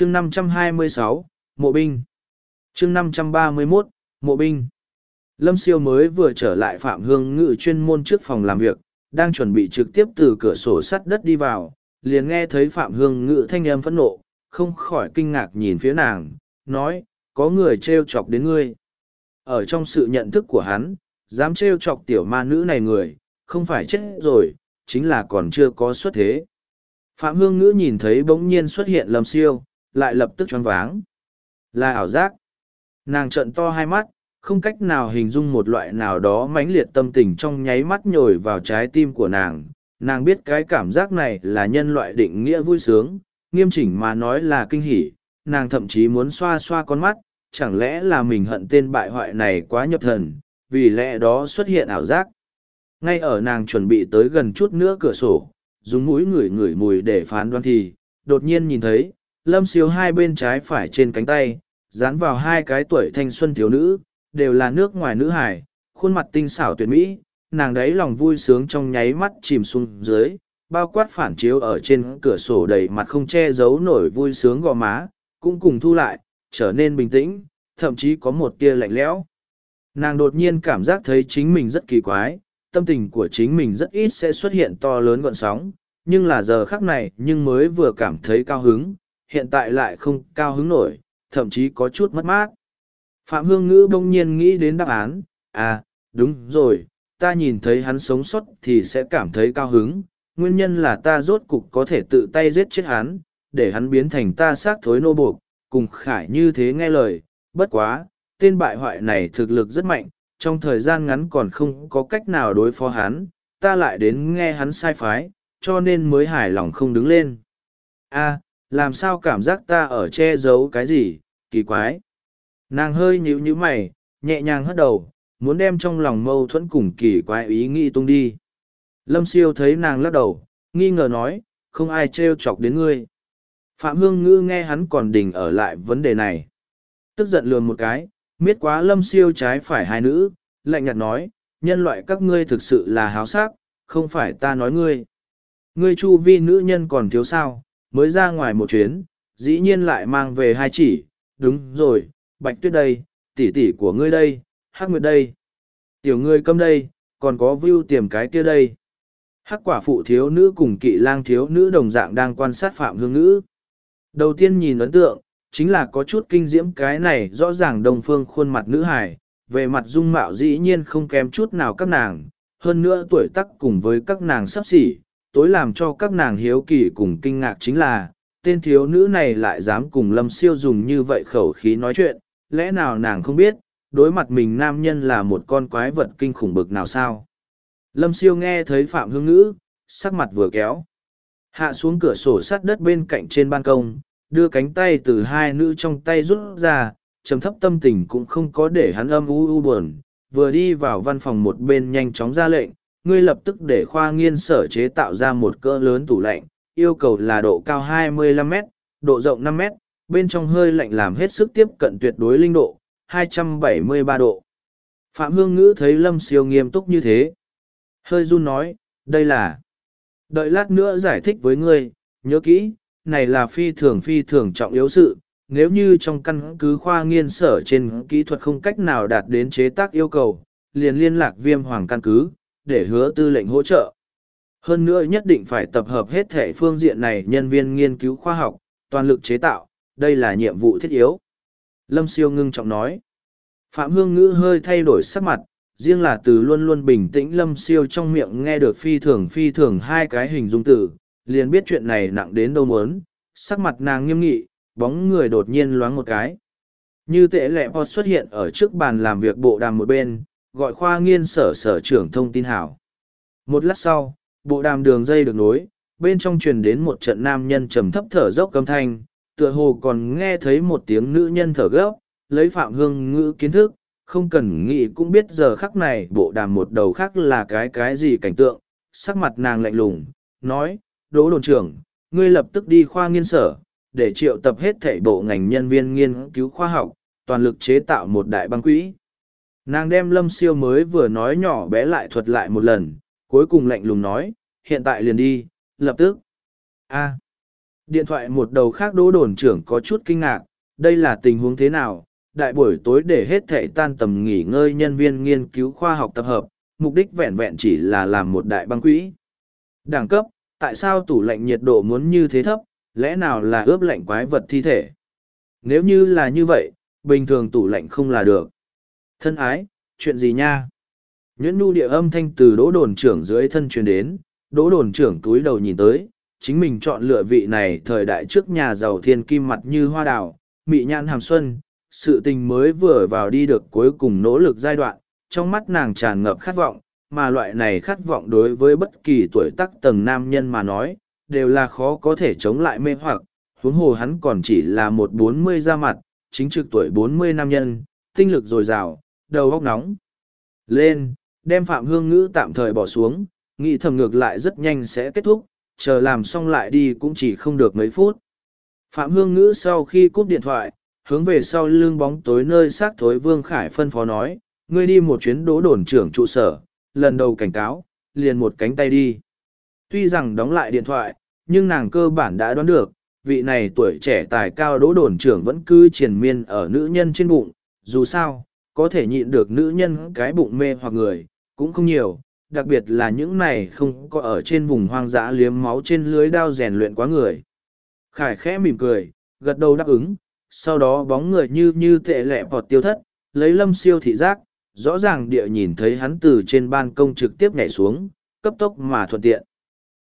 chương 526, Mộ Binh chương 531, Mộ Binh Lâm Siêu mới vừa trở lại Phạm Hương Ngự chuyên môn trước phòng làm việc, đang chuẩn bị trực tiếp từ cửa sổ sắt đất đi vào, liền nghe thấy Phạm Hương Ngự thanh âm phẫn nộ, không khỏi kinh ngạc nhìn phía nàng, nói, có người trêu chọc đến ngươi. Ở trong sự nhận thức của hắn, dám trêu chọc tiểu ma nữ này người, không phải chết rồi, chính là còn chưa có xuất thế. Phạm Hương Ngữ nhìn thấy bỗng nhiên xuất hiện Lâm Siêu, lại lập tức choáng váng. Là ảo giác. Nàng trợn to hai mắt, không cách nào hình dung một loại nào đó mãnh liệt tâm tình trong nháy mắt nhồi vào trái tim của nàng. Nàng biết cái cảm giác này là nhân loại định nghĩa vui sướng, nghiêm chỉnh mà nói là kinh hỉ. Nàng thậm chí muốn xoa xoa con mắt, chẳng lẽ là mình hận tên bại hoại này quá nhập thần, vì lẽ đó xuất hiện ảo giác. Ngay ở nàng chuẩn bị tới gần chút nữa cửa sổ, dùng mũi ngửi ngửi mùi để phán đoán thì, đột nhiên nhìn thấy, lâm siêu hai bên trái phải trên cánh tay, dán vào hai cái tuổi thanh xuân thiếu nữ, đều là nước ngoài nữ hải, khuôn mặt tinh xảo tuyệt mỹ, nàng đấy lòng vui sướng trong nháy mắt chìm xuống dưới, bao quát phản chiếu ở trên cửa sổ đầy mặt không che giấu nổi vui sướng gò má, cũng cùng thu lại, trở nên bình tĩnh, thậm chí có một tia lạnh lẽo. Nàng đột nhiên cảm giác thấy chính mình rất kỳ quái, tâm tình của chính mình rất ít sẽ xuất hiện to lớn gọn sóng, nhưng là giờ khắc này nhưng mới vừa cảm thấy cao hứng, hiện tại lại không cao hứng nổi, thậm chí có chút mất mát. Phạm Hương Ngữ bỗng nhiên nghĩ đến đáp án, à, đúng rồi, ta nhìn thấy hắn sống sót thì sẽ cảm thấy cao hứng, nguyên nhân là ta rốt cục có thể tự tay giết chết hắn, để hắn biến thành ta xác thối nô buộc, cùng khải như thế nghe lời, bất quá, tên bại hoại này thực lực rất mạnh, trong thời gian ngắn còn không có cách nào đối phó hắn, ta lại đến nghe hắn sai phái, cho nên mới hài lòng không đứng lên. a làm sao cảm giác ta ở che giấu cái gì, kỳ quái. Nàng hơi nhíu nhíu mày, nhẹ nhàng hất đầu, muốn đem trong lòng mâu thuẫn cùng kỳ quái ý nghĩ tung đi. Lâm siêu thấy nàng lắc đầu, nghi ngờ nói, không ai trêu chọc đến ngươi. Phạm Hương Ngư nghe hắn còn đình ở lại vấn đề này. Tức giận lườm một cái, miết quá lâm siêu trái phải hai nữ, lạnh nhạt nói, nhân loại các ngươi thực sự là háo sắc, không phải ta nói ngươi. Ngươi chu vi nữ nhân còn thiếu sao, mới ra ngoài một chuyến, dĩ nhiên lại mang về hai chỉ, đúng rồi, bạch tuyết đây, tỷ tỷ của ngươi đây, hắc nguyệt đây, tiểu ngươi câm đây, còn có view tiềm cái kia đây. Hắc quả phụ thiếu nữ cùng kỵ lang thiếu nữ đồng dạng đang quan sát phạm hương nữ. Đầu tiên nhìn ấn tượng, chính là có chút kinh diễm cái này rõ ràng đồng phương khuôn mặt nữ hài, về mặt dung mạo dĩ nhiên không kém chút nào các nàng, hơn nữa tuổi tắc cùng với các nàng sắp xỉ, tối làm cho các nàng hiếu kỳ cùng kinh ngạc chính là, tên thiếu nữ này lại dám cùng lâm siêu dùng như vậy khẩu khí nói chuyện, lẽ nào nàng không biết, đối mặt mình nam nhân là một con quái vật kinh khủng bực nào sao? Lâm siêu nghe thấy Phạm Hương Ngữ, sắc mặt vừa kéo. Hạ xuống cửa sổ sắt đất bên cạnh trên ban công, đưa cánh tay từ hai nữ trong tay rút ra, trầm thấp tâm tình cũng không có để hắn âm u u buồn, vừa đi vào văn phòng một bên nhanh chóng ra lệnh, ngươi lập tức để khoa nghiên sở chế tạo ra một cỡ lớn tủ lạnh, yêu cầu là độ cao 25 m độ rộng 5 m bên trong hơi lạnh làm hết sức tiếp cận tuyệt đối linh độ, 273 độ. Phạm Hương Ngữ thấy Lâm Siêu nghiêm túc như thế. Hơi run nói, đây là... Đợi lát nữa giải thích với ngươi, nhớ kỹ, này là phi thường phi thường trọng yếu sự, nếu như trong căn cứ khoa nghiên sở trên kỹ thuật không cách nào đạt đến chế tác yêu cầu, liền liên lạc viêm hoàng căn cứ, để hứa tư lệnh hỗ trợ. Hơn nữa nhất định phải tập hợp hết thể phương diện này nhân viên nghiên cứu khoa học, toàn lực chế tạo, đây là nhiệm vụ thiết yếu. Lâm siêu ngưng trọng nói. Phạm Hương Ngữ hơi thay đổi sắc mặt, riêng là từ luôn luôn bình tĩnh Lâm siêu trong miệng nghe được phi thường phi thường hai cái hình dung từ, liền biết chuyện này nặng đến đâu muốn, sắc mặt nàng nghiêm nghị, bóng người đột nhiên loáng một cái. Như tệ lệ pot xuất hiện ở trước bàn làm việc bộ đàm một bên, gọi khoa nghiên sở sở trưởng thông tin hảo. Một lát sau, bộ đàm đường dây được nối, bên trong truyền đến một trận nam nhân trầm thấp thở dốc câm thanh, tựa hồ còn nghe thấy một tiếng nữ nhân thở gấp, lấy phạm hương ngữ kiến thức, không cần nghĩ cũng biết giờ khắc này bộ đàm một đầu khác là cái cái gì cảnh tượng, sắc mặt nàng lạnh lùng, nói, đỗ đồn trưởng, ngươi lập tức đi khoa nghiên sở, để triệu tập hết thảy bộ ngành nhân viên nghiên cứu khoa học, toàn lực chế tạo một đại băng quỹ. Nàng đem lâm siêu mới vừa nói nhỏ bé lại thuật lại một lần, cuối cùng lạnh lùng nói, hiện tại liền đi, lập tức. a Điện thoại một đầu khác đỗ đồn trưởng có chút kinh ngạc, đây là tình huống thế nào? Đại buổi tối để hết thệ tan tầm nghỉ ngơi nhân viên nghiên cứu khoa học tập hợp, mục đích vẹn vẹn chỉ là làm một đại băng quỹ. Đẳng cấp, tại sao tủ lạnh nhiệt độ muốn như thế thấp, lẽ nào là ướp lạnh quái vật thi thể? Nếu như là như vậy, bình thường tủ lạnh không là được. Thân ái, chuyện gì nha? Nhuyễn nhu địa âm thanh từ đỗ đồn trưởng dưới thân truyền đến, đỗ đồn trưởng túi đầu nhìn tới, chính mình chọn lựa vị này thời đại trước nhà giàu thiên kim mặt như hoa đào, mị nhãn hàm xuân, sự tình mới vừa vào đi được cuối cùng nỗ lực giai đoạn, trong mắt nàng tràn ngập khát vọng, mà loại này khát vọng đối với bất kỳ tuổi tác tầng nam nhân mà nói, đều là khó có thể chống lại mê hoặc, huống hồ hắn còn chỉ là một bốn mươi da mặt, chính trực tuổi bốn mươi nam nhân, tinh lực dồi dào, đầu óc nóng. Lên, đem Phạm Hương Ngữ tạm thời bỏ xuống, nghĩ thầm ngược lại rất nhanh sẽ kết thúc, chờ làm xong lại đi cũng chỉ không được mấy phút. Phạm Hương Ngữ sau khi cúp điện thoại, hướng về sau lưng bóng tối nơi xác thối Vương Khải phân phó nói, ngươi đi một chuyến đỗ đồn trưởng trụ sở, lần đầu cảnh cáo, liền một cánh tay đi. Tuy rằng đóng lại điện thoại, nhưng nàng cơ bản đã đoán được, vị này tuổi trẻ tài cao đỗ đồn trưởng vẫn cứ triền miên ở nữ nhân trên bụng, dù sao, có thể nhịn được nữ nhân cái bụng mê hoặc người, cũng không nhiều, đặc biệt là những này không có ở trên vùng hoang dã liếm máu trên lưới đao rèn luyện quá người. Khải khẽ mỉm cười, gật đầu đáp ứng, sau đó bóng người như như tệ lẹ vọt tiêu thất, lấy lâm siêu thị giác, rõ ràng địa nhìn thấy hắn từ trên ban công trực tiếp nhảy xuống, cấp tốc mà thuận tiện.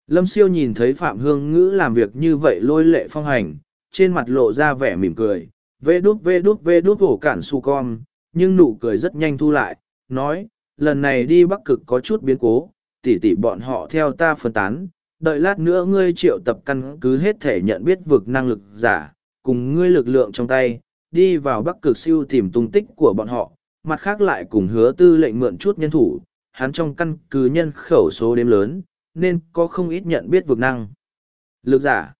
Lâm siêu nhìn thấy Phạm Hương Ngữ làm việc như vậy lôi lệ phong hành, trên mặt lộ ra vẻ mỉm cười, vê đút vê đút vê đút hổ cản su con, nhưng nụ cười rất nhanh thu lại, nói, lần này đi bắc cực có chút biến cố, tỉ tỉ bọn họ theo ta phân tán, đợi lát nữa ngươi triệu tập căn cứ hết thể nhận biết vực năng lực giả, cùng ngươi lực lượng trong tay, đi vào bắc cực siêu tìm tung tích của bọn họ, mặt khác lại cùng hứa tư lệnh mượn chút nhân thủ, hắn trong căn cứ nhân khẩu số đếm lớn, nên có không ít nhận biết vực năng. Lực giả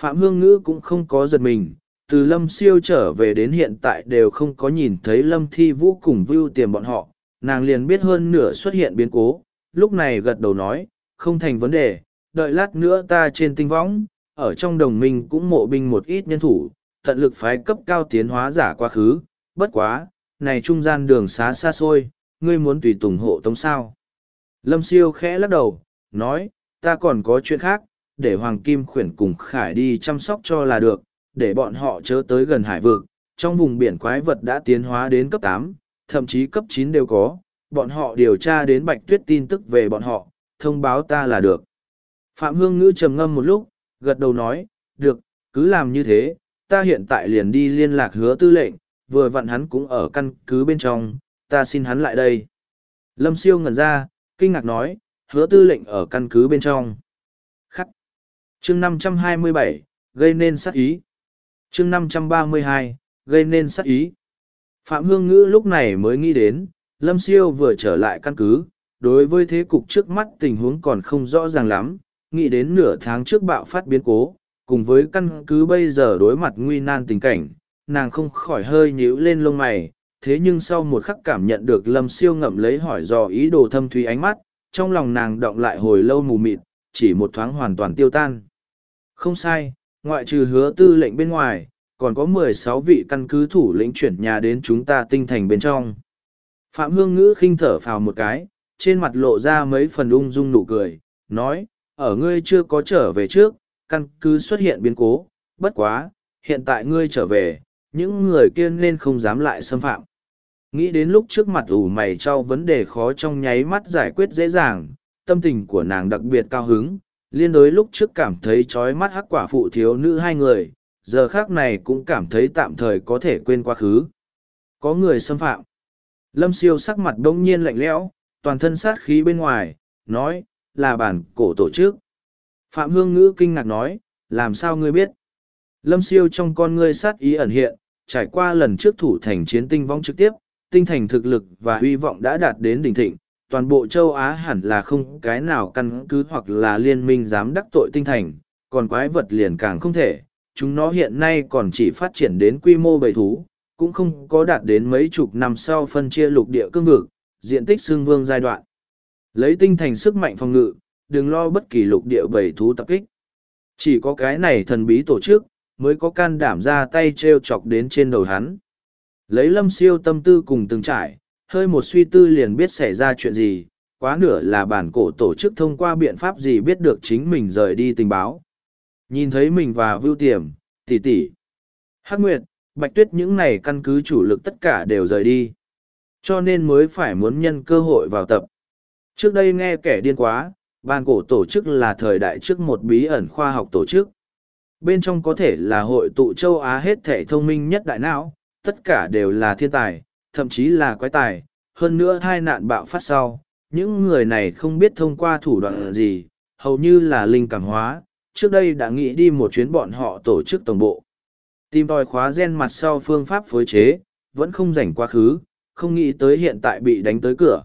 Phạm Hương Ngữ cũng không có giật mình, từ lâm siêu trở về đến hiện tại đều không có nhìn thấy lâm thi vũ cùng vưu tiềm bọn họ, nàng liền biết hơn nửa xuất hiện biến cố, lúc này gật đầu nói, không thành vấn đề, đợi lát nữa ta trên tinh võng, ở trong đồng minh cũng mộ binh một ít nhân thủ, tận lực phái cấp cao tiến hóa giả quá khứ, bất quá, này trung gian đường xá xa xôi, ngươi muốn tùy tùng hộ tống sao. Lâm siêu khẽ lắc đầu, nói, ta còn có chuyện khác, để Hoàng Kim khuyển cùng Khải đi chăm sóc cho là được, để bọn họ chớ tới gần hải vực, trong vùng biển quái vật đã tiến hóa đến cấp tám, thậm chí cấp chín đều có, bọn họ điều tra đến Bạch Tuyết tin tức về bọn họ, thông báo ta là được. Phạm Hương Ngữ trầm ngâm một lúc, gật đầu nói, được, cứ làm như thế, ta hiện tại liền đi liên lạc hứa tư lệnh, vừa vặn hắn cũng ở căn cứ bên trong, ta xin hắn lại đây. Lâm siêu ngẩn ra, kinh ngạc nói, hứa tư lệnh ở căn cứ bên trong. Khắc. chương 527, gây nên sát ý chương 532, gây nên sát ý. Phạm Hương Ngữ lúc này mới nghĩ đến, Lâm Siêu vừa trở lại căn cứ, đối với thế cục trước mắt tình huống còn không rõ ràng lắm, nghĩ đến nửa tháng trước bạo phát biến cố, cùng với căn cứ bây giờ đối mặt nguy nan tình cảnh, nàng không khỏi hơi nhíu lên lông mày, thế nhưng sau một khắc cảm nhận được Lâm Siêu ngậm lấy hỏi dò ý đồ thâm thúy ánh mắt, trong lòng nàng động lại hồi lâu mù mịt, chỉ một thoáng hoàn toàn tiêu tan. Không sai, ngoại trừ hứa tư lệnh bên ngoài, còn có mười sáu vị căn cứ thủ lĩnh chuyển nhà đến chúng ta tinh thành bên trong. Phạm Hương Ngữ khinh thở phào một cái, trên mặt lộ ra mấy phần ung dung nụ cười, nói, ở ngươi chưa có trở về trước, căn cứ xuất hiện biến cố, bất quá, hiện tại ngươi trở về, những người kia nên không dám lại xâm phạm. Nghĩ đến lúc trước mặt ủ mày cho vấn đề khó trong nháy mắt giải quyết dễ dàng, tâm tình của nàng đặc biệt cao hứng, liên đối lúc trước cảm thấy trói mắt hắc quả phụ thiếu nữ hai người, giờ khác này cũng cảm thấy tạm thời có thể quên quá khứ. Có người xâm phạm. Lâm siêu sắc mặt đông nhiên lạnh lẽo, toàn thân sát khí bên ngoài, nói, là bản cổ tổ chức. Phạm Hương Ngữ kinh ngạc nói, làm sao ngươi biết? Lâm siêu trong con ngươi sát ý ẩn hiện, trải qua lần trước thủ thành chiến tinh vong trực tiếp, tinh thành thực lực và hy vọng đã đạt đến đỉnh thịnh. Toàn bộ châu Á hẳn là không cái nào căn cứ hoặc là liên minh dám đắc tội tinh thành, còn quái vật liền càng không thể. Chúng nó hiện nay còn chỉ phát triển đến quy mô bầy thú, cũng không có đạt đến mấy chục năm sau phân chia lục địa cương vực, diện tích xương vương giai đoạn. Lấy tinh thành sức mạnh phòng ngự, đừng lo bất kỳ lục địa bầy thú tập kích. Chỉ có cái này thần bí tổ chức, mới có can đảm ra tay treo chọc đến trên đầu hắn. Lấy lâm siêu tâm tư cùng từng trải, hơi một suy tư liền biết xảy ra chuyện gì, quá nửa là bản cổ tổ chức thông qua biện pháp gì biết được chính mình rời đi tình báo. Nhìn thấy mình và vưu tiềm, tỷ tỷ, hắc nguyệt, bạch tuyết những này căn cứ chủ lực tất cả đều rời đi. Cho nên mới phải muốn nhân cơ hội vào tập. Trước đây nghe kẻ điên quá, bản cổ tổ chức là thời đại trước một bí ẩn khoa học tổ chức. Bên trong có thể là hội tụ châu Á hết thể thông minh nhất đại não, tất cả đều là thiên tài, thậm chí là quái tài, hơn nữa hai nạn bạo phát sau. Những người này không biết thông qua thủ đoạn gì, hầu như là linh cảm hóa, trước đây đã nghĩ đi một chuyến bọn họ tổ chức tổng bộ. Tìm tòi khóa gen mặt sau phương pháp phối chế, vẫn không rảnh quá khứ, không nghĩ tới hiện tại bị đánh tới cửa.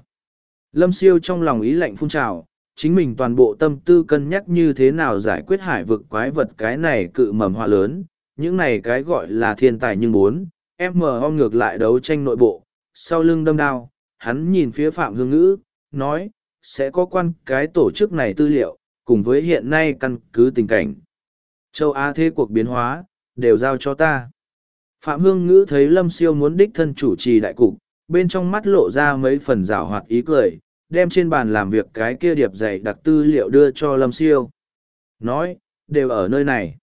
Lâm siêu trong lòng ý lạnh phun trào, chính mình toàn bộ tâm tư cân nhắc như thế nào giải quyết hải vực quái vật cái này cự mầm họa lớn, những này cái gọi là thiên tài nhưng muốn em mờ om ngược lại đấu tranh nội bộ, sau lưng đâm đao, hắn nhìn phía Phạm Hương Ngữ, nói, sẽ có quan cái tổ chức này tư liệu, cùng với hiện nay căn cứ tình cảnh. Châu Á thế cuộc biến hóa, đều giao cho ta. Phạm Hương Ngữ thấy Lâm Siêu muốn đích thân chủ trì đại cục, bên trong mắt lộ ra mấy phần rảo hoạt ý cười, đem trên bàn làm việc cái kia điệp dày đặc tư liệu đưa cho Lâm Siêu. Nói, đều ở nơi này.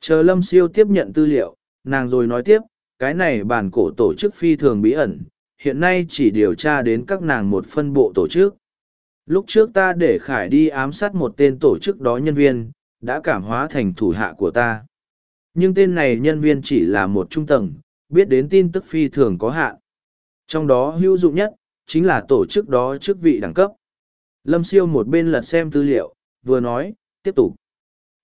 Chờ Lâm Siêu tiếp nhận tư liệu, nàng rồi nói tiếp, cái này bản cổ tổ chức phi thường bí ẩn, hiện nay chỉ điều tra đến các nàng một phân bộ tổ chức. Lúc trước ta để Khải đi ám sát một tên tổ chức đó nhân viên, đã cảm hóa thành thủ hạ của ta. Nhưng tên này nhân viên chỉ là một trung tầng, biết đến tin tức phi thường có hạn. Trong đó hữu dụng nhất, chính là tổ chức đó chức vị đẳng cấp. Lâm siêu một bên lật xem tư liệu, vừa nói, tiếp tục.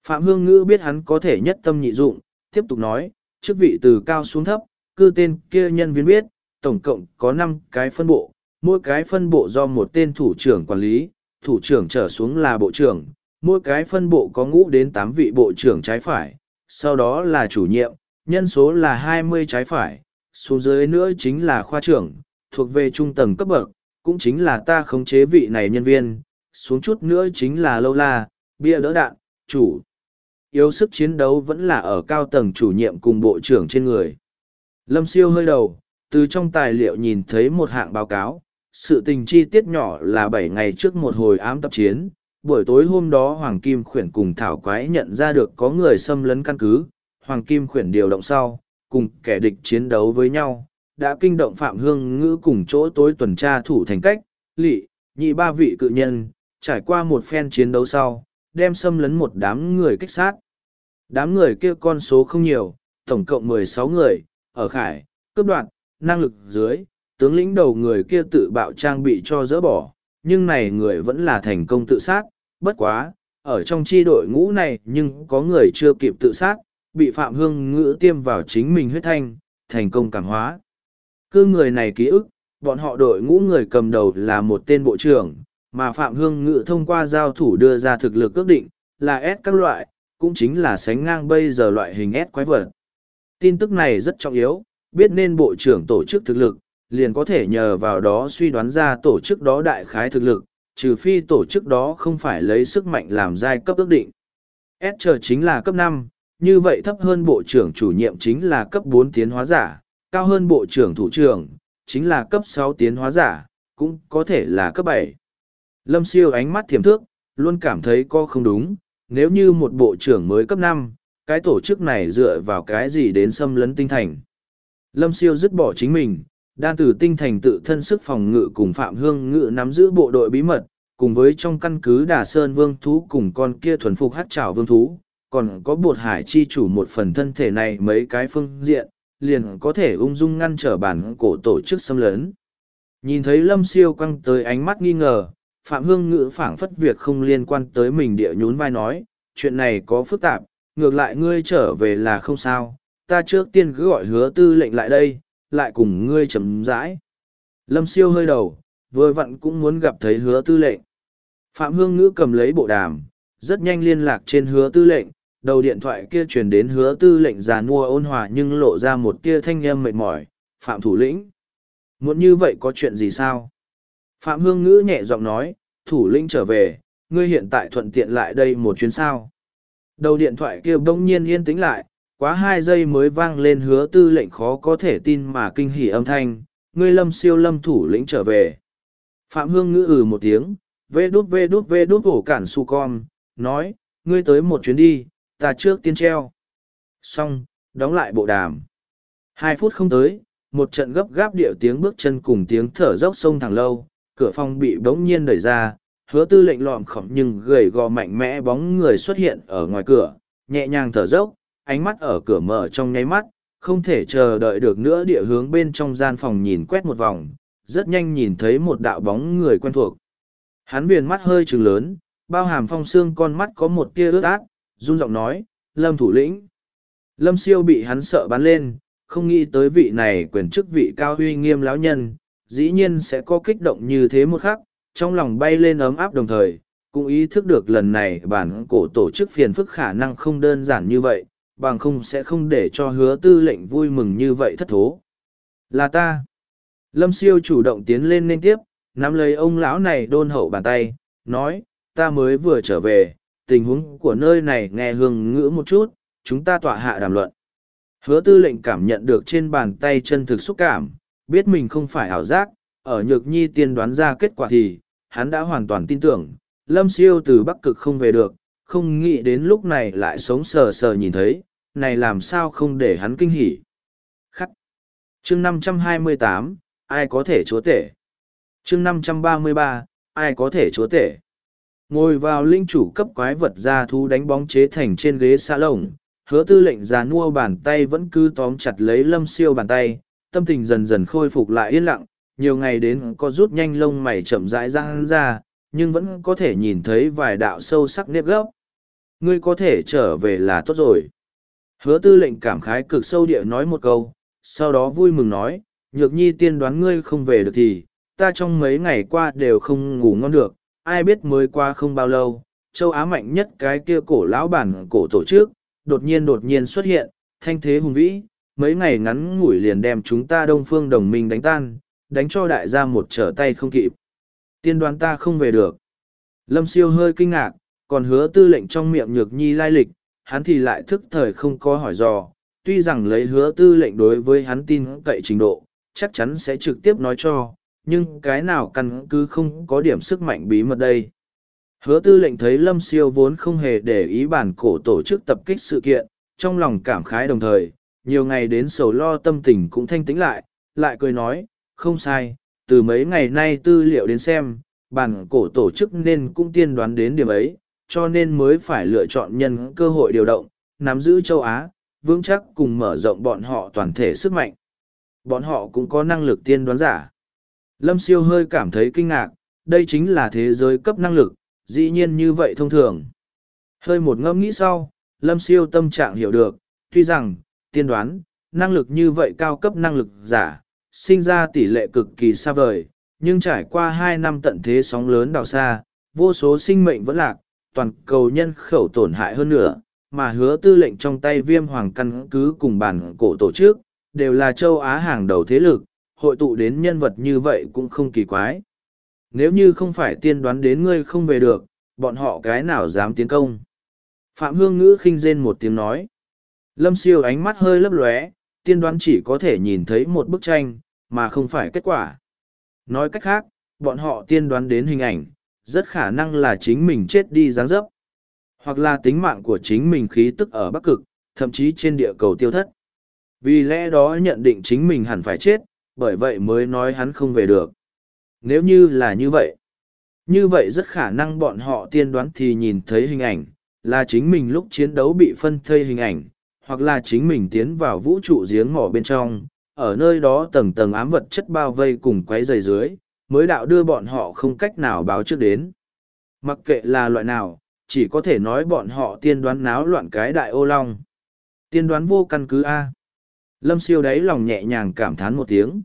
Phạm Hương Ngữ biết hắn có thể nhất tâm nhị dụng, tiếp tục nói, chức vị từ cao xuống thấp, cư tên kia nhân viên biết, tổng cộng có năm cái phân bộ, mỗi cái phân bộ do một tên thủ trưởng quản lý, thủ trưởng trở xuống là bộ trưởng, mỗi cái phân bộ có ngũ đến tám vị bộ trưởng trái phải, sau đó là chủ nhiệm, nhân số là hai mươi trái phải, xuống dưới nữa chính là khoa trưởng, thuộc về trung tầng cấp bậc, cũng chính là ta khống chế vị này nhân viên, xuống chút nữa chính là lâu la, bia đỡ đạn, chủ. Yếu sức chiến đấu vẫn là ở cao tầng chủ nhiệm cùng bộ trưởng trên người. Lâm siêu hơi đầu, từ trong tài liệu nhìn thấy một hạng báo cáo, sự tình chi tiết nhỏ là bảy ngày trước một hồi ám tập chiến, buổi tối hôm đó Hoàng Kim Khuyển cùng Thảo Quái nhận ra được có người xâm lấn căn cứ, Hoàng Kim Khuyển điều động sau, cùng kẻ địch chiến đấu với nhau, đã kinh động Phạm Hương Ngữ cùng chỗ tối tuần tra thủ thành cách, lị, nhị ba vị cự nhân, trải qua một phen chiến đấu sau, đem xâm lấn một đám người kích sát. Đám người kia con số không nhiều, tổng cộng mười sáu người, ở khải, cướp đoạn, năng lực dưới, tướng lĩnh đầu người kia tự bạo trang bị cho dỡ bỏ, nhưng này người vẫn là thành công tự sát, bất quá, ở trong chi đội ngũ này nhưng có người chưa kịp tự sát, bị Phạm Hương Ngữ tiêm vào chính mình huyết thanh, thành công cảm hóa. Cứ người này ký ức, bọn họ đội ngũ người cầm đầu là một tên bộ trưởng, mà Phạm Hương ngự thông qua giao thủ đưa ra thực lực ước định, là S các loại, cũng chính là sánh ngang bây giờ loại hình S quái vật. Tin tức này rất trọng yếu, biết nên bộ trưởng tổ chức thực lực, liền có thể nhờ vào đó suy đoán ra tổ chức đó đại khái thực lực, trừ phi tổ chức đó không phải lấy sức mạnh làm giai cấp ước định. S chờ chính là cấp năm, như vậy thấp hơn bộ trưởng chủ nhiệm chính là cấp bốn tiến hóa giả, cao hơn bộ trưởng thủ trưởng, chính là cấp sáu tiến hóa giả, cũng có thể là cấp bảy. Lâm siêu ánh mắt thiềm thước, luôn cảm thấy có không đúng, nếu như một bộ trưởng mới cấp năm, cái tổ chức này dựa vào cái gì đến xâm lấn tinh thành. Lâm siêu dứt bỏ chính mình, đan từ tinh thành tự thân sức phòng ngự cùng Phạm Hương Ngự nắm giữ bộ đội bí mật, cùng với trong căn cứ Đà Sơn Vương Thú cùng con kia thuần phục hát trảo Vương Thú, còn có bột hải chi chủ một phần thân thể này mấy cái phương diện, liền có thể ung dung ngăn trở bản cổ tổ chức xâm lấn. Nhìn thấy Lâm Siêu quăng tới ánh mắt nghi ngờ, Phạm Hương Ngữ phảng phất việc không liên quan tới mình địa nhún vai nói, chuyện này có phức tạp, ngược lại ngươi trở về là không sao, ta trước tiên cứ gọi hứa tư lệnh lại đây, lại cùng ngươi chấm dãi. Lâm Siêu hơi đầu, vừa vặn cũng muốn gặp thấy hứa tư lệnh. Phạm Hương Ngữ cầm lấy bộ đàm, rất nhanh liên lạc trên hứa tư lệnh, đầu điện thoại kia truyền đến hứa tư lệnh già nua ôn hòa nhưng lộ ra một tia thanh âm mệt mỏi, Phạm thủ lĩnh. Muốn như vậy có chuyện gì sao? Phạm Hương Ngữ nhẹ giọng nói, thủ lĩnh trở về, ngươi hiện tại thuận tiện lại đây một chuyến sao. Đầu điện thoại kia bỗng nhiên yên tĩnh lại, quá hai giây mới vang lên hứa tư lệnh khó có thể tin mà kinh hỉ âm thanh, ngươi lâm siêu lâm thủ lĩnh trở về. Phạm Hương ngữ ừ một tiếng, vê đút vê đút vê đút ổ cản su con, nói, ngươi tới một chuyến đi, ta trước tiên treo. Xong, đóng lại bộ đàm. Hai phút không tới, một trận gấp gáp điệu tiếng bước chân cùng tiếng thở dốc sông thẳng lâu, cửa phòng bị bỗng nhiên đẩy ra, hứa tư lệnh lọm khổng nhưng gầy gò mạnh mẽ bóng người xuất hiện ở ngoài cửa, nhẹ nhàng thở dốc, ánh mắt ở cửa mở trong nháy mắt, không thể chờ đợi được nữa địa hướng bên trong gian phòng nhìn quét một vòng, rất nhanh nhìn thấy một đạo bóng người quen thuộc. Hắn viền mắt hơi trừng lớn, bao hàm phong xương con mắt có một tia ướt át, run giọng nói, Lâm thủ lĩnh. Lâm siêu bị hắn sợ bắn lên, không nghĩ tới vị này quyền chức vị cao huy nghiêm lão nhân, dĩ nhiên sẽ có kích động như thế một khắc, trong lòng bay lên ấm áp đồng thời, cũng ý thức được lần này bản cổ tổ chức phiền phức khả năng không đơn giản như vậy, bằng không sẽ không để cho hứa tư lệnh vui mừng như vậy thất thố. Là ta. Lâm siêu chủ động tiến lên nên tiếp, nắm lấy ông lão này đôn hậu bàn tay, nói, ta mới vừa trở về, tình huống của nơi này nghe hương ngữ một chút, chúng ta tọa hạ đàm luận. Hứa tư lệnh cảm nhận được trên bàn tay chân thực xúc cảm, biết mình không phải ảo giác, ở nhược nhi tiên đoán ra kết quả thì, hắn đã hoàn toàn tin tưởng, lâm siêu từ bắc cực không về được, không nghĩ đến lúc này lại sống sờ sờ nhìn thấy, này làm sao không để hắn kinh hỉ. Khắc. chương 528, ai có thể chúa tể? chương 533, ai có thể chúa tể? Ngồi vào linh chủ cấp quái vật ra thú đánh bóng chế thành trên ghế xa lồng, hứa tư lệnh già nua bàn tay vẫn cứ tóm chặt lấy lâm siêu bàn tay, tâm tình dần dần khôi phục lại yên lặng, nhiều ngày đến có rút nhanh lông mày chậm rãi ra ra, nhưng vẫn có thể nhìn thấy vài đạo sâu sắc nếp gốc. Ngươi có thể trở về là tốt rồi. Hứa tư lệnh cảm khái cực sâu địa nói một câu, sau đó vui mừng nói, nhược nhi tiên đoán ngươi không về được thì, ta trong mấy ngày qua đều không ngủ ngon được, ai biết mới qua không bao lâu, châu Á mạnh nhất cái kia cổ lão bản cổ tổ chức, đột nhiên đột nhiên xuất hiện, thanh thế hùng vĩ, mấy ngày ngắn ngủi liền đem chúng ta đông phương đồng minh đánh tan, đánh cho đại gia một trở tay không kịp. Tiên đoán ta không về được. Lâm siêu hơi kinh ngạc, còn hứa tư lệnh trong miệng nhược nhi lai lịch, hắn thì lại thức thời không có hỏi dò, tuy rằng lấy hứa tư lệnh đối với hắn tin cậy trình độ, chắc chắn sẽ trực tiếp nói cho, nhưng cái nào căn cứ không có điểm sức mạnh bí mật đây. Hứa tư lệnh thấy lâm siêu vốn không hề để ý bản cổ tổ chức tập kích sự kiện, trong lòng cảm khái đồng thời, nhiều ngày đến sầu lo tâm tình cũng thanh tĩnh lại, lại cười nói, không sai, từ mấy ngày nay tư liệu đến xem, bản cổ tổ chức nên cũng tiên đoán đến điểm ấy, cho nên mới phải lựa chọn nhân cơ hội điều động, nắm giữ châu Á, vững chắc cùng mở rộng bọn họ toàn thể sức mạnh. Bọn họ cũng có năng lực tiên đoán giả. Lâm siêu hơi cảm thấy kinh ngạc, đây chính là thế giới cấp năng lực, dĩ nhiên như vậy thông thường. Hơi một ngẫm nghĩ sau, Lâm siêu tâm trạng hiểu được, tuy rằng, tiên đoán, năng lực như vậy cao cấp năng lực giả, sinh ra tỷ lệ cực kỳ xa vời, nhưng trải qua hai năm tận thế sóng lớn đào xa, vô số sinh mệnh vẫn lạc, toàn cầu nhân khẩu tổn hại hơn nữa, mà hứa tư lệnh trong tay viêm hoàng căn cứ cùng bản cổ tổ chức, đều là châu Á hàng đầu thế lực, hội tụ đến nhân vật như vậy cũng không kỳ quái. Nếu như không phải tiên đoán đến ngươi không về được, bọn họ cái nào dám tiến công. Phạm Hương Ngữ khinh rên một tiếng nói. Lâm siêu ánh mắt hơi lấp lóe, tiên đoán chỉ có thể nhìn thấy một bức tranh, mà không phải kết quả. Nói cách khác, bọn họ tiên đoán đến hình ảnh, rất khả năng là chính mình chết đi dáng dấp. Hoặc là tính mạng của chính mình khí tức ở Bắc Cực, thậm chí trên địa cầu tiêu thất. Vì lẽ đó nhận định chính mình hẳn phải chết, bởi vậy mới nói hắn không về được. Nếu như là như vậy, như vậy rất khả năng bọn họ tiên đoán thì nhìn thấy hình ảnh, là chính mình lúc chiến đấu bị phân thây hình ảnh, hoặc là chính mình tiến vào vũ trụ giếng mỏ bên trong, ở nơi đó tầng tầng ám vật chất bao vây cùng quấy dày dưới, mới đạo đưa bọn họ không cách nào báo trước đến. Mặc kệ là loại nào, chỉ có thể nói bọn họ tiên đoán náo loạn cái đại ô long. Tiên đoán vô căn cứ A. Lâm siêu đáy lòng nhẹ nhàng cảm thán một tiếng.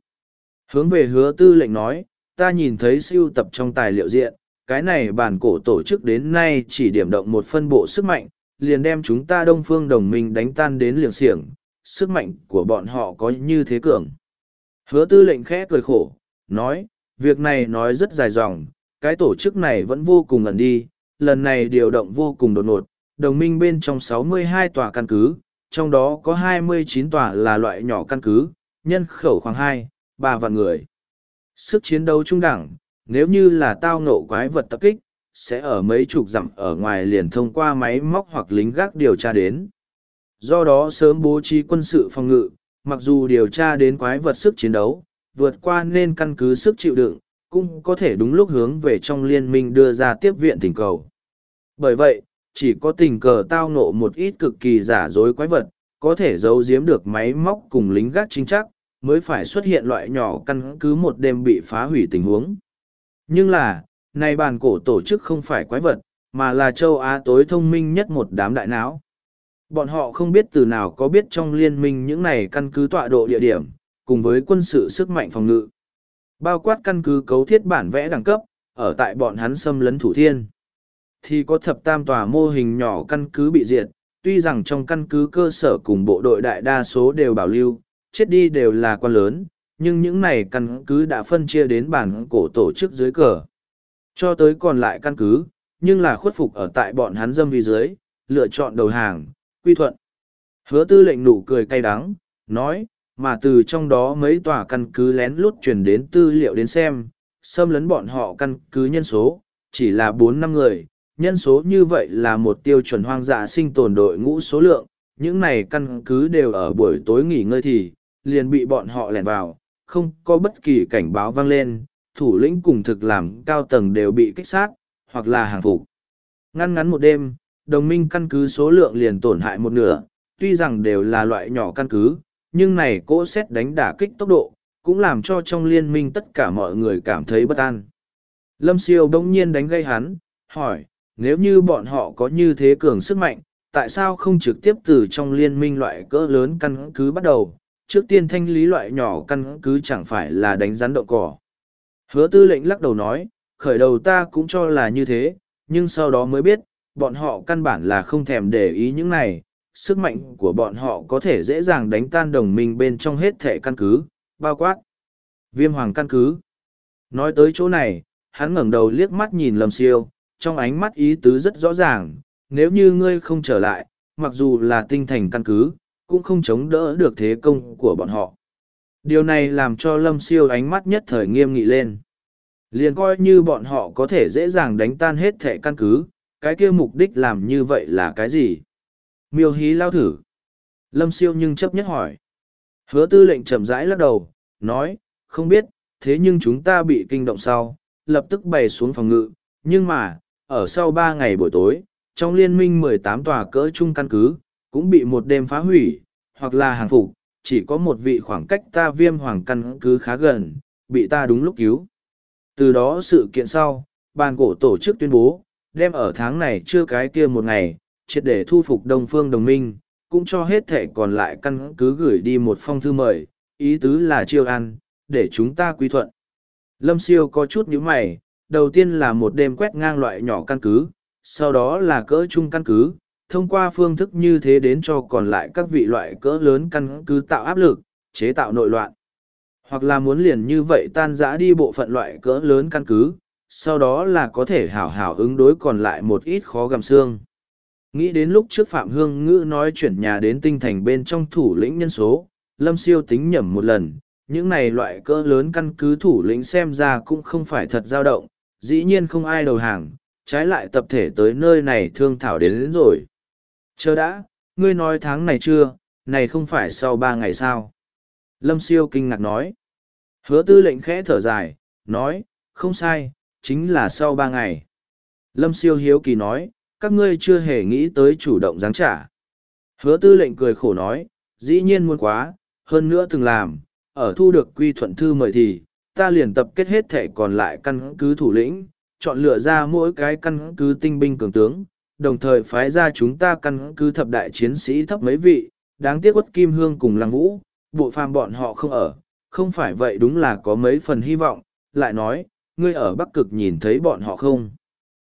Hướng về hứa tư lệnh nói, ta nhìn thấy siêu tập trong tài liệu diện, cái này bản cổ tổ chức đến nay chỉ điểm động một phân bộ sức mạnh, liền đem chúng ta đông phương đồng minh đánh tan đến liềng xiềng, sức mạnh của bọn họ có như thế cường. Hứa tư lệnh khẽ cười khổ, nói, việc này nói rất dài dòng, cái tổ chức này vẫn vô cùng ẩn đi, lần này điều động vô cùng đột ngột, đồng minh bên trong 62 tòa căn cứ, trong đó có 29 tòa là loại nhỏ căn cứ, nhân khẩu khoảng 2, 3 vạn người. Sức chiến đấu trung đẳng, nếu như là tao nộ quái vật tập kích, sẽ ở mấy chục dặm ở ngoài liền thông qua máy móc hoặc lính gác điều tra đến. Do đó sớm bố trí quân sự phòng ngự, mặc dù điều tra đến quái vật sức chiến đấu, vượt qua nên căn cứ sức chịu đựng, cũng có thể đúng lúc hướng về trong liên minh đưa ra tiếp viện tình cầu. Bởi vậy, chỉ có tình cờ tao nộ một ít cực kỳ giả dối quái vật, có thể giấu giếm được máy móc cùng lính gác chính chắc, mới phải xuất hiện loại nhỏ căn cứ một đêm bị phá hủy tình huống. Nhưng là, này bàn cổ tổ chức không phải quái vật, mà là châu Á tối thông minh nhất một đám đại não. Bọn họ không biết từ nào có biết trong liên minh những này căn cứ tọa độ địa điểm, cùng với quân sự sức mạnh phòng ngự. Bao quát căn cứ cấu thiết bản vẽ đẳng cấp, ở tại bọn hắn xâm lấn thủ thiên. Thì có thập tam tòa mô hình nhỏ căn cứ bị diệt, tuy rằng trong căn cứ cơ sở cùng bộ đội đại đa số đều bảo lưu, chết đi đều là quan lớn, nhưng những này căn cứ đã phân chia đến bản cổ tổ chức dưới cờ. Cho tới còn lại căn cứ, nhưng là khuất phục ở tại bọn hắn dâm vi dưới, lựa chọn đầu hàng, quy thuận. Hứa tư lệnh nụ cười cay đắng, nói, mà từ trong đó mấy tòa căn cứ lén lút truyền đến tư liệu đến xem, xâm lấn bọn họ căn cứ nhân số, chỉ là bốn năm người, nhân số như vậy là một tiêu chuẩn hoang dã sinh tồn đội ngũ số lượng, những này căn cứ đều ở buổi tối nghỉ ngơi thì, liền bị bọn họ lẻn vào, không có bất kỳ cảnh báo vang lên, thủ lĩnh cùng thực làm cao tầng đều bị kích sát, hoặc là hàng phục. Ngăn ngắn một đêm, đồng minh căn cứ số lượng liền tổn hại một nửa, tuy rằng đều là loại nhỏ căn cứ, nhưng này cỗ xét đánh đả kích tốc độ, cũng làm cho trong liên minh tất cả mọi người cảm thấy bất an. Lâm siêu đông nhiên đánh gây hắn, hỏi, nếu như bọn họ có như thế cường sức mạnh, tại sao không trực tiếp từ trong liên minh loại cỡ lớn căn cứ bắt đầu, trước tiên thanh lý loại nhỏ căn cứ chẳng phải là đánh rắn đậu cỏ. Hứa tư lệnh lắc đầu nói, khởi đầu ta cũng cho là như thế, nhưng sau đó mới biết, bọn họ căn bản là không thèm để ý những này, sức mạnh của bọn họ có thể dễ dàng đánh tan đồng minh bên trong hết thể căn cứ, bao quát. Viêm hoàng căn cứ. Nói tới chỗ này, hắn ngẩng đầu liếc mắt nhìn Lâm Siêu, trong ánh mắt ý tứ rất rõ ràng, nếu như ngươi không trở lại, mặc dù là tinh thành căn cứ, cũng không chống đỡ được thế công của bọn họ. Điều này làm cho Lâm Siêu ánh mắt nhất thời nghiêm nghị lên. Liền coi như bọn họ có thể dễ dàng đánh tan hết thẻ căn cứ, cái kia mục đích làm như vậy là cái gì? Miêu hí lao thử. Lâm Siêu nhưng chấp nhất hỏi. Hứa tư lệnh chậm rãi lắc đầu, nói, không biết, thế nhưng chúng ta bị kinh động sau, lập tức bày xuống phòng ngự, nhưng mà, ở sau ba ngày buổi tối, trong liên minh mười tám tòa cỡ chung căn cứ, cũng bị một đêm phá hủy, hoặc là hàng phục, chỉ có một vị khoảng cách ta viêm hoàng căn cứ khá gần, bị ta đúng lúc cứu. Từ đó sự kiện sau, bàn cổ tổ chức tuyên bố, đem ở tháng này chưa cái kia một ngày, triệt để thu phục Đông Phương Đồng Minh, cũng cho hết thể còn lại căn cứ gửi đi một phong thư mời, ý tứ là chiêu ăn, để chúng ta quy thuận. Lâm Siêu có chút nhíu mày, đầu tiên là một đêm quét ngang loại nhỏ căn cứ, sau đó là cỡ chung căn cứ, thông qua phương thức như thế đến cho còn lại các vị loại cỡ lớn căn cứ tạo áp lực, chế tạo nội loạn. Hoặc là muốn liền như vậy tan giã đi bộ phận loại cỡ lớn căn cứ, sau đó là có thể hảo hảo ứng đối còn lại một ít khó gặm xương. Nghĩ đến lúc trước Phạm Hương Ngữ nói chuyển nhà đến tinh thành bên trong thủ lĩnh nhân số, Lâm Siêu tính nhẩm một lần, những này loại cỡ lớn căn cứ thủ lĩnh xem ra cũng không phải thật dao động, dĩ nhiên không ai đầu hàng, trái lại tập thể tới nơi này thương thảo đến, đến rồi. Chờ đã, ngươi nói tháng này chưa, này không phải sau ba ngày sao? Lâm Siêu kinh ngạc nói. Hứa tư lệnh khẽ thở dài, nói, không sai, chính là sau ba ngày. Lâm Siêu hiếu kỳ nói, các ngươi chưa hề nghĩ tới chủ động giáng trả. Hứa tư lệnh cười khổ nói, dĩ nhiên muốn quá, hơn nữa từng làm, ở thu được quy thuận thư mời thì, ta liền tập kết hết thể còn lại căn cứ thủ lĩnh, chọn lựa ra mỗi cái căn cứ tinh binh cường tướng, đồng thời phái ra chúng ta căn cứ thập đại chiến sĩ thấp mấy vị, đáng tiếc quất kim hương cùng lăng vũ, bộ phàm bọn họ không ở, không phải vậy đúng là có mấy phần hy vọng, lại nói, ngươi ở Bắc Cực nhìn thấy bọn họ không?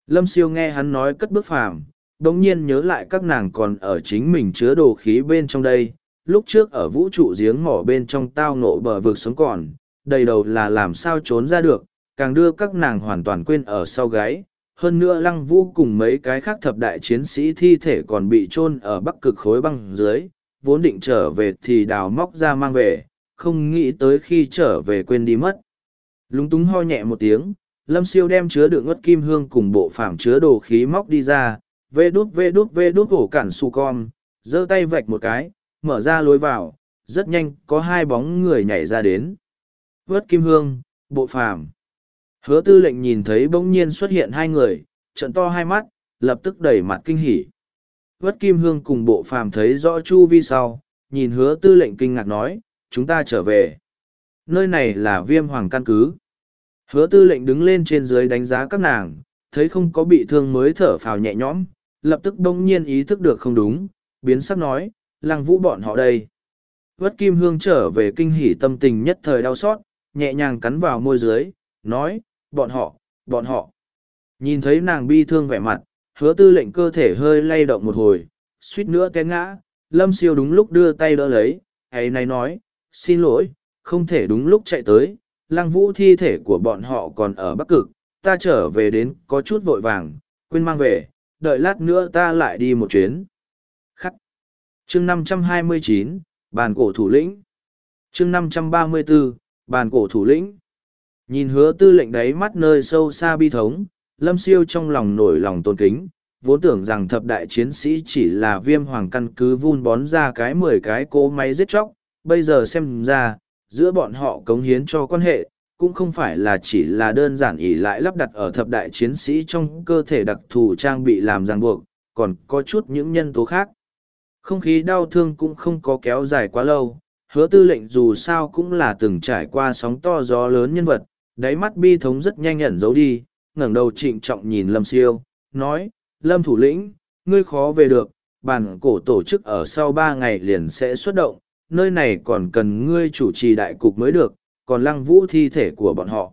Lâm siêu nghe hắn nói cất bước phàm, đồng nhiên nhớ lại các nàng còn ở chính mình chứa đồ khí bên trong đây, lúc trước ở vũ trụ giếng mỏ bên trong tao nộ bờ vực sống còn, đầy đầu là làm sao trốn ra được, càng đưa các nàng hoàn toàn quên ở sau gáy, hơn nữa lăng vũ cùng mấy cái khác thập đại chiến sĩ thi thể còn bị chôn ở bắc cực khối băng dưới vốn định trở về thì đào móc ra mang về, không nghĩ tới khi trở về quên đi mất. Lúng túng ho nhẹ một tiếng, lâm siêu đem chứa đựng ớt kim hương cùng bộ phảng chứa đồ khí móc đi ra, vê đút vê đút vê đút hổ cản su con giơ tay vạch một cái, mở ra lối vào, rất nhanh có hai bóng người nhảy ra đến. Ớt kim hương, bộ phàm hứa tư lệnh nhìn thấy bỗng nhiên xuất hiện hai người, trận to hai mắt, lập tức đẩy mặt kinh hỉ. Vất kim hương cùng bộ phàm thấy rõ chu vi sau, nhìn hứa tư lệnh kinh ngạc nói, chúng ta trở về. Nơi này là viêm hoàng căn cứ. Hứa tư lệnh đứng lên trên dưới đánh giá các nàng, thấy không có bị thương mới thở phào nhẹ nhõm, lập tức đông nhiên ý thức được không đúng, biến sắc nói, lăng vũ bọn họ đây. Vất kim hương trở về kinh hỉ tâm tình nhất thời đau xót, nhẹ nhàng cắn vào môi dưới, nói, bọn họ bọn họ. Nhìn thấy nàng bi thương vẻ mặt hứa tư lệnh cơ thể hơi lay động một hồi, suýt nữa té ngã. Lâm siêu đúng lúc đưa tay đỡ lấy, ấy này nói, xin lỗi, không thể đúng lúc chạy tới. Lăng vũ thi thể của bọn họ còn ở bắc cực, ta trở về đến có chút vội vàng, quên mang về, đợi lát nữa ta lại đi một chuyến. Khắc. Chương năm trăm hai mươi chín, bàn cổ thủ lĩnh. Chương năm trăm ba mươi bốn bàn cổ thủ lĩnh. Nhìn hứa tư lệnh đáy mắt nơi sâu xa bi thống lâm siêu trong lòng nổi lòng tôn kính, vốn tưởng rằng thập đại chiến sĩ chỉ là viêm hoàng căn cứ vun bón ra cái mười cái cỗ máy giết chóc, bây giờ xem ra, giữa bọn họ cống hiến cho quan hệ, cũng không phải là chỉ là đơn giản ỉ lại lắp đặt ở thập đại chiến sĩ trong cơ thể đặc thù trang bị làm ràng buộc, còn có chút những nhân tố khác. Không khí đau thương cũng không có kéo dài quá lâu, hứa tư lệnh dù sao cũng là từng trải qua sóng to gió lớn nhân vật, đáy mắt bi thống rất nhanh nhận giấu đi ngẩng đầu trịnh trọng nhìn lâm siêu, nói, lâm thủ lĩnh, ngươi khó về được, bản cổ tổ chức ở sau ba ngày liền sẽ xuất động, nơi này còn cần ngươi chủ trì đại cục mới được, còn lăng vũ thi thể của bọn họ.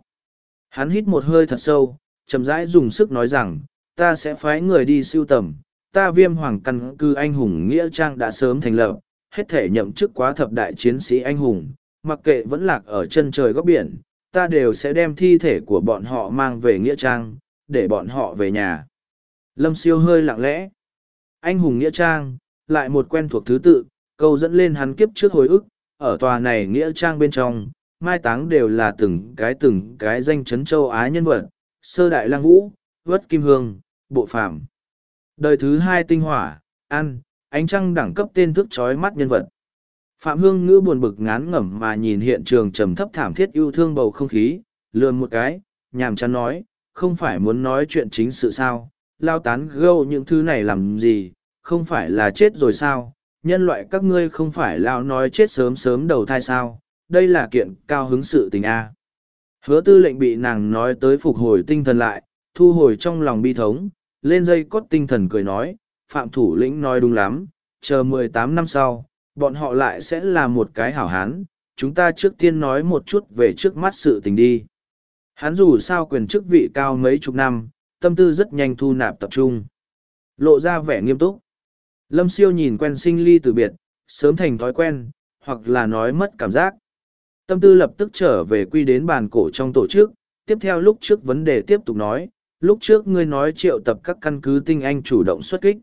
Hắn hít một hơi thật sâu, chậm rãi dùng sức nói rằng, ta sẽ phái người đi siêu tầm, ta viêm hoàng căn cư anh hùng nghĩa trang đã sớm thành lập, hết thể nhậm chức quá thập đại chiến sĩ anh hùng, mặc kệ vẫn lạc ở chân trời góc biển ta đều sẽ đem thi thể của bọn họ mang về nghĩa trang để bọn họ về nhà lâm siêu hơi lặng lẽ anh hùng nghĩa trang lại một quen thuộc thứ tự câu dẫn lên hắn kiếp trước hồi ức ở tòa này nghĩa trang bên trong mai táng đều là từng cái từng cái danh chấn châu Á nhân vật, sơ đại lang vũ, vất kim hương, bộ phạm. Đời thứ hai tinh hỏa, ăn, ánh trăng đẳng cấp tên thức chói mắt nhân vật. Phạm Hương ngữ buồn bực ngán ngẩm mà nhìn hiện trường trầm thấp thảm thiết yêu thương bầu không khí, lườn một cái, nhàm chán nói, không phải muốn nói chuyện chính sự sao, lao tán gâu những thứ này làm gì, không phải là chết rồi sao, nhân loại các ngươi không phải lao nói chết sớm sớm đầu thai sao, đây là kiện cao hứng sự tình a. Hứa tư lệnh bị nàng nói tới phục hồi tinh thần lại thu hồi trong lòng bi thống lên dây cốt tinh thần cười nói phạm thủ lĩnh nói đúng lắm chờ mười tám năm sau bọn họ lại sẽ là một cái hảo hán chúng ta trước tiên nói một chút về trước mắt sự tình đi hắn dù sao quyền chức vị cao mấy chục năm tâm tư rất nhanh thu nạp tập trung lộ ra vẻ nghiêm túc lâm siêu nhìn quen sinh ly từ biệt sớm thành thói quen hoặc là nói mất cảm giác Tâm tư lập tức trở về quy đến bàn cổ trong tổ chức, tiếp theo lúc trước vấn đề tiếp tục nói, lúc trước ngươi nói triệu tập các căn cứ tinh anh chủ động xuất kích.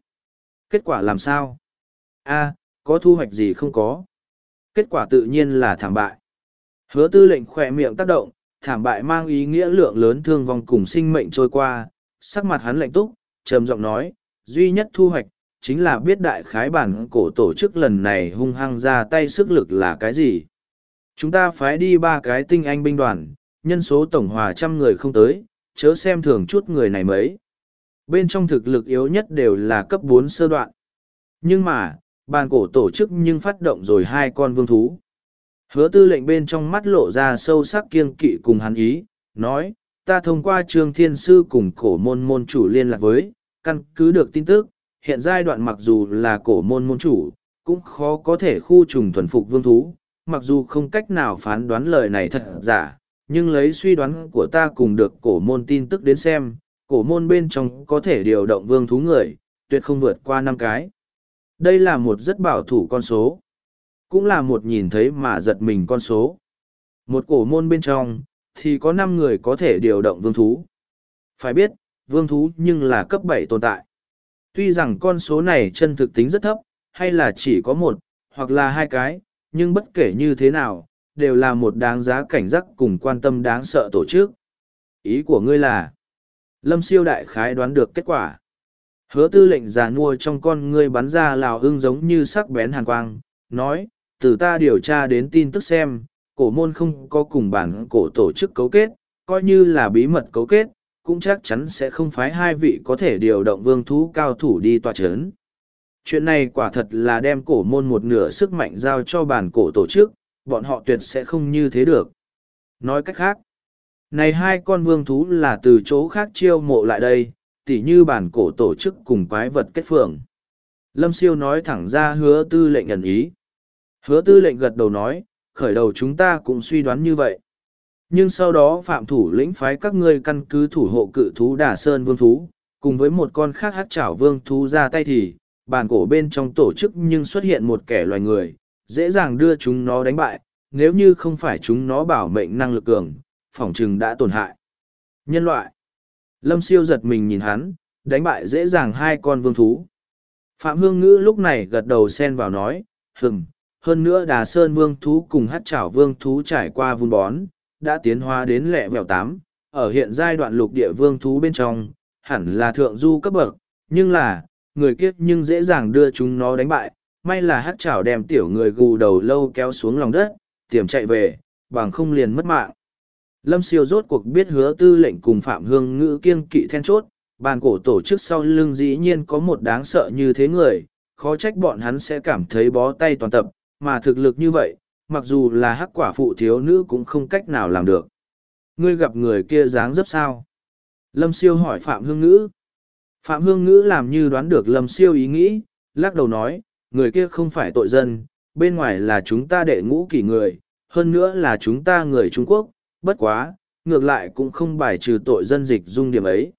Kết quả làm sao? a có thu hoạch gì không có? Kết quả tự nhiên là thảm bại. Hứa tư lệnh khỏe miệng tác động, thảm bại mang ý nghĩa lượng lớn thương vong cùng sinh mệnh trôi qua, sắc mặt hắn lạnh túc, trầm giọng nói, duy nhất thu hoạch, chính là biết đại khái bản cổ tổ chức lần này hung hăng ra tay sức lực là cái gì. Chúng ta phái đi ba cái tinh anh binh đoàn, nhân số tổng hòa trăm người không tới, chớ xem thường chút người này mấy. Bên trong thực lực yếu nhất đều là cấp bốn sơ đoạn. Nhưng mà, bàn cổ tổ chức nhưng phát động rồi hai con vương thú. Hứa tư lệnh bên trong mắt lộ ra sâu sắc kiêng kỵ cùng hắn ý, nói, ta thông qua trương thiên sư cùng cổ môn môn chủ liên lạc với, căn cứ được tin tức, hiện giai đoạn mặc dù là cổ môn môn chủ, cũng khó có thể khu trùng thuần phục vương thú, mặc dù không cách nào phán đoán lời này thật giả, nhưng lấy suy đoán của ta cùng được cổ môn tin tức đến xem, cổ môn bên trong có thể điều động vương thú người, tuyệt không vượt qua năm cái. Đây là một rất bảo thủ con số, cũng là một nhìn thấy mà giật mình con số. Một cổ môn bên trong, thì có năm người có thể điều động vương thú. Phải biết, vương thú nhưng là cấp bảy tồn tại. Tuy rằng con số này chân thực tính rất thấp, hay là chỉ có một, hoặc là hai cái, nhưng bất kể như thế nào, đều là một đáng giá cảnh giác cùng quan tâm đáng sợ tổ chức. Ý của ngươi là, Lâm siêu đại khái đoán được kết quả. Hứa tư lệnh giả nua trong con ngươi bắn ra lào hưng giống như sắc bén hàn quang, nói, từ ta điều tra đến tin tức xem, cổ môn không có cùng bản cổ tổ chức cấu kết, coi như là bí mật cấu kết, cũng chắc chắn sẽ không phái hai vị có thể điều động vương thú cao thủ đi tòa chấn. Chuyện này quả thật là đem cổ môn một nửa sức mạnh giao cho bản cổ tổ chức, bọn họ tuyệt sẽ không như thế được. Nói cách khác, này hai con vương thú là từ chỗ khác chiêu mộ lại đây, tỉ như bản cổ tổ chức cùng quái vật kết phường. Lâm siêu nói thẳng ra hứa tư lệnh ẩn ý. Hứa tư lệnh gật đầu nói, khởi đầu chúng ta cũng suy đoán như vậy. Nhưng sau đó phạm thủ lĩnh phái các ngươi căn cứ thủ hộ cự thú đà sơn vương thú, cùng với một con khác hát chảo vương thú ra tay thì, bàn cổ bên trong tổ chức nhưng xuất hiện một kẻ loài người, dễ dàng đưa chúng nó đánh bại, nếu như không phải chúng nó bảo mệnh năng lực cường, phỏng chừng đã tổn hại. Nhân loại. Lâm siêu giật mình nhìn hắn, đánh bại dễ dàng hai con vương thú. Phạm Hương Ngữ lúc này gật đầu xen vào nói, hừng, hơn nữa đà sơn vương thú cùng hát chảo vương thú trải qua vun bón, đã tiến hóa đến lẹ vẹo tám, ở hiện giai đoạn lục địa vương thú bên trong, hẳn là thượng du cấp bậc, nhưng là, người kiếp nhưng dễ dàng đưa chúng nó đánh bại, may là hát chảo đem tiểu người gù đầu lâu kéo xuống lòng đất, tiềm chạy về, bằng không liền mất mạng. Lâm siêu rốt cuộc biết hứa tư lệnh cùng Phạm Hương ngữ kiêng kỵ then chốt, bàn cổ tổ chức sau lưng dĩ nhiên có một đáng sợ như thế người, khó trách bọn hắn sẽ cảm thấy bó tay toàn tập, mà thực lực như vậy, mặc dù là hắc quả phụ thiếu nữ cũng không cách nào làm được. Ngươi gặp người kia dáng dấp sao? Lâm siêu hỏi Phạm Hương Ngữ. Phạm Hương Ngữ làm như đoán được Lâm siêu ý nghĩ, lắc đầu nói, người kia không phải tội dân, bên ngoài là chúng ta đệ ngũ kỷ người, hơn nữa là chúng ta người Trung Quốc, bất quá, ngược lại cũng không bài trừ tội dân dịch dung điểm ấy.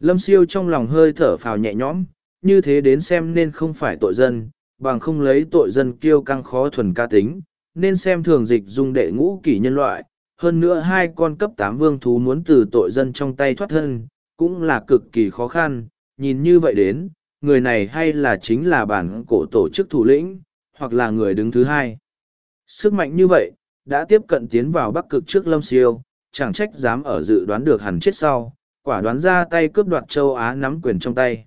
Lâm siêu trong lòng hơi thở phào nhẹ nhõm, như thế đến xem nên không phải tội dân, bằng không lấy tội dân kiêu căng khó thuần ca tính, nên xem thường dịch dung đệ ngũ kỷ nhân loại. Hơn nữa hai con cấp tám vương thú muốn từ tội dân trong tay thoát thân, cũng là cực kỳ khó khăn, nhìn như vậy đến, người này hay là chính là bản cổ tổ chức thủ lĩnh, hoặc là người đứng thứ hai. Sức mạnh như vậy, đã tiếp cận tiến vào bắc cực trước lâm siêu, chẳng trách dám ở dự đoán được hẳn chết sau, quả đoán ra tay cướp đoạt châu Á nắm quyền trong tay.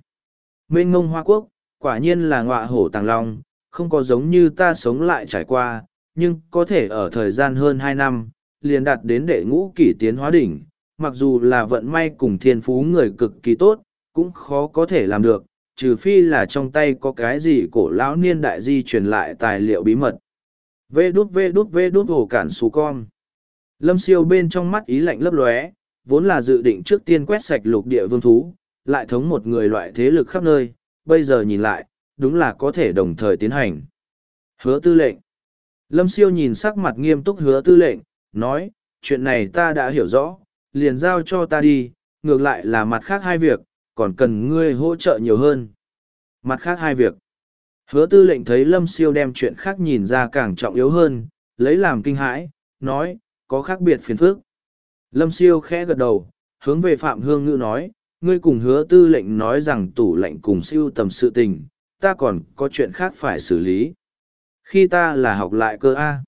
Mênh ngông Hoa Quốc, quả nhiên là ngọa hổ tàng long, không có giống như ta sống lại trải qua, nhưng có thể ở thời gian hơn hai năm, liền đạt đến đệ ngũ kỷ tiến hóa đỉnh, mặc dù là vận may cùng thiên phú người cực kỳ tốt, cũng khó có thể làm được, trừ phi là trong tay có cái gì cổ lão niên đại di truyền lại tài liệu bí mật. Vê đút vê đút vê đút hồ cản xú con. Lâm siêu bên trong mắt ý lạnh lấp lóe, vốn là dự định trước tiên quét sạch lục địa vương thú, lại thống một người loại thế lực khắp nơi, bây giờ nhìn lại, đúng là có thể đồng thời tiến hành. Hứa tư lệnh. Lâm siêu nhìn sắc mặt nghiêm túc hứa tư lệnh, nói, chuyện này ta đã hiểu rõ, liền giao cho ta đi, ngược lại là mặt khác hai việc, còn cần ngươi hỗ trợ nhiều hơn. Mặt khác hai việc. Hứa tư lệnh thấy lâm siêu đem chuyện khác nhìn ra càng trọng yếu hơn, lấy làm kinh hãi, nói, có khác biệt phiền phức. Lâm siêu khẽ gật đầu, hướng về Phạm Hương Ngữ nói, ngươi cùng hứa tư lệnh nói rằng tủ lệnh cùng siêu tầm sự tình, ta còn có chuyện khác phải xử lý. Khi ta là học lại cơ A.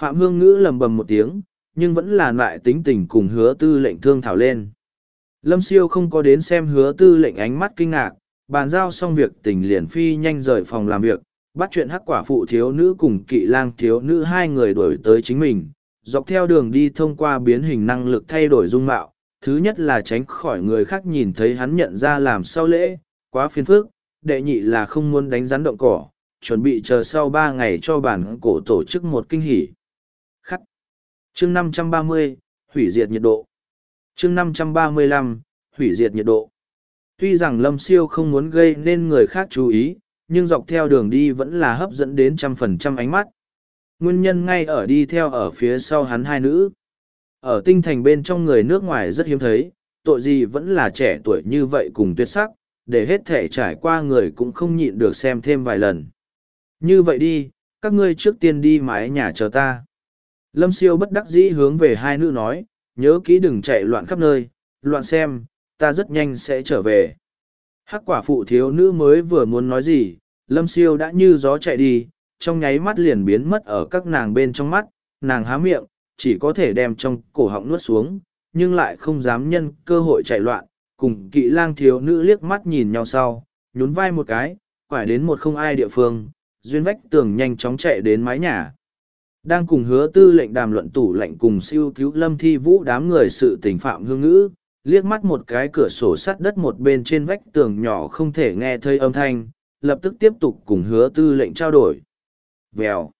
Phạm Hương Ngữ lầm bầm một tiếng, nhưng vẫn là lại tính tình cùng hứa tư lệnh thương thảo lên. Lâm siêu không có đến xem hứa tư lệnh ánh mắt kinh ngạc, bàn giao xong việc tình liền phi nhanh rời phòng làm việc, bắt chuyện hắc quả phụ thiếu nữ cùng kỵ lang thiếu nữ hai người đuổi tới chính mình, dọc theo đường đi thông qua biến hình năng lực thay đổi dung mạo, thứ nhất là tránh khỏi người khác nhìn thấy hắn nhận ra làm sau lễ, quá phiền phức, đệ nhị là không muốn đánh rắn động cỏ, chuẩn bị chờ sau ba ngày cho bản cổ tổ chức một kinh hỉ. Khắc. Chương năm trăm ba mươi hủy diệt nhiệt độ. Chương năm trăm ba mươi lăm hủy diệt nhiệt độ. Tuy rằng Lâm Siêu không muốn gây nên người khác chú ý, nhưng dọc theo đường đi vẫn là hấp dẫn đến trăm phần trăm ánh mắt. Nguyên nhân ngay ở đi theo ở phía sau hắn hai nữ. Ở tinh thành bên trong người nước ngoài rất hiếm thấy, tội gì vẫn là trẻ tuổi như vậy cùng tuyệt sắc, để hết thể trải qua người cũng không nhịn được xem thêm vài lần. Như vậy đi, các ngươi trước tiên đi mái nhà chờ ta. Lâm siêu bất đắc dĩ hướng về hai nữ nói, nhớ kỹ đừng chạy loạn khắp nơi, loạn xem, ta rất nhanh sẽ trở về. Hắc quả phụ thiếu nữ mới vừa muốn nói gì, lâm siêu đã như gió chạy đi, trong nháy mắt liền biến mất ở các nàng bên trong mắt, nàng há miệng, chỉ có thể đem trong cổ họng nuốt xuống, nhưng lại không dám nhân cơ hội chạy loạn, cùng kỵ lang thiếu nữ liếc mắt nhìn nhau sau, nhún vai một cái, quải đến một không ai địa phương, duyên vách tường nhanh chóng chạy đến mái nhà. Đang cùng hứa tư lệnh đàm luận tủ lệnh cùng siêu cứu lâm thi vũ đám người sự tình phạm hương ngữ, liếc mắt một cái cửa sổ sắt đất một bên trên vách tường nhỏ không thể nghe thấy âm thanh, lập tức tiếp tục cùng hứa tư lệnh trao đổi. Vèo.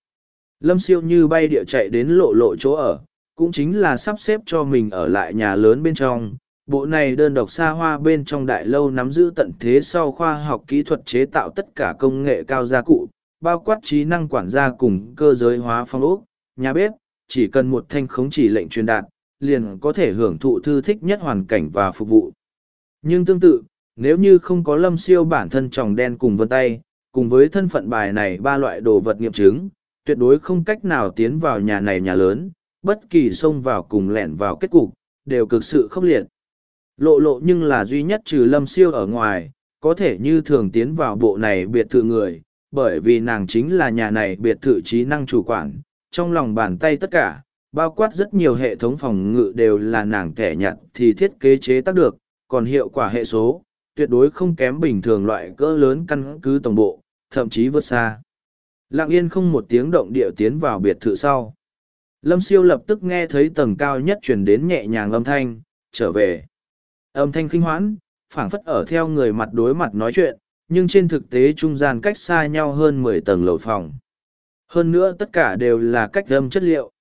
Lâm siêu như bay địa chạy đến lộ lộ chỗ ở, cũng chính là sắp xếp cho mình ở lại nhà lớn bên trong. Bộ này đơn độc xa hoa bên trong đại lâu nắm giữ tận thế sau khoa học kỹ thuật chế tạo tất cả công nghệ cao gia cụ, bao quát trí năng quản gia cùng cơ giới hóa phong ốc, nhà bếp, chỉ cần một thanh khống chỉ lệnh truyền đạt, liền có thể hưởng thụ thư thích nhất hoàn cảnh và phục vụ. Nhưng tương tự, nếu như không có lâm siêu bản thân tròng đen cùng vân tay, cùng với thân phận bài này ba loại đồ vật nghiệm chứng, tuyệt đối không cách nào tiến vào nhà này nhà lớn, bất kỳ xông vào cùng lẻn vào kết cục, đều cực sự khốc liệt. Lộ lộ nhưng là duy nhất trừ lâm siêu ở ngoài, có thể như thường tiến vào bộ này biệt thự người, bởi vì nàng chính là nhà này biệt thự trí năng chủ quản, trong lòng bàn tay tất cả, bao quát rất nhiều hệ thống phòng ngự đều là nàng kẻ nhặt thì thiết kế chế tác được, còn hiệu quả hệ số, tuyệt đối không kém bình thường loại cỡ lớn căn cứ tổng bộ, thậm chí vượt xa. Lặng yên không một tiếng động địa tiến vào biệt thự sau. Lâm siêu lập tức nghe thấy tầng cao nhất truyền đến nhẹ nhàng âm thanh, trở về. Âm thanh kinh hoãn, phảng phất ở theo người mặt đối mặt nói chuyện, nhưng trên thực tế trung gian cách xa nhau hơn mười tầng lầu phòng. Hơn nữa tất cả đều là cách âm chất liệu.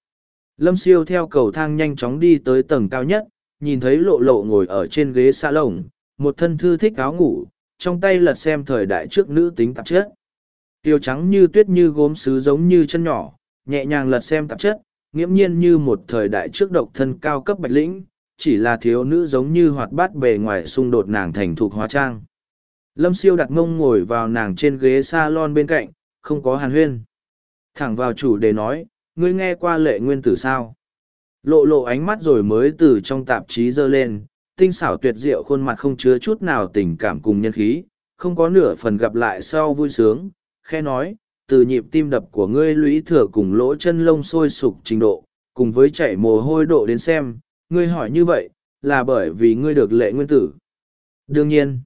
Lâm siêu theo cầu thang nhanh chóng đi tới tầng cao nhất, nhìn thấy lộ lộ ngồi ở trên ghế xa lồng, một thân thư thích áo ngủ, trong tay lật xem thời đại trước nữ tính tạp chất. Tiêu trắng như tuyết như gốm sứ giống như chân nhỏ, nhẹ nhàng lật xem tạp chất, nghiễm nhiên như một thời đại trước độc thân cao cấp bạch lĩnh, chỉ là thiếu nữ giống như hoạt bát bề ngoài xung đột nàng thành thục hóa trang. Lâm siêu đặt mông ngồi vào nàng trên ghế salon bên cạnh, không có hàn huyên. Thẳng vào chủ đề nói, ngươi nghe qua lệ nguyên tử sao? Lộ lộ ánh mắt rồi mới từ trong tạp chí dơ lên, tinh xảo tuyệt diệu khuôn mặt không chứa chút nào tình cảm cùng nhân khí, không có nửa phần gặp lại sau vui sướng, khe nói, từ nhịp tim đập của ngươi lũy thừa cùng lỗ chân lông sôi sục trình độ, cùng với chảy mồ hôi độ đến xem, ngươi hỏi như vậy, là bởi vì ngươi được lệ nguyên tử. Đương nhiên,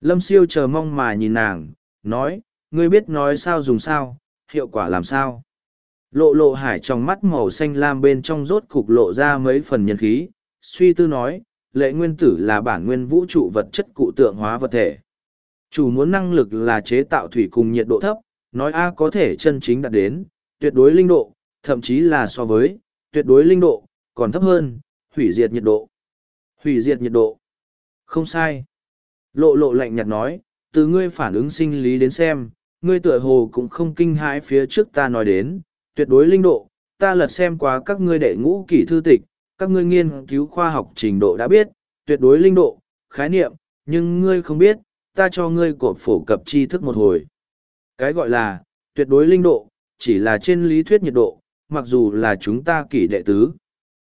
lâm siêu chờ mong mà nhìn nàng, nói, ngươi biết nói sao dùng sao, hiệu quả làm sao. Lộ lộ hải trong mắt màu xanh lam bên trong rốt cục lộ ra mấy phần nhân khí, suy tư nói, lệ nguyên tử là bản nguyên vũ trụ vật chất cụ tượng hóa vật thể. Chủ muốn năng lực là chế tạo thủy cùng nhiệt độ thấp, nói A có thể chân chính đạt đến, tuyệt đối linh độ, thậm chí là so với, tuyệt đối linh độ, còn thấp hơn, hủy diệt nhiệt độ. Hủy diệt nhiệt độ. Không sai. Lộ lộ lạnh nhạt nói, từ ngươi phản ứng sinh lý đến xem, ngươi tựa hồ cũng không kinh hãi phía trước ta nói đến, tuyệt đối linh độ, ta lật xem qua các ngươi đệ ngũ kỷ thư tịch, các ngươi nghiên cứu khoa học trình độ đã biết, tuyệt đối linh độ, khái niệm, nhưng ngươi không biết, ta cho ngươi cột phổ cập tri thức một hồi. Cái gọi là, tuyệt đối linh độ, chỉ là trên lý thuyết nhiệt độ, mặc dù là chúng ta kỷ đệ tứ.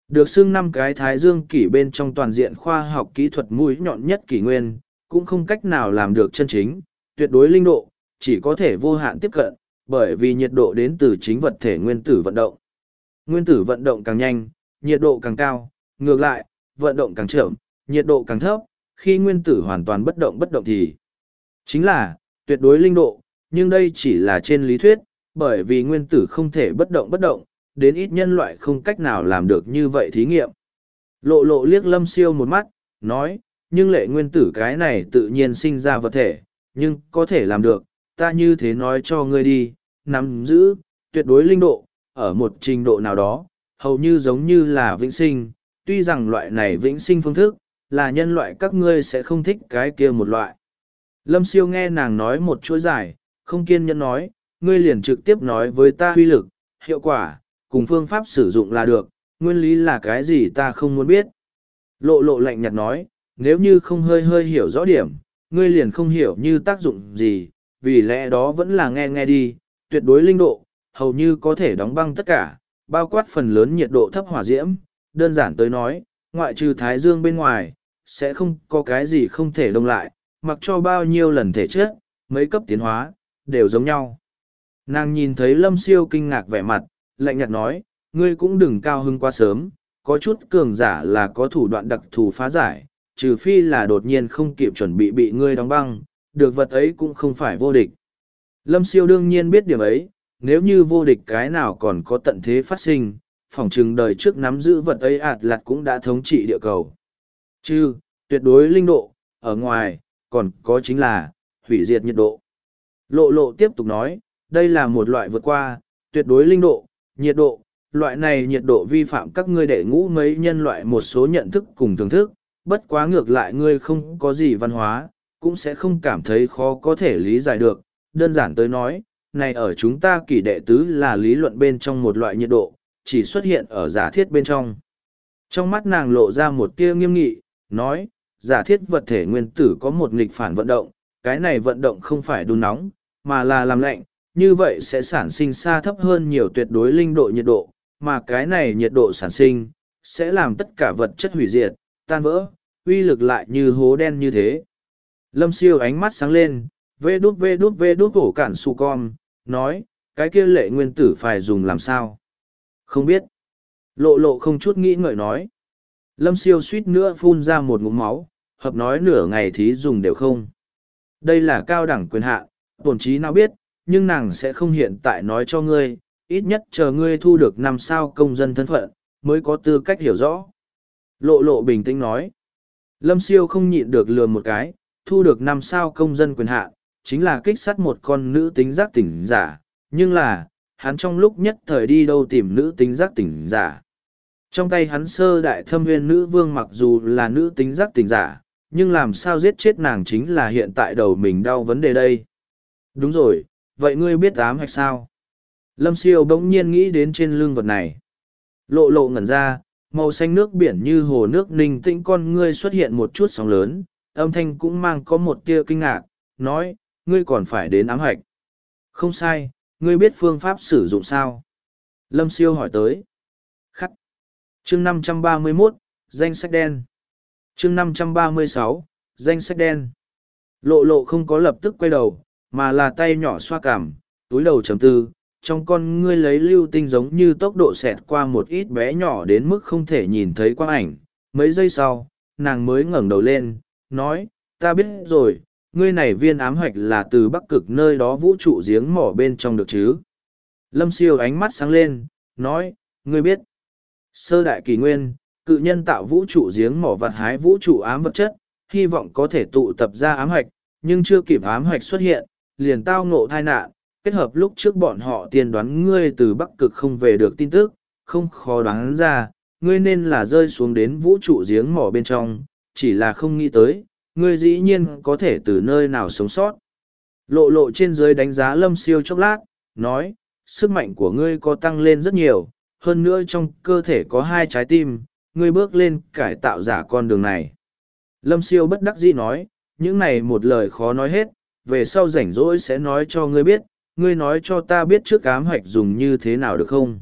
Được xưng năm cái thái dương kỷ bên trong toàn diện khoa học kỹ thuật mũi nhọn nhất kỷ nguyên, cũng không cách nào làm được chân chính, tuyệt đối linh độ, chỉ có thể vô hạn tiếp cận, bởi vì nhiệt độ đến từ chính vật thể nguyên tử vận động. Nguyên tử vận động càng nhanh, nhiệt độ càng cao, ngược lại, vận động càng chậm, nhiệt độ càng thấp, khi nguyên tử hoàn toàn bất động bất động thì chính là tuyệt đối linh độ, nhưng đây chỉ là trên lý thuyết, bởi vì nguyên tử không thể bất động bất động, đến ít nhân loại không cách nào làm được như vậy thí nghiệm. Lộ lộ liếc lâm siêu một mắt, nói, nhưng lệ nguyên tử cái này tự nhiên sinh ra vật thể, nhưng có thể làm được, ta như thế nói cho ngươi đi, nắm giữ, tuyệt đối linh độ, ở một trình độ nào đó, hầu như giống như là vĩnh sinh, tuy rằng loại này vĩnh sinh phương thức, là nhân loại các ngươi sẽ không thích cái kia một loại. Lâm siêu nghe nàng nói một chuỗi dài, không kiên nhẫn nói, ngươi liền trực tiếp nói với ta huy lực, hiệu quả, cùng phương pháp sử dụng là được, nguyên lý là cái gì ta không muốn biết. Lộ lộ lạnh nhạt nói, nếu như không hơi hơi hiểu rõ điểm, ngươi liền không hiểu như tác dụng gì, vì lẽ đó vẫn là nghe nghe đi, tuyệt đối linh độ, hầu như có thể đóng băng tất cả, bao quát phần lớn nhiệt độ thấp hỏa diễm, đơn giản tới nói, ngoại trừ thái dương bên ngoài, sẽ không có cái gì không thể đông lại, mặc cho bao nhiêu lần thể chất, mấy cấp tiến hóa, đều giống nhau. Nàng nhìn thấy lâm siêu kinh ngạc vẻ mặt, lạnh nhạt nói, ngươi cũng đừng cao hưng quá sớm, có chút cường giả là có thủ đoạn đặc thù phá giải, trừ phi là đột nhiên không kịp chuẩn bị bị ngươi đóng băng, được vật ấy cũng không phải vô địch. Lâm siêu đương nhiên biết điểm ấy, nếu như vô địch cái nào còn có tận thế phát sinh, phỏng chừng đời trước nắm giữ vật ấy ạt lặt cũng đã thống trị địa cầu. Chứ, tuyệt đối linh độ, ở ngoài, còn có chính là, hủy diệt nhiệt độ. Lộ lộ tiếp tục nói, đây là một loại vượt qua, tuyệt đối linh độ, nhiệt độ, loại này nhiệt độ vi phạm các ngươi đệ ngũ mấy nhân loại một số nhận thức cùng thưởng thức, bất quá ngược lại ngươi không có gì văn hóa, cũng sẽ không cảm thấy khó có thể lý giải được. Đơn giản tới nói, này ở chúng ta kỷ đệ tứ là lý luận bên trong một loại nhiệt độ, chỉ xuất hiện ở giả thiết bên trong. Trong mắt nàng lộ ra một tia nghiêm nghị, nói, giả thiết vật thể nguyên tử có một nghịch phản vận động, cái này vận động không phải đun nóng, mà là làm lạnh, như vậy sẽ sản sinh xa thấp hơn nhiều tuyệt đối linh độ nhiệt độ, mà cái này nhiệt độ sản sinh, sẽ làm tất cả vật chất hủy diệt, tan vỡ, uy lực lại như hố đen như thế. Lâm siêu ánh mắt sáng lên, vê đút vê đút vê đút hổ cản su con, nói, cái kia lệ nguyên tử phải dùng làm sao? Không biết. Lộ lộ không chút nghĩ ngợi nói. Lâm siêu suýt nữa phun ra một ngụm máu, hợp nói nửa ngày thí dùng đều không. Đây là cao đẳng quyền hạ, tổn trí nào biết, nhưng nàng sẽ không hiện tại nói cho ngươi, ít nhất chờ ngươi thu được năm sao công dân thân phận, mới có tư cách hiểu rõ. Lộ lộ bình tĩnh nói. Lâm siêu không nhịn được lừa một cái, thu được năm sao công dân quyền hạn, chính là kích sát một con nữ tính giác tỉnh giả, nhưng là, hắn trong lúc nhất thời đi đâu tìm nữ tính giác tỉnh giả. Trong tay hắn sơ đại thâm nguyên nữ vương mặc dù là nữ tính giác tỉnh giả, nhưng làm sao giết chết nàng chính là hiện tại đầu mình đau vấn đề đây. Đúng rồi, vậy ngươi biết ám hạch sao? Lâm siêu bỗng nhiên nghĩ đến trên lưng vật này. Lộ lộ ngẩn ra, màu xanh nước biển như hồ nước ninh tĩnh con ngươi xuất hiện một chút sóng lớn, âm thanh cũng mang có một tia kinh ngạc, nói, ngươi còn phải đến ám hạch. Không sai, ngươi biết phương pháp sử dụng sao? Lâm siêu hỏi tới. Khắc. chương 531, danh sách đen. chương năm trăm ba mươi sáu, danh sách đen. Lộ lộ không có lập tức quay đầu, mà là tay nhỏ xoa cảm, túi đầu chấm tư, trong con ngươi lấy lưu tinh giống như tốc độ xẹt qua một ít bé nhỏ đến mức không thể nhìn thấy quang ảnh. Mấy giây sau, nàng mới ngẩng đầu lên, nói, ta biết rồi, ngươi này viên ám hoạch là từ bắc cực nơi đó vũ trụ giếng mỏ bên trong được chứ. Lâm siêu ánh mắt sáng lên, nói, ngươi biết. Sơ đại kỳ nguyên, cự nhân tạo vũ trụ giếng mỏ vặt hái vũ trụ ám vật chất, hy vọng có thể tụ tập ra ám hoạch, nhưng chưa kịp ám hoạch xuất hiện, liền tao ngộ thai nạn, kết hợp lúc trước bọn họ tiên đoán ngươi từ bắc cực không về được tin tức, không khó đoán ra, ngươi nên là rơi xuống đến vũ trụ giếng mỏ bên trong, chỉ là không nghĩ tới, ngươi dĩ nhiên có thể từ nơi nào sống sót. Lộ lộ trên dưới đánh giá lâm siêu chốc lát, nói, sức mạnh của ngươi có tăng lên rất nhiều, hơn nữa trong cơ thể có hai trái tim, ngươi bước lên cải tạo giả con đường này. Lâm siêu bất đắc dĩ nói, những này một lời khó nói hết, về sau rảnh rỗi sẽ nói cho ngươi biết, ngươi nói cho ta biết trước ám hoạch dùng như thế nào được không?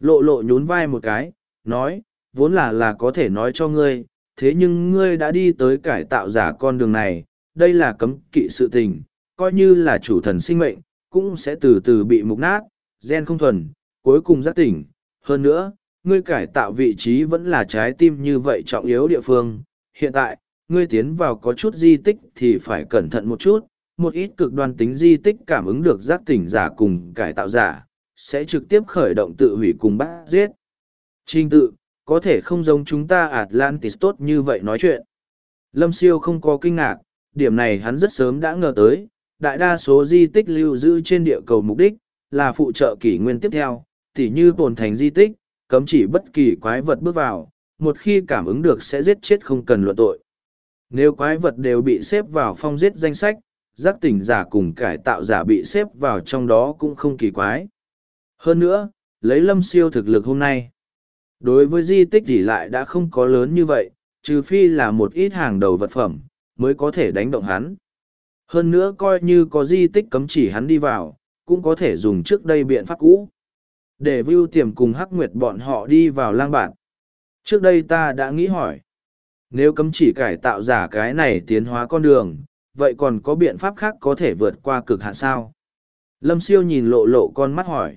Lộ lộ nhún vai một cái, nói, vốn là là có thể nói cho ngươi, thế nhưng ngươi đã đi tới cải tạo giả con đường này, đây là cấm kỵ sự tình, coi như là chủ thần sinh mệnh, cũng sẽ từ từ bị mục nát, gen không thuần, cuối cùng giác tỉnh. Hơn nữa, ngươi cải tạo vị trí vẫn là trái tim như vậy trọng yếu địa phương. Hiện tại, ngươi tiến vào có chút di tích thì phải cẩn thận một chút, một ít cực đoan tính di tích cảm ứng được giác tỉnh giả cùng cải tạo giả, sẽ trực tiếp khởi động tự hủy cùng bắt giết. Trình tự, có thể không giống chúng ta Atlantis tốt như vậy nói chuyện. Lâm Siêu không có kinh ngạc, điểm này hắn rất sớm đã ngờ tới, đại đa số di tích lưu giữ trên địa cầu mục đích, là phụ trợ kỷ nguyên tiếp theo, tỉ như tồn thành di tích, cấm chỉ bất kỳ quái vật bước vào, một khi cảm ứng được sẽ giết chết không cần luận tội. Nếu quái vật đều bị xếp vào phong giết danh sách, giác tỉnh giả cùng cải tạo giả bị xếp vào trong đó cũng không kỳ quái. Hơn nữa, lấy lâm siêu thực lực hôm nay, đối với di tích thì lại đã không có lớn như vậy, trừ phi là một ít hàng đầu vật phẩm, mới có thể đánh động hắn. Hơn nữa coi như có di tích cấm chỉ hắn đi vào, cũng có thể dùng trước đây biện pháp cũ. Để vưu tiềm cùng hắc nguyệt bọn họ đi vào lang bản. Trước đây ta đã nghĩ hỏi. Nếu cấm chỉ cải tạo giả cái này tiến hóa con đường, vậy còn có biện pháp khác có thể vượt qua cực hạn sao? Lâm siêu nhìn lộ lộ con mắt hỏi.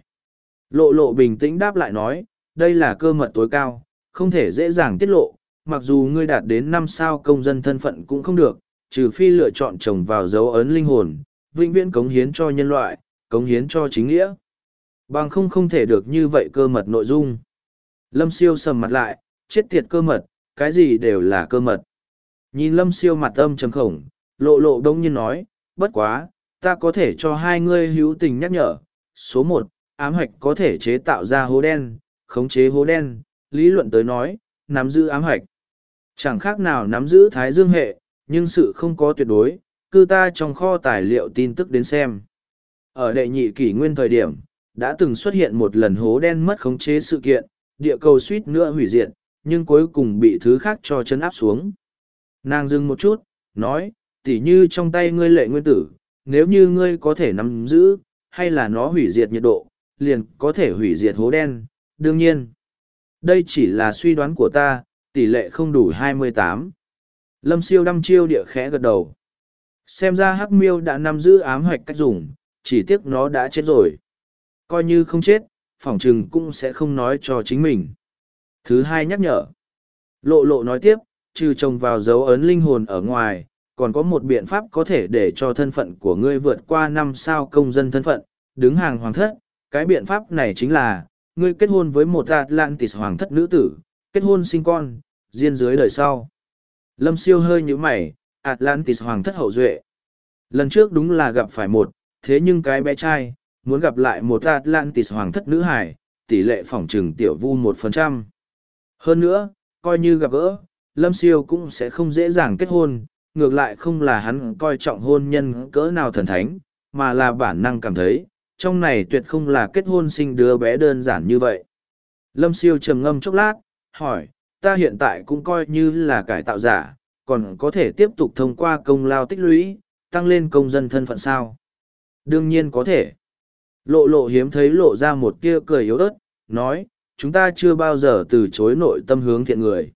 Lộ lộ bình tĩnh đáp lại nói, đây là cơ mật tối cao, không thể dễ dàng tiết lộ, mặc dù ngươi đạt đến năm sao công dân thân phận cũng không được, trừ phi lựa chọn trồng vào dấu ấn linh hồn, vĩnh viễn cống hiến cho nhân loại, cống hiến cho chính nghĩa. Bằng không không thể được như vậy cơ mật nội dung. Lâm siêu sầm mặt lại, chết tiệt cơ mật, cái gì đều là cơ mật. Nhìn lâm siêu mặt âm trầm khổng, lộ lộ đông nhiên nói, bất quá, ta có thể cho hai ngươi hữu tình nhắc nhở. Số một, ám hạch có thể chế tạo ra hố đen, khống chế hố đen, lý luận tới nói, nắm giữ ám hạch. Chẳng khác nào nắm giữ thái dương hệ, nhưng sự không có tuyệt đối, cư ta trong kho tài liệu tin tức đến xem. Ở đệ nhị kỷ nguyên thời điểm, đã từng xuất hiện một lần hố đen mất khống chế sự kiện, địa cầu suýt nữa hủy diệt, nhưng cuối cùng bị thứ khác cho chân áp xuống. Nàng dừng một chút, nói, tỉ như trong tay ngươi lệ nguyên tử, nếu như ngươi có thể nắm giữ, hay là nó hủy diệt nhiệt độ, liền có thể hủy diệt hố đen, đương nhiên. Đây chỉ là suy đoán của ta, tỷ lệ không đủ 28. Lâm siêu đăm chiêu địa khẽ gật đầu. Xem ra hắc miêu đã nắm giữ ám hoạch cách dùng, chỉ tiếc nó đã chết rồi. Coi như không chết, phỏng chừng cũng sẽ không nói cho chính mình. Thứ hai nhắc nhở. Lộ lộ nói tiếp, trừ trồng vào dấu ấn linh hồn ở ngoài, còn có một biện pháp có thể để cho thân phận của ngươi vượt qua năm sao công dân thân phận, đứng hàng hoàng thất. Cái biện pháp này chính là, ngươi kết hôn với một Atlantis hoàng thất nữ tử, kết hôn sinh con, riêng dưới đời sau. Lâm siêu hơi như mày, Atlantis hoàng thất hậu duệ. Lần trước đúng là gặp phải một, thế nhưng cái bé trai, muốn gặp lại một Atlantis hoàng thất nữ hải, tỷ lệ phỏng trừng tiểu vu một phần trăm. Hơn nữa, coi như gặp gỡ, Lâm Siêu cũng sẽ không dễ dàng kết hôn, ngược lại không là hắn coi trọng hôn nhân cỡ nào thần thánh, mà là bản năng cảm thấy, trong này tuyệt không là kết hôn sinh đứa bé đơn giản như vậy. Lâm Siêu trầm ngâm chốc lát, hỏi, ta hiện tại cũng coi như là cải tạo giả, còn có thể tiếp tục thông qua công lao tích lũy, tăng lên công dân thân phận sao? Đương nhiên có thể. Lộ lộ hiếm thấy lộ ra một tia cười yếu ớt, nói, chúng ta chưa bao giờ từ chối nội tâm hướng thiện người.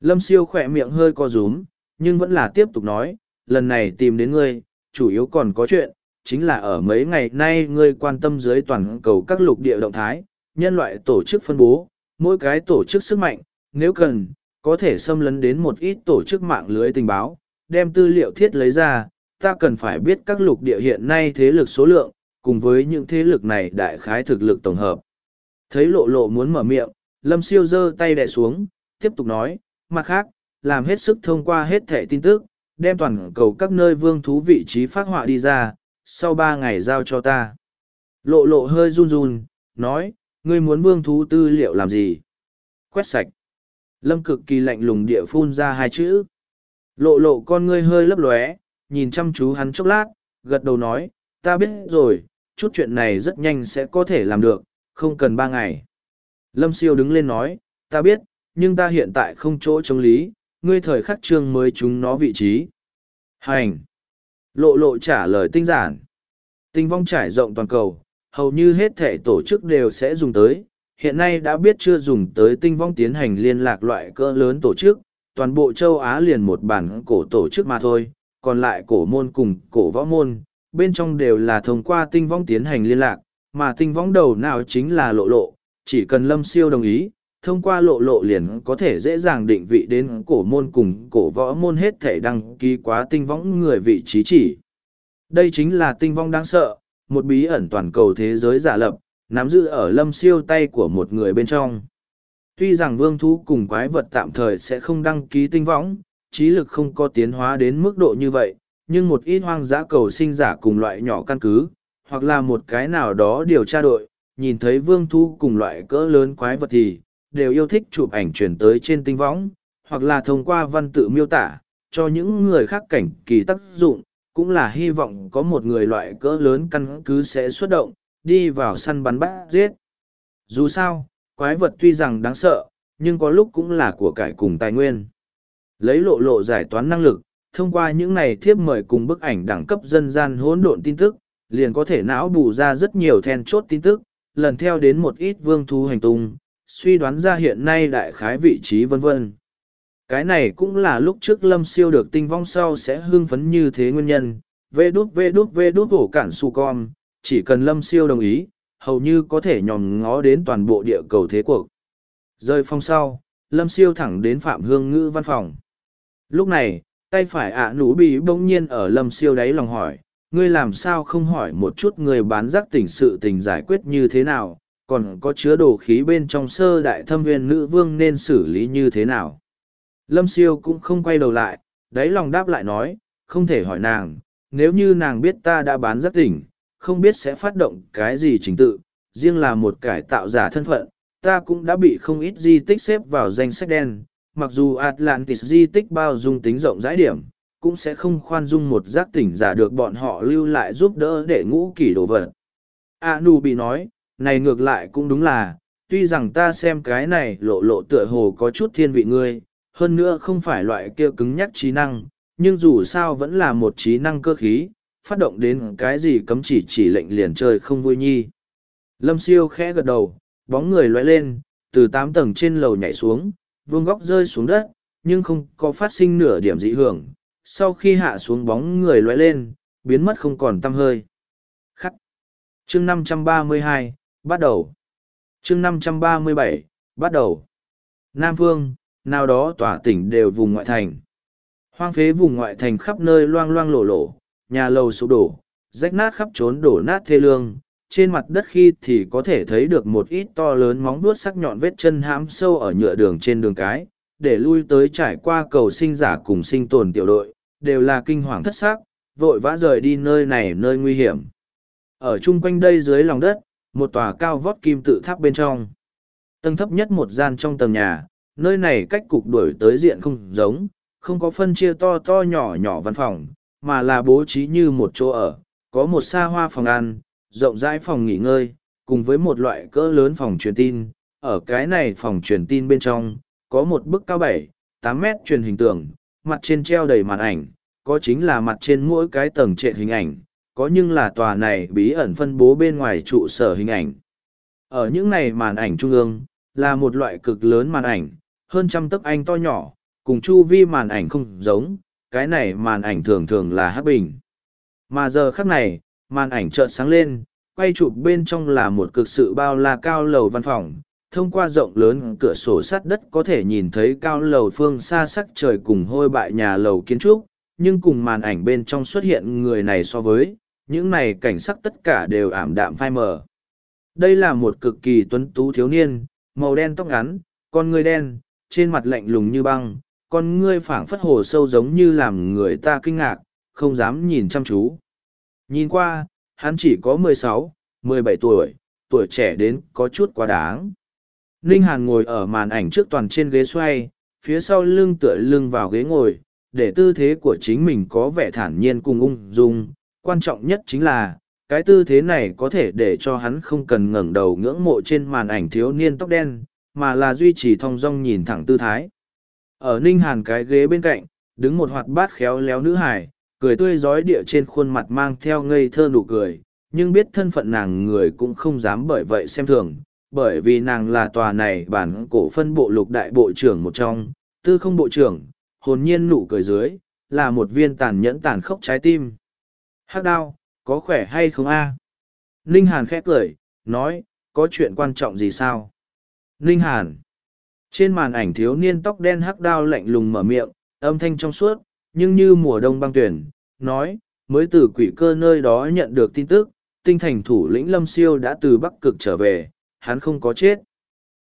Lâm siêu khỏe miệng hơi co rúm, nhưng vẫn là tiếp tục nói, lần này tìm đến ngươi, chủ yếu còn có chuyện, chính là ở mấy ngày nay ngươi quan tâm dưới toàn cầu các lục địa động thái, nhân loại tổ chức phân bố, mỗi cái tổ chức sức mạnh, nếu cần, có thể xâm lấn đến một ít tổ chức mạng lưới tình báo, đem tư liệu thiết lấy ra, ta cần phải biết các lục địa hiện nay thế lực số lượng, cùng với những thế lực này đại khái thực lực tổng hợp. Thấy lộ lộ muốn mở miệng, lâm siêu giơ tay đè xuống, tiếp tục nói, mặt khác, làm hết sức thông qua hết thẻ tin tức, đem toàn cầu các nơi vương thú vị trí phát họa đi ra, sau ba ngày giao cho ta. Lộ lộ hơi run run, nói, ngươi muốn vương thú tư liệu làm gì? Quét sạch. Lâm cực kỳ lạnh lùng địa phun ra hai chữ. Lộ lộ con ngươi hơi lấp lóe, nhìn chăm chú hắn chốc lát, gật đầu nói, ta biết rồi, chút chuyện này rất nhanh sẽ có thể làm được, không cần ba ngày. Lâm siêu đứng lên nói, ta biết, nhưng ta hiện tại không chỗ chống lý, ngươi thời khắc trương mới chúng nó vị trí. Hành! Lộ lộ trả lời tinh giản. Tinh vong trải rộng toàn cầu, hầu như hết thể tổ chức đều sẽ dùng tới. Hiện nay đã biết chưa dùng tới tinh vong tiến hành liên lạc loại cỡ lớn tổ chức, toàn bộ châu Á liền một bản cổ tổ chức mà thôi, còn lại cổ môn cùng cổ võ môn, bên trong đều là thông qua tinh vong tiến hành liên lạc, mà tinh vong đầu nào chính là lộ lộ, chỉ cần lâm siêu đồng ý, thông qua lộ lộ liền có thể dễ dàng định vị đến cổ môn cùng cổ võ môn hết thể đăng ký quá tinh võng người vị trí chỉ. Đây chính là tinh vong đáng sợ, một bí ẩn toàn cầu thế giới giả lập, nắm giữ ở lâm siêu tay của một người bên trong. Tuy rằng vương thú cùng quái vật tạm thời sẽ không đăng ký tinh võng, trí lực không có tiến hóa đến mức độ như vậy, nhưng một ít hoang dã cầu sinh giả cùng loại nhỏ căn cứ, hoặc là một cái nào đó điều tra đội, nhìn thấy vương thú cùng loại cỡ lớn quái vật thì, đều yêu thích chụp ảnh chuyển tới trên tinh võng, hoặc là thông qua văn tự miêu tả, cho những người khác cảnh kỳ tác dụng, cũng là hy vọng có một người loại cỡ lớn căn cứ sẽ xuất động, đi vào săn bắn bắt giết. Dù sao, quái vật tuy rằng đáng sợ, nhưng có lúc cũng là của cải cùng tài nguyên. Lấy lộ lộ giải toán năng lực, thông qua những này thiếp mời cùng bức ảnh đẳng cấp dân gian hỗn độn tin tức, liền có thể não bù ra rất nhiều then chốt tin tức, lần theo đến một ít vương thú hành tung, suy đoán ra hiện nay đại khái vị trí vân vân. cái này cũng là lúc trước lâm siêu được tinh vong sau sẽ hưng phấn như thế nguyên nhân. Vê đút vê đút vê đút hổ cản su con. Chỉ cần lâm siêu đồng ý, hầu như có thể nhòm ngó đến toàn bộ địa cầu thế cuộc. Rơi phong sau, lâm siêu thẳng đến phạm hương ngữ văn phòng. Lúc này, tay phải ạ à bị bỗng nhiên ở lâm siêu đáy lòng hỏi, ngươi làm sao không hỏi một chút người bán giác tỉnh sự tình giải quyết như thế nào? Còn có chứa đồ khí bên trong sơ đại thâm viên nữ vương nên xử lý như thế nào? Lâm siêu cũng không quay đầu lại, đáy lòng đáp lại nói, không thể hỏi nàng, nếu như nàng biết ta đã bán giác tỉnh không biết sẽ phát động cái gì trình tự, riêng là một cải tạo giả thân phận, ta cũng đã bị không ít di tích xếp vào danh sách đen, mặc dù atlantis di tích bao dung tính rộng rãi điểm, cũng sẽ không khoan dung một giác tỉnh giả được bọn họ lưu lại giúp đỡ để ngũ kỷ đồ vật. A nu bị nói này ngược lại cũng đúng là, tuy rằng ta xem cái này lộ lộ tựa hồ có chút thiên vị ngươi, hơn nữa không phải loại kia cứng nhắc trí năng, nhưng dù sao vẫn là một trí năng cơ khí, phát động đến cái gì cấm chỉ chỉ lệnh liền chơi không vui nhi. Lâm siêu khẽ gật đầu, bóng người loay lên, từ tám tầng trên lầu nhảy xuống vương góc rơi xuống đất, nhưng không có phát sinh nửa điểm dị hưởng. Sau khi hạ xuống bóng người loay lên, biến mất không còn tăm hơi. Khắc. Chương năm trăm ba mươi hai bắt đầu. Chương năm trăm ba mươi bảy, bắt đầu. Nam phương, nào đó tỏa tỉnh đều vùng ngoại thành. Hoang phế vùng ngoại thành khắp nơi loang loang lổ lổ, nhà lầu sụp đổ, rách nát khắp trốn đổ nát thê lương. Trên mặt đất khi thì có thể thấy được một ít to lớn móng vuốt sắc nhọn vết chân hãm sâu ở nhựa đường trên đường cái, để lui tới trải qua cầu sinh giả cùng sinh tồn tiểu đội, đều là kinh hoàng thất xác vội vã rời đi nơi này nơi nguy hiểm. Ở chung quanh đây dưới lòng đất một tòa cao vót kim tự tháp bên trong. Tầng thấp nhất một gian trong tầng nhà, nơi này cách cục đuổi tới diện không giống, không có phân chia to to nhỏ nhỏ văn phòng, mà là bố trí như một chỗ ở, có một xa hoa phòng ăn, rộng rãi phòng nghỉ ngơi, cùng với một loại cỡ lớn phòng truyền tin. Ở cái này phòng truyền tin bên trong, có một bức cao bảy, tám mét truyền hình tường, mặt trên treo đầy màn ảnh, có chính là mặt trên mỗi cái tầng trệ hình ảnh có nhưng là tòa này bí ẩn phân bố bên ngoài trụ sở hình ảnh. Ở những này màn ảnh trung ương, là một loại cực lớn màn ảnh, hơn trăm tấc anh to nhỏ, cùng chu vi màn ảnh không giống, cái này màn ảnh thường thường là hắc bình. Mà giờ khắc này, màn ảnh chợt sáng lên, quay chụp bên trong là một cực sự bao la cao lầu văn phòng, thông qua rộng lớn cửa sổ sắt đất có thể nhìn thấy cao lầu phương xa sắc trời cùng hôi bại nhà lầu kiến trúc, nhưng cùng màn ảnh bên trong xuất hiện người này so với, những này cảnh sắc tất cả đều ảm đạm phai mờ. Đây là một cực kỳ tuấn tú thiếu niên, màu đen tóc ngắn, con ngươi đen, trên mặt lạnh lùng như băng, con ngươi phảng phất hồ sâu giống như làm người ta kinh ngạc, không dám nhìn chăm chú. Nhìn qua, hắn chỉ có mười sáu, mười bảy tuổi, tuổi trẻ đến có chút quá đáng. Ninh Hàn ngồi ở màn ảnh trước toàn trên ghế xoay, phía sau lưng tựa lưng vào ghế ngồi, để tư thế của chính mình có vẻ thản nhiên cùng ung dung, quan trọng nhất chính là, cái tư thế này có thể để cho hắn không cần ngẩng đầu ngưỡng mộ trên màn ảnh thiếu niên tóc đen, mà là duy trì thong dong nhìn thẳng tư thái. Ở ninh hàn cái ghế bên cạnh, đứng một hoạt bát khéo léo nữ hải cười tươi rói địa trên khuôn mặt mang theo ngây thơ nụ cười, nhưng biết thân phận nàng người cũng không dám bởi vậy xem thường, bởi vì nàng là tòa này bản cổ phân bộ lục đại bộ trưởng một trong, tư không bộ trưởng, hồn nhiên nụ cười dưới, là một viên tàn nhẫn tàn khốc trái tim. Hắc đao, có khỏe hay không a? Ninh Hàn khẽ cười, nói, có chuyện quan trọng gì sao? Ninh Hàn. Trên màn ảnh thiếu niên tóc đen hắc đao lạnh lùng mở miệng, âm thanh trong suốt, nhưng như mùa đông băng tuyển, nói, mới từ quỷ cơ nơi đó nhận được tin tức, tinh thành thủ lĩnh Lâm Siêu đã từ Bắc Cực trở về, hắn không có chết.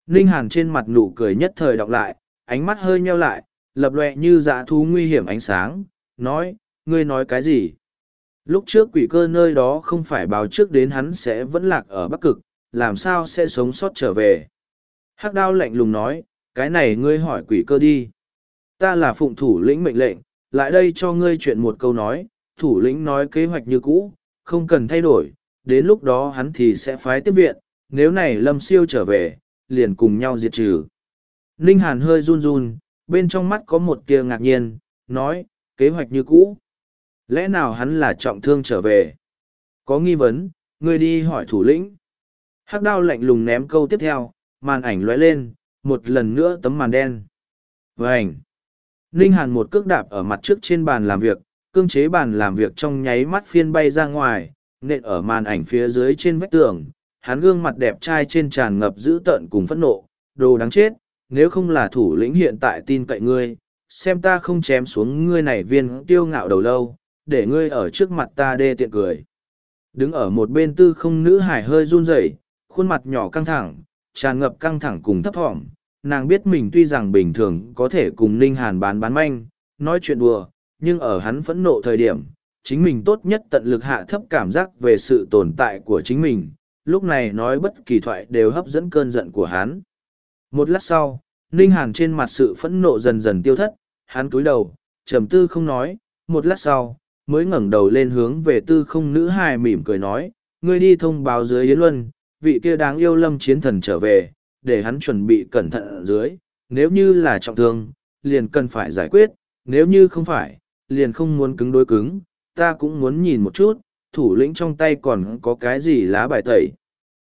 Ninh Hàn trên mặt nụ cười nhất thời đọc lại, ánh mắt hơi nheo lại, lập lệ như dã thú nguy hiểm ánh sáng, nói, ngươi nói cái gì? Lúc trước quỷ cơ nơi đó không phải báo trước đến hắn sẽ vẫn lạc ở Bắc Cực, làm sao sẽ sống sót trở về. Hắc đao lạnh lùng nói, cái này ngươi hỏi quỷ cơ đi. Ta là phụng thủ lĩnh mệnh lệnh, lại đây cho ngươi chuyện một câu nói, thủ lĩnh nói kế hoạch như cũ, không cần thay đổi, đến lúc đó hắn thì sẽ phái tiếp viện, nếu này lâm siêu trở về, liền cùng nhau diệt trừ. Ninh Hàn hơi run run, bên trong mắt có một tia ngạc nhiên, nói, kế hoạch như cũ. Lẽ nào hắn là trọng thương trở về? Có nghi vấn, ngươi đi hỏi thủ lĩnh. Hắc đao lạnh lùng ném câu tiếp theo, màn ảnh lóe lên, một lần nữa tấm màn đen. Vành! Ninh Hàn một cước đạp ở mặt trước trên bàn làm việc, cương chế bàn làm việc trong nháy mắt phiên bay ra ngoài, nện ở màn ảnh phía dưới trên vách tường. Hắn gương mặt đẹp trai trên tràn ngập dữ tợn cùng phẫn nộ, đồ đáng chết, nếu không là thủ lĩnh hiện tại tin cậy ngươi, xem ta không chém xuống ngươi này viên tiêu ngạo đầu lâu, để ngươi ở trước mặt ta đê tiện cười. Đứng ở một bên tư không nữ hải hơi run rẩy, khuôn mặt nhỏ căng thẳng, tràn ngập căng thẳng cùng thấp thỏm. Nàng biết mình tuy rằng bình thường có thể cùng Ninh Hàn bán bán manh, nói chuyện đùa, nhưng ở hắn phẫn nộ thời điểm, chính mình tốt nhất tận lực hạ thấp cảm giác về sự tồn tại của chính mình. Lúc này nói bất kỳ thoại đều hấp dẫn cơn giận của hắn. Một lát sau, Ninh Hàn trên mặt sự phẫn nộ dần dần tiêu thất, hắn cúi đầu, trầm tư không nói, một lát sau, mới ngẩng đầu lên hướng về tư không nữ hài mỉm cười nói, ngươi đi thông báo dưới Yến Luân, vị kia đáng yêu lâm chiến thần trở về, để hắn chuẩn bị cẩn thận ở dưới, nếu như là trọng thương, liền cần phải giải quyết, nếu như không phải, liền không muốn cứng đối cứng, ta cũng muốn nhìn một chút, thủ lĩnh trong tay còn có cái gì lá bài tẩy.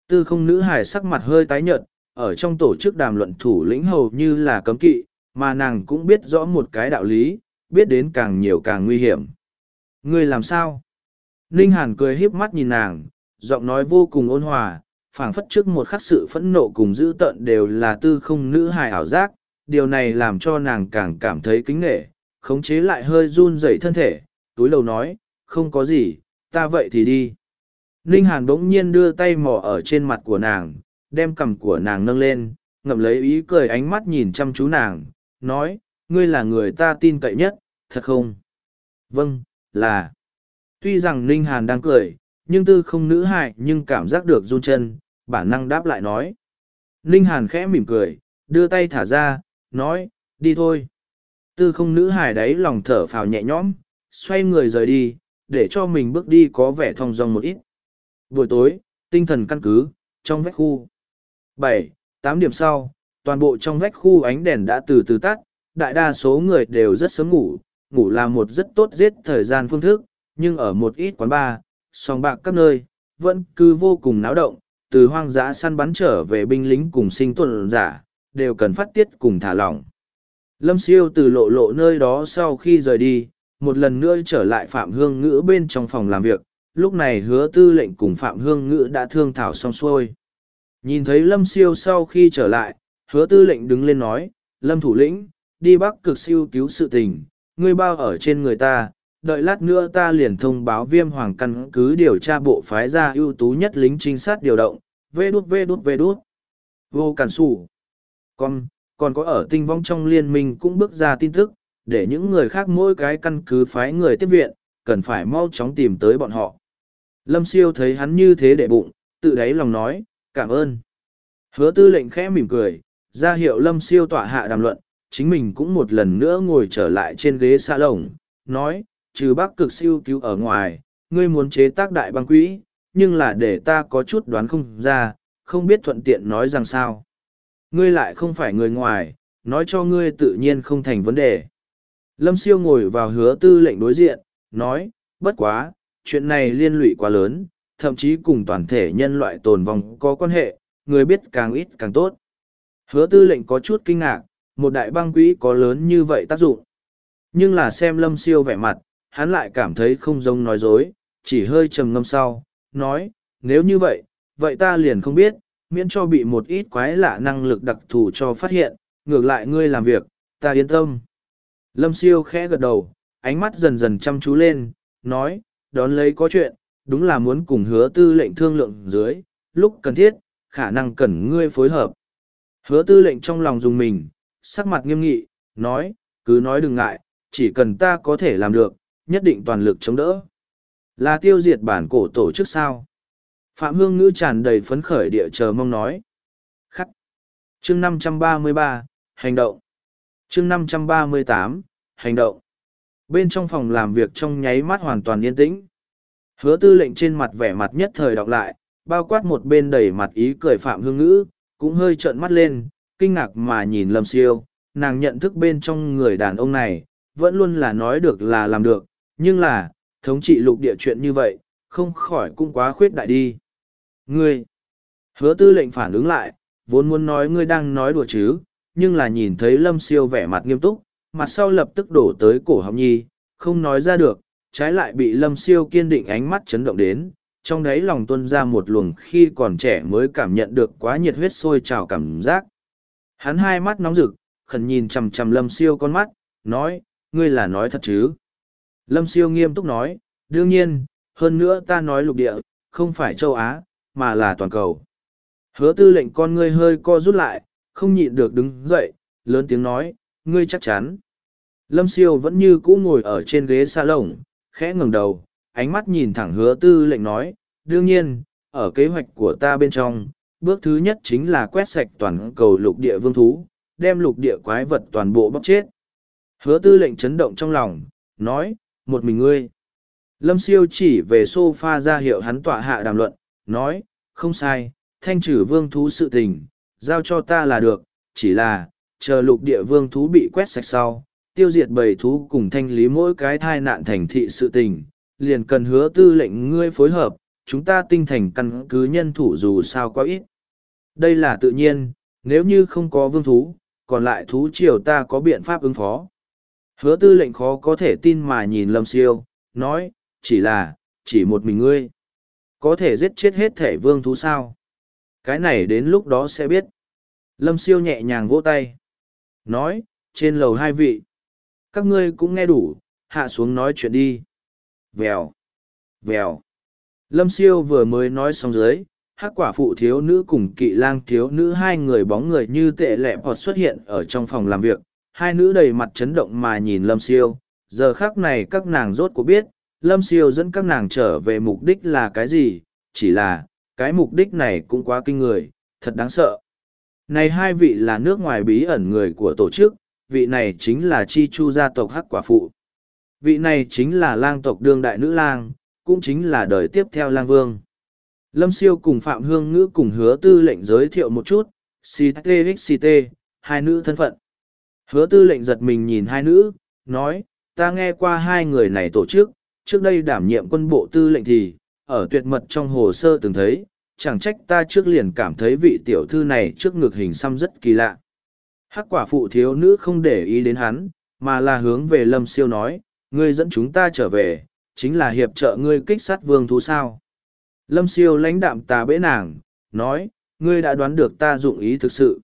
Tư không nữ hài sắc mặt hơi tái nhợt, ở trong tổ chức đàm luận thủ lĩnh hầu như là cấm kỵ, mà nàng cũng biết rõ một cái đạo lý, biết đến càng nhiều càng nguy hiểm. Ngươi làm sao? Ninh Hàn cười híp mắt nhìn nàng, giọng nói vô cùng ôn hòa, phảng phất trước một khắc sự phẫn nộ cùng dữ tợn đều là tư không nữ hài ảo giác, điều này làm cho nàng càng cảm thấy kính nghệ, khống chế lại hơi run rẩy thân thể, túi lầu nói, không có gì, ta vậy thì đi. Ninh Hàn bỗng nhiên đưa tay mò ở trên mặt của nàng, đem cằm của nàng nâng lên, ngậm lấy ý cười ánh mắt nhìn chăm chú nàng, nói, ngươi là người ta tin cậy nhất, thật không? Vâng, là. Tuy rằng Ninh Hàn đang cười, nhưng tư không nữ hại nhưng cảm giác được run chân, bản năng đáp lại nói. Ninh Hàn khẽ mỉm cười, đưa tay thả ra, nói, đi thôi. Tư không nữ hài đáy lòng thở phào nhẹ nhõm, xoay người rời đi, để cho mình bước đi có vẻ thong dong một ít. Buổi tối, tinh thần căn cứ, trong vách khu. bảy tám điểm sau, toàn bộ trong vách khu ánh đèn đã từ từ tắt, đại đa số người đều rất sớm ngủ, ngủ là một rất tốt giết thời gian phương thức, nhưng ở một ít quán bar, song bạc các nơi, vẫn cứ vô cùng náo động, từ hoang dã săn bắn trở về binh lính cùng sinh tuần giả, đều cần phát tiết cùng thả lỏng. Lâm siêu từ lộ lộ nơi đó sau khi rời đi, một lần nữa trở lại Phạm Hương Ngữ bên trong phòng làm việc, lúc này hứa tư lệnh cùng Phạm Hương Ngữ đã thương thảo xong xuôi. Nhìn thấy Lâm siêu sau khi trở lại, hứa tư lệnh đứng lên nói, Lâm thủ lĩnh, đi bắc cực siêu cứu sự tình, ngươi bao ở trên người ta, đợi lát nữa ta liền thông báo viêm hoàng căn cứ điều tra bộ phái ra ưu tú nhất lính trinh sát điều động, vê đút vê đút vê đút. Vô cản sủ. Con, còn có ở tinh vong trong liên minh cũng bước ra tin tức, để những người khác mỗi cái căn cứ phái người tiếp viện, cần phải mau chóng tìm tới bọn họ. Lâm siêu thấy hắn như thế để bụng, tự đáy lòng nói, cảm ơn. Hứa tư lệnh khẽ mỉm cười, ra hiệu lâm siêu tỏa hạ đàm luận, chính mình cũng một lần nữa ngồi trở lại trên ghế xa lồng, nói, trừ bác cực siêu cứu ở ngoài, ngươi muốn chế tác đại băng quỹ, nhưng là để ta có chút đoán không ra, không biết thuận tiện nói rằng sao. Ngươi lại không phải người ngoài, nói cho ngươi tự nhiên không thành vấn đề. Lâm siêu ngồi vào hứa tư lệnh đối diện, nói, bất quá, chuyện này liên lụy quá lớn, thậm chí cùng toàn thể nhân loại tồn vong có quan hệ, người biết càng ít càng tốt. Hứa tư lệnh có chút kinh ngạc, một đại băng quỹ có lớn như vậy tác dụng. Nhưng là xem lâm siêu vẻ mặt, hắn lại cảm thấy không giống nói dối, chỉ hơi trầm ngâm sau, nói, nếu như vậy, vậy ta liền không biết, miễn cho bị một ít quái lạ năng lực đặc thù cho phát hiện, ngược lại ngươi làm việc, ta yên tâm. Lâm siêu khẽ gật đầu, ánh mắt dần dần chăm chú lên, nói, đón lấy có chuyện, đúng là muốn cùng hứa tư lệnh thương lượng dưới, lúc cần thiết, khả năng cần ngươi phối hợp. Hứa tư lệnh trong lòng dùng mình, sắc mặt nghiêm nghị, nói, cứ nói đừng ngại, chỉ cần ta có thể làm được, nhất định toàn lực chống đỡ. Là tiêu diệt bản cổ tổ chức sao? Phạm Hương Ngữ tràn đầy phấn khởi địa chờ mong nói. Khắc. Chương 533, hành động. Chương 538, hành động. Bên trong phòng làm việc trong nháy mắt hoàn toàn yên tĩnh. Hứa tư lệnh trên mặt vẻ mặt nhất thời đọc lại, bao quát một bên đầy mặt ý cười Phạm Hương Ngữ, cũng hơi trợn mắt lên, kinh ngạc mà nhìn Lâm Siêu, nàng nhận thức bên trong người đàn ông này, vẫn luôn là nói được là làm được, nhưng là, thống trị lục địa chuyện như vậy, không khỏi cũng quá khuyết đại đi. Ngươi! Hứa tư lệnh phản ứng lại, vốn muốn nói ngươi đang nói đùa chứ, nhưng là nhìn thấy lâm siêu vẻ mặt nghiêm túc, mặt sau lập tức đổ tới cổ họng nhi, không nói ra được, trái lại bị lâm siêu kiên định ánh mắt chấn động đến, trong đấy lòng tuân ra một luồng khi còn trẻ mới cảm nhận được quá nhiệt huyết sôi trào cảm giác. Hắn hai mắt nóng rực, khẩn nhìn chằm chằm lâm siêu con mắt, nói, ngươi là nói thật chứ? Lâm siêu nghiêm túc nói, đương nhiên, hơn nữa ta nói lục địa, không phải châu Á, mà là toàn cầu. Hứa tư lệnh con ngươi hơi co rút lại, không nhịn được đứng dậy, lớn tiếng nói, ngươi chắc chắn. Lâm siêu vẫn như cũ ngồi ở trên ghế xa lồng, khẽ ngừng đầu, ánh mắt nhìn thẳng hứa tư lệnh nói, đương nhiên, ở kế hoạch của ta bên trong, bước thứ nhất chính là quét sạch toàn cầu lục địa vương thú, đem lục địa quái vật toàn bộ bóc chết. Hứa tư lệnh chấn động trong lòng, nói, một mình ngươi. Lâm siêu chỉ về sofa ra hiệu hắn tọa hạ đàm luận, nói, không sai, thanh trừ vương thú sự tình, giao cho ta là được, chỉ là, chờ lục địa vương thú bị quét sạch sau, tiêu diệt bầy thú cùng thanh lý mỗi cái thai nạn thành thị sự tình, liền cần hứa tư lệnh ngươi phối hợp, chúng ta tinh thành căn cứ nhân thủ dù sao quá ít. Đây là tự nhiên, nếu như không có vương thú, còn lại thú triều ta có biện pháp ứng phó. Hứa tư lệnh khó có thể tin mà nhìn lâm siêu, nói, chỉ là, chỉ một mình ngươi. Có thể giết chết hết thể vương thú sao? Cái này đến lúc đó sẽ biết. Lâm siêu nhẹ nhàng vỗ tay. Nói, trên lầu hai vị. Các ngươi cũng nghe đủ, hạ xuống nói chuyện đi. Vèo, vèo. Lâm siêu vừa mới nói xong dưới, hắc quả phụ thiếu nữ cùng kỵ lang thiếu nữ hai người bóng người như tệ lẹ bọt xuất hiện ở trong phòng làm việc. Hai nữ đầy mặt chấn động mà nhìn lâm siêu. Giờ khác này các nàng rốt cuộc biết, lâm siêu dẫn các nàng trở về mục đích là cái gì, chỉ là, cái mục đích này cũng quá kinh người, thật đáng sợ. Này hai vị là nước ngoài bí ẩn người của tổ chức, vị này chính là chi chu gia tộc hắc quả phụ. Vị này chính là lang tộc đương đại nữ lang, cũng chính là đời tiếp theo lang vương. Lâm siêu cùng Phạm Hương Ngữ cùng hứa tư lệnh giới thiệu một chút, CTXCT, hai nữ thân phận. Hứa tư lệnh giật mình nhìn hai nữ, nói, ta nghe qua hai người này tổ chức, trước đây đảm nhiệm quân bộ tư lệnh thì, ở tuyệt mật trong hồ sơ từng thấy, chẳng trách ta trước liền cảm thấy vị tiểu thư này trước ngực hình xăm rất kỳ lạ. Hắc quả phụ thiếu nữ không để ý đến hắn, mà là hướng về lâm siêu nói, ngươi dẫn chúng ta trở về, chính là hiệp trợ ngươi kích sát vương thú sao. Lâm siêu lãnh đạm tà bế nàng, nói, ngươi đã đoán được ta dụng ý thực sự.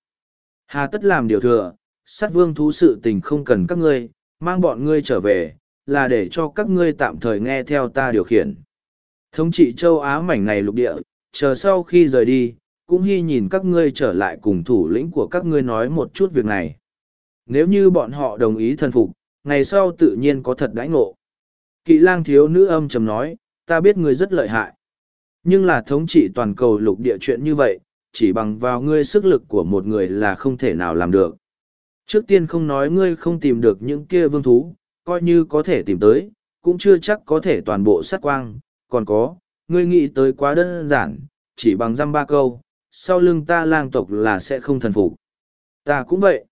Hà tất làm điều thừa, sát vương thú sự tình không cần các ngươi, mang bọn ngươi trở về, là để cho các ngươi tạm thời nghe theo ta điều khiển. Thống trị châu Á mảnh này lục địa, chờ sau khi rời đi, cũng hy nhìn các ngươi trở lại cùng thủ lĩnh của các ngươi nói một chút việc này. Nếu như bọn họ đồng ý thần phục, ngày sau tự nhiên có thật đãi ngộ. Kỵ lang thiếu nữ âm trầm nói, ta biết ngươi rất lợi hại. Nhưng là thống trị toàn cầu lục địa chuyện như vậy, chỉ bằng vào ngươi sức lực của một người là không thể nào làm được. Trước tiên không nói ngươi không tìm được những kia vương thú, coi như có thể tìm tới, cũng chưa chắc có thể toàn bộ sát quang, còn có, ngươi nghĩ tới quá đơn giản, chỉ bằng dăm ba câu, sau lưng ta lang tộc là sẽ không thần phục. Ta cũng vậy.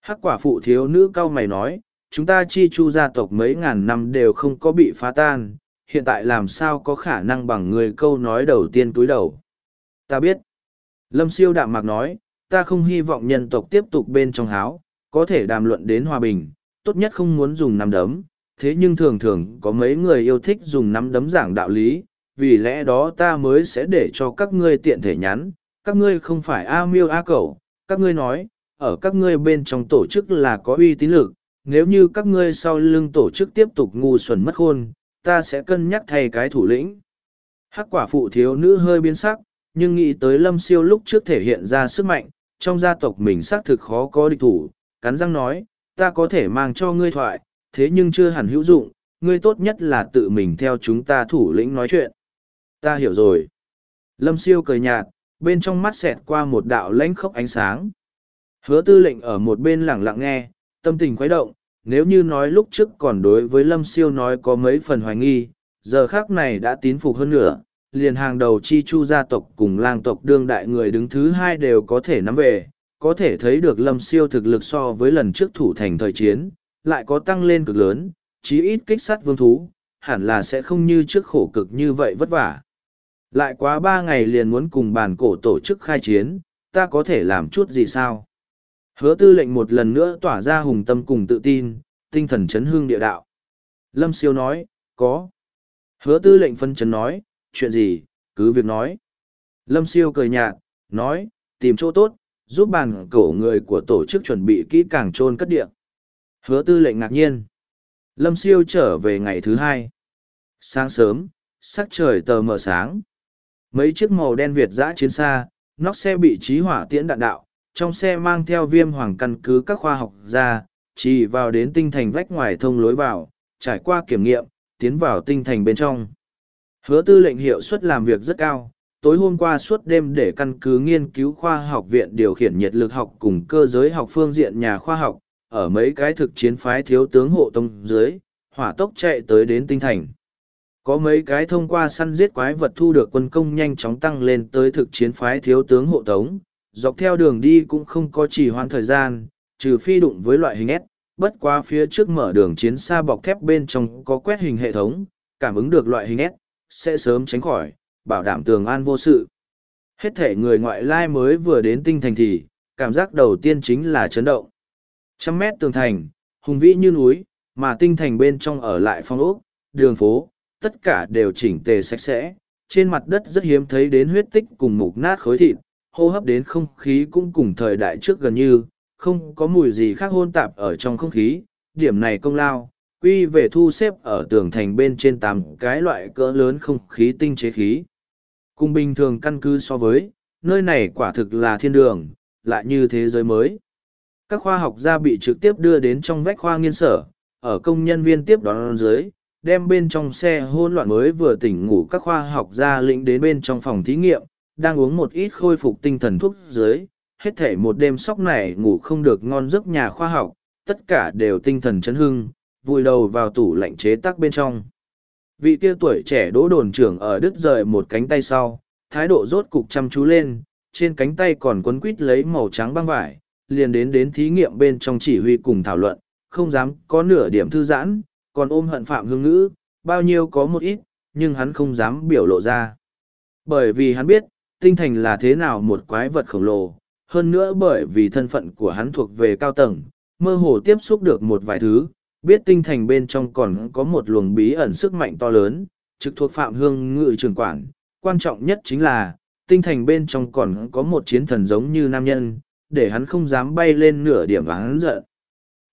Hắc quả phụ thiếu nữ cao mày nói, chúng ta chi chu gia tộc mấy ngàn năm đều không có bị phá tan, hiện tại làm sao có khả năng bằng người câu nói đầu tiên túi đầu. Ta biết. Lâm siêu đạm mạc nói, ta không hy vọng nhân tộc tiếp tục bên trong háo, có thể đàm luận đến hòa bình, tốt nhất không muốn dùng nắm đấm, thế nhưng thường thường có mấy người yêu thích dùng nắm đấm giảng đạo lý, vì lẽ đó ta mới sẽ để cho các ngươi tiện thể nhắn, các ngươi không phải A miêu A cẩu, các ngươi nói, ở các ngươi bên trong tổ chức là có uy tín lực, nếu như các ngươi sau lưng tổ chức tiếp tục ngu xuẩn mất khôn, ta sẽ cân nhắc thay cái thủ lĩnh. Hắc quả phụ thiếu nữ hơi biến sắc, nhưng nghĩ tới lâm siêu lúc trước thể hiện ra sức mạnh, trong gia tộc mình xác thực khó có địch thủ, cắn răng nói, ta có thể mang cho ngươi thoại, thế nhưng chưa hẳn hữu dụng, ngươi tốt nhất là tự mình theo chúng ta thủ lĩnh nói chuyện. Ta hiểu rồi. Lâm siêu cười nhạt, bên trong mắt xẹt qua một đạo lãnh khốc ánh sáng. Hứa tư lệnh ở một bên lẳng lặng nghe, tâm tình khuấy động, nếu như nói lúc trước còn đối với lâm siêu nói có mấy phần hoài nghi, giờ khác này đã tín phục hơn nữa, liền hàng đầu chi chu gia tộc cùng lang tộc đương đại người đứng thứ hai đều có thể nắm về, có thể thấy được lâm siêu thực lực so với lần trước thủ thành thời chiến, lại có tăng lên cực lớn, chí ít kích sát vương thú, hẳn là sẽ không như trước khổ cực như vậy vất vả. Lại quá ba ngày liền muốn cùng bàn cổ tổ chức khai chiến, ta có thể làm chút gì sao? Hứa tư lệnh một lần nữa tỏa ra hùng tâm cùng tự tin, tinh thần chấn hương địa đạo. Lâm siêu nói, có. Hứa tư lệnh phân chấn nói, chuyện gì, cứ việc nói. Lâm siêu cười nhạt, nói, tìm chỗ tốt, giúp bàn cổ người của tổ chức chuẩn bị kỹ càng trôn cất địa. Hứa tư lệnh ngạc nhiên. Lâm siêu trở về ngày thứ hai. Sáng sớm, sắc trời tờ mờ sáng. Mấy chiếc màu đen Việt dã chiến xa, nóc xe bị trí hỏa tiễn đạn đạo, trong xe mang theo viêm hoàng căn cứ các khoa học gia, chỉ vào đến tinh thành vách ngoài thông lối vào, trải qua kiểm nghiệm, tiến vào tinh thành bên trong. Hứa tư lệnh hiệu suất làm việc rất cao, tối hôm qua suốt đêm để căn cứ nghiên cứu khoa học viện điều khiển nhiệt lực học cùng cơ giới học phương diện nhà khoa học, ở mấy cái thực chiến phái thiếu tướng hộ tông dưới, hỏa tốc chạy tới đến tinh thành. Có mấy cái thông qua săn giết quái vật thu được quân công nhanh chóng tăng lên tới thực chiến phái thiếu tướng hộ tống, dọc theo đường đi cũng không có trì hoãn thời gian, trừ phi đụng với loại hình S, bất quá phía trước mở đường chiến xa bọc thép bên trong có quét hình hệ thống, cảm ứng được loại hình S, sẽ sớm tránh khỏi, bảo đảm tường an vô sự. Hết thể người ngoại lai mới vừa đến tinh thành thì, cảm giác đầu tiên chính là chấn động. Trăm mét tường thành, hùng vĩ như núi, mà tinh thành bên trong ở lại phong ốc, đường phố, tất cả đều chỉnh tề sạch sẽ. Trên mặt đất rất hiếm thấy đến huyết tích cùng mục nát khối thịt, hô hấp đến không khí cũng cùng thời đại trước gần như, không có mùi gì khác hôn tạp ở trong không khí. Điểm này công lao, quy về thu xếp ở tường thành bên trên tám cái loại cỡ lớn không khí tinh chế khí. Cùng bình thường căn cứ so với, nơi này quả thực là thiên đường, lại như thế giới mới. Các khoa học gia bị trực tiếp đưa đến trong vách khoa nghiên sở, ở công nhân viên tiếp đón dưới, đem bên trong xe hôn loạn mới vừa tỉnh ngủ các khoa học gia lĩnh đến bên trong phòng thí nghiệm, đang uống một ít khôi phục tinh thần thuốc dưới, hết thể một đêm sóc này ngủ không được ngon giấc nhà khoa học, tất cả đều tinh thần chấn hưng, vùi đầu vào tủ lạnh chế tác bên trong. Vị kia tuổi trẻ đỗ đồn trưởng ở đứt rời một cánh tay sau, thái độ rốt cục chăm chú lên, trên cánh tay còn quấn quít lấy màu trắng băng vải, liền đến đến thí nghiệm bên trong chỉ huy cùng thảo luận, không dám có nửa điểm thư giãn, còn ôm hận phạm hương ngữ, bao nhiêu có một ít, nhưng hắn không dám biểu lộ ra. Bởi vì hắn biết, tinh thành là thế nào một quái vật khổng lồ, hơn nữa bởi vì thân phận của hắn thuộc về cao tầng, mơ hồ tiếp xúc được một vài thứ, biết tinh thành bên trong còn có một luồng bí ẩn sức mạnh to lớn, trực thuộc phạm hương ngự trường quản. Quan trọng nhất chính là, tinh thành bên trong còn có một chiến thần giống như nam nhân, để hắn không dám bay lên nửa điểm và hắn giận.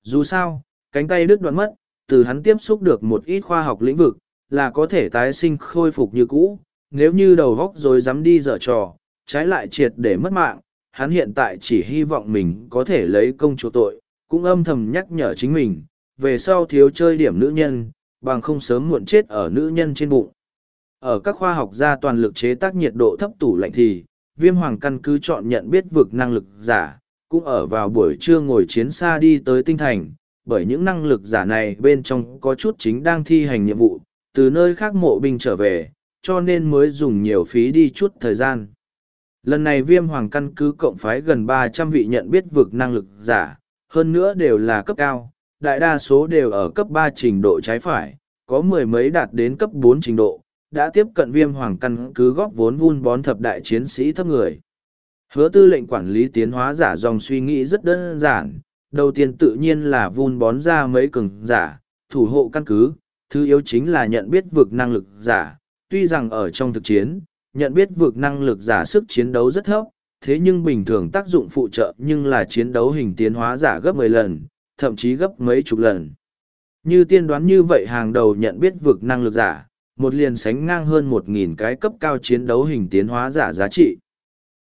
Dù sao, cánh tay đứt đoạn mất, từ hắn tiếp xúc được một ít khoa học lĩnh vực, là có thể tái sinh khôi phục như cũ. Nếu như đầu góc rồi dám đi dở trò, trái lại triệt để mất mạng, hắn hiện tại chỉ hy vọng mình có thể lấy công chỗ tội, cũng âm thầm nhắc nhở chính mình, về sau thiếu chơi điểm nữ nhân, bằng không sớm muộn chết ở nữ nhân trên bụng. Ở các khoa học gia toàn lực chế tác nhiệt độ thấp tủ lạnh thì, viêm hoàng căn cứ chọn nhận biết vực năng lực giả, cũng ở vào buổi trưa ngồi chiến xa đi tới tinh thành, bởi những năng lực giả này bên trong có chút chính đang thi hành nhiệm vụ, từ nơi khác mộ binh trở về, cho nên mới dùng nhiều phí đi chút thời gian. Lần này viêm hoàng căn cứ cộng phái gần ba trăm vị nhận biết vực năng lực giả, hơn nữa đều là cấp cao, đại đa số đều ở cấp ba trình độ trái phải, có mười mấy đạt đến cấp bốn trình độ, đã tiếp cận viêm hoàng căn cứ góp vốn vun bón thập đại chiến sĩ thấp người. Hứa tư lệnh quản lý tiến hóa giả dòng suy nghĩ rất đơn giản, đầu tiên tự nhiên là vun bón ra mấy cường giả, thủ hộ căn cứ, thứ yếu chính là nhận biết vực năng lực giả, tuy rằng ở trong thực chiến, nhận biết vượt năng lực giả sức chiến đấu rất thấp, thế nhưng bình thường tác dụng phụ trợ nhưng là chiến đấu hình tiến hóa giả gấp mười lần, thậm chí gấp mấy chục lần. Như tiên đoán như vậy hàng đầu nhận biết vượt năng lực giả, một liền sánh ngang hơn một nghìn cái cấp cao chiến đấu hình tiến hóa giả giá trị.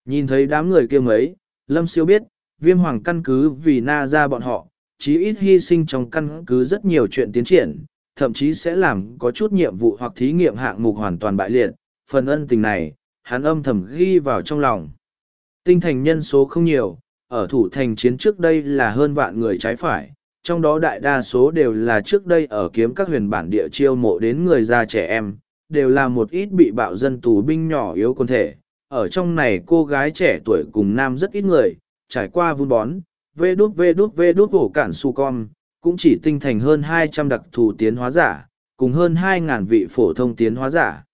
Nhìn thấy đám người kia mấy, Lâm Siêu biết, viêm hoàng căn cứ vì na ra bọn họ, chí ít hy sinh trong căn cứ rất nhiều chuyện tiến triển, thậm chí sẽ làm có chút nhiệm vụ hoặc thí nghiệm hạng mục hoàn toàn bại liệt. Phần ân tình này, hắn âm thầm ghi vào trong lòng. Tinh thành nhân số không nhiều, ở thủ thành chiến trước đây là hơn vạn người trái phải, trong đó đại đa số đều là trước đây ở kiếm các huyền bản địa chiêu mộ đến người già trẻ em, đều là một ít bị bạo dân tù binh nhỏ yếu quân thể. Ở trong này cô gái trẻ tuổi cùng nam rất ít người, trải qua vun bón, vê đút vê đút vê đút hổ cản su con, cũng chỉ tinh thành hơn hai trăm đặc thù tiến hóa giả, cùng hơn 2.000 vị phổ thông tiến hóa giả.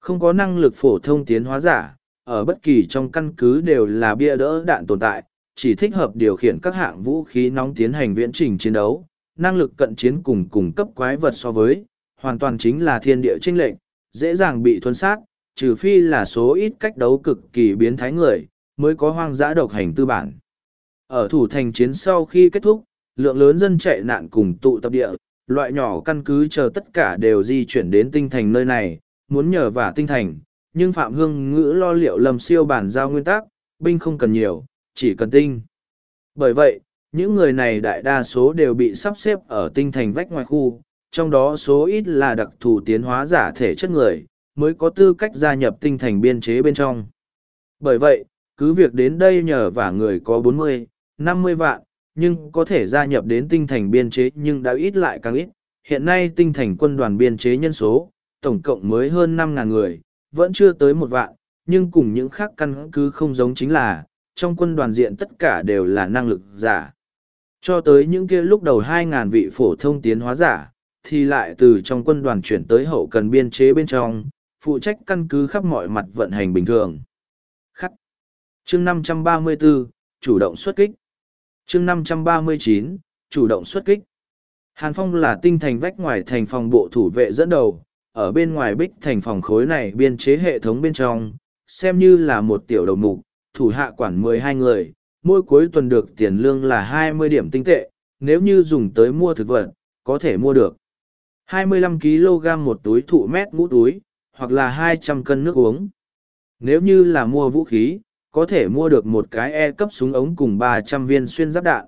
Không có năng lực phổ thông tiến hóa giả, ở bất kỳ trong căn cứ đều là bia đỡ đạn tồn tại, chỉ thích hợp điều khiển các hạng vũ khí nóng tiến hành viễn trình chiến đấu, năng lực cận chiến cùng cùng cấp quái vật so với, hoàn toàn chính là thiên địa tranh lệnh, dễ dàng bị thuần sát, trừ phi là số ít cách đấu cực kỳ biến thái người, mới có hoang dã độc hành tư bản. Ở thủ thành chiến sau khi kết thúc, lượng lớn dân chạy nạn cùng tụ tập địa, loại nhỏ căn cứ chờ tất cả đều di chuyển đến tinh thành nơi này, muốn nhờ vả tinh thành, nhưng Phạm Hương ngữ lo liệu lầm siêu bản giao nguyên tắc, binh không cần nhiều, chỉ cần tinh. Bởi vậy, những người này đại đa số đều bị sắp xếp ở tinh thành vách ngoài khu, trong đó số ít là đặc thù tiến hóa giả thể chất người, mới có tư cách gia nhập tinh thành biên chế bên trong. Bởi vậy, cứ việc đến đây nhờ vả người có bốn mươi, năm mươi vạn, nhưng có thể gia nhập đến tinh thành biên chế nhưng đã ít lại càng ít. Hiện nay tinh thành quân đoàn biên chế nhân số, tổng cộng mới hơn năm ngàn người, vẫn chưa tới một vạn, nhưng cùng những khác căn cứ không giống chính là, trong quân đoàn diện tất cả đều là năng lực giả. Cho tới những kia lúc đầu hai ngàn vị phổ thông tiến hóa giả, thì lại từ trong quân đoàn chuyển tới hậu cần biên chế bên trong, phụ trách căn cứ khắp mọi mặt vận hành bình thường. Khắc. Chương 534, chủ động xuất kích. Chương 539, chủ động xuất kích. Hàn Phong là tinh thành vách ngoài thành phòng bộ thủ vệ dẫn đầu, ở bên ngoài bích thành phòng khối này biên chế hệ thống bên trong, xem như là một tiểu đầu mục, thủ hạ quản mười hai người, mỗi cuối tuần được tiền lương là hai mươi điểm tinh tệ, nếu như dùng tới mua thực vật, có thể mua được. 25 kg một túi thụ mét ngũ túi, hoặc là 200 cân nước uống. Nếu như là mua vũ khí, có thể mua được một cái E cấp súng ống cùng 300 viên xuyên giáp đạn.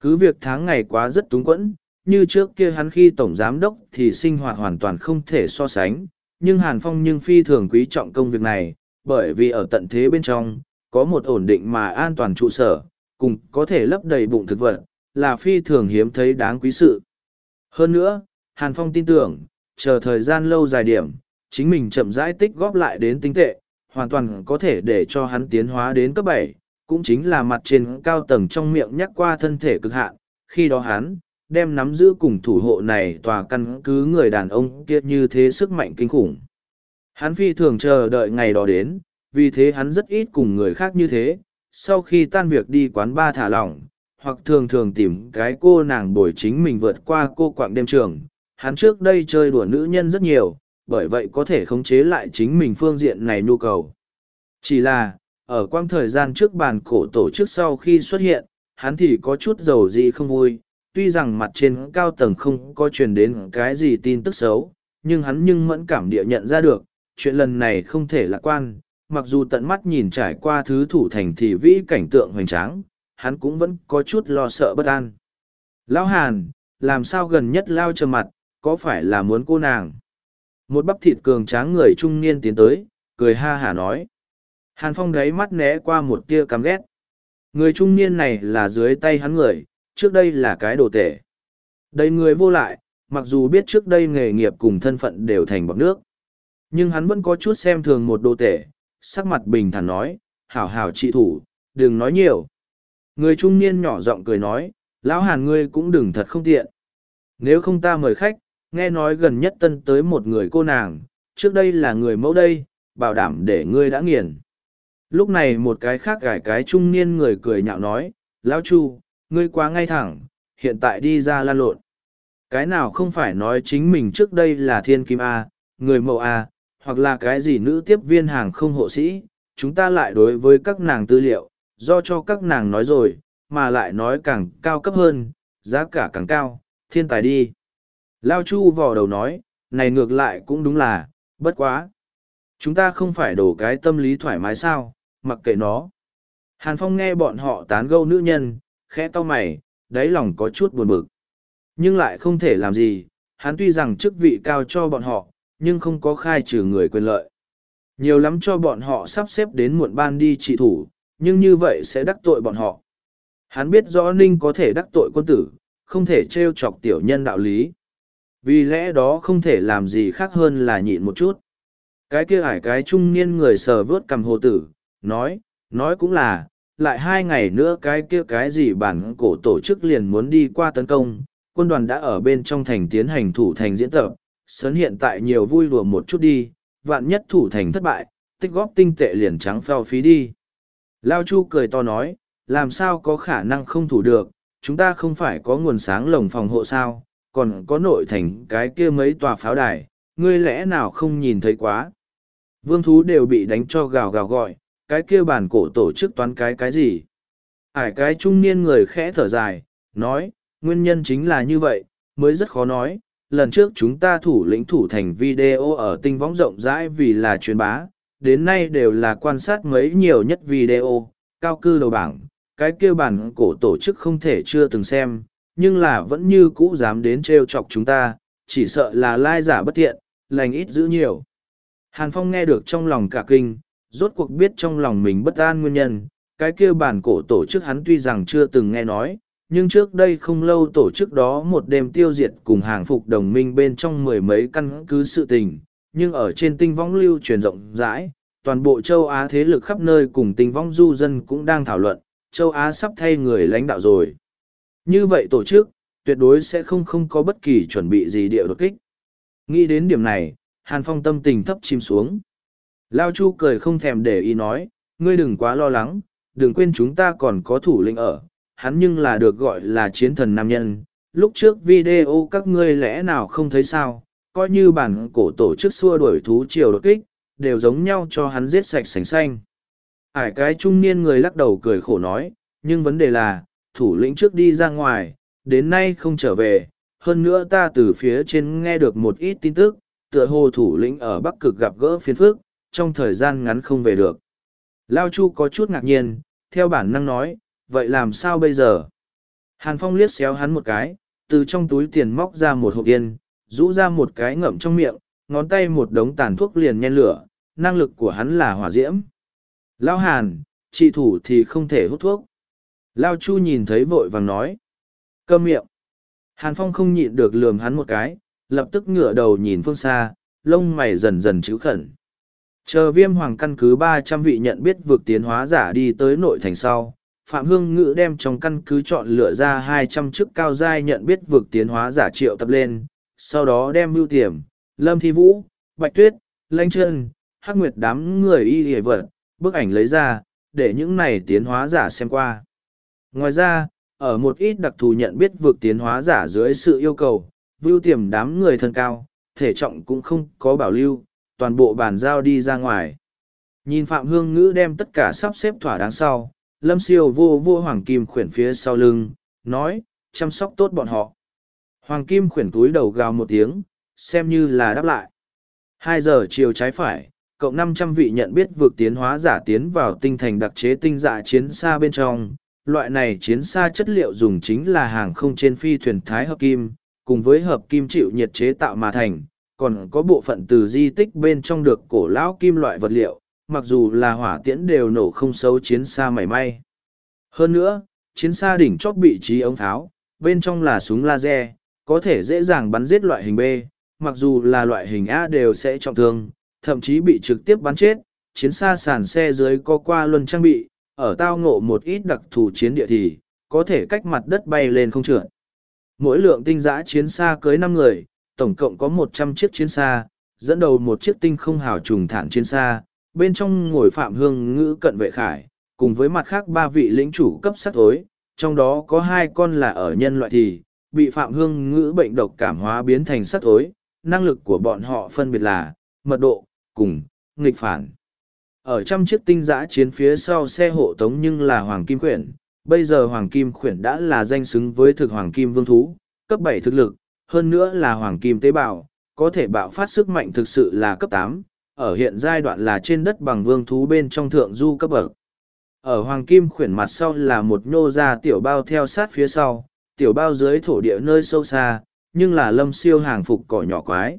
Cứ việc tháng ngày quá rất túng quẫn, như trước kia hắn khi tổng giám đốc thì sinh hoạt hoàn toàn không thể so sánh, nhưng Hàn Phong nhưng phi thường quý trọng công việc này, bởi vì ở tận thế bên trong, có một ổn định mà an toàn trụ sở, cùng có thể lấp đầy bụng thực vật, là phi thường hiếm thấy đáng quý sự. Hơn nữa, Hàn Phong tin tưởng, chờ thời gian lâu dài điểm, chính mình chậm rãi tích góp lại đến tinh tệ, hoàn toàn có thể để cho hắn tiến hóa đến cấp bảy, cũng chính là mặt trên cao tầng trong miệng nhắc qua thân thể cực hạn, khi đó hắn đem nắm giữ cùng thủ hộ này tòa căn cứ người đàn ông kia như thế sức mạnh kinh khủng. Hắn phi thường chờ đợi ngày đó đến, vì thế hắn rất ít cùng người khác như thế, sau khi tan việc đi quán ba thả lỏng, hoặc thường thường tìm cái cô nàng bồi chính mình vượt qua cô quạng đêm trường. Hắn trước đây chơi đùa nữ nhân rất nhiều, bởi vậy có thể khống chế lại chính mình phương diện này nhu cầu. Chỉ là, ở quang thời gian trước bàn cổ tổ chức sau khi xuất hiện, hắn thì có chút dầu gì không vui, tuy rằng mặt trên cao tầng không có truyền đến cái gì tin tức xấu, nhưng hắn nhưng mẫn cảm địa nhận ra được, chuyện lần này không thể lạc quan, mặc dù tận mắt nhìn trải qua thứ thủ thành thị vĩ cảnh tượng hoành tráng, hắn cũng vẫn có chút lo sợ bất an. Lão Hàn, làm sao gần nhất lao trầm mặt, có phải là muốn cô nàng? Một bắp thịt cường tráng người trung niên tiến tới, cười ha hả nói. Hàn Phong đáy mắt né qua một tia căm ghét. Người trung niên này là dưới tay hắn người, trước đây là cái đồ tể. Đây người vô lại, mặc dù biết trước đây nghề nghiệp cùng thân phận đều thành bọc nước. Nhưng hắn vẫn có chút xem thường một đồ tể, sắc mặt bình thản nói, hảo hảo trị thủ, đừng nói nhiều. Người trung niên nhỏ giọng cười nói, lão hàn ngươi cũng đừng thật không tiện. Nếu không ta mời khách, nghe nói gần nhất tân tới một người cô nàng, trước đây là người mẫu đây, bảo đảm để ngươi đã nghiền. Lúc này một cái khác gải cái trung niên người cười nhạo nói, lão chu, ngươi quá ngay thẳng, hiện tại đi ra lan lộn. Cái nào không phải nói chính mình trước đây là thiên kim A, người mẫu A, hoặc là cái gì nữ tiếp viên hàng không hộ sĩ, chúng ta lại đối với các nàng tư liệu, do cho các nàng nói rồi, mà lại nói càng cao cấp hơn, giá cả càng cao, thiên tài đi. Lao Chu vò đầu nói, này ngược lại cũng đúng là, bất quá. Chúng ta không phải đổ cái tâm lý thoải mái sao, mặc kệ nó. Hàn Phong nghe bọn họ tán gẫu nữ nhân, khẽ to mày, đáy lòng có chút buồn bực. Nhưng lại không thể làm gì, hắn tuy rằng chức vị cao cho bọn họ, nhưng không có khai trừ người quyền lợi. Nhiều lắm cho bọn họ sắp xếp đến muộn ban đi trị thủ, nhưng như vậy sẽ đắc tội bọn họ. Hắn biết rõ Ninh có thể đắc tội quân tử, không thể trêu chọc tiểu nhân đạo lý. Vì lẽ đó không thể làm gì khác hơn là nhịn một chút. Cái kia ải cái trung niên người sờ vớt cầm hồ tử, nói, nói cũng là, lại hai ngày nữa cái kia cái gì bản cổ tổ chức liền muốn đi qua tấn công, quân đoàn đã ở bên trong thành tiến hành thủ thành diễn tập, sớn hiện tại nhiều vui đùa một chút đi, vạn nhất thủ thành thất bại, tích góp tinh tệ liền trắng phèo phí đi. Lao Chu cười to nói, làm sao có khả năng không thủ được, chúng ta không phải có nguồn sáng lồng phòng hộ sao, còn có nội thành cái kia mấy tòa pháo đài, ngươi lẽ nào không nhìn thấy quá. Vương thú đều bị đánh cho gào gào gọi, cái kia bản cổ tổ chức toán cái cái gì. Ải cái trung niên người khẽ thở dài, nói, nguyên nhân chính là như vậy, mới rất khó nói. Lần trước chúng ta thủ lĩnh thủ thành video ở tinh võng rộng rãi vì là truyền bá, đến nay đều là quan sát mấy nhiều nhất video, cao cư đầu bảng, cái kia bản cổ tổ chức không thể chưa từng xem, nhưng là vẫn như cũ dám đến trêu chọc chúng ta, chỉ sợ là lai giả bất thiện, lành ít giữ nhiều. Hàn Phong nghe được trong lòng cả kinh, rốt cuộc biết trong lòng mình bất an nguyên nhân, cái kia bản cổ tổ chức hắn tuy rằng chưa từng nghe nói, nhưng trước đây không lâu tổ chức đó một đêm tiêu diệt cùng hàng phục đồng minh bên trong mười mấy căn cứ sự tình, nhưng ở trên tinh võng lưu truyền rộng rãi, toàn bộ châu Á thế lực khắp nơi cùng tinh võng du dân cũng đang thảo luận, châu Á sắp thay người lãnh đạo rồi. Như vậy tổ chức, tuyệt đối sẽ không không có bất kỳ chuẩn bị gì địa đột kích. Nghĩ đến điểm này, Hàn Phong tâm tình thấp chìm xuống. Lao Chu cười không thèm để ý nói, ngươi đừng quá lo lắng, đừng quên chúng ta còn có thủ lĩnh ở, hắn nhưng là được gọi là chiến thần nam nhân. Lúc trước video các ngươi lẽ nào không thấy sao, coi như bản cổ tổ chức xua đuổi thú triều đột kích, đều giống nhau cho hắn giết sạch sành xanh. Ải cái trung niên người lắc đầu cười khổ nói, nhưng vấn đề là, thủ lĩnh trước đi ra ngoài, đến nay không trở về, hơn nữa ta từ phía trên nghe được một ít tin tức, tựa hồ thủ lĩnh ở Bắc Cực gặp gỡ phiến phức, trong thời gian ngắn không về được. Lao Chu có chút ngạc nhiên, theo bản năng nói, vậy làm sao bây giờ? Hàn Phong liếc xéo hắn một cái, từ trong túi tiền móc ra một hộp yên, rũ ra một cái ngậm trong miệng, ngón tay một đống tàn thuốc liền nhen lửa, năng lực của hắn là hỏa diễm. Lao Hàn, trị thủ thì không thể hút thuốc. Lao Chu nhìn thấy vội vàng nói. Câm miệng. Hàn Phong không nhịn được lườm hắn một cái, lập tức ngửa đầu nhìn phương xa, lông mày dần dần chữ khẩn. Chờ viêm hoàng căn cứ ba trăm vị nhận biết vượt tiến hóa giả đi tới nội thành sau, Phạm Hương Ngữ đem trong căn cứ chọn lựa ra hai trăm chức cao giai nhận biết vượt tiến hóa giả triệu tập lên, sau đó đem mưu tiềm, Lâm Thi Vũ, Bạch Tuyết, Lanh Trân, Hắc Nguyệt đám người y hề vật, bức ảnh lấy ra, để những này tiến hóa giả xem qua. Ngoài ra, ở một ít đặc thù nhận biết vượt tiến hóa giả dưới sự yêu cầu, vưu tiềm đám người thân cao, thể trọng cũng không có bảo lưu, toàn bộ bàn giao đi ra ngoài. Nhìn Phạm Hương Ngữ đem tất cả sắp xếp thỏa đáng sau, Lâm Siêu vô vô Hoàng Kim khuyển phía sau lưng, nói, chăm sóc tốt bọn họ. Hoàng Kim khuyển túi đầu gào một tiếng, xem như là đáp lại. Hai giờ chiều trái phải, cộng năm trăm vị nhận biết vượt tiến hóa giả tiến vào tinh thành đặc chế tinh dạ chiến xa bên trong. Loại này chiến xa chất liệu dùng chính là hàng không trên phi thuyền thái hợp kim, cùng với hợp kim chịu nhiệt chế tạo mà thành, còn có bộ phận từ di tích bên trong được cổ lão kim loại vật liệu, mặc dù là hỏa tiễn đều nổ không xấu chiến xa mảy may. Hơn nữa, chiến xa đỉnh chóp bị trí ống tháo, bên trong là súng laser, có thể dễ dàng bắn giết loại hình B, mặc dù là loại hình A đều sẽ trọng thương, thậm chí bị trực tiếp bắn chết, chiến xa sàn xe dưới có qua luân trang bị, ở tao ngộ một ít đặc thù chiến địa thì, có thể cách mặt đất bay lên không trượt. Mỗi lượng tinh giã chiến xa cưới năm người, tổng cộng có một trăm chiếc chiến xa, dẫn đầu một chiếc tinh không hào trùng thản chiến xa, bên trong ngồi Phạm Hương Ngữ cận vệ khải, cùng với mặt khác ba vị lĩnh chủ cấp sát thối, trong đó có hai con là ở nhân loại thì, bị Phạm Hương Ngữ bệnh độc cảm hóa biến thành sát thối, năng lực của bọn họ phân biệt là, mật độ, cùng, nghịch phản. Ở trăm chiếc tinh giã chiến phía sau xe hộ tống nhưng là Hoàng Kim Khuyển, bây giờ Hoàng Kim Khuyển đã là danh xứng với thực Hoàng Kim Vương Thú, cấp bảy thực lực, hơn nữa là Hoàng Kim Tế Bào, có thể bạo phát sức mạnh thực sự là cấp tám ở hiện giai đoạn là trên đất bằng vương thú bên trong thượng du cấp bậc. Ở Hoàng Kim Khuyển mặt sau là một nhô ra tiểu bao theo sát phía sau, tiểu bao dưới thổ địa nơi sâu xa, nhưng là lâm siêu hàng phục cỏ nhỏ quái.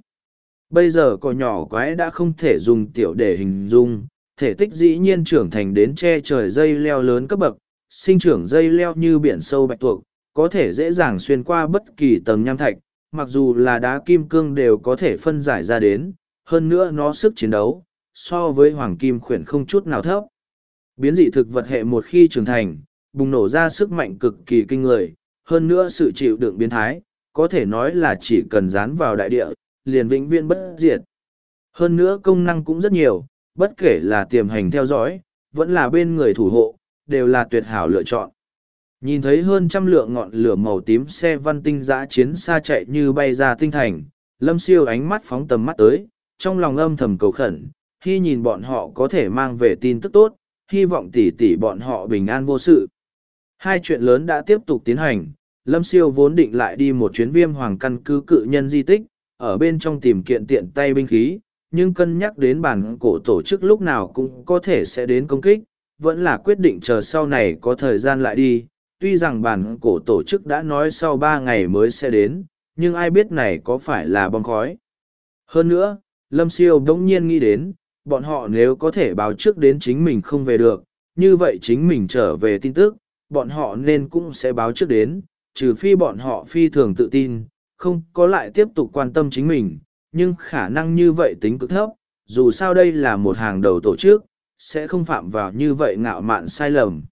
Bây giờ cỏ nhỏ quái đã không thể dùng tiểu để hình dung, thể tích dĩ nhiên trưởng thành đến che trời dây leo lớn cấp bậc, sinh trưởng dây leo như biển sâu bạch tuộc, có thể dễ dàng xuyên qua bất kỳ tầng nham thạch, mặc dù là đá kim cương đều có thể phân giải ra đến, hơn nữa nó sức chiến đấu, so với hoàng kim khuyển không chút nào thấp. Biến dị thực vật hệ một khi trưởng thành, bùng nổ ra sức mạnh cực kỳ kinh người, hơn nữa sự chịu đựng biến thái, có thể nói là chỉ cần dán vào đại địa, liền vĩnh viễn bất diệt. Hơn nữa công năng cũng rất nhiều, bất kể là tiềm hành theo dõi, vẫn là bên người thủ hộ, đều là tuyệt hảo lựa chọn. Nhìn thấy hơn trăm lượng ngọn lửa màu tím xe văn tinh giã chiến xa chạy như bay ra tinh thành, lâm siêu ánh mắt phóng tầm mắt tới, trong lòng âm thầm cầu khẩn, khi nhìn bọn họ có thể mang về tin tức tốt, hy vọng tỉ tỉ bọn họ bình an vô sự. Hai chuyện lớn đã tiếp tục tiến hành, Lâm Siêu vốn định lại đi một chuyến viêm hoàng căn cứ cự nhân di tích, ở bên trong tìm kiện tiện tay binh khí, nhưng cân nhắc đến bản cổ tổ chức lúc nào cũng có thể sẽ đến công kích, vẫn là quyết định chờ sau này có thời gian lại đi. Tuy rằng bản cổ tổ chức đã nói sau ba ngày mới sẽ đến, nhưng ai biết này có phải là bong khói. Hơn nữa, Lâm Siêu đống nhiên nghĩ đến, bọn họ nếu có thể báo trước đến chính mình không về được, như vậy chính mình trở về tin tức, bọn họ nên cũng sẽ báo trước đến, trừ phi bọn họ phi thường tự tin, không có lại tiếp tục quan tâm chính mình, nhưng khả năng như vậy tính cực thấp, dù sao đây là một hàng đầu tổ chức, sẽ không phạm vào như vậy ngạo mạn sai lầm.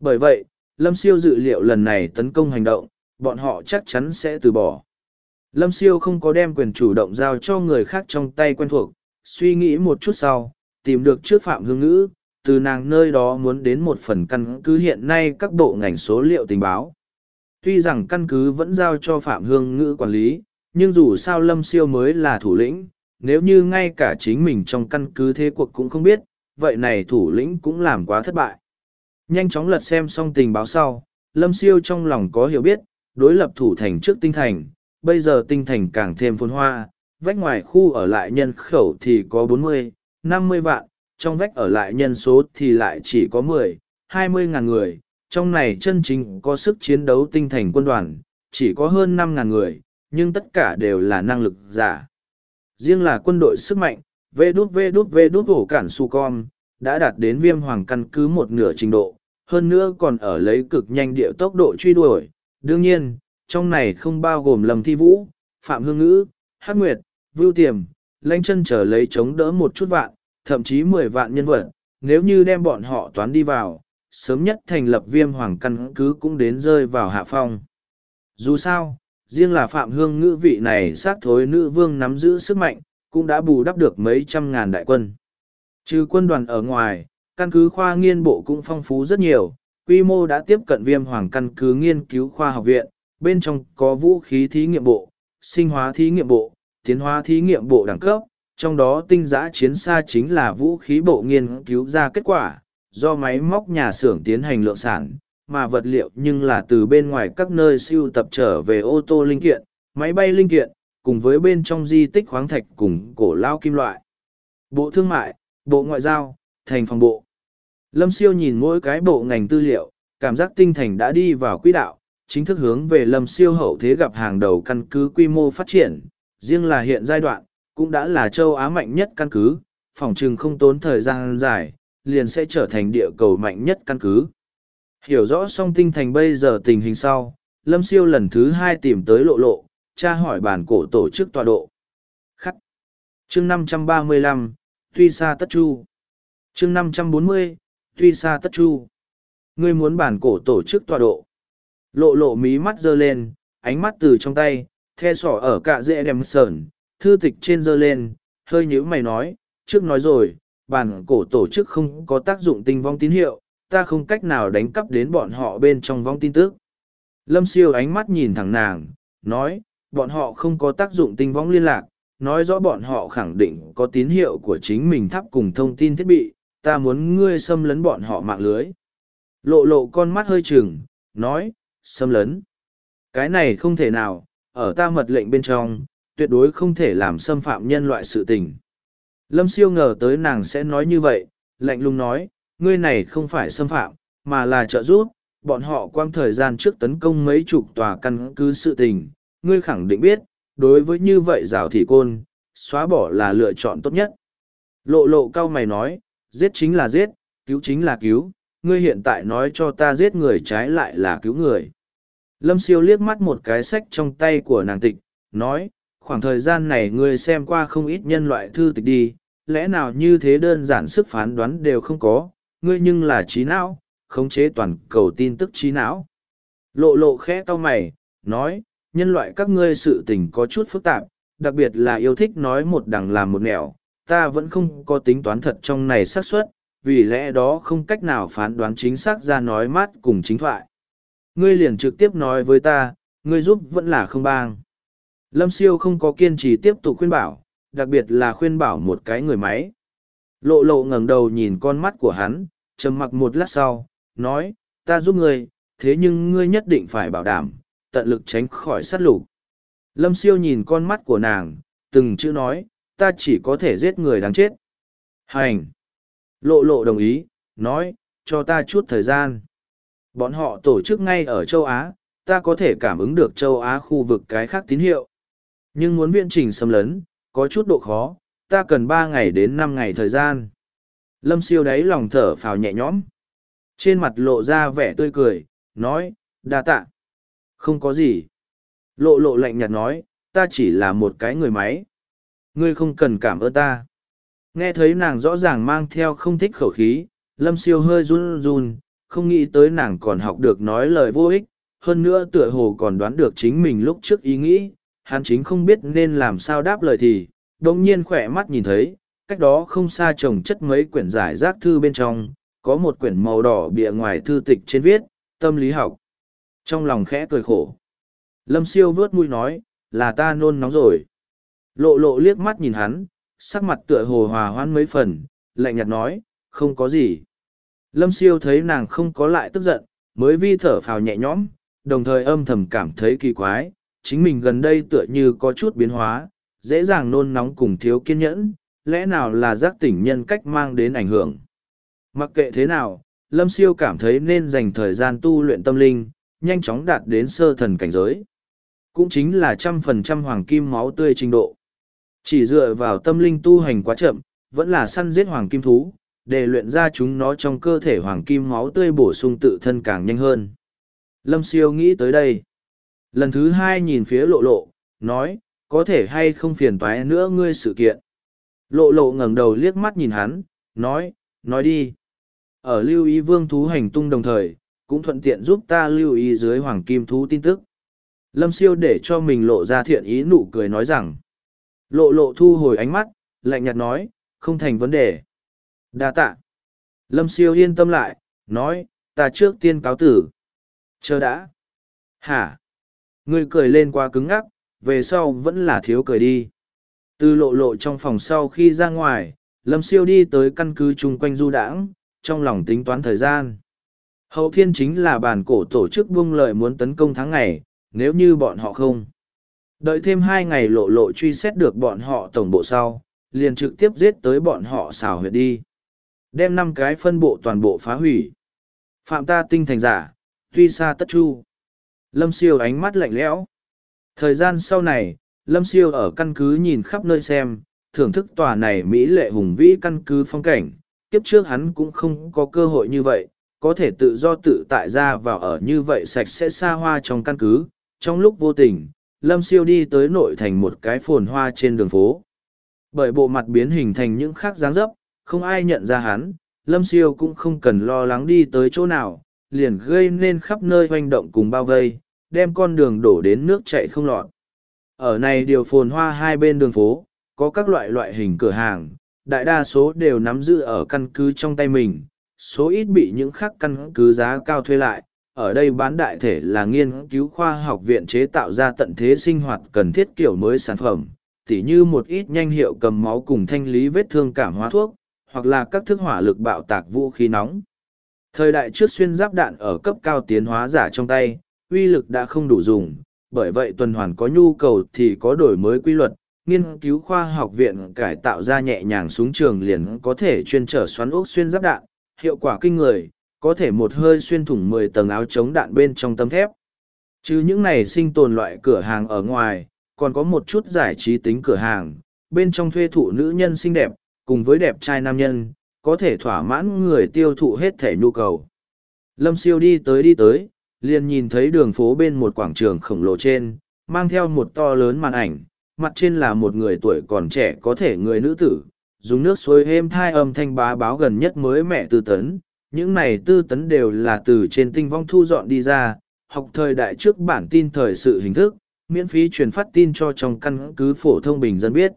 Bởi vậy, Lâm Siêu dự liệu lần này tấn công hành động, bọn họ chắc chắn sẽ từ bỏ. Lâm Siêu không có đem quyền chủ động giao cho người khác trong tay quen thuộc, suy nghĩ một chút sau, tìm được trước Phạm Hương Ngữ, từ nàng nơi đó muốn đến một phần căn cứ hiện nay các bộ ngành số liệu tình báo. Tuy rằng căn cứ vẫn giao cho Phạm Hương Ngữ quản lý, nhưng dù sao Lâm Siêu mới là thủ lĩnh, nếu như ngay cả chính mình trong căn cứ thế cuộc cũng không biết, vậy này thủ lĩnh cũng làm quá thất bại. Nhanh chóng lật xem xong tình báo sau, Lâm Siêu trong lòng có hiểu biết, đối lập thủ thành trước tinh thành, bây giờ tinh thành càng thêm phồn hoa, vách ngoài khu ở lại nhân khẩu thì có bốn mươi, năm mươi vạn, trong vách ở lại nhân số thì lại chỉ có mười, hai mươi ngàn người, trong này chân chính có sức chiến đấu tinh thành quân đoàn, chỉ có hơn năm ngàn người, nhưng tất cả đều là năng lực giả. Riêng là quân đội sức mạnh, vê đút vê đút vê đút hổ cản su con, đã đạt đến viêm hoàng căn cứ một nửa trình độ, hơn nữa còn ở lấy cực nhanh địa tốc độ truy đuổi. Đương nhiên, trong này không bao gồm Lâm Thi Vũ, Phạm Hương Ngữ, Hát Nguyệt, Vưu Tiềm, Lanh chân trở lấy chống đỡ một chút vạn, thậm chí mười vạn nhân vật, nếu như đem bọn họ toán đi vào, sớm nhất thành lập viêm hoàng căn cứ cũng đến rơi vào hạ phong. Dù sao, riêng là Phạm Hương ngữ vị này sát thối nữ vương nắm giữ sức mạnh, cũng đã bù đắp được mấy trăm ngàn đại quân. Trừ quân đoàn ở ngoài, căn cứ khoa nghiên bộ cũng phong phú rất nhiều, quy mô đã tiếp cận viêm hoàng căn cứ nghiên cứu khoa học viện, bên trong có vũ khí thí nghiệm bộ, sinh hóa thí nghiệm bộ, tiến hóa thí nghiệm bộ đẳng cấp, trong đó tinh giã chiến xa chính là vũ khí bộ nghiên cứu ra kết quả, do máy móc nhà xưởng tiến hành lượng sản, mà vật liệu nhưng là từ bên ngoài các nơi siêu tập trở về ô tô linh kiện, máy bay linh kiện, cùng với bên trong di tích khoáng thạch cùng cổ lao kim loại. Bộ thương mại, bộ ngoại giao, thành phòng bộ. Lâm siêu nhìn mỗi cái bộ ngành tư liệu, cảm giác tinh thành đã đi vào quỹ đạo, chính thức hướng về lâm siêu hậu thế gặp hàng đầu căn cứ quy mô phát triển, riêng là hiện giai đoạn, cũng đã là châu Á mạnh nhất căn cứ, phòng trừng không tốn thời gian dài, liền sẽ trở thành địa cầu mạnh nhất căn cứ. Hiểu rõ song tinh thành bây giờ tình hình sau, Lâm Siêu lần thứ hai tìm tới lộ lộ, tra hỏi bản cổ tổ chức tọa độ. Khắc. chương 535, Tuy xa tất chu. chương 540, Tuy xa tất chu. Ngươi muốn bản cổ tổ chức tọa độ. Lộ lộ mí mắt dơ lên, ánh mắt từ trong tay, the sỏ ở cạ dễ đem sờn, thư tịch trên dơ lên, hơi nhíu mày nói, trước nói rồi, bản cổ tổ chức không có tác dụng tinh vong tín hiệu, ta không cách nào đánh cắp đến bọn họ bên trong vong tin tức. Lâm siêu ánh mắt nhìn thẳng nàng, nói, bọn họ không có tác dụng tinh vong liên lạc, nói rõ bọn họ khẳng định có tín hiệu của chính mình thắp cùng thông tin thiết bị, ta muốn ngươi xâm lấn bọn họ mạng lưới. Lộ lộ con mắt hơi chừng, nói, xâm lấn. Cái này không thể nào, ở ta mật lệnh bên trong, tuyệt đối không thể làm xâm phạm nhân loại sự tình. Lâm siêu ngờ tới nàng sẽ nói như vậy, lạnh lùng nói, ngươi này không phải xâm phạm, mà là trợ giúp, bọn họ quang thời gian trước tấn công mấy chục tòa căn cứ sự tình, ngươi khẳng định biết, đối với như vậy rào thị côn, xóa bỏ là lựa chọn tốt nhất. Lộ lộ cao mày nói, giết chính là giết, cứu chính là cứu, ngươi hiện tại nói cho ta giết người trái lại là cứu người. Lâm siêu liếc mắt một cái sách trong tay của nàng tịch, nói, khoảng thời gian này ngươi xem qua không ít nhân loại thư tịch đi, lẽ nào như thế đơn giản sức phán đoán đều không có, ngươi nhưng là trí não, khống chế toàn cầu tin tức trí não. Lộ lộ khẽ to mày, nói, nhân loại các ngươi sự tình có chút phức tạp, đặc biệt là yêu thích nói một đằng làm một nẻo, ta vẫn không có tính toán thật trong này xác suất, vì lẽ đó không cách nào phán đoán chính xác ra nói mát cùng chính thoại. Ngươi liền trực tiếp nói với ta, ngươi giúp vẫn là không bang. Lâm siêu không có kiên trì tiếp tục khuyên bảo, đặc biệt là khuyên bảo một cái người máy. Lộ lộ ngẩng đầu nhìn con mắt của hắn, trầm mặc một lát sau, nói, ta giúp ngươi, thế nhưng ngươi nhất định phải bảo đảm, tận lực tránh khỏi sát lục. Lâm siêu nhìn con mắt của nàng, từng chữ nói, ta chỉ có thể giết người đáng chết. Hành! Lộ lộ đồng ý, nói, cho ta chút thời gian. Bọn họ tổ chức ngay ở châu Á, ta có thể cảm ứng được châu Á khu vực cái khác tín hiệu. Nhưng muốn viện trình xâm lấn, có chút độ khó, ta cần ba ngày đến năm ngày thời gian. Lâm siêu đáy lòng thở phào nhẹ nhõm. Trên mặt lộ ra vẻ tươi cười, nói, đa tạ. Không có gì. Lộ lộ lạnh nhạt nói, ta chỉ là một cái người máy. Ngươi không cần cảm ơn ta. Nghe thấy nàng rõ ràng mang theo không thích khẩu khí, lâm siêu hơi run run, không nghĩ tới nàng còn học được nói lời vô ích, hơn nữa tựa hồ còn đoán được chính mình lúc trước ý nghĩ, hắn chính không biết nên làm sao đáp lời thì, đồng nhiên khỏe mắt nhìn thấy, cách đó không xa trồng chất mấy quyển giải rác thư bên trong, có một quyển màu đỏ bìa ngoài thư tịch trên viết, tâm lý học. Trong lòng khẽ cười khổ. Lâm siêu vớt mũi nói, là ta nôn nóng rồi. Lộ lộ liếc mắt nhìn hắn, sắc mặt tựa hồ hòa hoãn mấy phần, lạnh nhạt nói, không có gì. Lâm siêu thấy nàng không có lại tức giận, mới vi thở phào nhẹ nhõm, đồng thời âm thầm cảm thấy kỳ quái, chính mình gần đây tựa như có chút biến hóa, dễ dàng nôn nóng cùng thiếu kiên nhẫn, lẽ nào là giác tỉnh nhân cách mang đến ảnh hưởng. Mặc kệ thế nào, Lâm Siêu cảm thấy nên dành thời gian tu luyện tâm linh, nhanh chóng đạt đến sơ thần cảnh giới. Cũng chính là trăm phần trăm hoàng kim máu tươi trình độ. Chỉ dựa vào tâm linh tu hành quá chậm, vẫn là săn giết hoàng kim thú, để luyện ra chúng nó trong cơ thể hoàng kim máu tươi bổ sung tự thân càng nhanh hơn. Lâm siêu nghĩ tới đây. Lần thứ hai nhìn phía lộ lộ, nói, có thể hay không phiền toái nữa ngươi sự kiện. Lộ lộ ngẩng đầu liếc mắt nhìn hắn, nói, nói đi. Ở lưu ý vương thú hành tung đồng thời, cũng thuận tiện giúp ta lưu ý dưới hoàng kim thú tin tức. Lâm siêu để cho mình lộ ra thiện ý nụ cười nói rằng, lộ lộ thu hồi ánh mắt, lạnh nhạt nói, không thành vấn đề. đa tạ. Lâm siêu yên tâm lại, nói, ta trước tiên cáo tử. Chờ đã. Hả? Ngươi cười lên qua cứng ngắc, về sau vẫn là thiếu cười đi. Từ lộ lộ trong phòng sau khi ra ngoài, Lâm siêu đi tới căn cứ chung quanh du đãng, trong lòng tính toán thời gian. Hậu thiên chính là bản cổ tổ chức buông lợi muốn tấn công tháng ngày, nếu như bọn họ không. Đợi thêm hai ngày lộ lộ truy xét được bọn họ tổng bộ sau, liền trực tiếp giết tới bọn họ xào huyệt đi. Đem năm cái phân bộ toàn bộ phá hủy. Phạm ta tinh thành giả, tuy xa tất chu. Lâm siêu ánh mắt lạnh lẽo. Thời gian sau này, Lâm siêu ở căn cứ nhìn khắp nơi xem, thưởng thức tòa này Mỹ lệ hùng vĩ căn cứ phong cảnh. Kiếp trước hắn cũng không có cơ hội như vậy, có thể tự do tự tại ra vào ở như vậy sạch sẽ xa hoa trong căn cứ. Trong lúc vô tình, Lâm siêu đi tới nội thành một cái phồn hoa trên đường phố. Bởi bộ mặt biến hình thành những khác dáng dấp, không ai nhận ra hắn, Lâm siêu cũng không cần lo lắng đi tới chỗ nào, liền gây nên khắp nơi hoành động cùng bao vây, đem con đường đổ đến nước chạy không lọt. Ở này điều phồn hoa hai bên đường phố, có các loại loại hình cửa hàng, đại đa số đều nắm giữ ở căn cứ trong tay mình, số ít bị những khác căn cứ giá cao thuê lại. Ở đây bán đại thể là nghiên cứu khoa học viện chế tạo ra tận thế sinh hoạt cần thiết kiểu mới sản phẩm, tỉ như một ít nhanh hiệu cầm máu cùng thanh lý vết thương cảm hóa thuốc, hoặc là các thức hỏa lực bạo tạc vũ khí nóng. Thời đại trước xuyên giáp đạn ở cấp cao tiến hóa giả trong tay, uy lực đã không đủ dùng, bởi vậy tuần hoàn có nhu cầu thì có đổi mới quy luật. Nghiên cứu khoa học viện cải tạo ra nhẹ nhàng súng trường liền có thể chuyên trở xoắn ốc xuyên giáp đạn, hiệu quả kinh người, có thể một hơi xuyên thủng mười tầng áo chống đạn bên trong tấm thép. Chứ những này sinh tồn loại cửa hàng ở ngoài, còn có một chút giải trí tính cửa hàng, bên trong thuê thụ nữ nhân xinh đẹp, cùng với đẹp trai nam nhân, có thể thỏa mãn người tiêu thụ hết thể nhu cầu. Lâm siêu đi tới đi tới, liền nhìn thấy đường phố bên một quảng trường khổng lồ trên, mang theo một to lớn màn ảnh, mặt trên là một người tuổi còn trẻ có thể người nữ tử, dùng nước suối êm thai âm thanh bá báo gần nhất mới mẹ tư tấn. Những này tư tấn đều là từ trên tinh vong thu dọn đi ra, học thời đại trước bản tin thời sự hình thức, miễn phí truyền phát tin cho trong căn cứ phổ thông bình dân biết.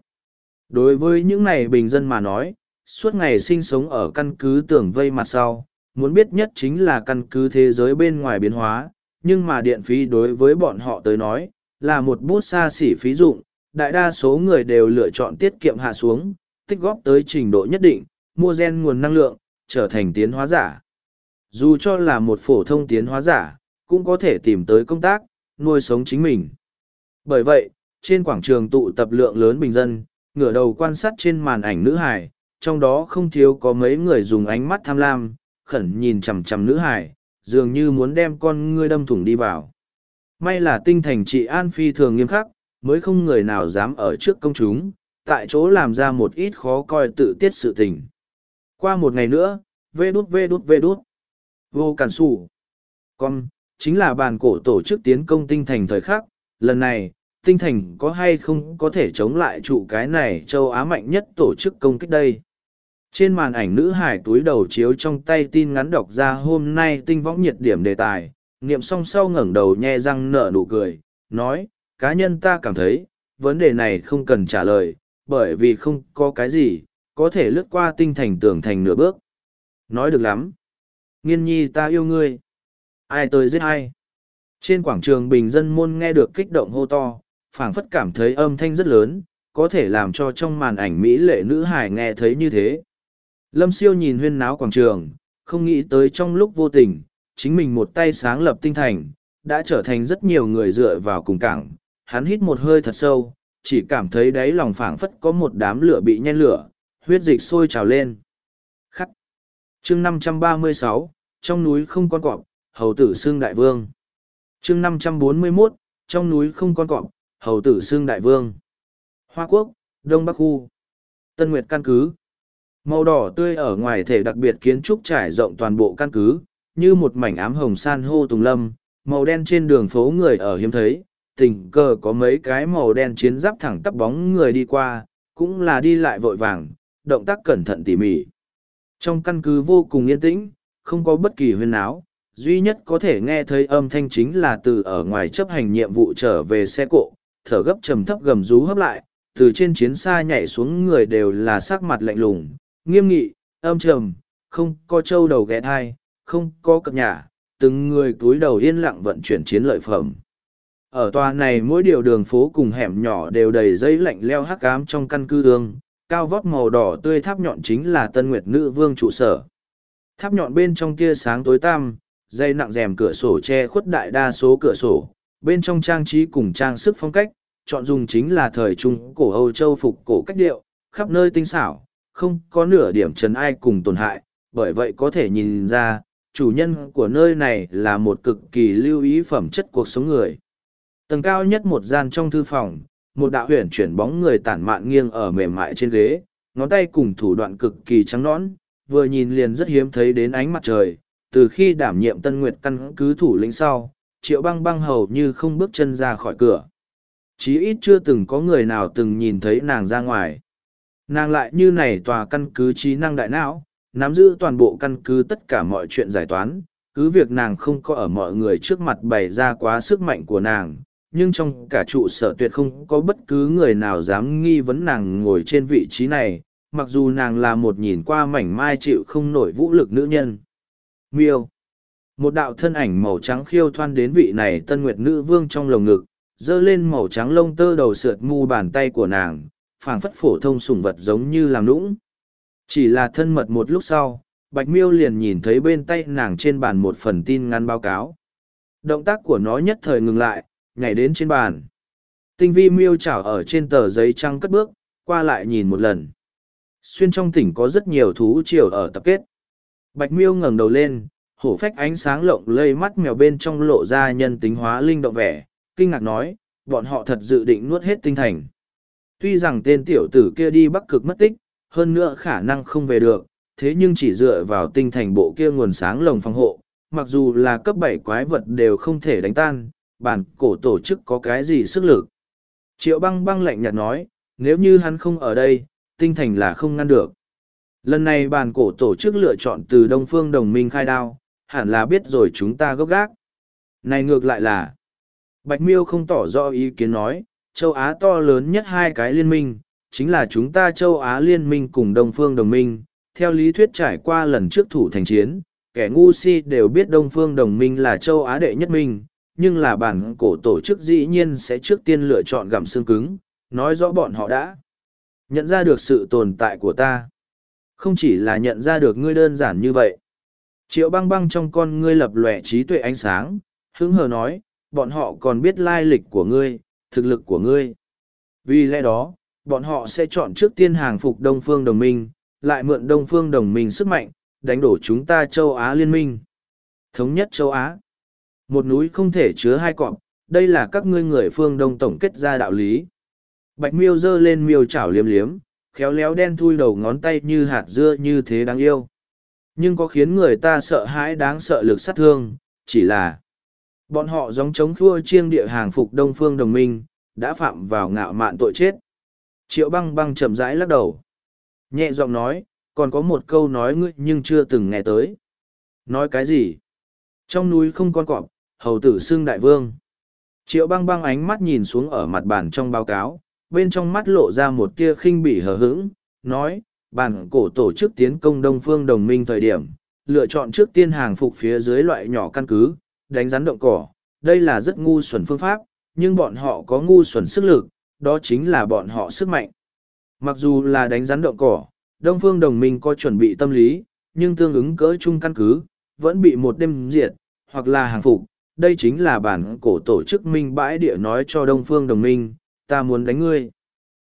Đối với những này bình dân mà nói, suốt ngày sinh sống ở căn cứ tưởng vây mặt sau, muốn biết nhất chính là căn cứ thế giới bên ngoài biến hóa, nhưng mà điện phí đối với bọn họ tới nói, là một bút xa xỉ phí dụng, đại đa số người đều lựa chọn tiết kiệm hạ xuống, tích góp tới trình độ nhất định, mua gen nguồn năng lượng, trở thành tiến hóa giả. Dù cho là một phổ thông tiến hóa giả, cũng có thể tìm tới công tác, nuôi sống chính mình. Bởi vậy, trên quảng trường tụ tập lượng lớn bình dân, ngửa đầu quan sát trên màn ảnh nữ hải, trong đó không thiếu có mấy người dùng ánh mắt tham lam, khẩn nhìn chằm chằm nữ hải, dường như muốn đem con ngươi đâm thủng đi vào. May là tinh thành trị An Phi thường nghiêm khắc, mới không người nào dám ở trước công chúng, tại chỗ làm ra một ít khó coi tự tiết sự tình. Qua một ngày nữa, vê đút vê đút vê đút, vô cản sủ. Con, chính là bàn cổ tổ chức tiến công tinh thành thời khắc, lần này, tinh thành có hay không có thể chống lại trụ cái này châu Á mạnh nhất tổ chức công kích đây. Trên màn ảnh nữ hải túi đầu chiếu trong tay tin ngắn đọc ra hôm nay tinh võng nhiệt điểm đề tài, niệm song sau ngẩng đầu nhe răng nở nụ cười, nói, cá nhân ta cảm thấy, vấn đề này không cần trả lời, bởi vì không có cái gì, có thể lướt qua tinh thành tưởng thành nửa bước. Nói được lắm. Nghiên nhi ta yêu ngươi. Ai tới giết ai. Trên quảng trường bình dân môn nghe được kích động hô to, phảng phất cảm thấy âm thanh rất lớn, có thể làm cho trong màn ảnh Mỹ lệ nữ hải nghe thấy như thế. Lâm siêu nhìn huyên náo quảng trường, không nghĩ tới trong lúc vô tình, chính mình một tay sáng lập tinh thành, đã trở thành rất nhiều người dựa vào cùng cảng. Hắn hít một hơi thật sâu, chỉ cảm thấy đáy lòng phảng phất có một đám lửa bị nhen lửa, huyết dịch sôi trào lên. Khắc. chương 536, trong núi không con cọp, hầu tử xương đại vương. chương 541, trong núi không con cọp, hầu tử xương đại vương. Hoa Quốc, Đông Bắc Khu. Tân Nguyệt căn cứ. Màu đỏ tươi ở ngoài thể đặc biệt kiến trúc trải rộng toàn bộ căn cứ, như một mảnh ám hồng san hô tùng lâm, màu đen trên đường phố người ở hiếm thấy, tình cờ có mấy cái màu đen chiến giáp thẳng tắp bóng người đi qua, cũng là đi lại vội vàng, động tác cẩn thận tỉ mỉ. Trong căn cứ vô cùng yên tĩnh, không có bất kỳ huyên áo, duy nhất có thể nghe thấy âm thanh chính là từ ở ngoài chấp hành nhiệm vụ trở về xe cộ, thở gấp trầm thấp gầm rú hấp lại, từ trên chiến xa nhảy xuống người đều là sắc mặt lạnh lùng, nghiêm nghị, âm trầm, không có trâu đầu ghé thai, không có cập nhà, từng người túi đầu yên lặng vận chuyển chiến lợi phẩm. Ở tòa này mỗi điều đường phố cùng hẻm nhỏ đều đầy dây lạnh leo hắc ám trong căn cư ương, cao vót màu đỏ tươi tháp nhọn chính là Tân Nguyệt Nữ Vương trụ sở. Tháp nhọn bên trong tia sáng tối tăm, dây nặng rèm cửa sổ che khuất đại đa số cửa sổ, bên trong trang trí cùng trang sức phong cách, chọn dùng chính là thời trung cổ Âu Châu phục cổ cách điệu, khắp nơi tinh xảo, không có nửa điểm trần ai cùng tổn hại, bởi vậy có thể nhìn ra, chủ nhân của nơi này là một cực kỳ lưu ý phẩm chất cuộc sống người. Tầng cao nhất một gian trong thư phòng, một đạo huyền chuyển bóng người tản mạn nghiêng ở mềm mại trên ghế, ngón tay cùng thủ đoạn cực kỳ trắng nõn, vừa nhìn liền rất hiếm thấy đến ánh mặt trời. Từ khi đảm nhiệm Tân Nguyệt căn cứ thủ lĩnh sau, Triệu băng băng hầu như không bước chân ra khỏi cửa. Chí ít chưa từng có người nào từng nhìn thấy nàng ra ngoài. Nàng lại như này tòa căn cứ trí năng đại não, nắm giữ toàn bộ căn cứ tất cả mọi chuyện giải toán, cứ việc nàng không có ở mọi người trước mặt bày ra quá sức mạnh của nàng, nhưng trong cả trụ sở tuyệt không có bất cứ người nào dám nghi vấn nàng ngồi trên vị trí này, mặc dù nàng là một nhìn qua mảnh mai chịu không nổi vũ lực nữ nhân. Miêu Một đạo thân ảnh màu trắng khiêu thoan đến vị này tân nguyệt nữ vương trong lồng ngực, dơ lên màu trắng lông tơ đầu sượt mu bàn tay của nàng, phảng phất phổ thông sùng vật giống như làm nũng. Chỉ là thân mật một lúc sau, Bạch Miêu liền nhìn thấy bên tay nàng trên bàn một phần tin ngắn báo cáo. Động tác của nó nhất thời ngừng lại, nhảy đến trên bàn. Tinh vi miêu chảo ở trên tờ giấy trắng cất bước, qua lại nhìn một lần. Xuyên trong tỉnh có rất nhiều thú triều ở tập kết. Bạch miêu ngẩng đầu lên, hổ phách ánh sáng lộng lây mắt mèo bên trong lộ ra nhân tính hóa linh động vẻ, kinh ngạc nói, bọn họ thật dự định nuốt hết tinh thành. Tuy rằng tên tiểu tử kia đi bắc cực mất tích, hơn nữa khả năng không về được, thế nhưng chỉ dựa vào tinh thành bộ kia nguồn sáng lồng phòng hộ, mặc dù là cấp bảy quái vật đều không thể đánh tan, bản cổ tổ chức có cái gì sức lực. Triệu băng băng lạnh nhạt nói, nếu như hắn không ở đây, tinh thành là không ngăn được. Lần này bản cổ tổ chức lựa chọn từ Đông Phương Đồng minh khai đao, hẳn là biết rồi chúng ta gốc gác. Này ngược lại là, Bạch Miêu không tỏ rõ ý kiến nói, châu Á to lớn nhất hai cái liên minh, chính là chúng ta châu Á liên minh cùng Đông Phương đồng minh. Theo lý thuyết trải qua lần trước thủ thành chiến, kẻ ngu si đều biết Đông Phương đồng minh là châu Á đệ nhất minh, nhưng là bản cổ tổ chức dĩ nhiên sẽ trước tiên lựa chọn gặm xương cứng, nói rõ bọn họ đã nhận ra được sự tồn tại của ta. Không chỉ là nhận ra được ngươi đơn giản như vậy. Triệu băng băng trong con ngươi lập lòe trí tuệ ánh sáng, hứng hờ nói, bọn họ còn biết lai lịch của ngươi, thực lực của ngươi. Vì lẽ đó, bọn họ sẽ chọn trước tiên hàng phục Đông Phương Đồng Minh, lại mượn Đông Phương Đồng Minh sức mạnh, đánh đổ chúng ta châu Á liên minh. Thống nhất châu Á. Một núi không thể chứa hai cọp, đây là các ngươi người phương Đông tổng kết ra đạo lý. Bạch miêu giơ lên miêu chảo liếm liếm, khéo léo đen thui đầu ngón tay như hạt dưa như thế đáng yêu. Nhưng có khiến người ta sợ hãi đáng sợ lực sát thương, chỉ là bọn họ giống chống khua chiêng địa hàng phục đông phương đồng minh, đã phạm vào ngạo mạn tội chết. Triệu băng băng chậm rãi lắc đầu. Nhẹ giọng nói, còn có một câu nói ngươi nhưng chưa từng nghe tới. Nói cái gì? Trong núi không con cọp, hầu tử xưng đại vương. Triệu băng băng ánh mắt nhìn xuống ở mặt bàn trong báo cáo, bên trong mắt lộ ra một tia khinh bỉ hờ hững, nói, bản cổ tổ chức tiến công Đông Phương Đồng minh thời điểm, lựa chọn trước tiên hàng phục phía dưới loại nhỏ căn cứ, đánh rắn động cỏ, đây là rất ngu xuẩn phương pháp, nhưng bọn họ có ngu xuẩn sức lực, đó chính là bọn họ sức mạnh. Mặc dù là đánh rắn động cỏ, Đông Phương Đồng minh có chuẩn bị tâm lý, nhưng tương ứng cỡ chung căn cứ, vẫn bị một đêm diệt, hoặc là hàng phục. Đây chính là bản cổ tổ chức minh bãi địa nói cho Đông Phương Đồng minh, ta muốn đánh ngươi.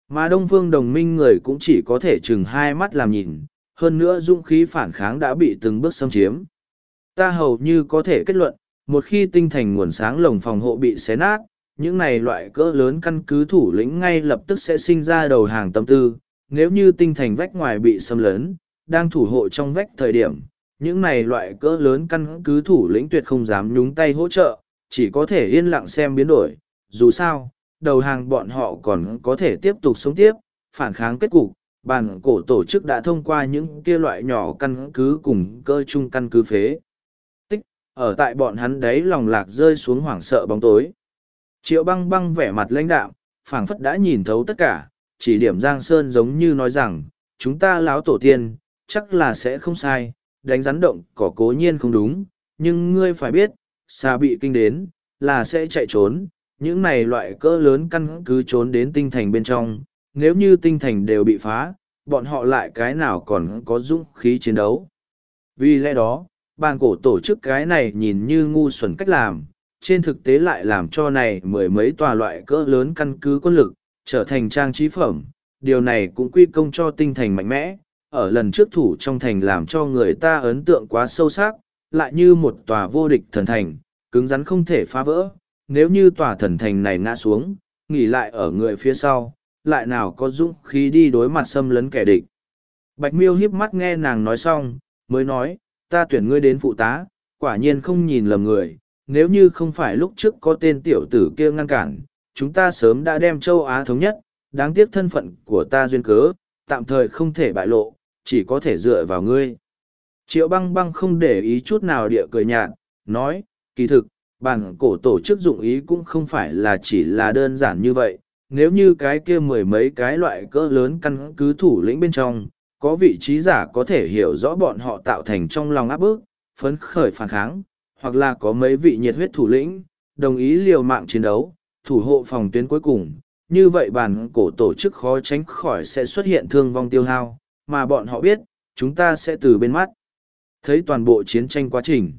Mà Đông Phương đồng minh người cũng chỉ có thể chừng hai mắt làm nhìn, hơn nữa dũng khí phản kháng đã bị từng bước xâm chiếm. Ta hầu như có thể kết luận, một khi tinh thành nguồn sáng lồng phòng hộ bị xé nát, những này loại cỡ lớn căn cứ thủ lĩnh ngay lập tức sẽ sinh ra đầu hàng tâm tư. Nếu như tinh thành vách ngoài bị xâm lấn, đang thủ hộ trong vách thời điểm, những này loại cỡ lớn căn cứ thủ lĩnh tuyệt không dám nhúng tay hỗ trợ, chỉ có thể yên lặng xem biến đổi. Dù sao, đầu hàng bọn họ còn có thể tiếp tục sống tiếp, phản kháng kết cục. Bản cổ tổ chức đã thông qua những kia loại nhỏ căn cứ cùng cơ chung căn cứ phế. Ở tại bọn hắn đấy lòng lạc rơi xuống hoảng sợ bóng tối. Triệu băng băng vẻ mặt lãnh đạm, phảng phất đã nhìn thấu tất cả, chỉ điểm Giang Sơn giống như nói rằng, chúng ta láo tổ tiên, chắc là sẽ không sai, đánh rắn động cỏ cố nhiên không đúng, nhưng ngươi phải biết, xa bị kinh đến, là sẽ chạy trốn, những này loại cỡ lớn căn cứ trốn đến tinh thành bên trong, nếu như tinh thành đều bị phá, bọn họ lại cái nào còn có dũng khí chiến đấu. Vì lẽ đó, bàn cổ tổ chức cái này nhìn như ngu xuẩn cách làm, trên thực tế lại làm cho này mười mấy tòa loại cỡ lớn căn cứ quân lực, trở thành trang trí phẩm. Điều này cũng quy công cho tinh thành mạnh mẽ, ở lần trước thủ trong thành làm cho người ta ấn tượng quá sâu sắc, lại như một tòa vô địch thần thành, cứng rắn không thể phá vỡ, nếu như tòa thần thành này ngã xuống, nghỉ lại ở người phía sau, lại nào có dũng khí đi đối mặt xâm lấn kẻ địch. Bạch miêu hiếp mắt nghe nàng nói xong, mới nói, ta tuyển ngươi đến phụ tá, quả nhiên không nhìn lầm người, nếu như không phải lúc trước có tên tiểu tử kia ngăn cản, chúng ta sớm đã đem châu Á thống nhất, đáng tiếc thân phận của ta duyên cớ, tạm thời không thể bại lộ, chỉ có thể dựa vào ngươi. Triệu băng băng không để ý chút nào địa cười nhạt, nói, kỳ thực, bản cổ tổ chức dụng ý cũng không phải là chỉ là đơn giản như vậy. Nếu như cái kia mười mấy cái loại cỡ lớn căn cứ thủ lĩnh bên trong, có vị trí giả có thể hiểu rõ bọn họ tạo thành trong lòng áp bức, phấn khởi phản kháng, hoặc là có mấy vị nhiệt huyết thủ lĩnh, đồng ý liều mạng chiến đấu, thủ hộ phòng tuyến cuối cùng. Như vậy bản cổ tổ chức khó tránh khỏi sẽ xuất hiện thương vong tiêu hao, mà bọn họ biết, chúng ta sẽ từ bên mắt. Thấy toàn bộ chiến tranh quá trình.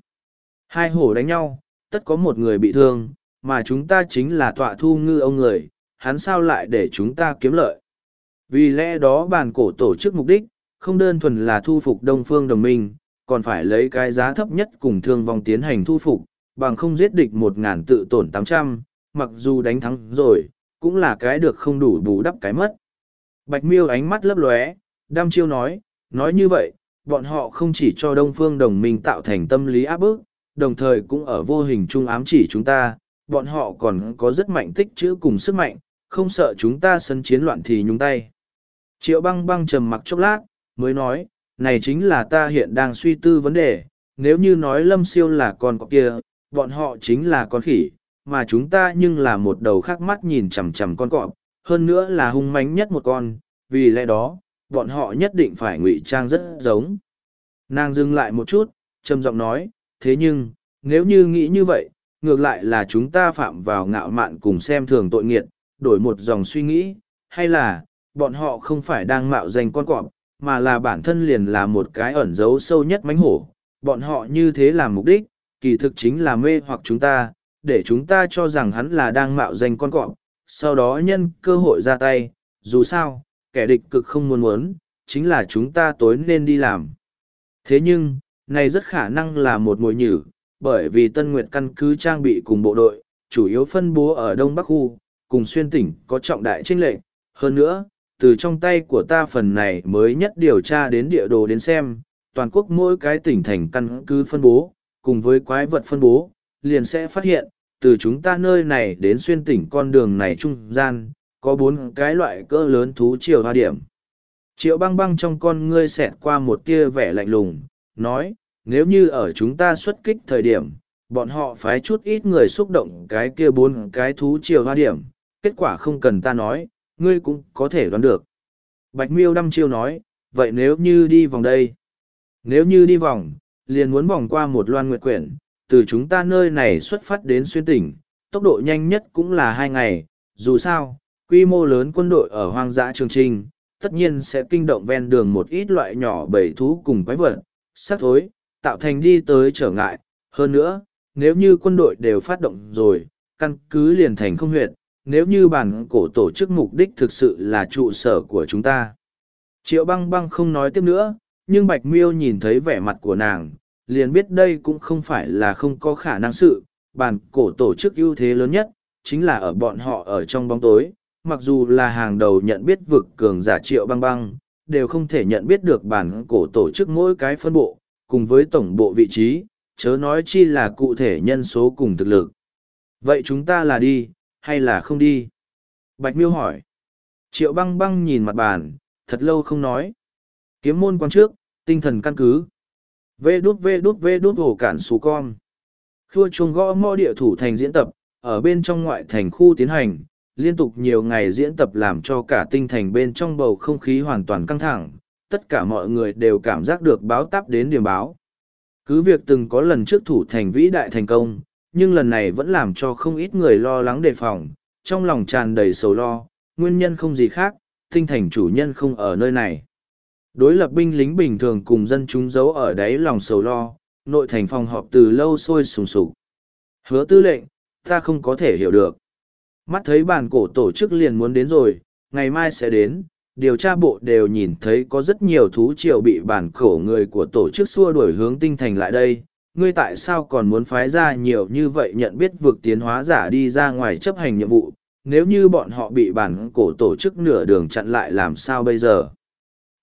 Hai hổ đánh nhau, tất có một người bị thương, mà chúng ta chính là tọa thu ngư ông người, hắn sao lại để chúng ta kiếm lợi. Vì lẽ đó bản cổ tổ chức mục đích, không đơn thuần là thu phục Đông Phương Đồng minh, còn phải lấy cái giá thấp nhất cùng thương vong tiến hành thu phục, bằng không giết địch một ngàn tự tổn tám trăm, mặc dù đánh thắng rồi, cũng là cái được không đủ bù đắp cái mất. Bạch miêu ánh mắt lấp lóe, đam chiêu nói, nói như vậy, bọn họ không chỉ cho Đông Phương Đồng minh tạo thành tâm lý áp bức, đồng thời cũng ở vô hình trung ám chỉ chúng ta, bọn họ còn có rất mạnh tích chữ cùng sức mạnh, không sợ chúng ta sân chiến loạn thì nhúng tay. Triệu băng băng trầm mặc chốc lát, mới nói, này chính là ta hiện đang suy tư vấn đề, nếu như nói lâm siêu là con cọp kia, bọn họ chính là con khỉ, mà chúng ta nhưng là một đầu khác mắt nhìn chằm chằm con cọp, hơn nữa là hung mánh nhất một con, vì lẽ đó, bọn họ nhất định phải ngụy trang rất giống. Nàng dừng lại một chút, trầm giọng nói, thế nhưng, nếu như nghĩ như vậy, ngược lại là chúng ta phạm vào ngạo mạn cùng xem thường tội nghiệt, đổi một dòng suy nghĩ, hay là, bọn họ không phải đang mạo danh con cọp, mà là bản thân liền là một cái ẩn giấu sâu nhất mánh hổ. Bọn họ như thế làm mục đích, kỳ thực chính là mê hoặc chúng ta, để chúng ta cho rằng hắn là đang mạo danh con cọp, sau đó nhân cơ hội ra tay, dù sao, kẻ địch cực không muốn muốn, chính là chúng ta tối nên đi làm. Thế nhưng, này rất khả năng là một mồi nhử, bởi vì Tân Nguyệt căn cứ trang bị cùng bộ đội, chủ yếu phân bố ở Đông Bắc Khu, cùng xuyên tỉnh có trọng đại tranh lệnh. Hơn nữa, từ trong tay của ta phần này mới nhất điều tra đến địa đồ đến xem, toàn quốc mỗi cái tỉnh thành căn cứ phân bố, cùng với quái vật phân bố, liền sẽ phát hiện, từ chúng ta nơi này đến xuyên tỉnh con đường này trung gian, có bốn cái loại cỡ lớn thú triều hoa điểm. Triệu băng băng trong con ngươi xẹt qua một tia vẻ lạnh lùng, nói, nếu như ở chúng ta xuất kích thời điểm, bọn họ phái chút ít người xúc động cái kia bốn cái thú triều hoa điểm, kết quả không cần ta nói, ngươi cũng có thể đoán được. Bạch miêu đăm chiêu nói, vậy nếu như đi vòng đây, nếu như đi vòng, liền muốn vòng qua một loan nguyệt quyển, từ chúng ta nơi này xuất phát đến xuyên tỉnh, tốc độ nhanh nhất cũng là hai ngày, dù sao, quy mô lớn quân đội ở hoang dã trường trinh, tất nhiên sẽ kinh động ven đường một ít loại nhỏ bầy thú cùng quái vật, sắc thối, tạo thành đi tới trở ngại. Hơn nữa, nếu như quân đội đều phát động rồi, căn cứ liền thành không huyện, nếu như bản cổ tổ chức mục đích thực sự là trụ sở của chúng ta. Triệu băng băng không nói tiếp nữa, nhưng Bạch Miêu nhìn thấy vẻ mặt của nàng, liền biết đây cũng không phải là không có khả năng sự, bản cổ tổ chức ưu thế lớn nhất, chính là ở bọn họ ở trong bóng tối, mặc dù là hàng đầu nhận biết vực cường giả triệu băng băng, đều không thể nhận biết được bản cổ tổ chức mỗi cái phân bộ, cùng với tổng bộ vị trí, chớ nói chi là cụ thể nhân số cùng thực lực. Vậy chúng ta là đi, hay là không đi? Bạch miêu hỏi. Triệu băng băng nhìn mặt bàn, thật lâu không nói. Kiếm môn quan trước, tinh thần căn cứ. Vê đút vê đút vê đút hổ cản xú con. Khua chuông gõ mò địa thủ thành diễn tập, ở bên trong ngoại thành khu tiến hành, liên tục nhiều ngày diễn tập làm cho cả tinh thành bên trong bầu không khí hoàn toàn căng thẳng, tất cả mọi người đều cảm giác được báo táp đến điểm báo. Cứ việc từng có lần trước thủ thành vĩ đại thành công, nhưng lần này vẫn làm cho không ít người lo lắng đề phòng, trong lòng tràn đầy sầu lo, nguyên nhân không gì khác, tinh thành chủ nhân không ở nơi này. Đối lập binh lính bình thường cùng dân chúng giấu ở đáy lòng sầu lo, nội thành phòng họp từ lâu sôi sùng sục. Hứa tư lệnh, ta không có thể hiểu được. Mắt thấy bản cổ tổ chức liền muốn đến rồi, ngày mai sẽ đến, điều tra bộ đều nhìn thấy có rất nhiều thú triều bị bản cổ người của tổ chức xua đuổi hướng tinh thành lại đây. Ngươi tại sao còn muốn phái ra nhiều như vậy nhận biết vực tiến hóa giả đi ra ngoài chấp hành nhiệm vụ, nếu như bọn họ bị bản cổ tổ chức nửa đường chặn lại làm sao bây giờ?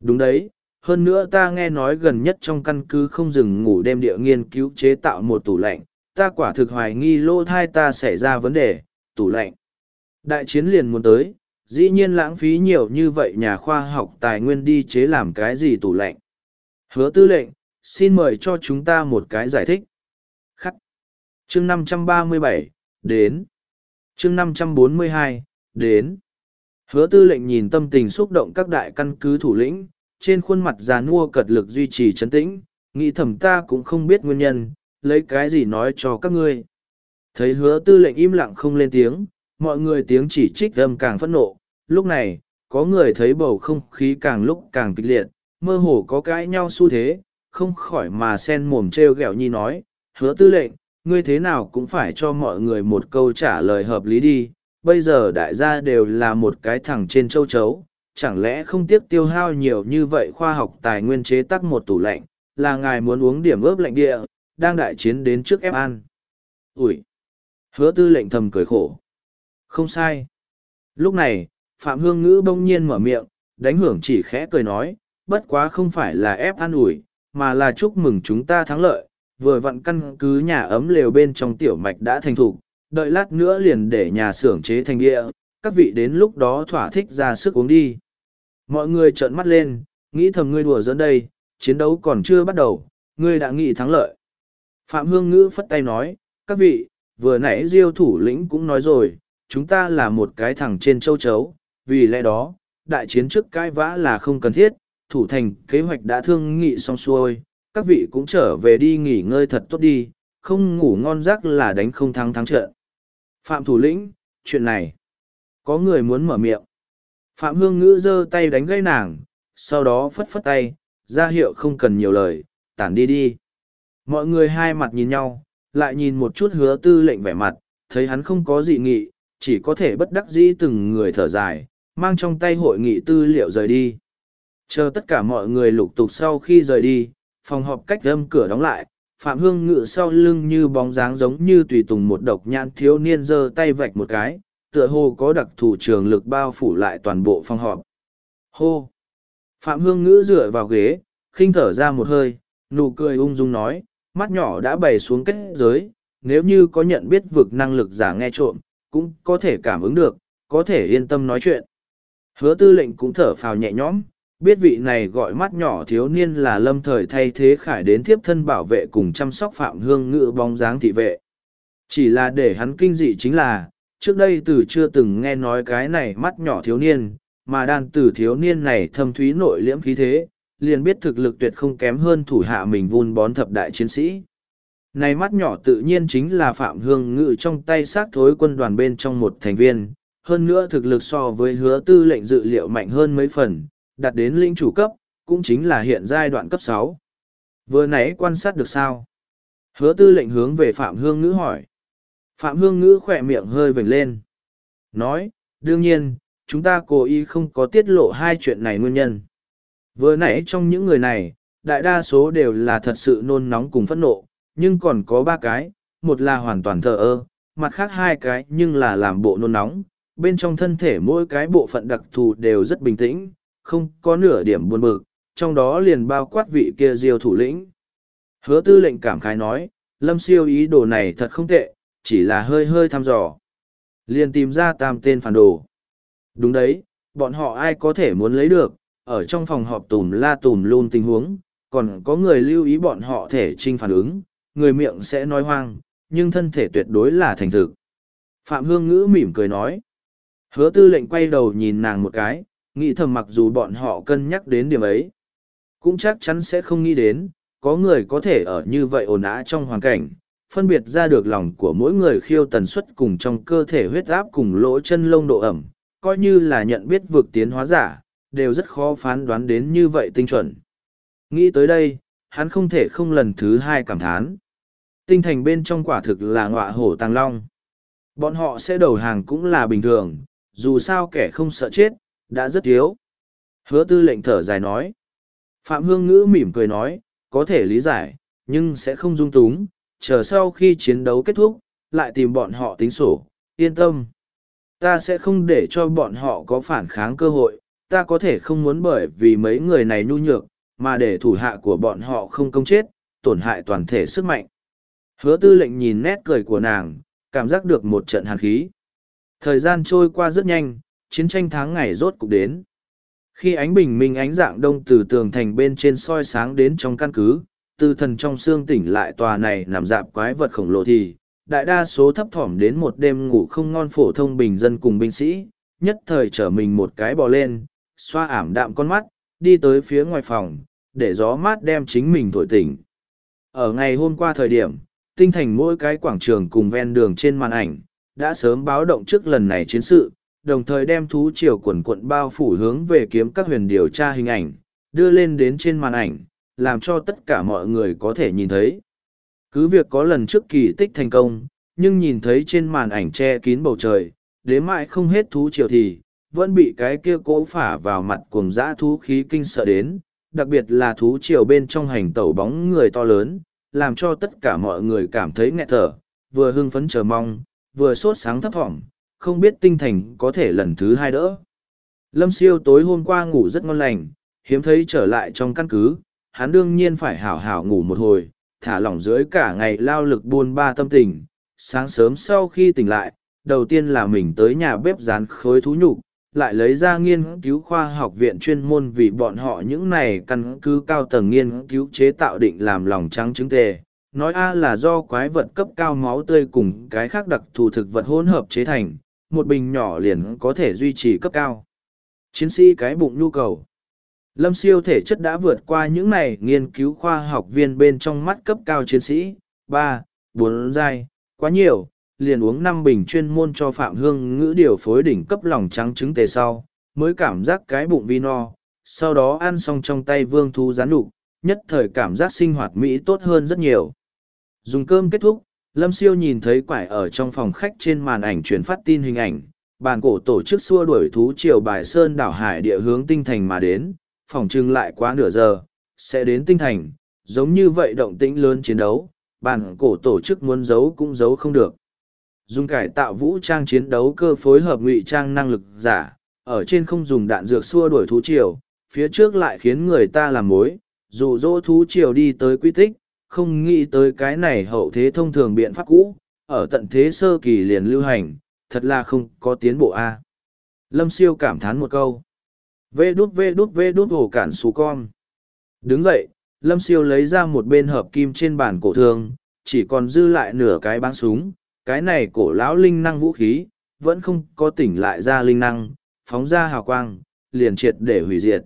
Đúng đấy, hơn nữa ta nghe nói gần nhất trong căn cứ không dừng ngủ đêm địa nghiên cứu chế tạo một tủ lạnh, ta quả thực hoài nghi lô thai ta xảy ra vấn đề, tủ lạnh. Đại chiến liền muốn tới, dĩ nhiên lãng phí nhiều như vậy nhà khoa học tài nguyên đi chế làm cái gì tủ lạnh. Hứa tư lệnh, xin mời cho chúng ta một cái giải thích. Khắc. Chương 537, đến. Chương 542, đến. Hứa tư lệnh nhìn tâm tình xúc động các đại căn cứ thủ lĩnh, trên khuôn mặt già nua cật lực duy trì chấn tĩnh, nghĩ thầm ta cũng không biết nguyên nhân, lấy cái gì nói cho các ngươi. Thấy hứa tư lệnh im lặng không lên tiếng, mọi người tiếng chỉ trích âm càng phẫn nộ. Lúc này, có người thấy bầu không khí càng lúc càng kịch liệt, mơ hồ có cãi nhau xu thế, không khỏi mà sen mồm treo gẹo nhi nói, hứa tư lệnh, ngươi thế nào cũng phải cho mọi người một câu trả lời hợp lý đi, bây giờ đại gia đều là một cái thằng trên châu chấu, chẳng lẽ không tiếc tiêu hao nhiều như vậy khoa học tài nguyên chế tắc một tủ lạnh, là ngài muốn uống điểm ướp lạnh địa, đang đại chiến đến trước ép an. Ủi! Hứa tư lệnh thầm cười khổ. Không sai. Lúc này, Phạm Hương Ngữ bỗng nhiên mở miệng, đánh hưởng chỉ khẽ cười nói, bất quá không phải là ép an ủi, mà là chúc mừng chúng ta thắng lợi, vừa vặn căn cứ nhà ấm lều bên trong tiểu mạch đã thành thục, đợi lát nữa liền để nhà xưởng chế thành địa, các vị đến lúc đó thỏa thích ra sức uống đi. Mọi người trợn mắt lên, nghĩ thầm ngươi đùa dẫn đây, chiến đấu còn chưa bắt đầu, ngươi đã nghĩ thắng lợi. Phạm Hương Ngữ phất tay nói, các vị, vừa nãy diêu thủ lĩnh cũng nói rồi, chúng ta là một cái thằng trên châu chấu, vì lẽ đó, đại chiến trước cãi vã là không cần thiết, thủ thành kế hoạch đã thương nghị xong xuôi, các vị cũng trở về đi nghỉ ngơi thật tốt đi, không ngủ ngon giấc là đánh không thắng thắng trận. Phạm thủ lĩnh, chuyện này, có người muốn mở miệng. Phạm Hương Ngữ giơ tay đánh gây nàng, sau đó phất phất tay, ra hiệu không cần nhiều lời, tản đi đi. Mọi người hai mặt nhìn nhau, lại nhìn một chút hứa tư lệnh vẻ mặt, thấy hắn không có gì nghị, chỉ có thể bất đắc dĩ từng người thở dài, mang trong tay hội nghị tư liệu rời đi. Chờ tất cả mọi người lục tục sau khi rời đi, phòng họp cách âm cửa đóng lại, Phạm Hương ngự sau lưng như bóng dáng giống như tùy tùng một độc nhãn thiếu niên giơ tay vạch một cái, tựa hồ có đặc thù trường lực bao phủ lại toàn bộ phòng họp. Hô! Phạm Hương ngữ dựa vào ghế, khinh thở ra một hơi, nụ cười ung dung nói, mắt nhỏ đã bày xuống kết giới, nếu như có nhận biết vực năng lực giả nghe trộm, cũng có thể cảm ứng được, có thể yên tâm nói chuyện. Hứa tư lệnh cũng thở phào nhẹ nhõm, biết vị này gọi mắt nhỏ thiếu niên là lâm thời thay thế khải đến thiếp thân bảo vệ cùng chăm sóc phạm hương ngự bóng dáng thị vệ. Chỉ là để hắn kinh dị chính là, trước đây từ chưa từng nghe nói cái này mắt nhỏ thiếu niên, mà đan từ thiếu niên này thâm thúy nội liễm khí thế, liền biết thực lực tuyệt không kém hơn thủ hạ mình vun bón thập đại chiến sĩ. Này mắt nhỏ tự nhiên chính là Phạm Hương Ngự trong tay xác thối quân đoàn bên trong một thành viên, hơn nữa thực lực so với hứa tư lệnh dự liệu mạnh hơn mấy phần, đạt đến lĩnh chủ cấp, cũng chính là hiện giai đoạn cấp sáu. Vừa nãy quan sát được sao? Hứa tư lệnh hướng về Phạm Hương Ngữ hỏi. Phạm Hương Ngữ khỏe miệng hơi vểnh lên. Nói, đương nhiên, chúng ta cố ý không có tiết lộ hai chuyện này nguyên nhân. Vừa nãy trong những người này, đại đa số đều là thật sự nôn nóng cùng phẫn nộ, nhưng còn có ba cái, một là hoàn toàn thờ ơ, mặt khác hai cái nhưng là làm bộ nôn nóng, bên trong thân thể mỗi cái bộ phận đặc thù đều rất bình tĩnh, không có nửa điểm buồn bực, trong đó liền bao quát vị kia diêu thủ lĩnh. Hứa tư lệnh cảm khái nói, lâm siêu ý đồ này thật không tệ, chỉ là hơi hơi thăm dò. Liền tìm ra tam tên phản đồ. Đúng đấy, bọn họ ai có thể muốn lấy được, ở trong phòng họp tùm la tùm luôn tình huống, còn có người lưu ý bọn họ thể trinh phản ứng, người miệng sẽ nói hoang, nhưng thân thể tuyệt đối là thành thực. Phạm Hương Ngữ mỉm cười nói. Hứa tư lệnh quay đầu nhìn nàng một cái, nghĩ thầm mặc dù bọn họ cân nhắc đến điểm ấy. Cũng chắc chắn sẽ không nghĩ đến, có người có thể ở như vậy ồn ào trong hoàn cảnh, phân biệt ra được lòng của mỗi người khiêu tần suất cùng trong cơ thể huyết áp cùng lỗ chân lông độ ẩm, coi như là nhận biết vực tiến hóa giả, đều rất khó phán đoán đến như vậy tinh chuẩn. Nghĩ tới đây, hắn không thể không lần thứ hai cảm thán. Tinh thành bên trong quả thực là ngọa hổ tàng long. Bọn họ sẽ đầu hàng cũng là bình thường, dù sao kẻ không sợ chết, đã rất thiếu. Hứa tư lệnh thở dài nói. Phạm Hương Ngữ mỉm cười nói, có thể lý giải, nhưng sẽ không dung túng, chờ sau khi chiến đấu kết thúc, lại tìm bọn họ tính sổ, yên tâm. Ta sẽ không để cho bọn họ có phản kháng cơ hội, ta có thể không muốn bởi vì mấy người này nhu nhược, mà để thủ hạ của bọn họ không công chết, tổn hại toàn thể sức mạnh. Hứa tư lệnh nhìn nét cười của nàng, cảm giác được một trận hàn khí. Thời gian trôi qua rất nhanh, chiến tranh tháng ngày rốt cục đến. Khi ánh bình minh ánh dạng đông từ tường thành bên trên soi sáng đến trong căn cứ, từ thần trong xương tỉnh lại tòa này nằm dạp quái vật khổng lồ thì, đại đa số thấp thỏm đến một đêm ngủ không ngon phổ thông bình dân cùng binh sĩ, nhất thời trở mình một cái bò lên, xoa ảm đạm con mắt, đi tới phía ngoài phòng, để gió mát đem chính mình thổi tỉnh. Ở ngày hôm qua thời điểm, tinh thành mỗi cái quảng trường cùng ven đường trên màn ảnh, đã sớm báo động trước lần này chiến sự, đồng thời đem thú triều quần quận bao phủ hướng về kiếm các huyền điều tra hình ảnh, đưa lên đến trên màn ảnh, làm cho tất cả mọi người có thể nhìn thấy. Cứ việc có lần trước kỳ tích thành công, nhưng nhìn thấy trên màn ảnh che kín bầu trời, đến mãi không hết thú triều thì, vẫn bị cái kia cỗ phả vào mặt cuồng dã thú khí kinh sợ đến, đặc biệt là thú triều bên trong hành tẩu bóng người to lớn, làm cho tất cả mọi người cảm thấy nghẹt thở, vừa hưng phấn chờ mong, vừa sốt sáng thấp thỏm, không biết tinh thành có thể lần thứ hai đỡ. Lâm siêu tối hôm qua ngủ rất ngon lành, hiếm thấy trở lại trong căn cứ, hắn đương nhiên phải hảo hảo ngủ một hồi, thả lỏng dưới cả ngày lao lực buôn ba tâm tình. Sáng sớm sau khi tỉnh lại, đầu tiên là mình tới nhà bếp rán khối thú nhục, lại lấy ra nghiên cứu khoa học viện chuyên môn vì bọn họ những này căn cứ cao tầng nghiên cứu chế tạo định làm lòng trắng trứng tề. Nói A là do quái vật cấp cao máu tươi cùng cái khác đặc thù thực vật hỗn hợp chế thành, một bình nhỏ liền có thể duy trì cấp cao. Chiến sĩ cái bụng nhu cầu. Lâm siêu thể chất đã vượt qua những này nghiên cứu khoa học viên bên trong mắt cấp cao chiến sĩ, ba, bốn giai, quá nhiều, liền uống năm bình chuyên môn cho Phạm Hương ngữ điều phối đỉnh cấp lòng trắng trứng tề sau, mới cảm giác cái bụng vi no, sau đó ăn xong trong tay vương thú rán đục, nhất thời cảm giác sinh hoạt Mỹ tốt hơn rất nhiều. Dùng cơm kết thúc, Lâm Siêu nhìn thấy quải ở trong phòng khách trên màn ảnh truyền phát tin hình ảnh, bàn cổ tổ chức xua đuổi thú triều bài sơn đảo hải địa hướng tinh thành mà đến, phòng trưng lại quá nửa giờ, sẽ đến tinh thành, giống như vậy động tĩnh lớn chiến đấu, bàn cổ tổ chức muốn giấu cũng giấu không được. Dùng cải tạo vũ trang chiến đấu cơ phối hợp ngụy trang năng lực giả, ở trên không dùng đạn dược xua đuổi thú triều, phía trước lại khiến người ta làm mối, dụ dỗ thú triều đi tới quy tích, không nghĩ tới cái này hậu thế thông thường biện pháp cũ, ở tận thế sơ kỳ liền lưu hành, thật là không có tiến bộ a. Lâm siêu cảm thán một câu. Vê đút vê đút vê đút hồ cản xú con. Đứng dậy, Lâm siêu lấy ra một bên hợp kim trên bàn cổ thương, chỉ còn dư lại nửa cái băng súng, cái này cổ lão linh năng vũ khí, vẫn không có tỉnh lại ra linh năng, phóng ra hào quang, liền triệt để hủy diệt.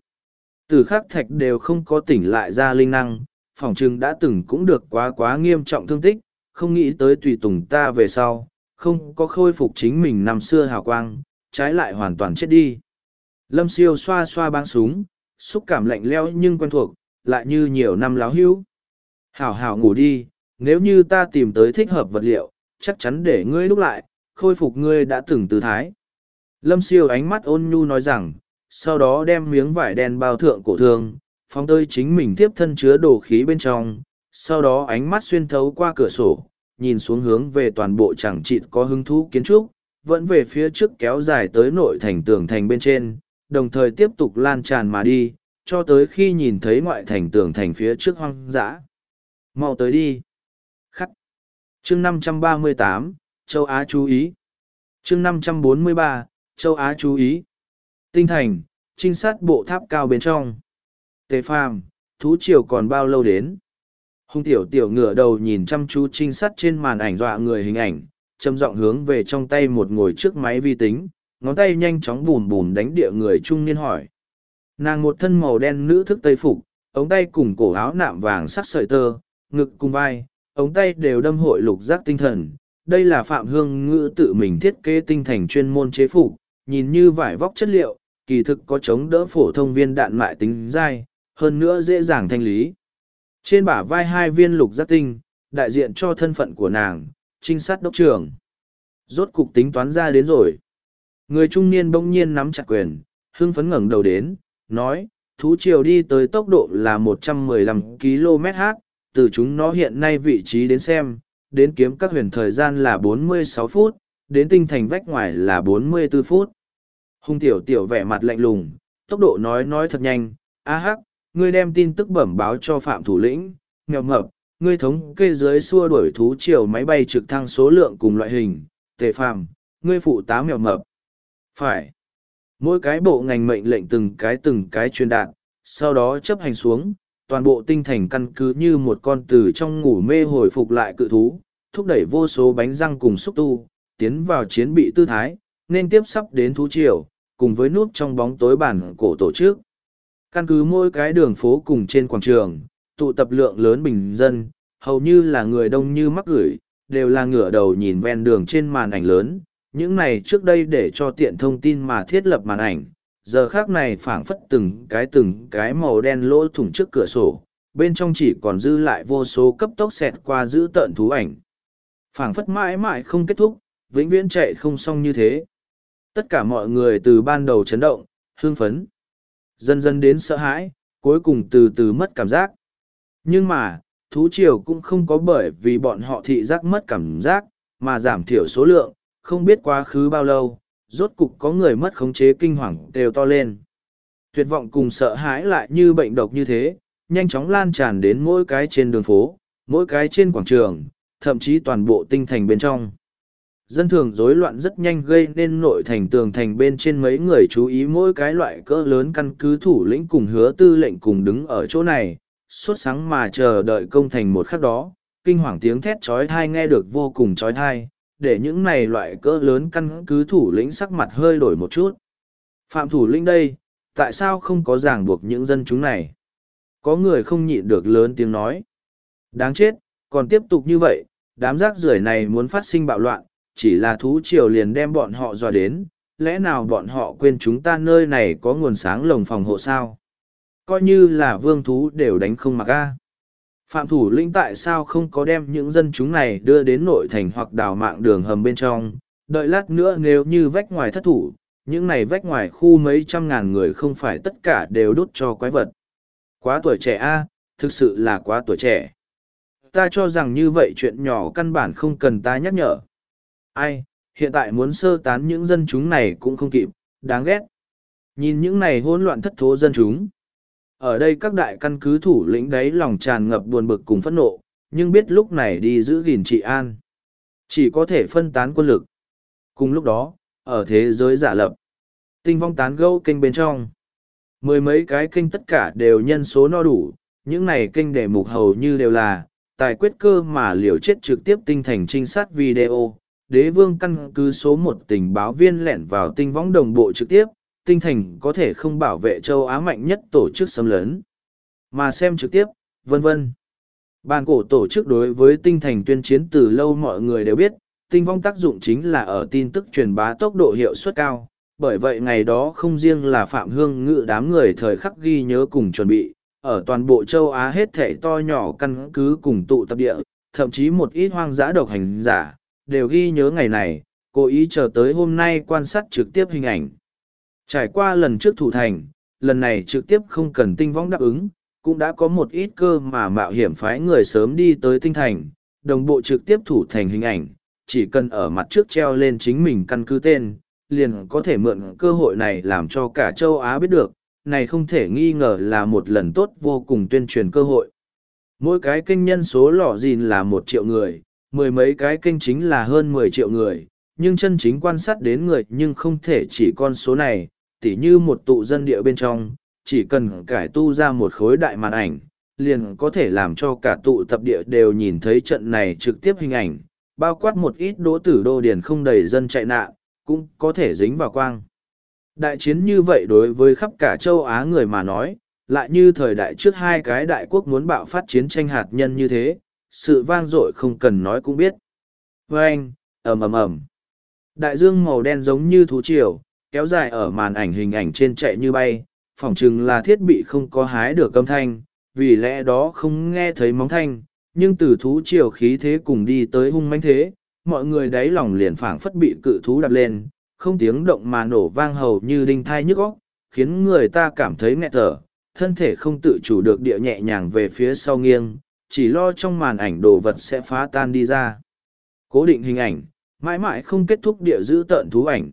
Từ khắc thạch đều không có tỉnh lại ra linh năng, phỏng chừng đã từng cũng được quá quá nghiêm trọng thương tích, không nghĩ tới tùy tùng ta về sau, không có khôi phục chính mình năm xưa hào quang, trái lại hoàn toàn chết đi. Lâm siêu xoa xoa băng súng, xúc cảm lạnh leo nhưng quen thuộc, lại như nhiều năm láo hữu. Hảo hảo ngủ đi, nếu như ta tìm tới thích hợp vật liệu, chắc chắn để ngươi lúc lại, khôi phục ngươi đã từng tư thái. Lâm siêu ánh mắt ôn nhu nói rằng, sau đó đem miếng vải đen bao thượng cổ thương, phóng tới chính mình tiếp thân chứa đồ khí bên trong, sau đó ánh mắt xuyên thấu qua cửa sổ, nhìn xuống hướng về toàn bộ chẳng chịt có hứng thú kiến trúc, vẫn về phía trước kéo dài tới nội thành tường thành bên trên, đồng thời tiếp tục lan tràn mà đi, cho tới khi nhìn thấy ngoại thành tường thành phía trước hoang dã. Mau tới đi. Khắc. chương 538, châu Á chú ý. chương 543, châu Á chú ý. Tinh thành, trinh sát bộ tháp cao bên trong. Tề phàm, thú triều còn bao lâu đến? Hung tiểu tiểu ngửa đầu nhìn chăm chú trinh sát trên màn ảnh dọa người hình ảnh, châm giọng hướng về trong tay một ngồi trước máy vi tính, ngón tay nhanh chóng bùn bùn đánh địa người trung niên hỏi. Nàng một thân màu đen nữ thức tây phục, ống tay cùng cổ áo nạm vàng sắc sợi tơ, ngực cùng vai, ống tay đều đâm hội lục giác tinh thần. Đây là Phạm Hương Ngữ tự mình thiết kế tinh thành chuyên môn chế phục, nhìn như vải vóc chất liệu, kỳ thực có chống đỡ phổ thông viên đạn mại tính dai, hơn nữa dễ dàng thanh lý. Trên bả vai hai viên lục giác tinh, đại diện cho thân phận của nàng, trinh sát đốc trưởng. Rốt cục tính toán ra đến rồi. Người trung niên bỗng nhiên nắm chặt quyền, hưng phấn ngẩng đầu đến, nói, thú triều đi tới tốc độ là 115 km/h, từ chúng nó hiện nay vị trí đến xem, đến kiếm các huyền thời gian là 46 phút, đến tinh thành vách ngoài là 44 phút. Hung tiểu tiểu vẻ mặt lạnh lùng, tốc độ nói nói thật nhanh, a hắc, ngươi đem tin tức bẩm báo cho phạm thủ lĩnh, nghèo mập, ngươi thống kê dưới xua đuổi thú triều máy bay trực thăng số lượng cùng loại hình, tề phàm, ngươi phụ tá mèo mập. Phải. Mỗi cái bộ ngành mệnh lệnh từng cái từng cái truyền đạt, sau đó chấp hành xuống, toàn bộ tinh thành căn cứ như một con từ trong ngủ mê hồi phục lại cự thú, thúc đẩy vô số bánh răng cùng xúc tu, tiến vào chiến bị tư thái, nên tiếp sắp đến thú triều, cùng với nút trong bóng tối bản cổ tổ chức. Căn cứ mỗi cái đường phố cùng trên quảng trường, tụ tập lượng lớn bình dân, hầu như là người đông như mắc gửi, đều là ngửa đầu nhìn ven đường trên màn ảnh lớn. Những này trước đây để cho tiện thông tin mà thiết lập màn ảnh, giờ khác này phảng phất từng cái từng cái màu đen lỗ thủng trước cửa sổ, bên trong chỉ còn dư lại vô số cấp tốc xẹt qua giữ tợn thú ảnh. phảng phất mãi mãi không kết thúc, vĩnh viễn chạy không xong như thế. Tất cả mọi người từ ban đầu chấn động, hương phấn, dần dần đến sợ hãi, cuối cùng từ từ mất cảm giác. Nhưng mà, thú triều cũng không có bởi vì bọn họ thị giác mất cảm giác, mà giảm thiểu số lượng, không biết quá khứ bao lâu, rốt cục có người mất khống chế kinh hoàng đều to lên. Tuyệt vọng cùng sợ hãi lại như bệnh độc như thế, nhanh chóng lan tràn đến mỗi cái trên đường phố, mỗi cái trên quảng trường, thậm chí toàn bộ tinh thành bên trong dân thường rối loạn rất nhanh gây nên nội thành tường thành bên trên mấy người chú ý mỗi cái loại cỡ lớn căn cứ thủ lĩnh cùng hứa tư lệnh cùng đứng ở chỗ này sốt sáng mà chờ đợi công thành một khắc đó kinh hoàng tiếng thét trói thai nghe được vô cùng trói thai để những này loại cỡ lớn căn cứ thủ lĩnh sắc mặt hơi đổi một chút Phạm thủ lĩnh đây, tại sao không có ràng buộc những dân chúng này? Có người không nhịn được lớn tiếng nói. Đáng chết, còn tiếp tục như vậy, đám rác rưởi này muốn phát sinh bạo loạn, chỉ là thú triều liền đem bọn họ dọa đến, lẽ nào bọn họ quên chúng ta nơi này có nguồn sáng lồng phòng hộ sao? Coi như là vương thú đều đánh không mặc a. Phạm thủ lĩnh tại sao không có đem những dân chúng này đưa đến nội thành hoặc đào mạng đường hầm bên trong, đợi lát nữa nếu như vách ngoài thất thủ, những này vách ngoài khu mấy trăm ngàn người không phải tất cả đều đốt cho quái vật. Quá tuổi trẻ a, thực sự là quá tuổi trẻ. Ta cho rằng như vậy chuyện nhỏ căn bản không cần ta nhắc nhở. Ai, hiện tại muốn sơ tán những dân chúng này cũng không kịp, đáng ghét. Nhìn những này hỗn loạn thất thố dân chúng. Ở đây các đại căn cứ thủ lĩnh đấy lòng tràn ngập buồn bực cùng phẫn nộ, nhưng biết lúc này đi giữ gìn trị an. Chỉ có thể phân tán quân lực. Cùng lúc đó, ở thế giới giả lập, tinh vong tán gẫu kênh bên trong. Mười mấy cái kênh tất cả đều nhân số no đủ, những này kênh đề mục hầu như đều là, tài quyết cơ mà liều chết trực tiếp tinh thành trinh sát video. Đế vương căn cứ số một tình báo viên lẻn vào tinh võng đồng bộ trực tiếp, tinh thành có thể không bảo vệ châu Á mạnh nhất tổ chức xâm lấn. Mà xem trực tiếp, vân vân. Bàn cổ tổ chức đối với tinh thành tuyên chiến từ lâu mọi người đều biết, tinh vong tác dụng chính là ở tin tức truyền bá tốc độ hiệu suất cao. Bởi vậy ngày đó không riêng là Phạm Hương ngự đám người thời khắc ghi nhớ cùng chuẩn bị, ở toàn bộ châu Á hết thể to nhỏ căn cứ cùng tụ tập địa, thậm chí một ít hoang dã độc hành giả, đều ghi nhớ ngày này, cố ý chờ tới hôm nay quan sát trực tiếp hình ảnh. Trải qua lần trước thủ thành, lần này trực tiếp không cần tinh vong đáp ứng, cũng đã có một ít cơ mà mạo hiểm phái người sớm đi tới tinh thành, đồng bộ trực tiếp thủ thành hình ảnh, chỉ cần ở mặt trước treo lên chính mình căn cứ tên, liền có thể mượn cơ hội này làm cho cả châu Á biết được, này không thể nghi ngờ là một lần tốt vô cùng tuyên truyền cơ hội. Mỗi cái kênh nhân số lọ dìn là một triệu người, mười mấy cái kênh chính là hơn mười triệu người, nhưng chân chính quan sát đến người nhưng không thể chỉ con số này, tỉ như một tụ dân địa bên trong, chỉ cần cải tu ra một khối đại màn ảnh, liền có thể làm cho cả tụ tập địa đều nhìn thấy trận này trực tiếp hình ảnh, bao quát một ít đỗ tử đô điền không đầy dân chạy nạn, cũng có thể dính vào quang. Đại chiến như vậy đối với khắp cả châu Á người mà nói, lại như thời đại trước hai cái đại quốc muốn bạo phát chiến tranh hạt nhân như thế, sự vang dội không cần nói cũng biết. Vâng, ầm ầm ầm. Đại dương màu đen giống như thú triều, kéo dài ở màn ảnh hình ảnh trên chạy như bay, phỏng chừng là thiết bị không có hái được âm thanh, vì lẽ đó không nghe thấy móng thanh, nhưng từ thú triều khí thế cùng đi tới hung mãnh thế, mọi người đáy lòng liền phảng phất bị cự thú đạp lên, không tiếng động mà nổ vang hầu như đinh thai nhức óc, khiến người ta cảm thấy nghẹt thở, thân thể không tự chủ được địa nhẹ nhàng về phía sau nghiêng, chỉ lo trong màn ảnh đồ vật sẽ phá tan đi ra. Cố định hình ảnh, mãi mãi không kết thúc địa giữ tợn thú ảnh.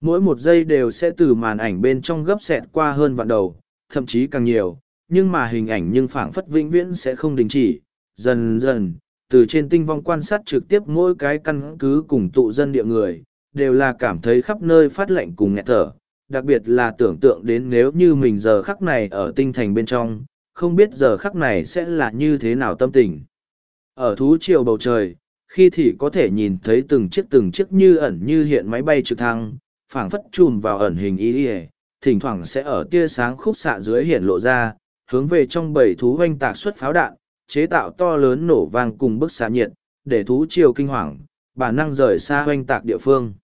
Mỗi một giây đều sẽ từ màn ảnh bên trong gấp xẹt qua hơn vạn đầu, thậm chí càng nhiều, nhưng mà hình ảnh nhưng phảng phất vĩnh viễn sẽ không đình chỉ. Dần dần, từ trên tinh vong quan sát trực tiếp mỗi cái căn cứ cùng tụ dân địa người, đều là cảm thấy khắp nơi phát lệnh cùng nghẹt thở, đặc biệt là tưởng tượng đến nếu như mình giờ khắc này ở tinh thành bên trong, không biết giờ khắc này sẽ là như thế nào tâm tình. Ở thú triều bầu trời, khi thì có thể nhìn thấy từng chiếc từng chiếc như ẩn như hiện máy bay trực thăng, phảng phất chùm vào ẩn hình y ỉa thỉnh thoảng sẽ ở tia sáng khúc xạ dưới hiện lộ ra hướng về trong bầy thú hoanh tạc xuất pháo đạn chế tạo to lớn nổ vang cùng bức xạ nhiệt để thú chiều kinh hoàng bản năng rời xa hoanh tạc địa phương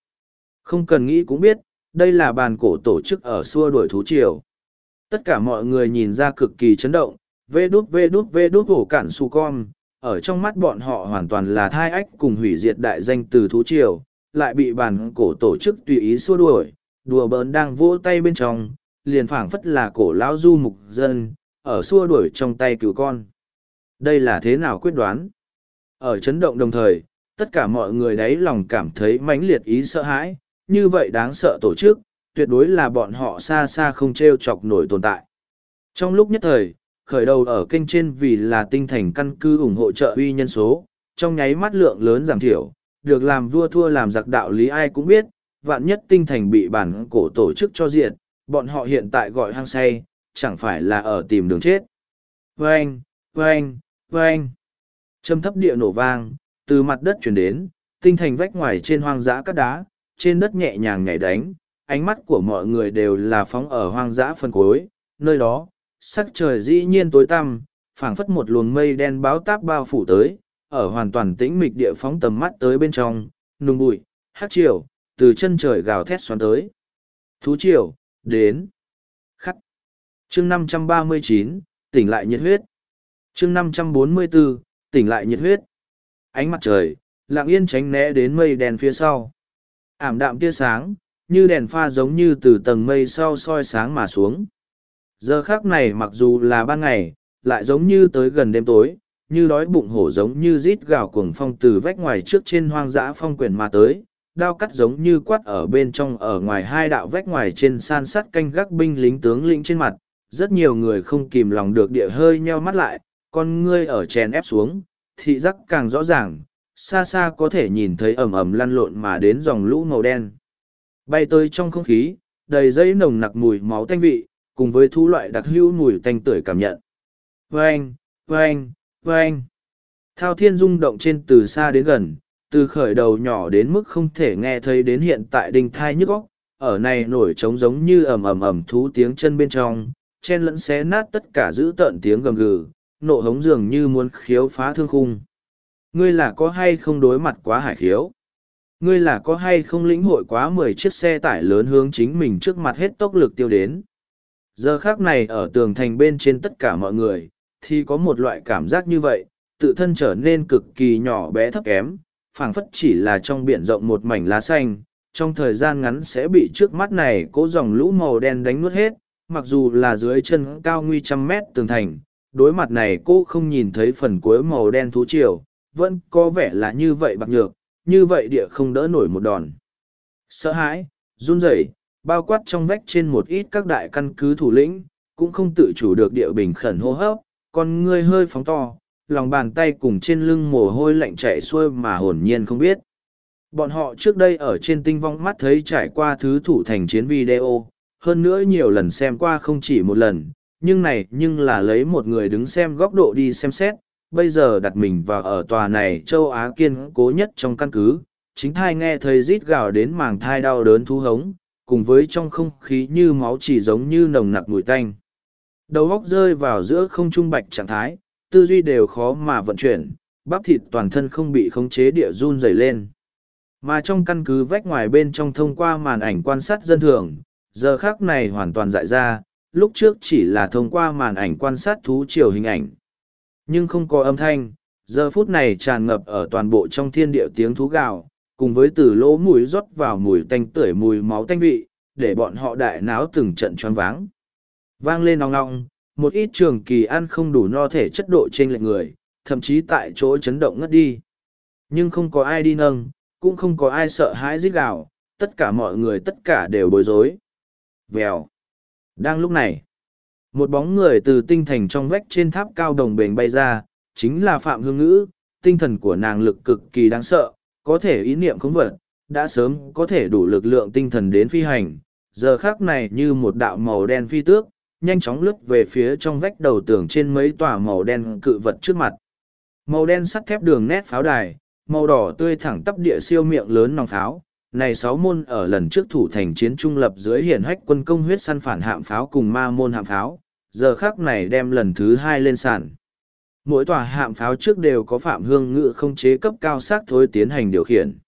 không cần nghĩ cũng biết đây là bàn cổ tổ chức ở xua đuổi thú triều tất cả mọi người nhìn ra cực kỳ chấn động vê đút vê đút vê đút hổ cản su con ở trong mắt bọn họ hoàn toàn là thai ách cùng hủy diệt đại danh từ thú triều lại bị bàn cổ tổ chức tùy ý xua đuổi, đùa bỡn đang vỗ tay bên trong, liền phảng phất là cổ lão du mục dân, ở xua đuổi trong tay cứu con. Đây là thế nào quyết đoán? Ở chấn động đồng thời, tất cả mọi người đấy lòng cảm thấy mãnh liệt ý sợ hãi, như vậy đáng sợ tổ chức, tuyệt đối là bọn họ xa xa không treo chọc nổi tồn tại. Trong lúc nhất thời, khởi đầu ở kênh trên vì là tinh thành căn cứ ủng hộ trợ uy nhân số, trong nháy mắt lượng lớn giảm thiểu, được làm vua thua làm giặc đạo lý ai cũng biết, vạn nhất tinh thành bị bản cổ tổ chức cho diện, bọn họ hiện tại gọi hang say, chẳng phải là ở tìm đường chết. Vâng, vâng, vâng. Châm thấp địa nổ vang, từ mặt đất chuyển đến, tinh thành vách ngoài trên hoang dã cắt đá, trên đất nhẹ nhàng nhảy đánh, ánh mắt của mọi người đều là phóng ở hoang dã phân cối, nơi đó, sắc trời dĩ nhiên tối tăm, phảng phất một luồng mây đen báo táp bao phủ tới, ở hoàn toàn tĩnh mịch địa phóng tầm mắt tới bên trong, nung bụi, hát chiều, từ chân trời gào thét xoắn tới. Thú chiều, đến. Khắc. chương năm trăm ba mươi chín tỉnh lại nhiệt huyết. chương năm trăm bốn mươi bốn tỉnh lại nhiệt huyết. Ánh mặt trời, lặng yên tránh né đến mây đen phía sau. Ảm đạm tia sáng, như đèn pha giống như từ tầng mây sau soi sáng mà xuống. Giờ khác này mặc dù là ban ngày, lại giống như tới gần đêm tối, như đói bụng hổ giống như rít gào cuồng phong từ vách ngoài trước trên hoang dã phong quyển mà tới, đao cắt giống như quát ở bên trong ở ngoài hai đạo vách ngoài trên san sắt canh gác binh lính tướng lĩnh trên mặt, rất nhiều người không kìm lòng được địa hơi nheo mắt lại, con ngươi ở chèn ép xuống, thị giác càng rõ ràng, xa xa có thể nhìn thấy ẩm ẩm lăn lộn mà đến dòng lũ màu đen. Bay tới trong không khí, đầy dây nồng nặc mùi máu tanh vị, cùng với thu loại đặc hữu mùi tanh tưởi cảm nhận. Vâng, vâng, vâng. Thao thiên rung động trên từ xa đến gần, từ khởi đầu nhỏ đến mức không thể nghe thấy đến hiện tại đình thai nhức óc, ở này nổi trống giống như ầm ầm ầm thú tiếng chân bên trong, chen lẫn xé nát tất cả giữ tợn tiếng gầm gừ, nộ hống dường như muốn khiếu phá thương khung. Ngươi là có hay không đối mặt quá hải khiếu? Ngươi là có hay không lĩnh hội quá mười chiếc xe tải lớn hướng chính mình trước mặt hết tốc lực tiêu đến? Giờ khác này ở tường thành bên trên tất cả mọi người, thì có một loại cảm giác như vậy, tự thân trở nên cực kỳ nhỏ bé thấp kém, phảng phất chỉ là trong biển rộng một mảnh lá xanh, trong thời gian ngắn sẽ bị trước mắt này cố dòng lũ màu đen đánh nuốt hết, mặc dù là dưới chân cao nguy trăm mét tường thành, đối mặt này cô không nhìn thấy phần cuối màu đen thú triều, vẫn có vẻ là như vậy bạc nhược, như vậy địa không đỡ nổi một đòn. Sợ hãi, run rẩy, bao quát trong vách trên một ít các đại căn cứ thủ lĩnh, cũng không tự chủ được địa bình khẩn hô hấp, con ngươi hơi phóng to, lòng bàn tay cùng trên lưng mồ hôi lạnh chảy xuôi mà hồn nhiên không biết. Bọn họ trước đây ở trên tinh vong mắt thấy trải qua thứ thủ thành chiến video, hơn nữa nhiều lần xem qua không chỉ một lần, nhưng này nhưng là lấy một người đứng xem góc độ đi xem xét, bây giờ đặt mình vào ở tòa này châu Á kiên cố nhất trong căn cứ, chính thai nghe thấy rít gào đến màng thai đau đớn thú hống, cùng với trong không khí như máu chỉ giống như nồng nặc mùi tanh. Đầu óc rơi vào giữa không trung bạch trạng thái, tư duy đều khó mà vận chuyển, bắp thịt toàn thân không bị khống chế địa run dày lên. Mà trong căn cứ vách ngoài bên trong thông qua màn ảnh quan sát dân thường, giờ khác này hoàn toàn dại ra, lúc trước chỉ là thông qua màn ảnh quan sát thú chiều hình ảnh. Nhưng không có âm thanh, giờ phút này tràn ngập ở toàn bộ trong thiên địa tiếng thú gào, cùng với từ lỗ mùi rót vào mùi tanh tưởi mùi máu tanh vị, để bọn họ đại náo từng trận choáng váng. Vang lên nong nong, một ít trường kỳ ăn không đủ no thể chất độ trên lệch người, thậm chí tại chỗ chấn động ngất đi. Nhưng không có ai đi nâng, cũng không có ai sợ hãi giết gào, tất cả mọi người tất cả đều bối rối. Vèo. Đang lúc này, một bóng người từ tinh thành trong vách trên tháp cao đồng bền bay ra, chính là Phạm Hương Ngữ, tinh thần của nàng lực cực kỳ đáng sợ, có thể ý niệm không vật, đã sớm có thể đủ lực lượng tinh thần đến phi hành, giờ khác này như một đạo màu đen phi tước, nhanh chóng lướt về phía trong vách đầu tường trên mấy tòa màu đen cự vật trước mặt. Màu đen sắt thép đường nét pháo đài, màu đỏ tươi thẳng tắp địa siêu miệng lớn nòng pháo. Này sáu môn ở lần trước thủ thành chiến trung lập dưới hiển hách quân công huyết săn phản hạm pháo cùng ma môn hạm pháo, giờ khác này đem lần thứ hai lên sàn. Mỗi tòa hạm pháo trước đều có phạm hương ngữ không chế cấp cao sát thối tiến hành điều khiển.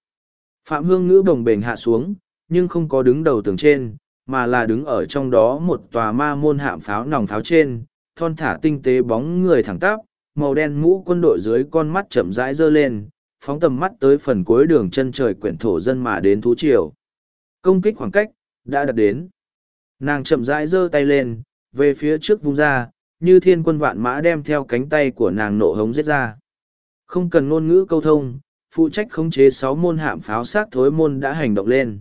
Phạm hương ngữ bồng bềnh hạ xuống, nhưng không có đứng đầu tường trên, mà là đứng ở trong đó một tòa ma môn hạm pháo nòng pháo trên, thon thả tinh tế bóng người thẳng tắp, màu đen mũ quân đội dưới con mắt chậm rãi dơ lên, phóng tầm mắt tới phần cuối đường chân trời quyển thổ dân mà đến thú triều. Công kích khoảng cách, đã đạt đến. Nàng chậm rãi giơ tay lên, về phía trước vung ra, như thiên quân vạn mã đem theo cánh tay của nàng nộ hống giết ra. Không cần ngôn ngữ câu thông, phụ trách khống chế sáu môn hạm pháo sát thối môn đã hành động lên.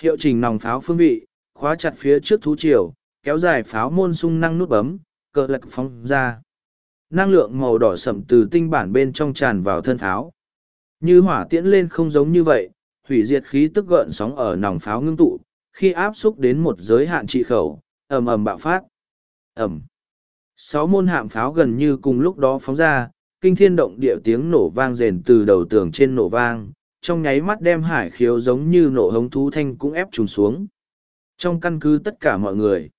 Hiệu chỉnh nòng pháo phương vị, khóa chặt phía trước thú triều, kéo dài pháo môn sung năng nút bấm, cờ lạc phóng ra. Năng lượng màu đỏ sậm từ tinh bản bên trong tràn vào thân pháo. Như hỏa tiễn lên không giống như vậy, hủy diệt khí tức gợn sóng ở nòng pháo ngưng tụ, khi áp xúc đến một giới hạn trị khẩu, ầm ầm bạo phát. Ầm. Sáu môn hạm pháo gần như cùng lúc đó phóng ra, kinh thiên động địa tiếng nổ vang rền từ đầu tường trên nổ vang, trong nháy mắt đem hải khiếu giống như nổ hống thú thanh cũng ép trùng xuống. Trong căn cứ tất cả mọi người,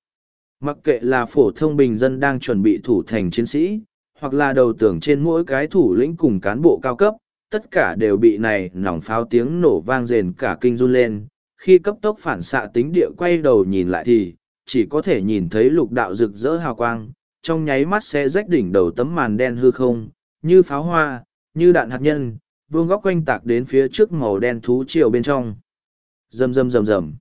mặc kệ là phổ thông bình dân đang chuẩn bị thủ thành chiến sĩ, hoặc là đầu tưởng trên mỗi cái thủ lĩnh cùng cán bộ cao cấp, tất cả đều bị này nòng pháo tiếng nổ vang rền cả kinh run lên. Khi cấp tốc phản xạ tính địa quay đầu nhìn lại thì, chỉ có thể nhìn thấy lục đạo rực rỡ hào quang, trong nháy mắt sẽ rách đỉnh đầu tấm màn đen hư không, như pháo hoa, như đạn hạt nhân, vương góc quanh tạc đến phía trước màu đen thú triều bên trong. Rầm rầm rầm rầm.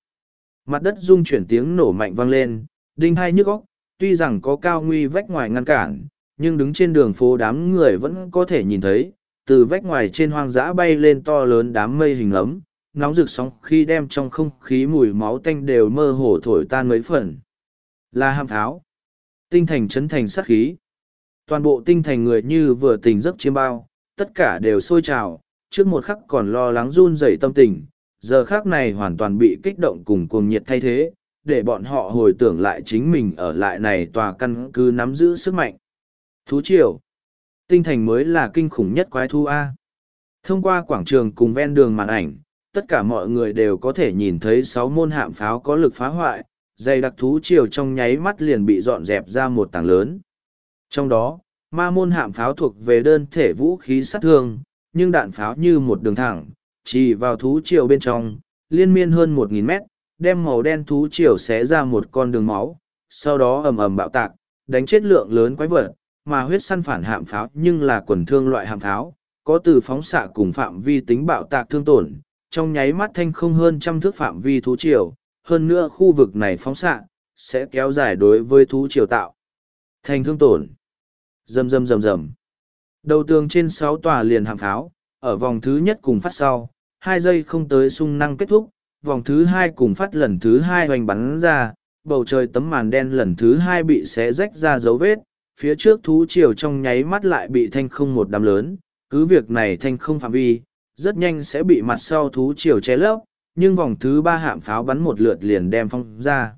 Mặt đất rung chuyển tiếng nổ mạnh vang lên, đinh hai nhức óc, tuy rằng có cao nguy vách ngoài ngăn cản, nhưng đứng trên đường phố đám người vẫn có thể nhìn thấy, từ vách ngoài trên hoang dã bay lên to lớn đám mây hình ấm, nóng rực sóng khi đem trong không khí mùi máu tanh đều mơ hồ thổi tan mấy phần. Là ham pháo. Tinh thành chấn thành sát khí. Toàn bộ tinh thành người như vừa tỉnh giấc chiêm bao, tất cả đều sôi trào, trước một khắc còn lo lắng run rẩy tâm tình, giờ khác này hoàn toàn bị kích động cùng cuồng nhiệt thay thế, để bọn họ hồi tưởng lại chính mình ở lại này tòa căn cứ nắm giữ sức mạnh. Thú triều. Tinh thành mới là kinh khủng nhất quái thú A. Thông qua quảng trường cùng ven đường màn ảnh, tất cả mọi người đều có thể nhìn thấy sáu môn hạm pháo có lực phá hoại, dày đặc thú triều trong nháy mắt liền bị dọn dẹp ra một tảng lớn. Trong đó, ma môn hạm pháo thuộc về đơn thể vũ khí sát thương, nhưng đạn pháo như một đường thẳng, chỉ vào thú triều bên trong, liên miên hơn một nghìn mét, đem màu đen thú triều xé ra một con đường máu, sau đó ầm ầm bạo tạc, đánh chết lượng lớn quái vật, mà huyết săn phản hạm pháo nhưng là quần thương loại hạm pháo, có từ phóng xạ cùng phạm vi tính bạo tạc thương tổn, trong nháy mắt thanh không hơn trăm thước phạm vi thú triều, hơn nữa khu vực này phóng xạ, sẽ kéo dài đối với thú triều tạo. Thành thương tổn. Rầm rầm rầm rầm. Đầu tường trên sáu tòa liền hàng pháo, ở vòng thứ nhất cùng phát sau, hai giây không tới sung năng kết thúc, vòng thứ hai cùng phát lần thứ hai hoành bắn ra, bầu trời tấm màn đen lần thứ hai bị xé rách ra dấu vết, phía trước thú triều trong nháy mắt lại bị thanh không một đám lớn, cứ việc này thanh không phạm vi, rất nhanh sẽ bị mặt sau thú triều che lấp, nhưng vòng thứ ba hạm pháo bắn một lượt liền đem phong ra.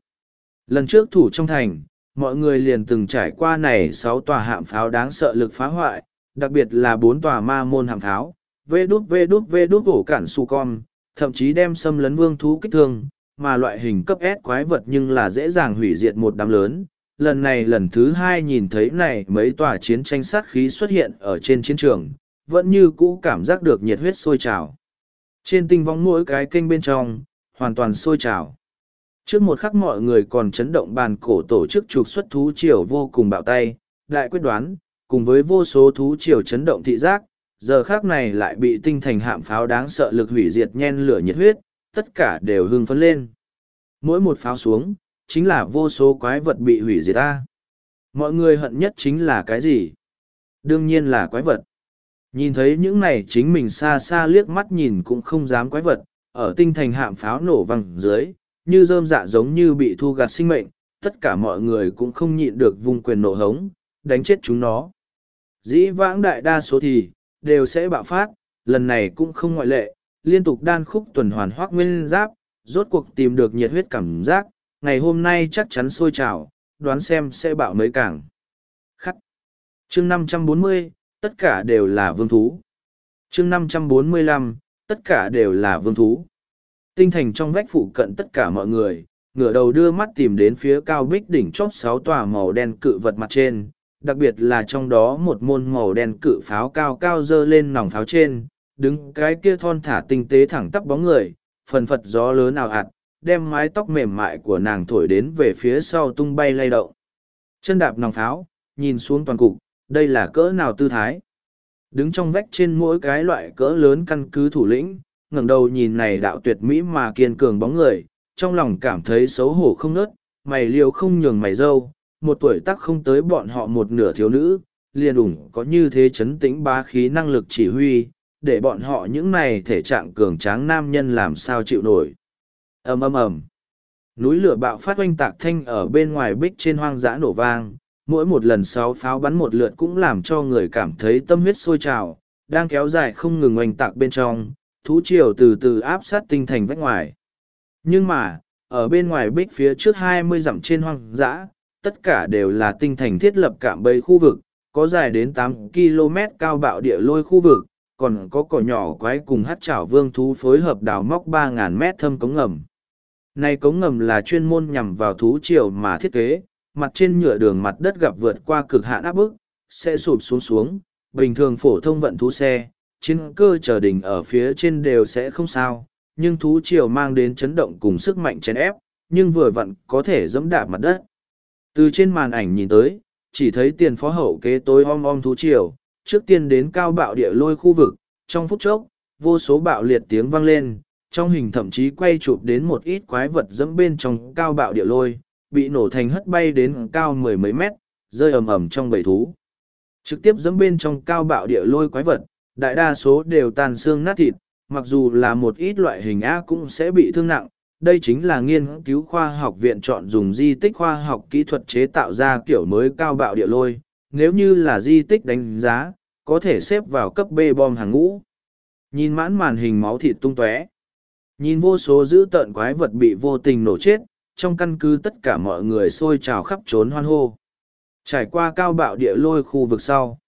Lần trước thủ trong thành, mọi người liền từng trải qua này sáu tòa hạm pháo đáng sợ lực phá hoại, đặc biệt là bốn tòa ma môn hạm pháo, vê đút vê đút vê đút ổ cản su con, thậm chí đem xâm lấn vương thú kích thương, mà loại hình cấp S quái vật nhưng là dễ dàng hủy diệt một đám lớn. Lần này lần thứ hai nhìn thấy này mấy tòa chiến tranh sát khí xuất hiện ở trên chiến trường, vẫn như cũ cảm giác được nhiệt huyết sôi trào. Trên tinh vong mỗi cái kênh bên trong, hoàn toàn sôi trào. Trước một khắc mọi người còn chấn động bàn cổ tổ chức trục xuất thú triều vô cùng bạo tay, đại quyết đoán, cùng với vô số thú triều chấn động thị giác, giờ khác này lại bị tinh thành hạm pháo đáng sợ lực hủy diệt nhen lửa nhiệt huyết, tất cả đều hưng phấn lên. Mỗi một pháo xuống, chính là vô số quái vật bị hủy diệt ta. Mọi người hận nhất chính là cái gì? Đương nhiên là quái vật. Nhìn thấy những này chính mình xa xa liếc mắt nhìn cũng không dám quái vật, ở tinh thành hạm pháo nổ văng dưới, như rơm dạ giống như bị thu gạt sinh mệnh, tất cả mọi người cũng không nhịn được vùng quyền nổ hống, đánh chết chúng nó. Dĩ vãng đại đa số thì, đều sẽ bạo phát, lần này cũng không ngoại lệ, liên tục đan khúc tuần hoàn hoác nguyên giáp, rốt cuộc tìm được nhiệt huyết cảm giác, ngày hôm nay chắc chắn sôi trào, đoán xem sẽ bạo mấy càng. Khắc. chương 540, tất cả đều là vương thú. chương 545, tất cả đều là vương thú. Tinh thành trong vách phụ cận tất cả mọi người, ngửa đầu đưa mắt tìm đến phía cao bích đỉnh chóp sáu tòa màu đen cự vật mặt trên, đặc biệt là trong đó một môn màu đen cự pháo cao cao dơ lên nòng pháo trên, đứng cái kia thon thả tinh tế thẳng tắp bóng người, phần phật gió lớn ảo ạt, đem mái tóc mềm mại của nàng thổi đến về phía sau tung bay lay động. Chân đạp nòng pháo, nhìn xuống toàn cục, đây là cỡ nào tư thái. Đứng trong vách trên mỗi cái loại cỡ lớn căn cứ thủ lĩnh, ngẩng đầu nhìn này đạo tuyệt mỹ mà kiên cường bóng người, trong lòng cảm thấy xấu hổ không nớt, mày liều không nhường mày dâu, một tuổi tác không tới bọn họ một nửa thiếu nữ, liền ủng có như thế chấn tĩnh bá khí năng lực chỉ huy, để bọn họ những này thể trạng cường tráng nam nhân làm sao chịu nổi. ầm ầm ầm Núi lửa bạo phát oanh tạc thanh ở bên ngoài bích trên hoang dã nổ vang, mỗi một lần sáu pháo bắn một lượt cũng làm cho người cảm thấy tâm huyết sôi trào, đang kéo dài không ngừng oanh tạc bên trong, thú triều từ từ áp sát tinh thành vách ngoài. Nhưng mà, ở bên ngoài bích phía trước hai mươi dặm trên hoang dã, tất cả đều là tinh thành thiết lập cạm bẫy khu vực, có dài đến tám km cao bạo địa lôi khu vực, còn có cỏ nhỏ quái cùng hát chảo vương thú phối hợp đào móc ba ngàn mét thâm cống ngầm. Này cống ngầm là chuyên môn nhằm vào thú triều mà thiết kế, mặt trên nhựa đường mặt đất gặp vượt qua cực hạn áp bức, sẽ sụp xuống xuống, bình thường phổ thông vận thú xe, chiến cơ chờ đỉnh ở phía trên đều sẽ không sao, nhưng thú triều mang đến chấn động cùng sức mạnh chèn ép, nhưng vừa vặn có thể dẫm đạp mặt đất. Từ trên màn ảnh nhìn tới, chỉ thấy tiền phó hậu kế tối om om thú triều, trước tiên đến cao bạo địa lôi khu vực, trong phút chốc, vô số bạo liệt tiếng vang lên, trong hình thậm chí quay chụp đến một ít quái vật dẫm bên trong cao bạo địa lôi, bị nổ thành hất bay đến cao mười mấy mét, rơi ầm ầm trong bầy thú. Trực tiếp dẫm bên trong cao bạo địa lôi quái vật, đại đa số đều tàn xương nát thịt, mặc dù là một ít loại hình A cũng sẽ bị thương nặng. Đây chính là nghiên cứu khoa học viện chọn dùng di tích khoa học kỹ thuật chế tạo ra kiểu mới cao bạo địa lôi. Nếu như là di tích đánh giá, có thể xếp vào cấp B bom hàng ngũ. Nhìn mãn màn hình máu thịt tung tóe, nhìn vô số dữ tợn quái vật bị vô tình nổ chết, trong căn cứ tất cả mọi người sôi trào khắp trốn hoan hô. Trải qua cao bạo địa lôi khu vực sau.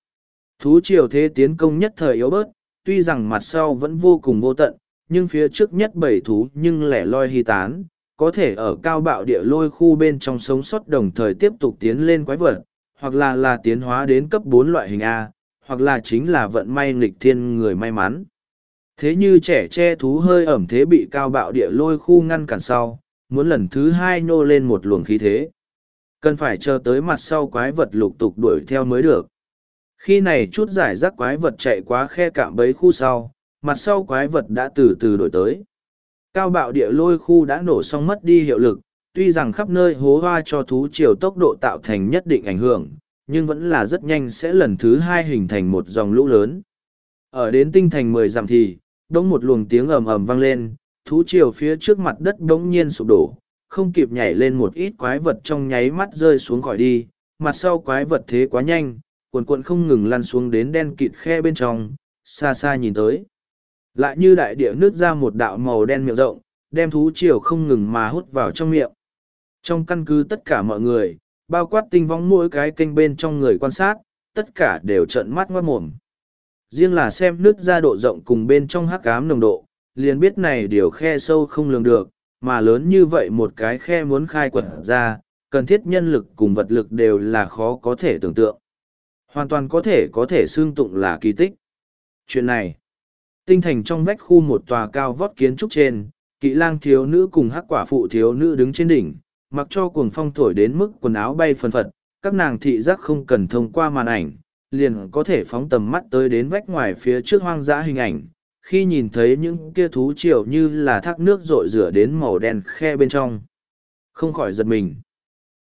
Thú triều thế tiến công nhất thời yếu bớt, tuy rằng mặt sau vẫn vô cùng vô tận, nhưng phía trước nhất bảy thú nhưng lẻ loi hy tán, có thể ở cao bạo địa lôi khu bên trong sống sót đồng thời tiếp tục tiến lên quái vật, hoặc là là tiến hóa đến cấp bốn loại hình A, hoặc là chính là vận may nghịch thiên người may mắn. Thế như trẻ che thú hơi ẩm thế bị cao bạo địa lôi khu ngăn cản sau, muốn lần thứ hai nhô lên một luồng khí thế. Cần phải chờ tới mặt sau quái vật lục tục đuổi theo mới được. Khi này chút giải rác quái vật chạy quá khe cạm bấy khu sau, mặt sau quái vật đã từ từ đổi tới. Cao bạo địa lôi khu đã nổ xong mất đi hiệu lực, tuy rằng khắp nơi hố hoa cho thú chiều tốc độ tạo thành nhất định ảnh hưởng, nhưng vẫn là rất nhanh sẽ lần thứ hai hình thành một dòng lũ lớn. Ở đến tinh thành mười dặm thì, đông một luồng tiếng ầm ầm vang lên, thú chiều phía trước mặt đất bỗng nhiên sụp đổ, không kịp nhảy lên một ít quái vật trong nháy mắt rơi xuống khỏi đi, mặt sau quái vật thế quá nhanh, cuộn cuộn không ngừng lăn xuống đến đen kịt khe bên trong, xa xa nhìn tới. Lại như đại địa nước ra một đạo màu đen miệng rộng, đem thú chiều không ngừng mà hút vào trong miệng. Trong căn cứ tất cả mọi người, bao quát tinh vong mỗi cái kênh bên trong người quan sát, tất cả đều trợn mắt ngoát mồm. Riêng là xem nước ra độ rộng cùng bên trong hắc ám nồng độ, liền biết này điều khe sâu không lường được, mà lớn như vậy một cái khe muốn khai quật ra, cần thiết nhân lực cùng vật lực đều là khó có thể tưởng tượng. Hoàn toàn có thể có thể xương tụng là kỳ tích. Chuyện này, tinh thành trong vách khu một tòa cao vót kiến trúc trên, kỵ lang thiếu nữ cùng hắc quả phụ thiếu nữ đứng trên đỉnh, mặc cho cuồng phong thổi đến mức quần áo bay phần phật, các nàng thị giác không cần thông qua màn ảnh, liền có thể phóng tầm mắt tới đến vách ngoài phía trước hoang dã hình ảnh. Khi nhìn thấy những kia thú triều như là thác nước rội rửa đến màu đen khe bên trong. Không khỏi giật mình.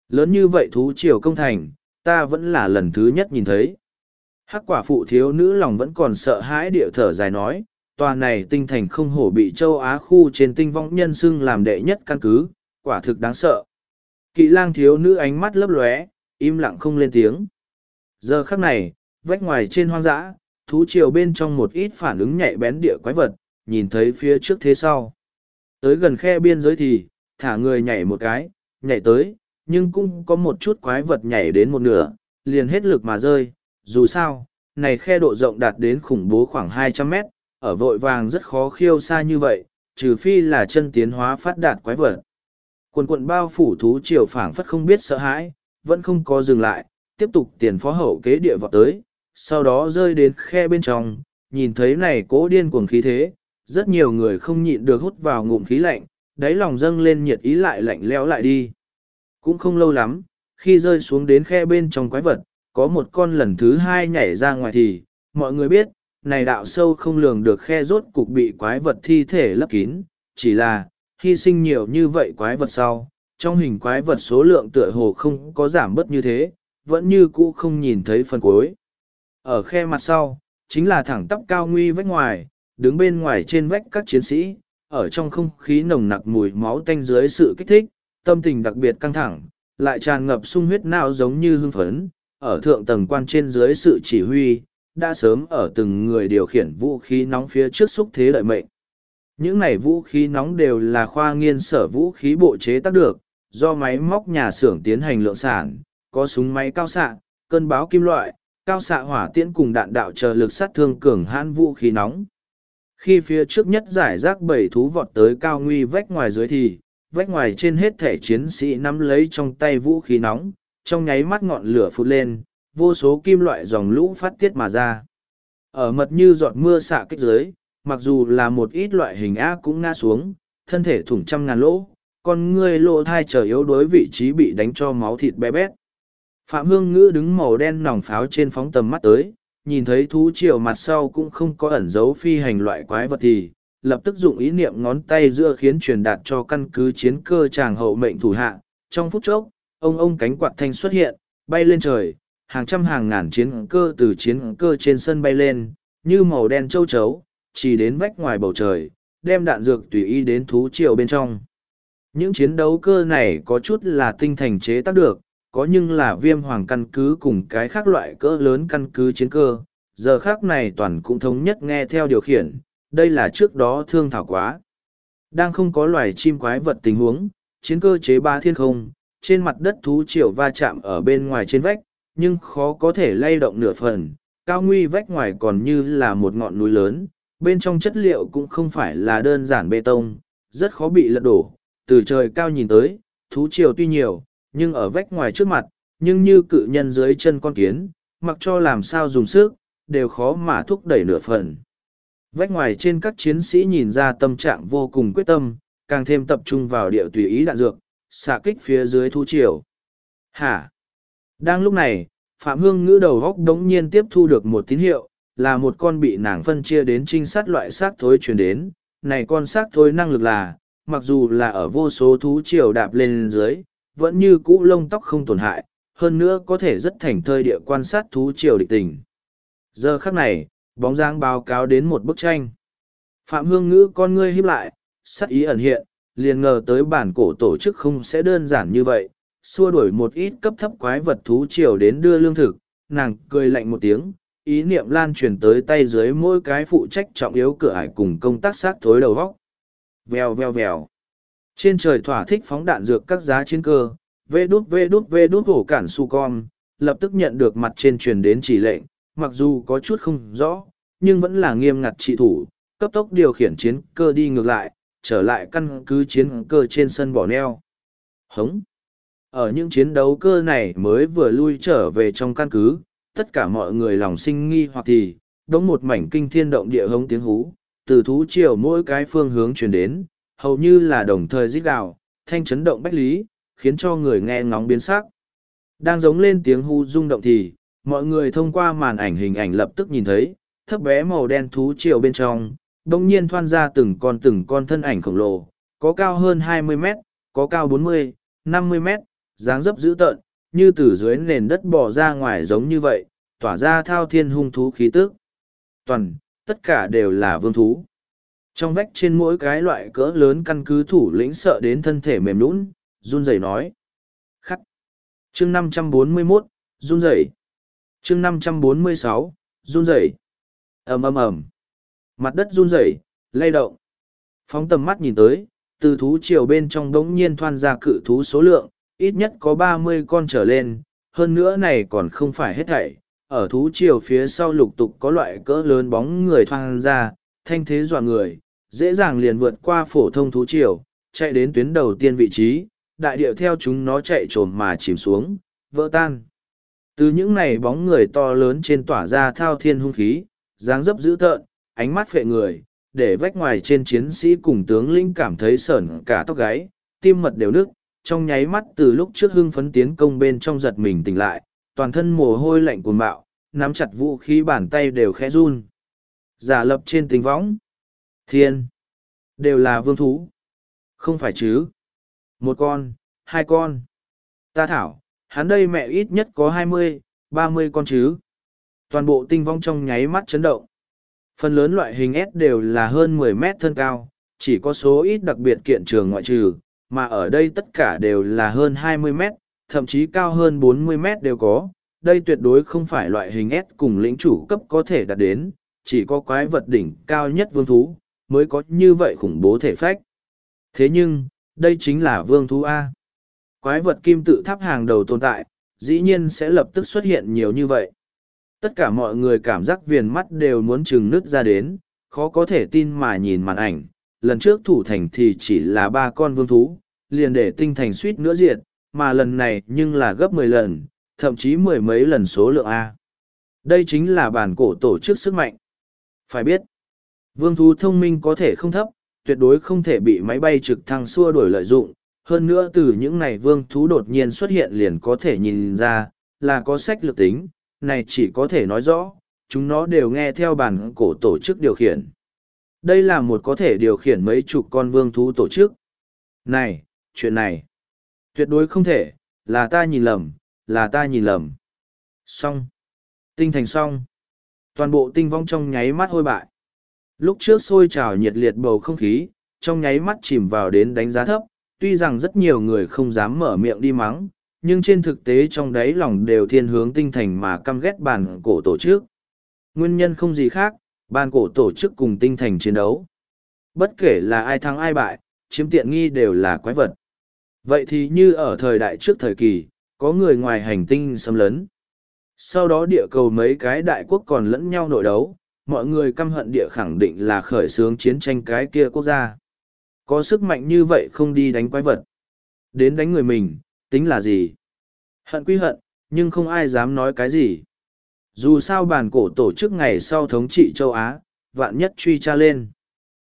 Lớn như vậy thú triều công thành, ta vẫn là lần thứ nhất nhìn thấy. Hắc quả phụ thiếu nữ lòng vẫn còn sợ hãi địa thở dài nói, tòa này tinh thành không hổ bị châu Á khu trên tinh vong nhân xưng làm đệ nhất căn cứ, quả thực đáng sợ. Kỵ lang thiếu nữ ánh mắt lấp lóe, im lặng không lên tiếng. Giờ khắc này, vách ngoài trên hoang dã, thú triều bên trong một ít phản ứng nhạy bén địa quái vật, nhìn thấy phía trước thế sau. Tới gần khe biên giới thì, thả người nhảy một cái, nhảy tới, nhưng cũng có một chút quái vật nhảy đến một nửa, liền hết lực mà rơi. Dù sao, này khe độ rộng đạt đến khủng bố khoảng 200 mét, ở vội vàng rất khó khiêu xa như vậy, trừ phi là chân tiến hóa phát đạt quái vật. Quần quận bao phủ thú triều phảng phất không biết sợ hãi, vẫn không có dừng lại, tiếp tục tiền phó hậu kế địa vọt tới, sau đó rơi đến khe bên trong, nhìn thấy này cố điên cuồng khí thế, rất nhiều người không nhịn được hút vào ngụm khí lạnh, đáy lòng dâng lên nhiệt ý lại lạnh lẽo lại đi. Cũng không lâu lắm, khi rơi xuống đến khe bên trong quái vật, có một con lần thứ hai nhảy ra ngoài thì, mọi người biết, này đạo sâu không lường được khe rốt cục bị quái vật thi thể lấp kín, chỉ là, hy sinh nhiều như vậy quái vật sau, trong hình quái vật số lượng tựa hồ không có giảm bớt như thế, vẫn như cũ không nhìn thấy phần cuối. Ở khe mặt sau, chính là thẳng tắp cao nguy vách ngoài, đứng bên ngoài trên vách các chiến sĩ, ở trong không khí nồng nặc mùi máu tanh dưới sự kích thích, tâm tình đặc biệt căng thẳng, lại tràn ngập sung huyết não giống như hưng phấn, ở thượng tầng quan trên dưới sự chỉ huy, đã sớm ở từng người điều khiển vũ khí nóng phía trước xúc thế lợi mệnh. Những này vũ khí nóng đều là khoa nghiên sở vũ khí bộ chế tác được, do máy móc nhà xưởng tiến hành lượng sản, có súng máy cao xạ, cơn báo kim loại, cao xạ hỏa tiễn cùng đạn đạo chờ lực sát thương cường hãn vũ khí nóng. Khi phía trước nhất giải rác bảy thú vọt tới cao nguy vách ngoài dưới thì, vách ngoài trên hết thể chiến sĩ nắm lấy trong tay vũ khí nóng, trong nháy mắt ngọn lửa phụt lên, vô số kim loại dòng lũ phát tiết mà ra. Ở mật như giọt mưa xạ kích dưới, mặc dù là một ít loại hình a cũng ngã xuống, thân thể thủng trăm ngàn lỗ, con ngươi lộ thai trở yếu đối vị trí bị đánh cho máu thịt bé bét. Phạm Hương Ngữ đứng màu đen nòng pháo trên phóng tầm mắt tới, nhìn thấy thú triều mặt sau cũng không có ẩn dấu phi hành loại quái vật thì, lập tức dụng ý niệm ngón tay giữa khiến truyền đạt cho căn cứ chiến cơ tràng hậu mệnh thủ hạ. Trong phút chốc, ông ông cánh quạt thanh xuất hiện, bay lên trời, hàng trăm hàng ngàn chiến cơ từ chiến cơ trên sân bay lên, như màu đen châu chấu, chỉ đến vách ngoài bầu trời, đem đạn dược tùy ý đến thú triều bên trong. Những chiến đấu cơ này có chút là tinh thành chế tác được, có nhưng là viêm hoàng căn cứ cùng cái khác loại cỡ lớn căn cứ chiến cơ, giờ khác này toàn cũng thống nhất nghe theo điều khiển, đây là trước đó thương thảo quá. Đang không có loài chim quái vật tình huống, chiến cơ chế ba thiên không, trên mặt đất thú triều va chạm ở bên ngoài trên vách, nhưng khó có thể lay động nửa phần, cao nguy vách ngoài còn như là một ngọn núi lớn, bên trong chất liệu cũng không phải là đơn giản bê tông, rất khó bị lật đổ, từ trời cao nhìn tới, thú triều tuy nhiều, nhưng ở vách ngoài trước mặt, nhưng như cự nhân dưới chân con kiến, mặc cho làm sao dùng sức, đều khó mà thúc đẩy nửa phần. Vách ngoài trên các chiến sĩ nhìn ra tâm trạng vô cùng quyết tâm, càng thêm tập trung vào địa tùy ý đạn dược, xạ kích phía dưới thú triều. Hả? Đang lúc này, Phạm Hương ngữ đầu góc đống nhiên tiếp thu được một tín hiệu, là một con bị nàng phân chia đến trinh sát loại xác thối truyền đến. Này con xác thối năng lực là, mặc dù là ở vô số thú triều đạp lên dưới, vẫn như cũ lông tóc không tổn hại, hơn nữa có thể rất thành thơi địa quan sát thú triều địch tình. Giờ khắc này, bóng dáng báo cáo đến một bức tranh. Phạm Hương Ngữ con ngươi híp lại, sắc ý ẩn hiện, liền ngờ tới bản cổ tổ chức không sẽ đơn giản như vậy, xua đuổi một ít cấp thấp quái vật thú triều đến đưa lương thực, nàng cười lạnh một tiếng, ý niệm lan truyền tới tay dưới mỗi cái phụ trách trọng yếu cửa ải cùng công tác sát thối đầu vóc. Vèo vèo vèo. Trên trời thỏa thích phóng đạn dược các giá chiến cơ, vê đút vê đút vê đút hổ cản su con, lập tức nhận được mặt trên truyền đến chỉ lệnh, mặc dù có chút không rõ, nhưng vẫn là nghiêm ngặt trị thủ, cấp tốc điều khiển chiến cơ đi ngược lại, trở lại căn cứ chiến cơ trên sân bỏ neo. Hống! Ở những chiến đấu cơ này mới vừa lui trở về trong căn cứ, tất cả mọi người lòng sinh nghi hoặc thì, đống một mảnh kinh thiên động địa hống tiếng hú, từ thú triều mỗi cái phương hướng truyền đến, hầu như là đồng thời rít gào, thanh chấn động bách lý, khiến cho người nghe ngóng biến sắc. Đang giống lên tiếng hú rung động thì, mọi người thông qua màn ảnh hình ảnh lập tức nhìn thấy, thấp bé màu đen thú triều bên trong, đông nhiên thoan ra từng con từng con thân ảnh khổng lồ, có cao hơn 20 mét, có cao 40, 50 mét, dáng dấp dữ tợn, như từ dưới nền đất bò ra ngoài giống như vậy, tỏa ra thao thiên hung thú khí tức. Toàn, tất cả đều là vương thú. Trong vách trên mỗi cái loại cỡ lớn căn cứ thủ lĩnh sợ đến thân thể mềm lún run rẩy nói. Khắc. Chương 541, run rẩy. Chương 546, run rẩy. ầm ầm ầm. Mặt đất run rẩy, lay động. Phóng tầm mắt nhìn tới, từ thú triều bên trong đống nhiên thoan ra cự thú số lượng, ít nhất có ba mươi con trở lên, hơn nữa này còn không phải hết thảy. Ở thú triều phía sau lục tục có loại cỡ lớn bóng người thoang ra, thanh thế dọa người, dễ dàng liền vượt qua phổ thông thú triều, chạy đến tuyến đầu tiên vị trí, đại điệu theo chúng nó chạy trồm mà chìm xuống, vỡ tan. Từ những này bóng người to lớn trên tỏa ra thao thiên hung khí, dáng dấp dữ tợn, ánh mắt phệ người, để vách ngoài trên chiến sĩ cùng tướng linh cảm thấy sởn cả tóc gáy, tim mật đều nức, trong nháy mắt từ lúc trước hưng phấn tiến công bên trong giật mình tỉnh lại, toàn thân mồ hôi lạnh cuồng bạo, nắm chặt vũ khí bàn tay đều khẽ run. Giả lập trên tính võng. Thiên. Đều là vương thú. Không phải chứ. Một con, hai con. Ta thảo, hắn đây mẹ ít nhất có hai mươi, ba mươi con chứ. Toàn bộ tinh vong trong nháy mắt chấn động. Phần lớn loại hình S đều là hơn mười mét thân cao, chỉ có số ít đặc biệt kiện trường ngoại trừ, mà ở đây tất cả đều là hơn 20 mét, thậm chí cao hơn 40 mét đều có. Đây tuyệt đối không phải loại hình S cùng lĩnh chủ cấp có thể đạt đến, chỉ có quái vật đỉnh cao nhất vương thú, mới có như vậy khủng bố thể phách. Thế nhưng, đây chính là vương thú A. Quái vật kim tự tháp hàng đầu tồn tại, dĩ nhiên sẽ lập tức xuất hiện nhiều như vậy. Tất cả mọi người cảm giác viền mắt đều muốn trừng nứt ra đến, khó có thể tin mà nhìn màn ảnh. Lần trước thủ thành thì chỉ là ba con vương thú, liền để tinh thành suýt nữa diệt, mà lần này nhưng là gấp mười lần, thậm chí mười mấy lần số lượng A. Đây chính là bản cổ tổ chức sức mạnh. Phải biết, vương thú thông minh có thể không thấp, tuyệt đối không thể bị máy bay trực thăng xua đổi lợi dụng. Hơn nữa từ những này vương thú đột nhiên xuất hiện liền có thể nhìn ra, là có sách lược tính, này chỉ có thể nói rõ, chúng nó đều nghe theo bản cổ tổ chức điều khiển. Đây là một có thể điều khiển mấy chục con vương thú tổ chức. Này, chuyện này, tuyệt đối không thể, là ta nhìn lầm, là ta nhìn lầm. Xong. Tinh thành xong. Toàn bộ tinh vong trong nháy mắt hôi bại. Lúc trước sôi trào nhiệt liệt bầu không khí, trong nháy mắt chìm vào đến đánh giá thấp, tuy rằng rất nhiều người không dám mở miệng đi mắng, nhưng trên thực tế trong đáy lòng đều thiên hướng tinh thành mà căm ghét bàn cổ tổ chức. Nguyên nhân không gì khác, bàn cổ tổ chức cùng tinh thành chiến đấu. Bất kể là ai thắng ai bại, chiếm tiện nghi đều là quái vật. Vậy thì như ở thời đại trước thời kỳ, có người ngoài hành tinh xâm lấn. Sau đó địa cầu mấy cái đại quốc còn lẫn nhau nội đấu, mọi người căm hận địa khẳng định là khởi xướng chiến tranh cái kia quốc gia. Có sức mạnh như vậy không đi đánh quái vật. Đến đánh người mình, tính là gì? Hận quy hận, nhưng không ai dám nói cái gì. Dù sao bản cổ tổ chức ngày sau thống trị châu Á, vạn nhất truy tra lên.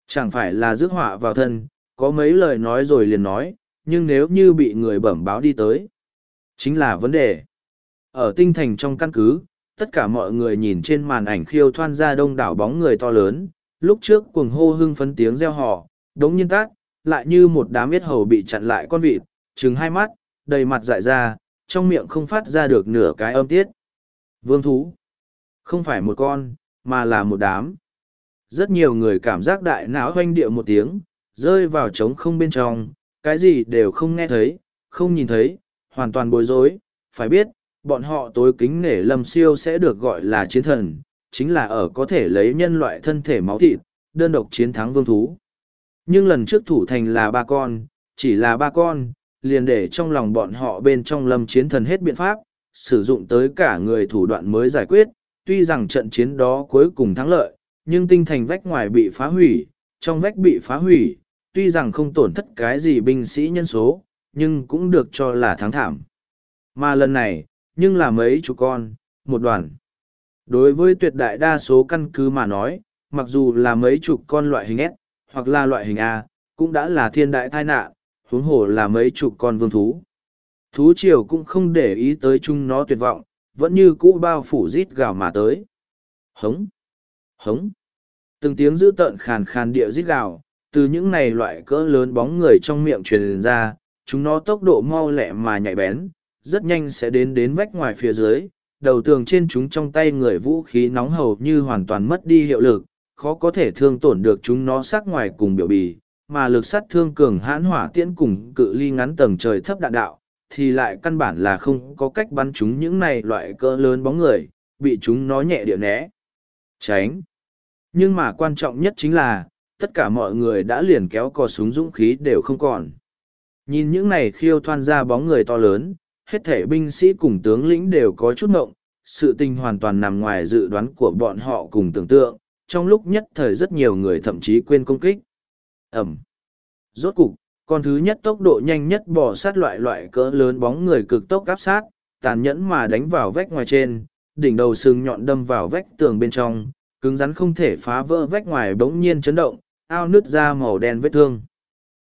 Chẳng phải là rước họa vào thân, có mấy lời nói rồi liền nói, nhưng nếu như bị người bẩm báo đi tới, chính là vấn đề. Ở tinh thành trong căn cứ, tất cả mọi người nhìn trên màn ảnh khiêu thoan ra đông đảo bóng người to lớn, lúc trước cuồng hô hưng phấn tiếng reo hò, đống nhiên tát, lại như một đám biết hầu bị chặn lại con vịt, trừng hai mắt, đầy mặt dại ra, trong miệng không phát ra được nửa cái âm tiết. Vương thú. Không phải một con, mà là một đám. Rất nhiều người cảm giác đại não hoanh địa một tiếng, rơi vào trống không bên trong, cái gì đều không nghe thấy, không nhìn thấy, hoàn toàn bối rối. Phải biết, bọn họ tối kính nể lâm siêu sẽ được gọi là chiến thần, chính là ở có thể lấy nhân loại thân thể máu thịt, đơn độc chiến thắng vương thú. Nhưng lần trước thủ thành là ba con, chỉ là ba con, liền để trong lòng bọn họ bên trong lâm chiến thần hết biện pháp, sử dụng tới cả người thủ đoạn mới giải quyết, tuy rằng trận chiến đó cuối cùng thắng lợi, nhưng tinh thành vách ngoài bị phá hủy, trong vách bị phá hủy, tuy rằng không tổn thất cái gì binh sĩ nhân số, nhưng cũng được cho là thắng thảm. Mà lần này, nhưng là mấy chục con, một đoàn. Đối với tuyệt đại đa số căn cứ mà nói, mặc dù là mấy chục con loại hình S, hoặc là loại hình A, cũng đã là thiên đại tai nạn, huống hồ là mấy chục con vương thú. Thú triều cũng không để ý tới chúng nó tuyệt vọng, vẫn như cũ bao phủ rít gào mà tới. Hống! Hống! Từng tiếng dữ tợn khàn khàn địa rít gào, từ những này loại cỡ lớn bóng người trong miệng truyền ra, chúng nó tốc độ mau lẹ mà nhạy bén, rất nhanh sẽ đến đến vách ngoài phía dưới, đầu tường trên chúng trong tay người vũ khí nóng hầu như hoàn toàn mất đi hiệu lực, khó có thể thương tổn được chúng nó sắc ngoài cùng biểu bì, mà lực sát thương cường hãn hỏa tiễn cùng cự ly ngắn tầng trời thấp đạn đạo, thì lại căn bản là không có cách bắn chúng những này loại cỡ lớn bóng người, bị chúng nó nhẹ địa né. Tránh. Nhưng mà quan trọng nhất chính là, tất cả mọi người đã liền kéo cò súng dũng khí đều không còn. Nhìn những này khiêu thoan ra bóng người to lớn, hết thể binh sĩ cùng tướng lĩnh đều có chút mộng, sự tình hoàn toàn nằm ngoài dự đoán của bọn họ cùng tưởng tượng, trong lúc nhất thời rất nhiều người thậm chí quên công kích. Ẩm. Rốt cục, con thứ nhất tốc độ nhanh nhất bỏ sát loại loại cỡ lớn bóng người cực tốc áp sát, tàn nhẫn mà đánh vào vách ngoài trên, đỉnh đầu sừng nhọn đâm vào vách tường bên trong, cứng rắn không thể phá vỡ vách ngoài bỗng nhiên chấn động, ao nứt ra màu đen vết thương.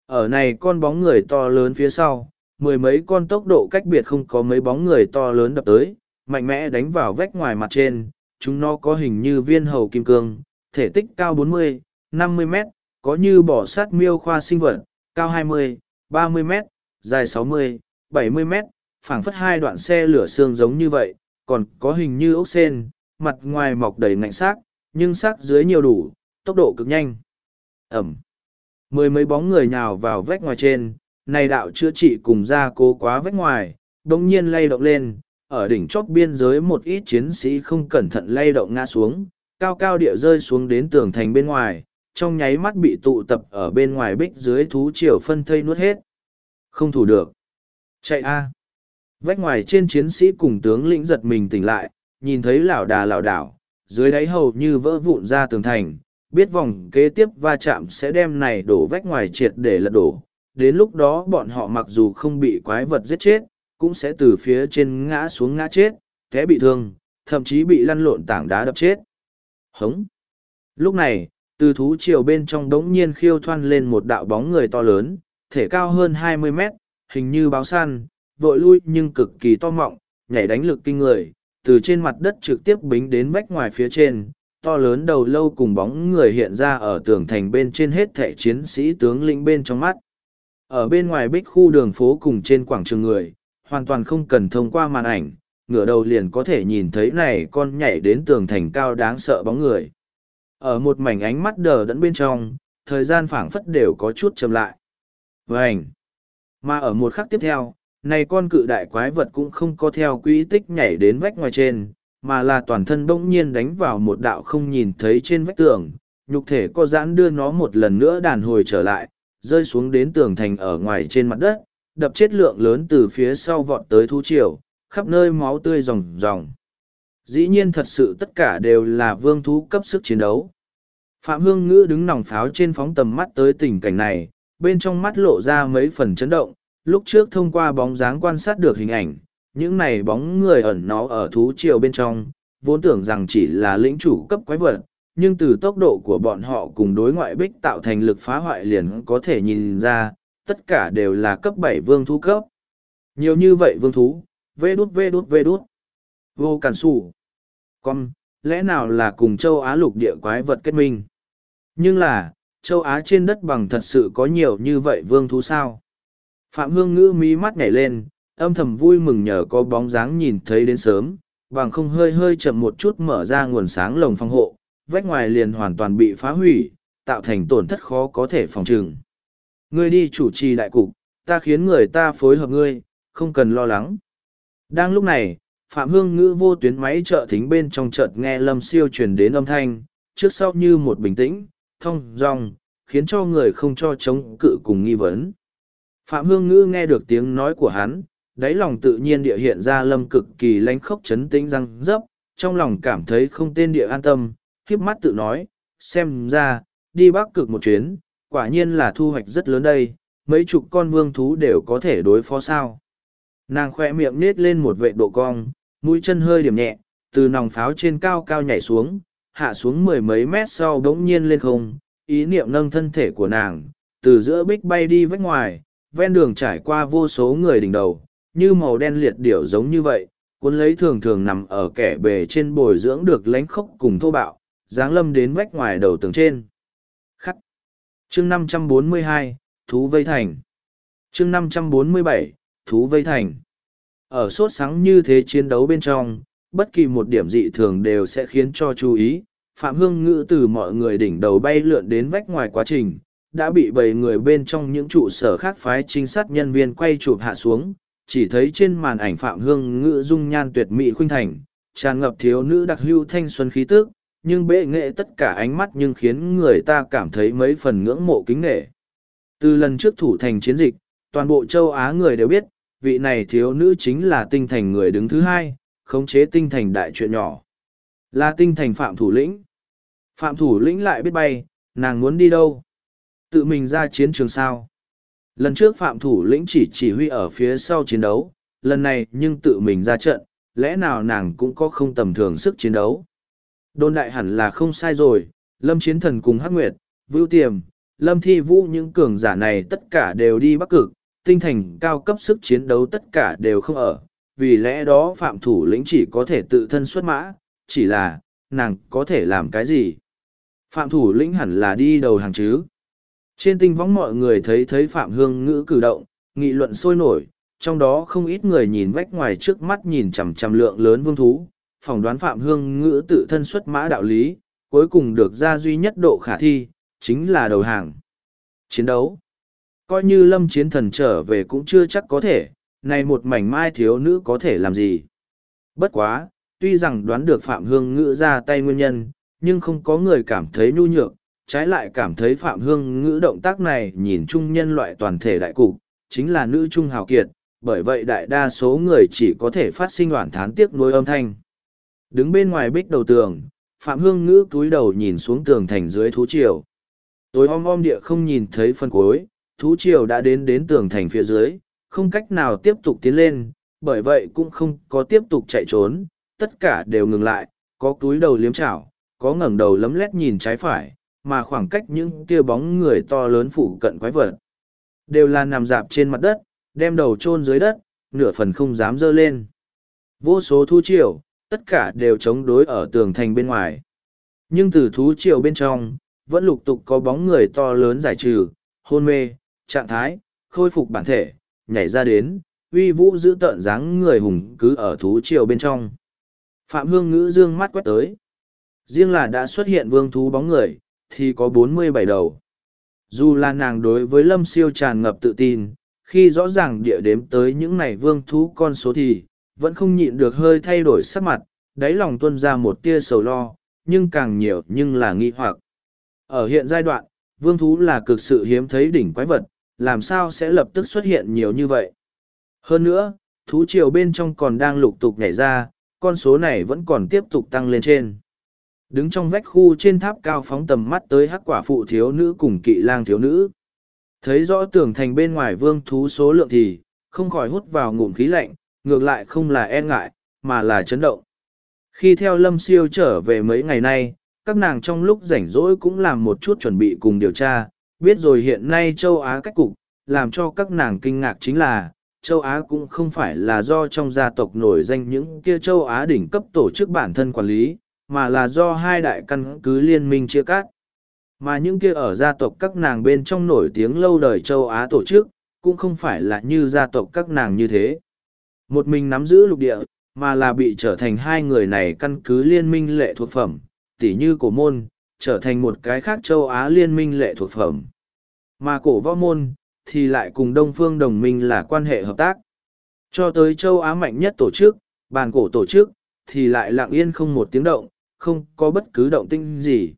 Ở này con bóng người to lớn phía sau, mười mấy con tốc độ cách biệt không có mấy bóng người to lớn đập tới, mạnh mẽ đánh vào vách ngoài mặt trên, chúng nó có hình như viên hầu kim cương, thể tích cao 40, 50 mét, có như bỏ sát miêu khoa sinh vật, cao 20, 30 mét, dài 60, 70 mét, phảng phất hai đoạn xe lửa xương giống như vậy, còn có hình như ốc sen, mặt ngoài mọc đầy ngạnh xác, nhưng xác dưới nhiều đủ, tốc độ cực nhanh. Ẩm. Mười mấy bóng người nhào vào vách ngoài trên, này đạo chữa trị cùng gia cố quá vách ngoài, đồng nhiên lay động lên, ở đỉnh chóp biên giới một ít chiến sĩ không cẩn thận lay động ngã xuống, cao cao địa rơi xuống đến tường thành bên ngoài, trong nháy mắt bị tụ tập ở bên ngoài bích dưới thú triều phân thây nuốt hết. Không thủ được. Chạy a Vách ngoài trên chiến sĩ cùng tướng lĩnh giật mình tỉnh lại, nhìn thấy lão đà lão đảo, dưới đáy hầu như vỡ vụn ra tường thành, biết vòng kế tiếp va chạm sẽ đem này đổ vách ngoài triệt để lật đổ, đến lúc đó bọn họ mặc dù không bị quái vật giết chết, cũng sẽ từ phía trên ngã xuống ngã chết, té bị thương, thậm chí bị lăn lộn tảng đá đập chết. Hống! Lúc này, từ thú triều bên trong đống nhiên khiêu thoan lên một đạo bóng người to lớn, thể cao hơn hai mươi mét, hình như báo săn, vội lui nhưng cực kỳ to mọng, nhảy đánh lực kinh người, từ trên mặt đất trực tiếp bính đến vách ngoài phía trên, to lớn đầu lâu cùng bóng người hiện ra ở tường thành bên trên hết thẻ chiến sĩ tướng lĩnh bên trong mắt. Ở bên ngoài bích khu đường phố cùng trên quảng trường người, hoàn toàn không cần thông qua màn ảnh, ngửa đầu liền có thể nhìn thấy này con nhảy đến tường thành cao đáng sợ bóng người. Ở một mảnh ánh mắt đờ đẫn bên trong, thời gian phảng phất đều có chút chậm lại. Vânh! Mà ở một khắc tiếp theo, này con cự đại quái vật cũng không có theo quỹ tích nhảy đến vách ngoài trên, mà là toàn thân bỗng nhiên đánh vào một đạo không nhìn thấy trên vách tường, nhục thể có giãn đưa nó một lần nữa đàn hồi trở lại, rơi xuống đến tường thành ở ngoài trên mặt đất, đập chết lượng lớn từ phía sau vọt tới thú triều, khắp nơi máu tươi ròng ròng. Dĩ nhiên thật sự tất cả đều là vương thú cấp sức chiến đấu. Phạm Hương Ngữ đứng nòng pháo trên phóng tầm mắt tới tình cảnh này, bên trong mắt lộ ra mấy phần chấn động, lúc trước thông qua bóng dáng quan sát được hình ảnh, những này bóng người ẩn nó ở thú triều bên trong, vốn tưởng rằng chỉ là lĩnh chủ cấp quái vật, nhưng từ tốc độ của bọn họ cùng đối ngoại bích tạo thành lực phá hoại liền có thể nhìn ra, tất cả đều là cấp bảy vương thú cấp. Nhiều như vậy vương thú, vê đút vê đút vê đút, vô cản sủ. Con, lẽ nào là cùng châu Á lục địa quái vật kết minh? Nhưng là, châu Á trên đất bằng thật sự có nhiều như vậy vương thú sao? Phạm Hương Ngữ mí mắt nhảy lên, âm thầm vui mừng nhờ có bóng dáng nhìn thấy đến sớm, bằng không hơi hơi chậm một chút mở ra nguồn sáng lồng phòng hộ, vách ngoài liền hoàn toàn bị phá hủy, tạo thành tổn thất khó có thể phòng trừng. Ngươi đi chủ trì đại cục, ta khiến người ta phối hợp ngươi, không cần lo lắng. Đang lúc này, Phạm Hương Ngữ vô tuyến máy trợ thính bên trong chợt nghe Lâm Siêu truyền đến âm thanh, trước sau như một bình tĩnh, thông, dong, khiến cho người không cho chống cự cùng nghi vấn. Phạm Hương Ngữ nghe được tiếng nói của hắn, đáy lòng tự nhiên địa hiện ra lâm cực kỳ lánh khốc chấn tĩnh răng dấp, trong lòng cảm thấy không tên địa an tâm, khiếp mắt tự nói, xem ra, đi bắc cực một chuyến, quả nhiên là thu hoạch rất lớn đây, mấy chục con vương thú đều có thể đối phó sao. Nàng khoe miệng nết lên một vệ độ cong, mũi chân hơi điểm nhẹ, từ nòng pháo trên cao cao nhảy xuống, hạ xuống mười mấy mét sau đống nhiên lên không, ý niệm nâng thân thể của nàng, từ giữa bích bay đi vách ngoài, ven đường trải qua vô số người đỉnh đầu, như màu đen liệt điểu giống như vậy, cuốn lấy thường thường nằm ở kẻ bề trên bồi dưỡng được lánh khốc cùng thô bạo, dáng lâm đến vách ngoài đầu tường trên. Khắc. Chương 542, Thú Vây Thành. Chương 547, Thú Vây Thành. Ở sốt sáng như thế chiến đấu bên trong, bất kỳ một điểm dị thường đều sẽ khiến cho chú ý. Phạm Hương Ngữ từ mọi người đỉnh đầu bay lượn đến vách ngoài quá trình, đã bị bầy người bên trong những trụ sở khác phái trinh sát nhân viên quay chụp hạ xuống, chỉ thấy trên màn ảnh Phạm Hương Ngữ dung nhan tuyệt mỹ khuynh thành, tràn ngập thiếu nữ đặc hưu thanh xuân khí tức, nhưng bệ nghệ tất cả ánh mắt nhưng khiến người ta cảm thấy mấy phần ngưỡng mộ kính nghệ. Từ lần trước thủ thành chiến dịch, toàn bộ châu Á người đều biết, vị này thiếu nữ chính là tinh thành người đứng thứ hai, khống chế tinh thành đại chuyện nhỏ. Là tinh thành phạm thủ lĩnh. Phạm thủ lĩnh lại biết bay, nàng muốn đi đâu? Tự mình ra chiến trường sao? Lần trước phạm thủ lĩnh chỉ chỉ huy ở phía sau chiến đấu, lần này nhưng tự mình ra trận, lẽ nào nàng cũng có không tầm thường sức chiến đấu? Đôn đại hẳn là không sai rồi, Lâm Chiến Thần cùng Hắc Nguyệt, Vưu Tiềm, Lâm Thi Vũ những cường giả này tất cả đều đi bắc cực, tinh thành cao cấp sức chiến đấu tất cả đều không ở, vì lẽ đó phạm thủ lĩnh chỉ có thể tự thân xuất mã, chỉ là, nàng có thể làm cái gì? Phạm thủ lĩnh hẳn là đi đầu hàng chứ. Trên tinh võng mọi người thấy thấy Phạm Hương ngữ cử động, nghị luận sôi nổi, trong đó không ít người nhìn vách ngoài trước mắt nhìn chằm chằm lượng lớn vương thú, phỏng đoán Phạm Hương ngữ tự thân xuất mã đạo lý, cuối cùng được ra duy nhất độ khả thi, chính là đầu hàng. Chiến đấu Coi như lâm chiến thần trở về cũng chưa chắc có thể, này một mảnh mai thiếu nữ có thể làm gì. Bất quá, tuy rằng đoán được Phạm Hương ngữ ra tay nguyên nhân, nhưng không có người cảm thấy nhu nhược, trái lại cảm thấy Phạm Hương ngữ động tác này nhìn chung nhân loại toàn thể đại cục, chính là nữ trung hào kiệt, bởi vậy đại đa số người chỉ có thể phát sinh đoạn thán tiếc nuôi âm thanh. Đứng bên ngoài bích đầu tường, Phạm Hương ngữ túi đầu nhìn xuống tường thành dưới thú triều. Tối om om địa không nhìn thấy phân cuối, thú triều đã đến đến tường thành phía dưới, không cách nào tiếp tục tiến lên, bởi vậy cũng không có tiếp tục chạy trốn, tất cả đều ngừng lại, có túi đầu liếm chảo, có ngẩng đầu lấm lét nhìn trái phải, mà khoảng cách những kia bóng người to lớn phụ cận quái vật. Đều là nằm dạp trên mặt đất, đem đầu chôn dưới đất, nửa phần không dám dơ lên. Vô số thú triều, tất cả đều chống đối ở tường thành bên ngoài. Nhưng từ thú triều bên trong, vẫn lục tục có bóng người to lớn giải trừ, hôn mê, trạng thái, khôi phục bản thể, nhảy ra đến, uy vũ giữ tợn dáng người hùng cứ ở thú triều bên trong. Phạm Hương Ngữ dương mắt quét tới. Riêng là đã xuất hiện vương thú bóng người, thì có bốn mươi bảy đầu. Dù là nàng đối với lâm siêu tràn ngập tự tin, khi rõ ràng địa đếm tới những này vương thú con số thì, vẫn không nhịn được hơi thay đổi sắc mặt, đáy lòng tuân ra một tia sầu lo, nhưng càng nhiều nhưng là nghi hoặc. Ở hiện giai đoạn, vương thú là cực sự hiếm thấy đỉnh quái vật, làm sao sẽ lập tức xuất hiện nhiều như vậy. Hơn nữa, thú triều bên trong còn đang lục tục nhảy ra, con số này vẫn còn tiếp tục tăng lên trên. Đứng trong vách khu trên tháp cao phóng tầm mắt tới hắc quả phụ thiếu nữ cùng kỵ lang thiếu nữ. Thấy rõ tường thành bên ngoài vương thú số lượng thì, không khỏi hút vào ngụm khí lạnh, ngược lại không là e ngại, mà là chấn động. Khi theo lâm siêu trở về mấy ngày nay, các nàng trong lúc rảnh rỗi cũng làm một chút chuẩn bị cùng điều tra, biết rồi hiện nay châu Á cách cục, làm cho các nàng kinh ngạc chính là, châu Á cũng không phải là do trong gia tộc nổi danh những kia châu Á đỉnh cấp tổ chức bản thân quản lý, mà là do hai đại căn cứ liên minh chia cắt. Mà những kia ở gia tộc các nàng bên trong nổi tiếng lâu đời châu Á tổ chức, cũng không phải là như gia tộc các nàng như thế. Một mình nắm giữ lục địa, mà là bị trở thành hai người này căn cứ liên minh lệ thuộc phẩm, tỉ như cổ môn, trở thành một cái khác châu Á liên minh lệ thuộc phẩm. Mà cổ võ môn, thì lại cùng Đông Phương đồng minh là quan hệ hợp tác. Cho tới châu Á mạnh nhất tổ chức, bàn cổ tổ chức, thì lại lặng yên không một tiếng động, không có bất cứ động tinh gì.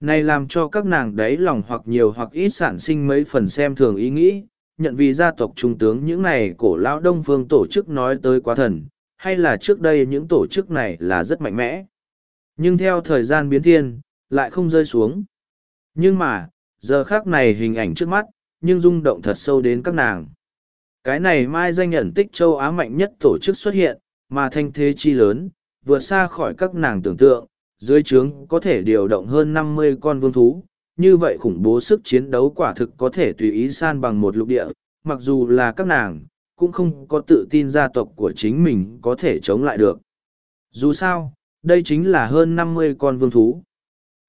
Này làm cho các nàng đấy lòng hoặc nhiều hoặc ít sản sinh mấy phần xem thường ý nghĩ, nhận vì gia tộc trung tướng những này cổ lão đông phương tổ chức nói tới quá thần, hay là trước đây những tổ chức này là rất mạnh mẽ. Nhưng theo thời gian biến thiên, lại không rơi xuống. Nhưng mà, giờ khác này hình ảnh trước mắt, nhưng rung động thật sâu đến các nàng. Cái này mai danh nhận tích châu Á mạnh nhất tổ chức xuất hiện, mà thanh thế chi lớn, vượt xa khỏi các nàng tưởng tượng, dưới trướng có thể điều động hơn năm mươi con vương thú, như vậy khủng bố sức chiến đấu quả thực có thể tùy ý san bằng một lục địa, mặc dù là các nàng, cũng không có tự tin gia tộc của chính mình có thể chống lại được. Dù sao, đây chính là hơn năm mươi con vương thú.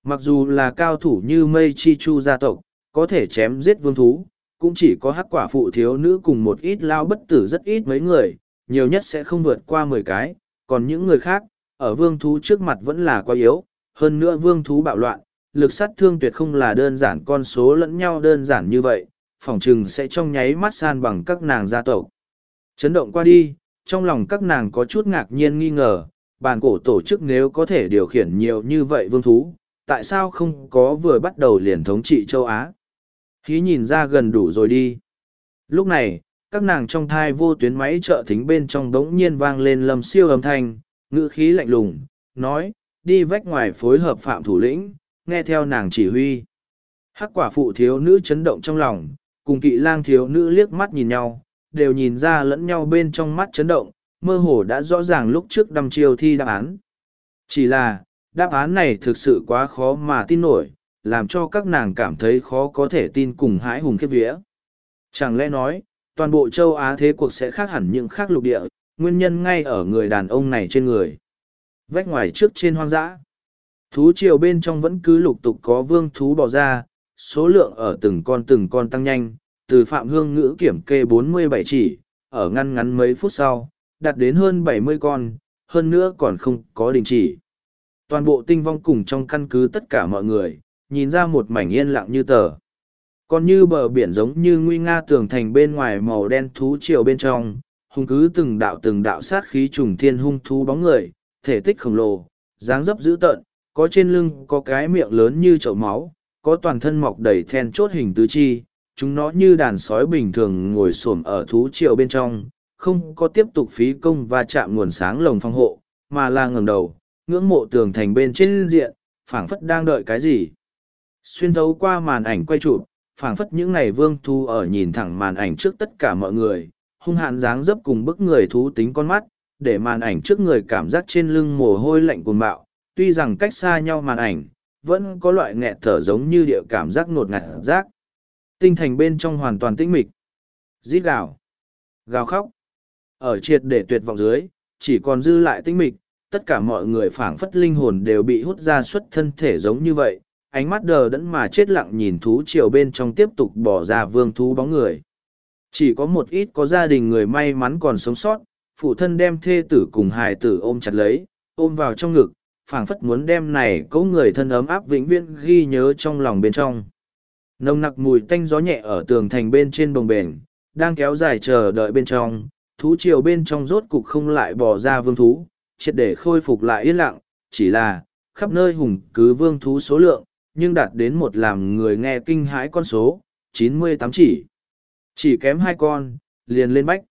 Mặc dù là cao thủ như Mây Chi Chu gia tộc, có thể chém giết vương thú, cũng chỉ có hắc quả phụ thiếu nữ cùng một ít lao bất tử rất ít mấy người, nhiều nhất sẽ không vượt qua mười cái, còn những người khác, ở vương thú trước mặt vẫn là quá yếu, hơn nữa vương thú bạo loạn, lực sát thương tuyệt không là đơn giản con số lẫn nhau đơn giản như vậy, phỏng chừng sẽ trong nháy mắt san bằng các nàng gia tộc. Chấn động qua đi, trong lòng các nàng có chút ngạc nhiên nghi ngờ, bàn cổ tổ chức nếu có thể điều khiển nhiều như vậy vương thú, tại sao không có vừa bắt đầu liền thống trị châu Á? Khí nhìn ra gần đủ rồi đi. Lúc này, các nàng trong thai vô tuyến máy trợ thính bên trong đống nhiên vang lên lầm siêu âm thanh, ngữ khí lạnh lùng, nói, đi vách ngoài phối hợp phạm thủ lĩnh, nghe theo nàng chỉ huy. Hắc quả phụ thiếu nữ chấn động trong lòng, cùng kỵ lang thiếu nữ liếc mắt nhìn nhau, đều nhìn ra lẫn nhau bên trong mắt chấn động, mơ hồ đã rõ ràng lúc trước đăm chiêu thi đáp án. Chỉ là, đáp án này thực sự quá khó mà tin nổi, làm cho các nàng cảm thấy khó có thể tin cùng hãi hùng khiếp vía. Chẳng lẽ nói, toàn bộ châu Á thế cuộc sẽ khác hẳn những khác lục địa, nguyên nhân ngay ở người đàn ông này trên người. Vách ngoài trước trên hoang dã. Thú triều bên trong vẫn cứ lục tục có vương thú bò ra, số lượng ở từng con từng con tăng nhanh, từ phạm hương ngữ kiểm kê 47 chỉ, ở ngăn ngắn mấy phút sau, đạt đến hơn 70 con, hơn nữa còn không có đình chỉ. Toàn bộ tinh vong cùng trong căn cứ tất cả mọi người, nhìn ra một mảnh yên lặng như tờ. Còn như bờ biển giống như nguy nga tường thành bên ngoài màu đen thú triều bên trong, hung cứ từng đạo từng đạo sát khí trùng thiên hung thú bóng người, thể tích khổng lồ, dáng dấp dữ tợn, có trên lưng có cái miệng lớn như chậu máu, có toàn thân mọc đầy then chốt hình tứ chi, chúng nó như đàn sói bình thường ngồi xổm ở thú triều bên trong, không có tiếp tục phí công và chạm nguồn sáng lồng phòng hộ, mà là ngẩng đầu, ngưỡng mộ tường thành bên trên diện, phảng phất đang đợi cái gì. Xuyên thấu qua màn ảnh quay chụp, phảng phất những này vương thu ở nhìn thẳng màn ảnh trước tất cả mọi người, hung hãn dáng dấp cùng bức người thú tính con mắt, để màn ảnh trước người cảm giác trên lưng mồ hôi lạnh cuồng bạo, tuy rằng cách xa nhau màn ảnh, vẫn có loại nghẹt thở giống như địa cảm giác nột ngạt giác. Tinh thành bên trong hoàn toàn tĩnh mịch. Rít gào. Gào khóc. Ở triệt để tuyệt vọng dưới, chỉ còn dư lại tĩnh mịch, tất cả mọi người phảng phất linh hồn đều bị hút ra xuất thân thể giống như vậy, ánh mắt đờ đẫn mà chết lặng nhìn thú triều bên trong tiếp tục bỏ ra vương thú bóng người. Chỉ có một ít có gia đình người may mắn còn sống sót, phụ thân đem thê tử cùng hài tử ôm chặt lấy, ôm vào trong ngực, phảng phất muốn đem này cấu người thân ấm áp vĩnh viễn ghi nhớ trong lòng bên trong. Nồng nặc mùi tanh gió nhẹ ở tường thành bên trên bồng bềnh, đang kéo dài chờ đợi bên trong, thú triều bên trong rốt cục không lại bỏ ra vương thú, triệt để khôi phục lại yên lặng, chỉ là, khắp nơi hùng cứ vương thú số lượng, nhưng đạt đến một làm người nghe kinh hãi con số, 98 chỉ. Chỉ kém hai con, liền lên bách.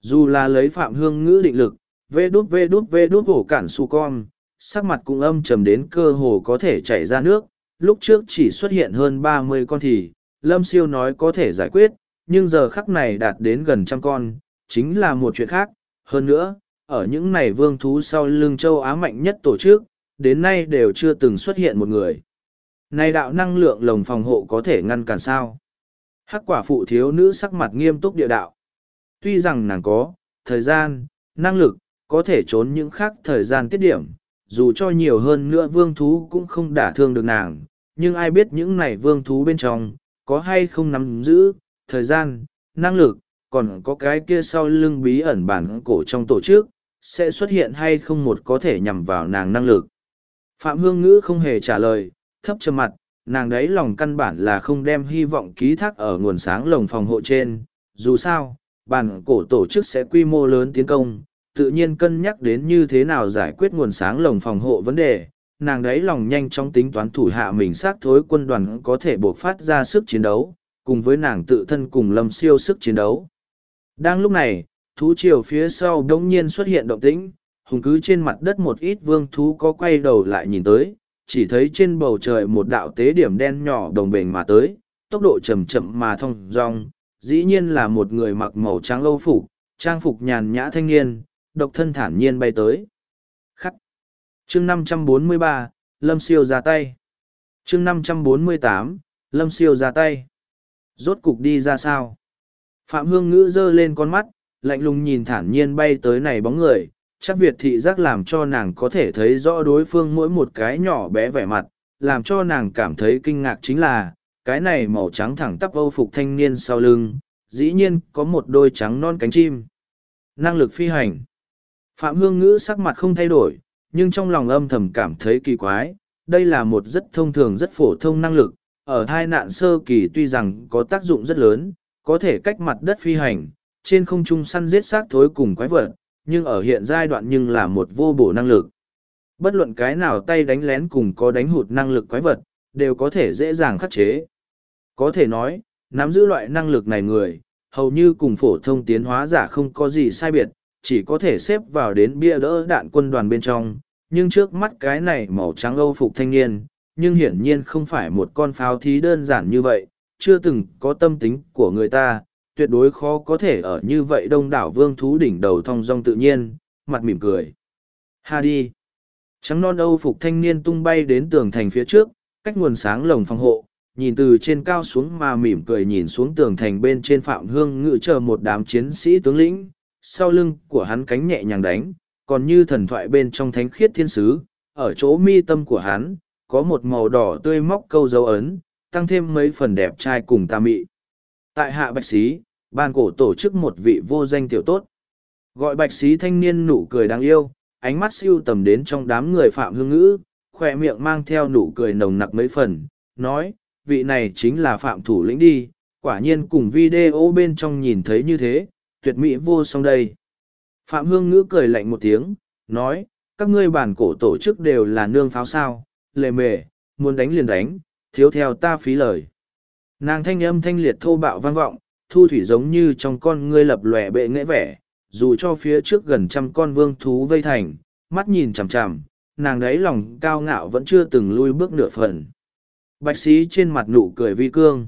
Dù là lấy phạm hương ngữ định lực, vê đút vê đút vê đút hổ cản su con, sắc mặt cũng âm trầm đến cơ hồ có thể chảy ra nước, lúc trước chỉ xuất hiện hơn ba mươi con thì, Lâm Siêu nói có thể giải quyết, nhưng giờ khắc này đạt đến gần trăm con, chính là một chuyện khác. Hơn nữa, ở những này vương thú sau lưng châu Á mạnh nhất tổ chức, đến nay đều chưa từng xuất hiện một người. Này đạo năng lượng lồng phòng hộ có thể ngăn cản sao? Hắc quả phụ thiếu nữ sắc mặt nghiêm túc địa đạo. Tuy rằng nàng có, thời gian, năng lực, có thể trốn những khác thời gian tiết điểm, dù cho nhiều hơn nữa vương thú cũng không đả thương được nàng, nhưng ai biết những này vương thú bên trong, có hay không nắm giữ, thời gian, năng lực, còn có cái kia sau lưng bí ẩn bản cổ trong tổ chức, sẽ xuất hiện hay không một có thể nhằm vào nàng năng lực. Phạm Hương Ngữ không hề trả lời, thấp trầm mặt, nàng đấy lòng căn bản là không đem hy vọng ký thác ở nguồn sáng lồng phòng hộ trên. Dù sao, bản cổ tổ chức sẽ quy mô lớn tiến công, tự nhiên cân nhắc đến như thế nào giải quyết nguồn sáng lồng phòng hộ vấn đề. Nàng đấy lòng nhanh chóng tính toán thủ hạ mình xác thối quân đoàn có thể buộc phát ra sức chiến đấu, cùng với nàng tự thân cùng lâm siêu sức chiến đấu. Đang lúc này, thú triều phía sau đống nhiên xuất hiện động tĩnh, hùng cứ trên mặt đất một ít vương thú có quay đầu lại nhìn tới, chỉ thấy trên bầu trời một đạo tế điểm đen nhỏ đồng bền mà tới, tốc độ chậm chậm mà thong dong, dĩ nhiên là một người mặc màu trắng âu phục, trang phục nhàn nhã thanh niên, độc thân thản nhiên bay tới. Khắc. Chương 543, Lâm Siêu ra tay. Chương 548, Lâm Siêu ra tay. Rốt cục đi ra sao? Phạm Hương Ngữ giơ lên con mắt, lạnh lùng nhìn thản nhiên bay tới này bóng người, chắc Việt thị giác làm cho nàng có thể thấy rõ đối phương mỗi một cái nhỏ bé vẻ mặt, làm cho nàng cảm thấy kinh ngạc chính là, cái này màu trắng thẳng tắp âu phục thanh niên sau lưng, dĩ nhiên có một đôi trắng non cánh chim. Năng lực phi hành. Phạm Hương Ngữ sắc mặt không thay đổi, nhưng trong lòng âm thầm cảm thấy kỳ quái, đây là một rất thông thường rất phổ thông năng lực, ở thai nạn sơ kỳ tuy rằng có tác dụng rất lớn, có thể cách mặt đất phi hành, trên không trung săn giết xác thối cùng quái vật, nhưng ở hiện giai đoạn nhưng là một vô bổ năng lực. Bất luận cái nào tay đánh lén cùng có đánh hụt năng lực quái vật, đều có thể dễ dàng khắc chế. Có thể nói, nắm giữ loại năng lực này người, hầu như cùng phổ thông tiến hóa giả không có gì sai biệt, chỉ có thể xếp vào đến bia đỡ đạn quân đoàn bên trong. Nhưng trước mắt cái này màu trắng âu phục thanh niên, nhưng hiển nhiên không phải một con pháo thí đơn giản như vậy, chưa từng có tâm tính của người ta, tuyệt đối khó có thể ở như vậy đông đảo vương thú đỉnh đầu thong dong tự nhiên, mặt mỉm cười. Ha đi! Trắng non âu phục thanh niên tung bay đến tường thành phía trước, cách nguồn sáng lồng phòng hộ, nhìn từ trên cao xuống mà mỉm cười nhìn xuống tường thành bên trên phạm hương ngự chờ một đám chiến sĩ tướng lĩnh, sau lưng của hắn cánh nhẹ nhàng đánh, còn như thần thoại bên trong thánh khiết thiên sứ, ở chỗ mi tâm của hắn, có một màu đỏ tươi móc câu dấu ấn, tăng thêm mấy phần đẹp trai cùng tà mị. Tại hạ bạch sĩ, ban cổ tổ chức một vị vô danh tiểu tốt. Gọi bạch sĩ thanh niên nụ cười đáng yêu, ánh mắt siêu tầm đến trong đám người phạm hương ngữ, khỏe miệng mang theo nụ cười nồng nặc mấy phần, nói, vị này chính là phạm thủ lĩnh đi, quả nhiên cùng video bên trong nhìn thấy như thế, tuyệt mỹ vô song đây. Phạm hương ngữ cười lạnh một tiếng, nói, các ngươi bản cổ tổ chức đều là nương pháo sao, lề mề, muốn đánh liền đánh, thiếu theo ta phí lời. Nàng thanh âm thanh liệt thô bạo vang vọng, thu thủy giống như trong con ngươi lập lòe bệ nghệ vẻ, dù cho phía trước gần trăm con vương thú vây thành, mắt nhìn chằm chằm, nàng đấy lòng cao ngạo vẫn chưa từng lui bước nửa phần. Bạch sĩ trên mặt nụ cười vi cương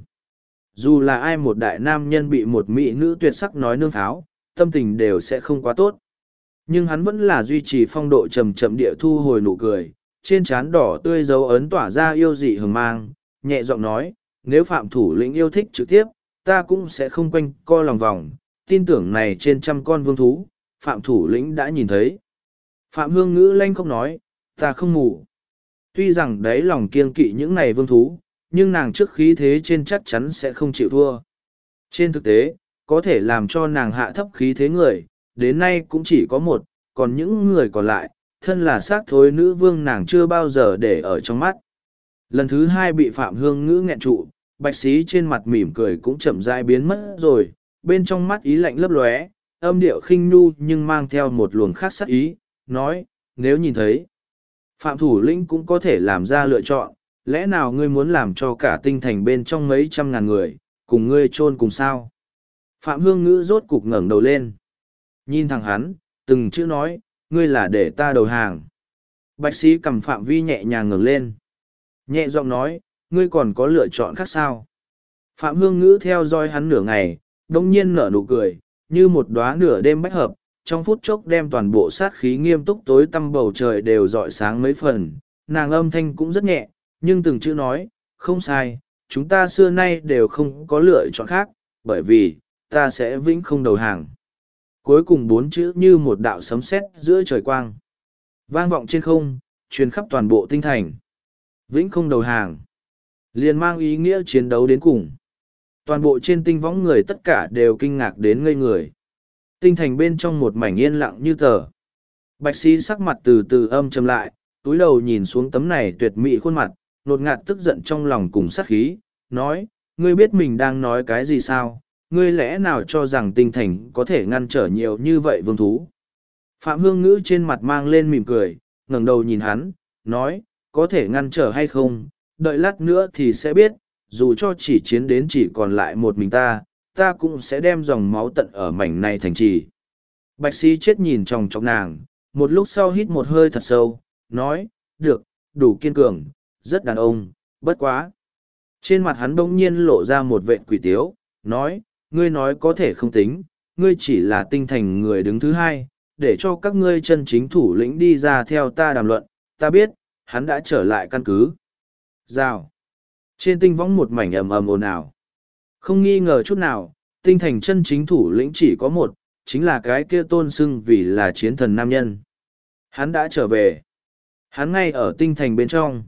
dù là ai một đại nam nhân bị một mỹ nữ tuyệt sắc nói nương tháo, tâm tình đều sẽ không quá tốt. Nhưng hắn vẫn là duy trì phong độ trầm chậm địa thu hồi nụ cười, trên trán đỏ tươi dấu ấn tỏa ra yêu dị hừng mang, nhẹ giọng nói, nếu phạm thủ lĩnh yêu thích trực tiếp, ta cũng sẽ không quanh co lòng vòng, tin tưởng này trên trăm con vương thú, phạm thủ lĩnh đã nhìn thấy. Phạm hương ngữ lanh không nói, ta không ngủ. Tuy rằng đấy lòng kiên kỵ những này vương thú, nhưng nàng trước khí thế trên chắc chắn sẽ không chịu thua. Trên thực tế, có thể làm cho nàng hạ thấp khí thế người, đến nay cũng chỉ có một, còn những người còn lại, thân là xác thối nữ vương nàng chưa bao giờ để ở trong mắt. Lần thứ hai bị Phạm Hương ngữ nghẹn trụ, bạch sĩ trên mặt mỉm cười cũng chậm rãi biến mất rồi, bên trong mắt ý lạnh lấp lóe, âm điệu khinh nu nhưng mang theo một luồng khác sắc ý, nói, nếu nhìn thấy, Phạm thủ lĩnh cũng có thể làm ra lựa chọn, lẽ nào ngươi muốn làm cho cả tinh thành bên trong mấy trăm ngàn người, cùng ngươi chôn cùng sao? Phạm Hương Ngữ rốt cục ngẩng đầu lên. Nhìn thằng hắn, từng chữ nói, ngươi là để ta đầu hàng. Bạch sĩ cầm Phạm Vi nhẹ nhàng ngẩng lên. Nhẹ giọng nói, ngươi còn có lựa chọn khác sao? Phạm Hương Ngữ theo dõi hắn nửa ngày, đông nhiên nở nụ cười, như một đóa nửa đêm bách hợp, trong phút chốc đem toàn bộ sát khí nghiêm túc tối tăm bầu trời đều dọi sáng mấy phần, nàng âm thanh cũng rất nhẹ, nhưng từng chữ nói, không sai, chúng ta xưa nay đều không có lựa chọn khác, bởi vì, ta sẽ vĩnh không đầu hàng. Cuối cùng bốn chữ như một đạo sấm sét giữa trời quang. Vang vọng trên không, truyền khắp toàn bộ tinh thành. Vĩnh không đầu hàng. liền mang ý nghĩa chiến đấu đến cùng. Toàn bộ trên tinh võng người tất cả đều kinh ngạc đến ngây người. Tinh thành bên trong một mảnh yên lặng như tờ. Bạch sĩ sắc mặt từ từ âm chầm lại, túi đầu nhìn xuống tấm này tuyệt mỹ khuôn mặt, nột ngạt tức giận trong lòng cùng sát khí, nói, ngươi biết mình đang nói cái gì sao, ngươi lẽ nào cho rằng tinh thành có thể ngăn trở nhiều như vậy vương thú. Phạm Hương Ngữ trên mặt mang lên mỉm cười, ngẩng đầu nhìn hắn, nói, có thể ngăn trở hay không, đợi lát nữa thì sẽ biết, dù cho chỉ chiến đến chỉ còn lại một mình ta, ta cũng sẽ đem dòng máu tận ở mảnh này thành trì. Bạch sĩ chết nhìn trong trong nàng, một lúc sau hít một hơi thật sâu, nói, được, đủ kiên cường, rất đàn ông, bất quá. Trên mặt hắn bỗng nhiên lộ ra một vệ quỷ tiếu, nói, ngươi nói có thể không tính, ngươi chỉ là tinh thành người đứng thứ hai, để cho các ngươi chân chính thủ lĩnh đi ra theo ta đàm luận, ta biết, hắn đã trở lại căn cứ. Rào. Trên tinh võng một mảnh ầm ầm ồn ào. Không nghi ngờ chút nào, tinh thành chân chính thủ lĩnh chỉ có một, chính là cái kia tôn xưng vì là chiến thần nam nhân. Hắn đã trở về. Hắn ngay ở tinh thành bên trong.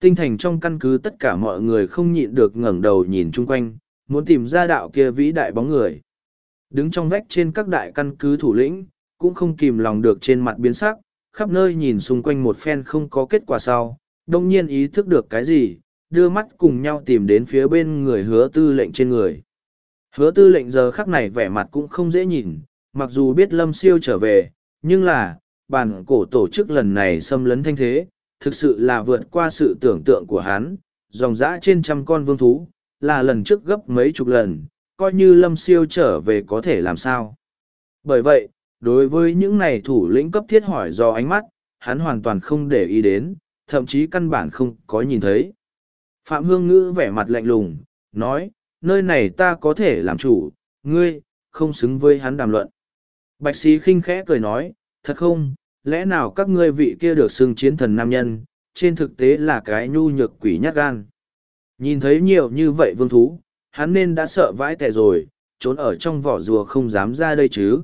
Tinh thành trong căn cứ tất cả mọi người không nhịn được ngẩng đầu nhìn chung quanh, muốn tìm ra đạo kia vĩ đại bóng người. Đứng trong vách trên các đại căn cứ thủ lĩnh, cũng không kìm lòng được trên mặt biến sắc, khắp nơi nhìn xung quanh một phen không có kết quả sau, đông nhiên ý thức được cái gì, đưa mắt cùng nhau tìm đến phía bên người hứa tư lệnh trên người. Hứa tư lệnh giờ khắc này vẻ mặt cũng không dễ nhìn, mặc dù biết lâm siêu trở về, nhưng là, bản cổ tổ chức lần này xâm lấn thanh thế, thực sự là vượt qua sự tưởng tượng của hắn, dòng dã trên trăm con vương thú, là lần trước gấp mấy chục lần, coi như lâm siêu trở về có thể làm sao. Bởi vậy, đối với những này thủ lĩnh cấp thiết hỏi do ánh mắt, hắn hoàn toàn không để ý đến, thậm chí căn bản không có nhìn thấy. Phạm Hương Ngữ vẻ mặt lạnh lùng, nói, nơi này ta có thể làm chủ, ngươi, không xứng với hắn đàm luận. Bạch sĩ khinh khẽ cười nói, thật không, lẽ nào các ngươi vị kia được xưng chiến thần nam nhân, trên thực tế là cái nhu nhược quỷ nhát gan. Nhìn thấy nhiều như vậy vương thú, hắn nên đã sợ vãi tệ rồi, trốn ở trong vỏ rùa không dám ra đây chứ.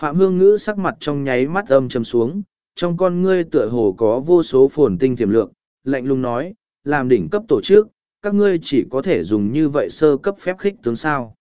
Phạm Hương Ngữ sắc mặt trong nháy mắt âm châm xuống, trong con ngươi tựa hồ có vô số phồn tinh tiềm lượng, lạnh lùng nói, làm đỉnh cấp tổ chức, các ngươi chỉ có thể dùng như vậy sơ cấp phép khích tướng sao.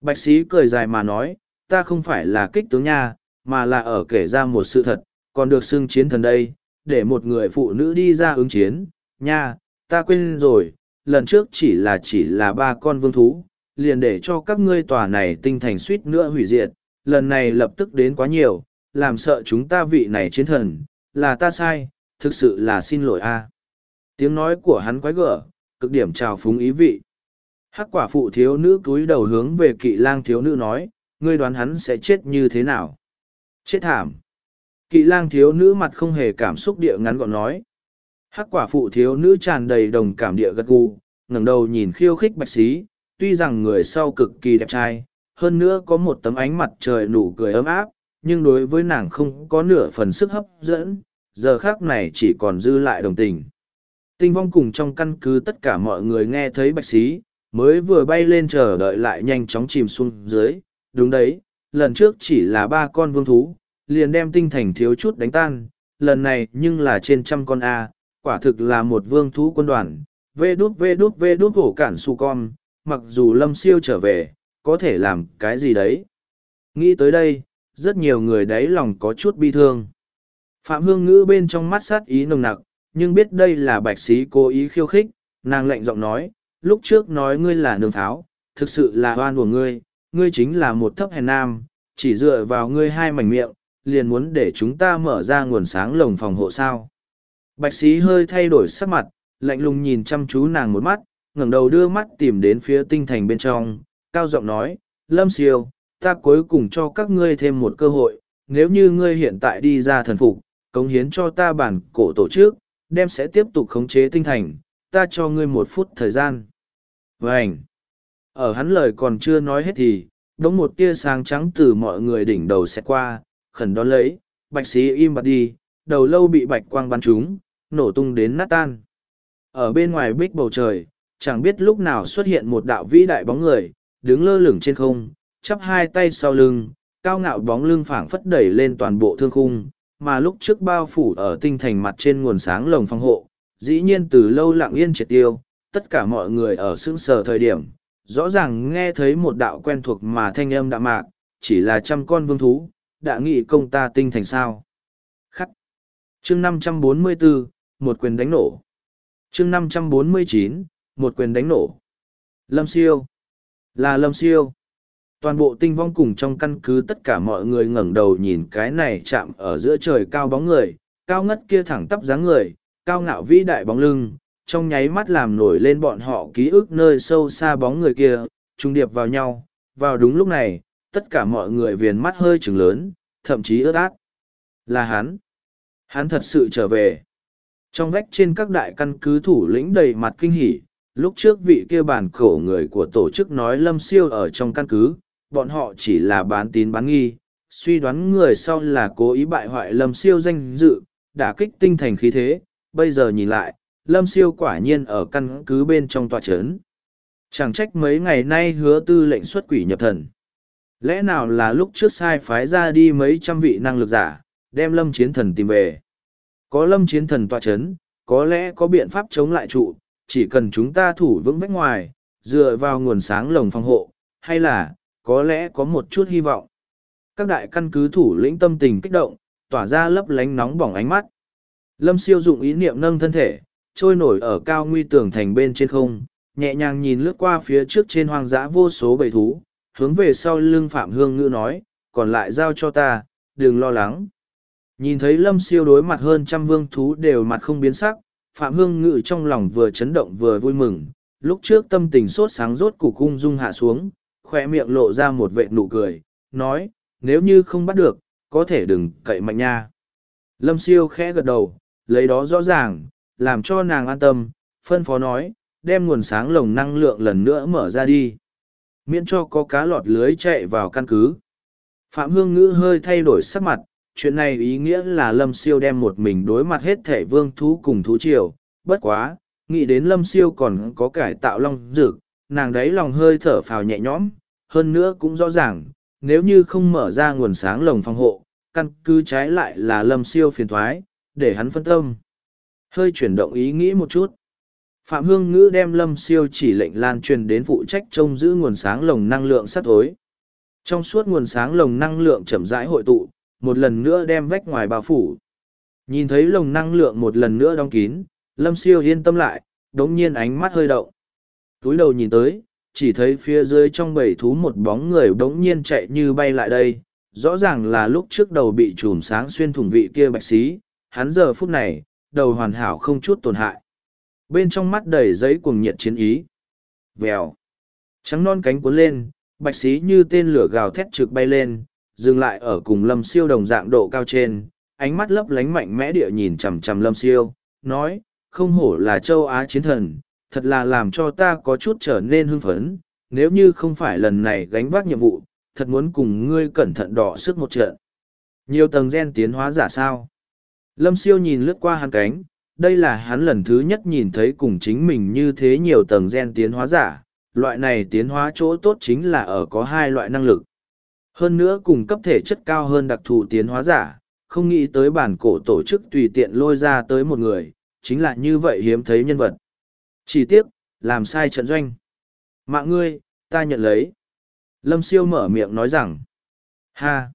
Bạch sĩ cười dài mà nói, ta không phải là kích tướng nha, mà là ở kể ra một sự thật, còn được xưng chiến thần đây, để một người phụ nữ đi ra ứng chiến, nha, ta quên rồi, lần trước chỉ là chỉ là ba con vương thú, liền để cho các ngươi tòa này tinh thành suýt nữa hủy diệt, lần này lập tức đến quá nhiều, làm sợ chúng ta vị này chiến thần, là ta sai, thực sự là xin lỗi a. Tiếng nói của hắn quái gở, cực điểm trào phúng ý vị. Hắc quả phụ thiếu nữ cúi đầu hướng về kỵ lang thiếu nữ nói, ngươi đoán hắn sẽ chết như thế nào? Chết thảm. Kỵ lang thiếu nữ mặt không hề cảm xúc địa ngắn gọn nói. Hắc quả phụ thiếu nữ tràn đầy đồng cảm địa gật gù, ngẩng đầu nhìn khiêu khích bạch xí, tuy rằng người sau cực kỳ đẹp trai, hơn nữa có một tấm ánh mặt trời nụ cười ấm áp, nhưng đối với nàng không có nửa phần sức hấp dẫn, giờ khác này chỉ còn dư lại đồng tình. Tinh vong cùng trong căn cứ tất cả mọi người nghe thấy bạch xí, mới vừa bay lên chờ đợi lại nhanh chóng chìm xuống dưới. Đúng đấy, lần trước chỉ là ba con vương thú, liền đem tinh thành thiếu chút đánh tan, lần này nhưng là trên trăm con A, quả thực là một vương thú quân đoàn. Vê đút vê đút vê đút hổ cản su con, mặc dù lâm siêu trở về, có thể làm cái gì đấy. Nghĩ tới đây, rất nhiều người đáy lòng có chút bi thương. Phạm Hương Ngữ bên trong mắt sát ý nồng nặc, nhưng biết đây là bạch sĩ cố ý khiêu khích, nàng lạnh giọng nói, lúc trước nói ngươi là nương tháo, thực sự là oan của ngươi, ngươi chính là một thấp hèn nam, chỉ dựa vào ngươi hai mảnh miệng, liền muốn để chúng ta mở ra nguồn sáng lồng phòng hộ sao. Bạch sĩ hơi thay đổi sắc mặt, lạnh lùng nhìn chăm chú nàng một mắt, ngẩng đầu đưa mắt tìm đến phía tinh thành bên trong, cao giọng nói, Lâm Siêu, ta cuối cùng cho các ngươi thêm một cơ hội, nếu như ngươi hiện tại đi ra thần phục, cống hiến cho ta bản cổ tổ chức, đem sẽ tiếp tục khống chế tinh thành, ta cho ngươi một phút thời gian. Vânh! Ở hắn lời còn chưa nói hết thì, đống một tia sáng trắng từ mọi người đỉnh đầu sẽ qua, khẩn đón lấy, bạch sĩ im bặt đi, đầu lâu bị bạch quang bắn trúng, nổ tung đến nát tan. Ở bên ngoài bích bầu trời, chẳng biết lúc nào xuất hiện một đạo vĩ đại bóng người, đứng lơ lửng trên không, chắp hai tay sau lưng, cao ngạo bóng lưng phảng phất đẩy lên toàn bộ thương khung, mà lúc trước bao phủ ở tinh thành mặt trên nguồn sáng lồng phong hộ, dĩ nhiên từ lâu lặng yên triệt tiêu, tất cả mọi người ở sững sờ thời điểm, rõ ràng nghe thấy một đạo quen thuộc mà thanh âm đạm mạc, chỉ là trăm con vương thú, đã nghị công ta tinh thành sao. Khắc. chương 544, một quyền đánh nổ. chương 549, một quyền đánh nổ. Lâm siêu. Là lâm siêu toàn bộ tinh vong cùng trong căn cứ tất cả mọi người ngẩng đầu nhìn cái này chạm ở giữa trời cao bóng người cao ngất kia thẳng tắp dáng người cao ngạo vĩ đại bóng lưng trong nháy mắt làm nổi lên bọn họ ký ức nơi sâu xa bóng người kia trung điệp vào nhau vào đúng lúc này tất cả mọi người viền mắt hơi chừng lớn thậm chí ướt át là hắn hắn thật sự trở về trong vách trên các đại căn cứ thủ lĩnh đầy mặt kinh hỉ lúc trước vị kia bản cổ người của tổ chức nói lâm siêu ở trong căn cứ bọn họ chỉ là bán tín bán nghi, suy đoán người sau là cố ý bại hoại lâm siêu danh dự, đả kích tinh thành khí thế, bây giờ nhìn lại, lâm siêu quả nhiên ở căn cứ bên trong tòa trấn. Chẳng trách mấy ngày nay hứa tư lệnh xuất quỷ nhập thần. Lẽ nào là lúc trước sai phái ra đi mấy trăm vị năng lực giả, đem lâm chiến thần tìm về. Có lâm chiến thần tòa chấn, có lẽ có biện pháp chống lại trụ, chỉ cần chúng ta thủ vững vách ngoài, dựa vào nguồn sáng lồng phòng hộ, hay là, có lẽ có một chút hy vọng. Các đại căn cứ thủ lĩnh tâm tình kích động, tỏa ra lấp lánh nóng bỏng ánh mắt. Lâm siêu dụng ý niệm nâng thân thể, trôi nổi ở cao nguy tường thành bên trên không, nhẹ nhàng nhìn lướt qua phía trước trên hoang dã vô số bầy thú, hướng về sau lưng Phạm Hương Ngữ nói, còn lại giao cho ta, đừng lo lắng. Nhìn thấy lâm siêu đối mặt hơn trăm vương thú đều mặt không biến sắc, Phạm Hương Ngữ trong lòng vừa chấn động vừa vui mừng, lúc trước tâm tình sốt sáng rốt củ cung dung hạ xuống, khoe miệng lộ ra một vệ nụ cười, nói, nếu như không bắt được, có thể đừng cậy mạnh nha. Lâm siêu khẽ gật đầu, lấy đó rõ ràng, làm cho nàng an tâm, phân phó nói, đem nguồn sáng lồng năng lượng lần nữa mở ra đi. Miễn cho có cá lọt lưới chạy vào căn cứ. Phạm Hương Ngữ hơi thay đổi sắc mặt, chuyện này ý nghĩa là Lâm Siêu đem một mình đối mặt hết thể vương thú cùng thú triều, bất quá, nghĩ đến Lâm Siêu còn có cải tạo long dược, nàng đấy lòng hơi thở phào nhẹ nhõm, hơn nữa cũng rõ ràng, nếu như không mở ra nguồn sáng lồng phòng hộ, căn cứ trái lại là lâm siêu phiền thoái, để hắn phân tâm. Hơi chuyển động ý nghĩ một chút. Phạm Hương Ngữ đem lâm siêu chỉ lệnh lan truyền đến phụ trách trông giữ nguồn sáng lồng năng lượng sắt tối. Trong suốt nguồn sáng lồng năng lượng chậm rãi hội tụ, một lần nữa đem vách ngoài bao phủ. Nhìn thấy lồng năng lượng một lần nữa đóng kín, lâm siêu yên tâm lại, đống nhiên ánh mắt hơi động. Túi đầu nhìn tới, chỉ thấy phía dưới trong bầy thú một bóng người đống nhiên chạy như bay lại đây rõ ràng là lúc trước đầu bị chùm sáng xuyên thủng vị kia bạch xí hắn giờ phút này đầu hoàn hảo không chút tổn hại bên trong mắt đầy giấy cuồng nhiệt chiến ý vèo trắng non cánh cuốn lên bạch xí như tên lửa gào thét trực bay lên dừng lại ở cùng lâm siêu đồng dạng độ cao trên ánh mắt lấp lánh mạnh mẽ địa nhìn chằm chằm lâm siêu nói không hổ là châu á chiến thần thật là làm cho ta có chút trở nên hưng phấn, nếu như không phải lần này gánh vác nhiệm vụ, thật muốn cùng ngươi cẩn thận đỏ sức một trận. Nhiều tầng gen tiến hóa giả sao? Lâm siêu nhìn lướt qua hắn cánh, đây là hắn lần thứ nhất nhìn thấy cùng chính mình như thế nhiều tầng gen tiến hóa giả. Loại này tiến hóa chỗ tốt chính là ở có hai loại năng lực. Hơn nữa cùng cấp thể chất cao hơn đặc thù tiến hóa giả, không nghĩ tới bản cổ tổ chức tùy tiện lôi ra tới một người, chính là như vậy hiếm thấy nhân vật. Chỉ tiếc, làm sai trận doanh. Mạng ngươi, ta nhận lấy. Lâm siêu mở miệng nói rằng. Ha!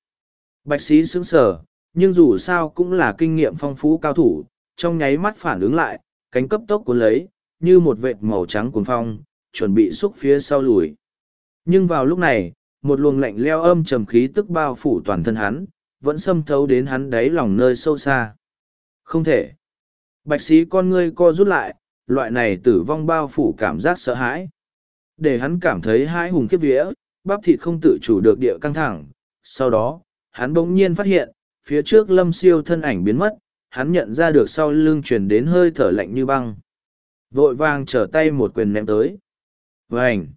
Bạch sĩ sững sờ, nhưng dù sao cũng là kinh nghiệm phong phú cao thủ, trong nháy mắt phản ứng lại, cánh cấp tốc cuốn lấy, như một vệt màu trắng cuốn phong, chuẩn bị xúc phía sau lùi. Nhưng vào lúc này, một luồng lạnh leo âm trầm khí tức bao phủ toàn thân hắn, vẫn xâm thấu đến hắn đáy lòng nơi sâu xa. Không thể. Bạch sĩ con ngươi co rút lại, loại này tử vong bao phủ cảm giác sợ hãi. Để hắn cảm thấy hai hùng kiếp vía, bắp thịt không tự chủ được địa căng thẳng. Sau đó, hắn bỗng nhiên phát hiện, phía trước lâm siêu thân ảnh biến mất, hắn nhận ra được sau lưng truyền đến hơi thở lạnh như băng. Vội vàng trở tay một quyền ném tới. Vành!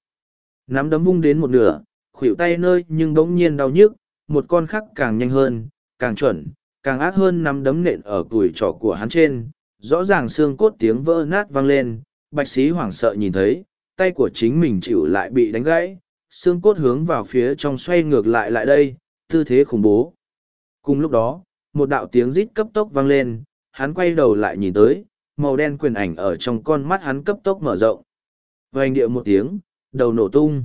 Nắm đấm vung đến một nửa, khuỷu tay nơi nhưng bỗng nhiên đau nhức, một con khác càng nhanh hơn, càng chuẩn, càng ác hơn nắm đấm nện ở tuổi trỏ của hắn trên, rõ ràng xương cốt tiếng vỡ nát vang lên, bạch sĩ hoảng sợ nhìn thấy, tay của chính mình chịu lại bị đánh gãy, xương cốt hướng vào phía trong xoay ngược lại lại đây, tư thế khủng bố. Cùng lúc đó, một đạo tiếng rít cấp tốc vang lên, hắn quay đầu lại nhìn tới, màu đen quyền ảnh ở trong con mắt hắn cấp tốc mở rộng. Vành điệu một tiếng, đầu nổ tung.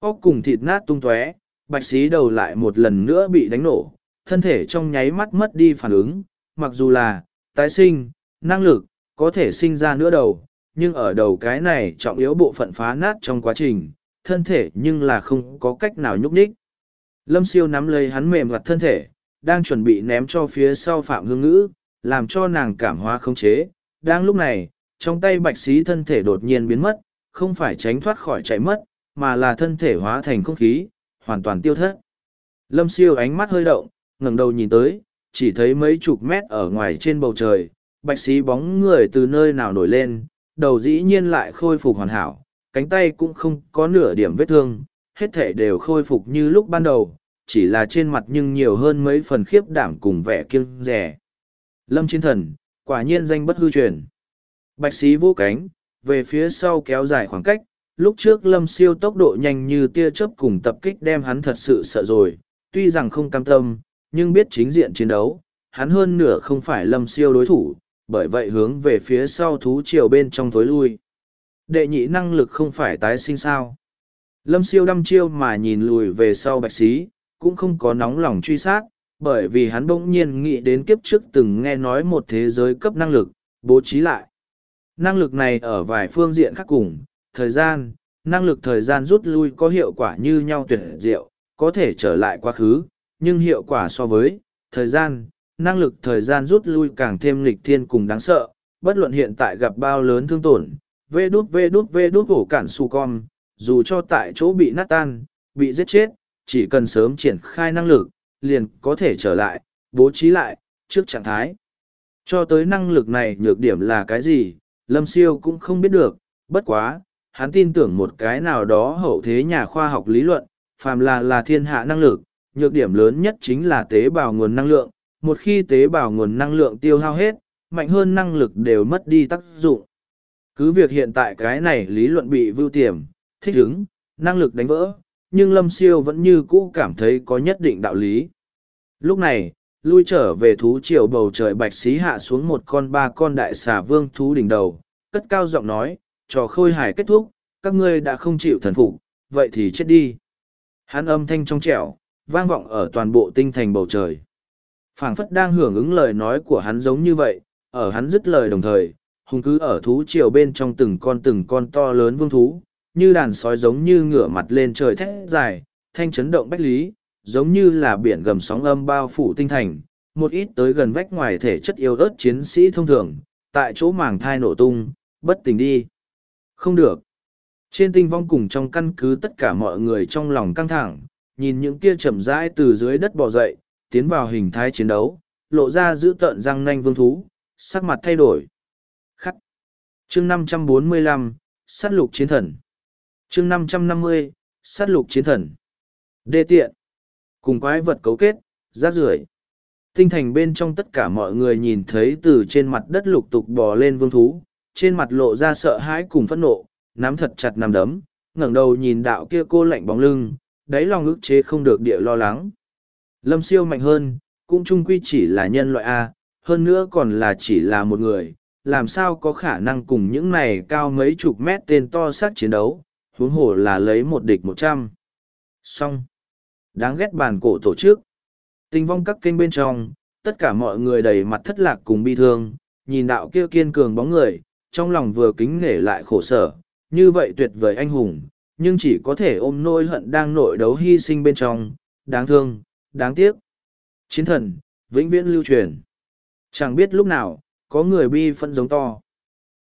Óc cùng thịt nát tung tóe, bạch xí đầu lại một lần nữa bị đánh nổ, thân thể trong nháy mắt mất đi phản ứng, mặc dù là tái sinh, năng lực, có thể sinh ra nữa đầu, nhưng ở đầu cái này trọng yếu bộ phận phá nát trong quá trình, thân thể nhưng là không có cách nào nhúc nhích. Lâm siêu nắm lấy hắn mềm mặt thân thể, đang chuẩn bị ném cho phía sau phạm hương ngữ, làm cho nàng cảm hóa khống chế. Đang lúc này, trong tay bạch xí thân thể đột nhiên biến mất, không phải tránh thoát khỏi chạy mất, mà là thân thể hóa thành không khí, hoàn toàn tiêu thất. Lâm siêu ánh mắt hơi động, ngẩng đầu nhìn tới, chỉ thấy mấy chục mét ở ngoài trên bầu trời, bạch xí bóng người từ nơi nào nổi lên, đầu dĩ nhiên lại khôi phục hoàn hảo, cánh tay cũng không có nửa điểm vết thương, hết thể đều khôi phục như lúc ban đầu, chỉ là trên mặt nhưng nhiều hơn mấy phần khiếp đảm cùng vẻ kiêng rẻ. Lâm chiến thần, quả nhiên danh bất hư truyền. Bạch sĩ vô cánh, về phía sau kéo dài khoảng cách, lúc trước lâm siêu tốc độ nhanh như tia chớp cùng tập kích đem hắn thật sự sợ rồi, tuy rằng không cam tâm, nhưng biết chính diện chiến đấu, hắn hơn nửa không phải lâm siêu đối thủ, bởi vậy hướng về phía sau thú triều bên trong thối lui. Đệ nhị năng lực không phải tái sinh sao. Lâm siêu đăm chiêu mà nhìn lùi về sau bạch sĩ cũng không có nóng lòng truy sát, bởi vì hắn bỗng nhiên nghĩ đến kiếp trước từng nghe nói một thế giới cấp năng lực, bố trí lại. Năng lực này ở vài phương diện khác cùng, thời gian, năng lực thời gian rút lui có hiệu quả như nhau tuyệt diệu, có thể trở lại quá khứ, nhưng hiệu quả so với thời gian, năng lực thời gian rút lui càng thêm lịch thiên cùng đáng sợ, bất luận hiện tại gặp bao lớn thương tổn, vê đút vê đút vê đút cổ cản su con, dù cho tại chỗ bị nát tan, bị giết chết, chỉ cần sớm triển khai năng lực, liền có thể trở lại, bố trí lại, trước trạng thái. Cho tới năng lực này nhược điểm là cái gì, Lâm Siêu cũng không biết được, bất quá, hắn tin tưởng một cái nào đó hậu thế nhà khoa học lý luận, phàm là là thiên hạ năng lực, nhược điểm lớn nhất chính là tế bào nguồn năng lượng, một khi tế bào nguồn năng lượng tiêu hao hết, mạnh hơn năng lực đều mất đi tác dụng. Cứ việc hiện tại cái này lý luận bị vưu tiềm, thích ứng, năng lực đánh vỡ, nhưng lâm siêu vẫn như cũ cảm thấy có nhất định đạo lý. Lúc này, lui trở về thú triều bầu trời bạch xí hạ xuống một con ba con đại xà vương thú đỉnh đầu, cất cao giọng nói, trò khôi hài kết thúc, các ngươi đã không chịu thần phục, vậy thì chết đi. Hắn âm thanh trong trẻo, vang vọng ở toàn bộ tinh thành bầu trời. Phảng phất đang hưởng ứng lời nói của hắn giống như vậy, ở hắn dứt lời đồng thời, hùng cứ ở thú triều bên trong từng con từng con to lớn vương thú như đàn sói giống như ngửa mặt lên trời thét dài, thanh chấn động bách lý, giống như là biển gầm sóng âm bao phủ tinh thành, một ít tới gần vách ngoài thể chất yếu ớt chiến sĩ thông thường, tại chỗ màng thai nổ tung, bất tỉnh đi. Không được. Trên tinh vong cùng trong căn cứ tất cả mọi người trong lòng căng thẳng, nhìn những kia chậm rãi từ dưới đất bò dậy, tiến vào hình thái chiến đấu, lộ ra giữ tợn răng nanh vương thú, sắc mặt thay đổi. Khắc. chương 545, sát lục chiến thần chương năm trăm năm mươi, sát lục chiến thần. Đê tiện. Cùng quái vật cấu kết, rác rưởi. Tinh thành bên trong tất cả mọi người nhìn thấy từ trên mặt đất lục tục bò lên vương thú, trên mặt lộ ra sợ hãi cùng phẫn nộ, nắm thật chặt nằm đấm, ngẩng đầu nhìn đạo kia cô lạnh bóng lưng, đáy lòng ức chế không được địa lo lắng. Lâm siêu mạnh hơn, cũng trung quy chỉ là nhân loại a, hơn nữa còn là chỉ là một người, làm sao có khả năng cùng những này cao mấy chục mét tên to xác chiến đấu huống hồ là lấy một địch một trăm. Song đáng ghét bàn cổ tổ chức. Tinh vong các kênh bên trong, tất cả mọi người đầy mặt thất lạc cùng bi thương, nhìn đạo kia kiên cường bóng người, trong lòng vừa kính nể lại khổ sở. Như vậy tuyệt vời anh hùng, nhưng chỉ có thể ôm nỗi hận đang nội đấu hy sinh bên trong. Đáng thương, đáng tiếc. Chiến thần, vĩnh viễn lưu truyền. Chẳng biết lúc nào, có người bi phân giống to.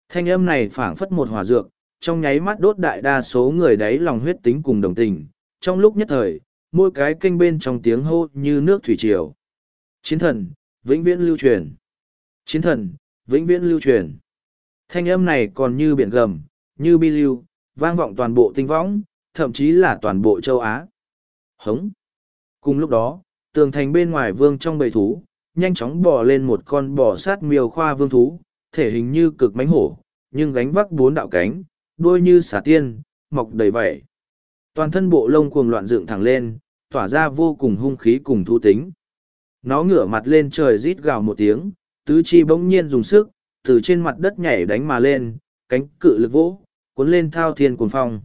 Thanh âm này phảng phất một hòa dược trong nháy mắt đốt đại đa số người đáy lòng huyết tính cùng đồng tình, trong lúc nhất thời, mỗi cái kênh bên trong tiếng hô như nước thủy triều. Chiến thần, vĩnh viễn lưu truyền. Chiến thần, vĩnh viễn lưu truyền. Thanh âm này còn như biển gầm, như bi lưu, vang vọng toàn bộ tinh võng, thậm chí là toàn bộ châu á. Hống. Cùng lúc đó, tường thành bên ngoài vương trong bầy thú, nhanh chóng bò lên một con bò sát miêu khoa vương thú, thể hình như cực mánh hổ, nhưng gánh vác bốn đạo cánh đuôi như xà tiên, mọc đầy vảy. Toàn thân bộ lông cuồng loạn dựng thẳng lên, tỏa ra vô cùng hung khí cùng thu tính. Nó ngửa mặt lên trời rít gào một tiếng, tứ chi bỗng nhiên dùng sức, từ trên mặt đất nhảy đánh mà lên, cánh cự lực vỗ, cuốn lên thao thiên cuồng phong.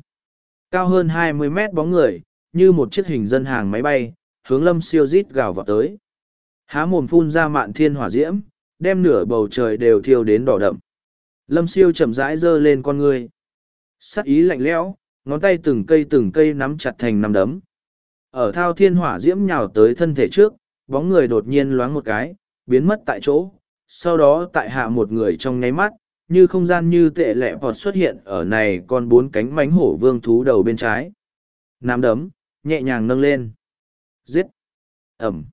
Cao hơn hai mươi mét bóng người, như một chiếc hình dân hàng máy bay, hướng lâm siêu rít gào vào tới. Há mồm phun ra mạn thiên hỏa diễm, đem nửa bầu trời đều thiêu đến đỏ đậm. Lâm siêu chậm rãi giơ lên con người sắc ý lạnh lẽo, ngón tay từng cây từng cây nắm chặt thành nắm đấm. Ở thao thiên hỏa diễm nhào tới thân thể trước, bóng người đột nhiên loáng một cái, biến mất tại chỗ. Sau đó tại hạ một người trong nháy mắt, như không gian như tệ lẹ vọt xuất hiện ở này còn bốn cánh mánh hổ vương thú đầu bên trái. Nắm đấm, nhẹ nhàng nâng lên. Giết! Ẩm!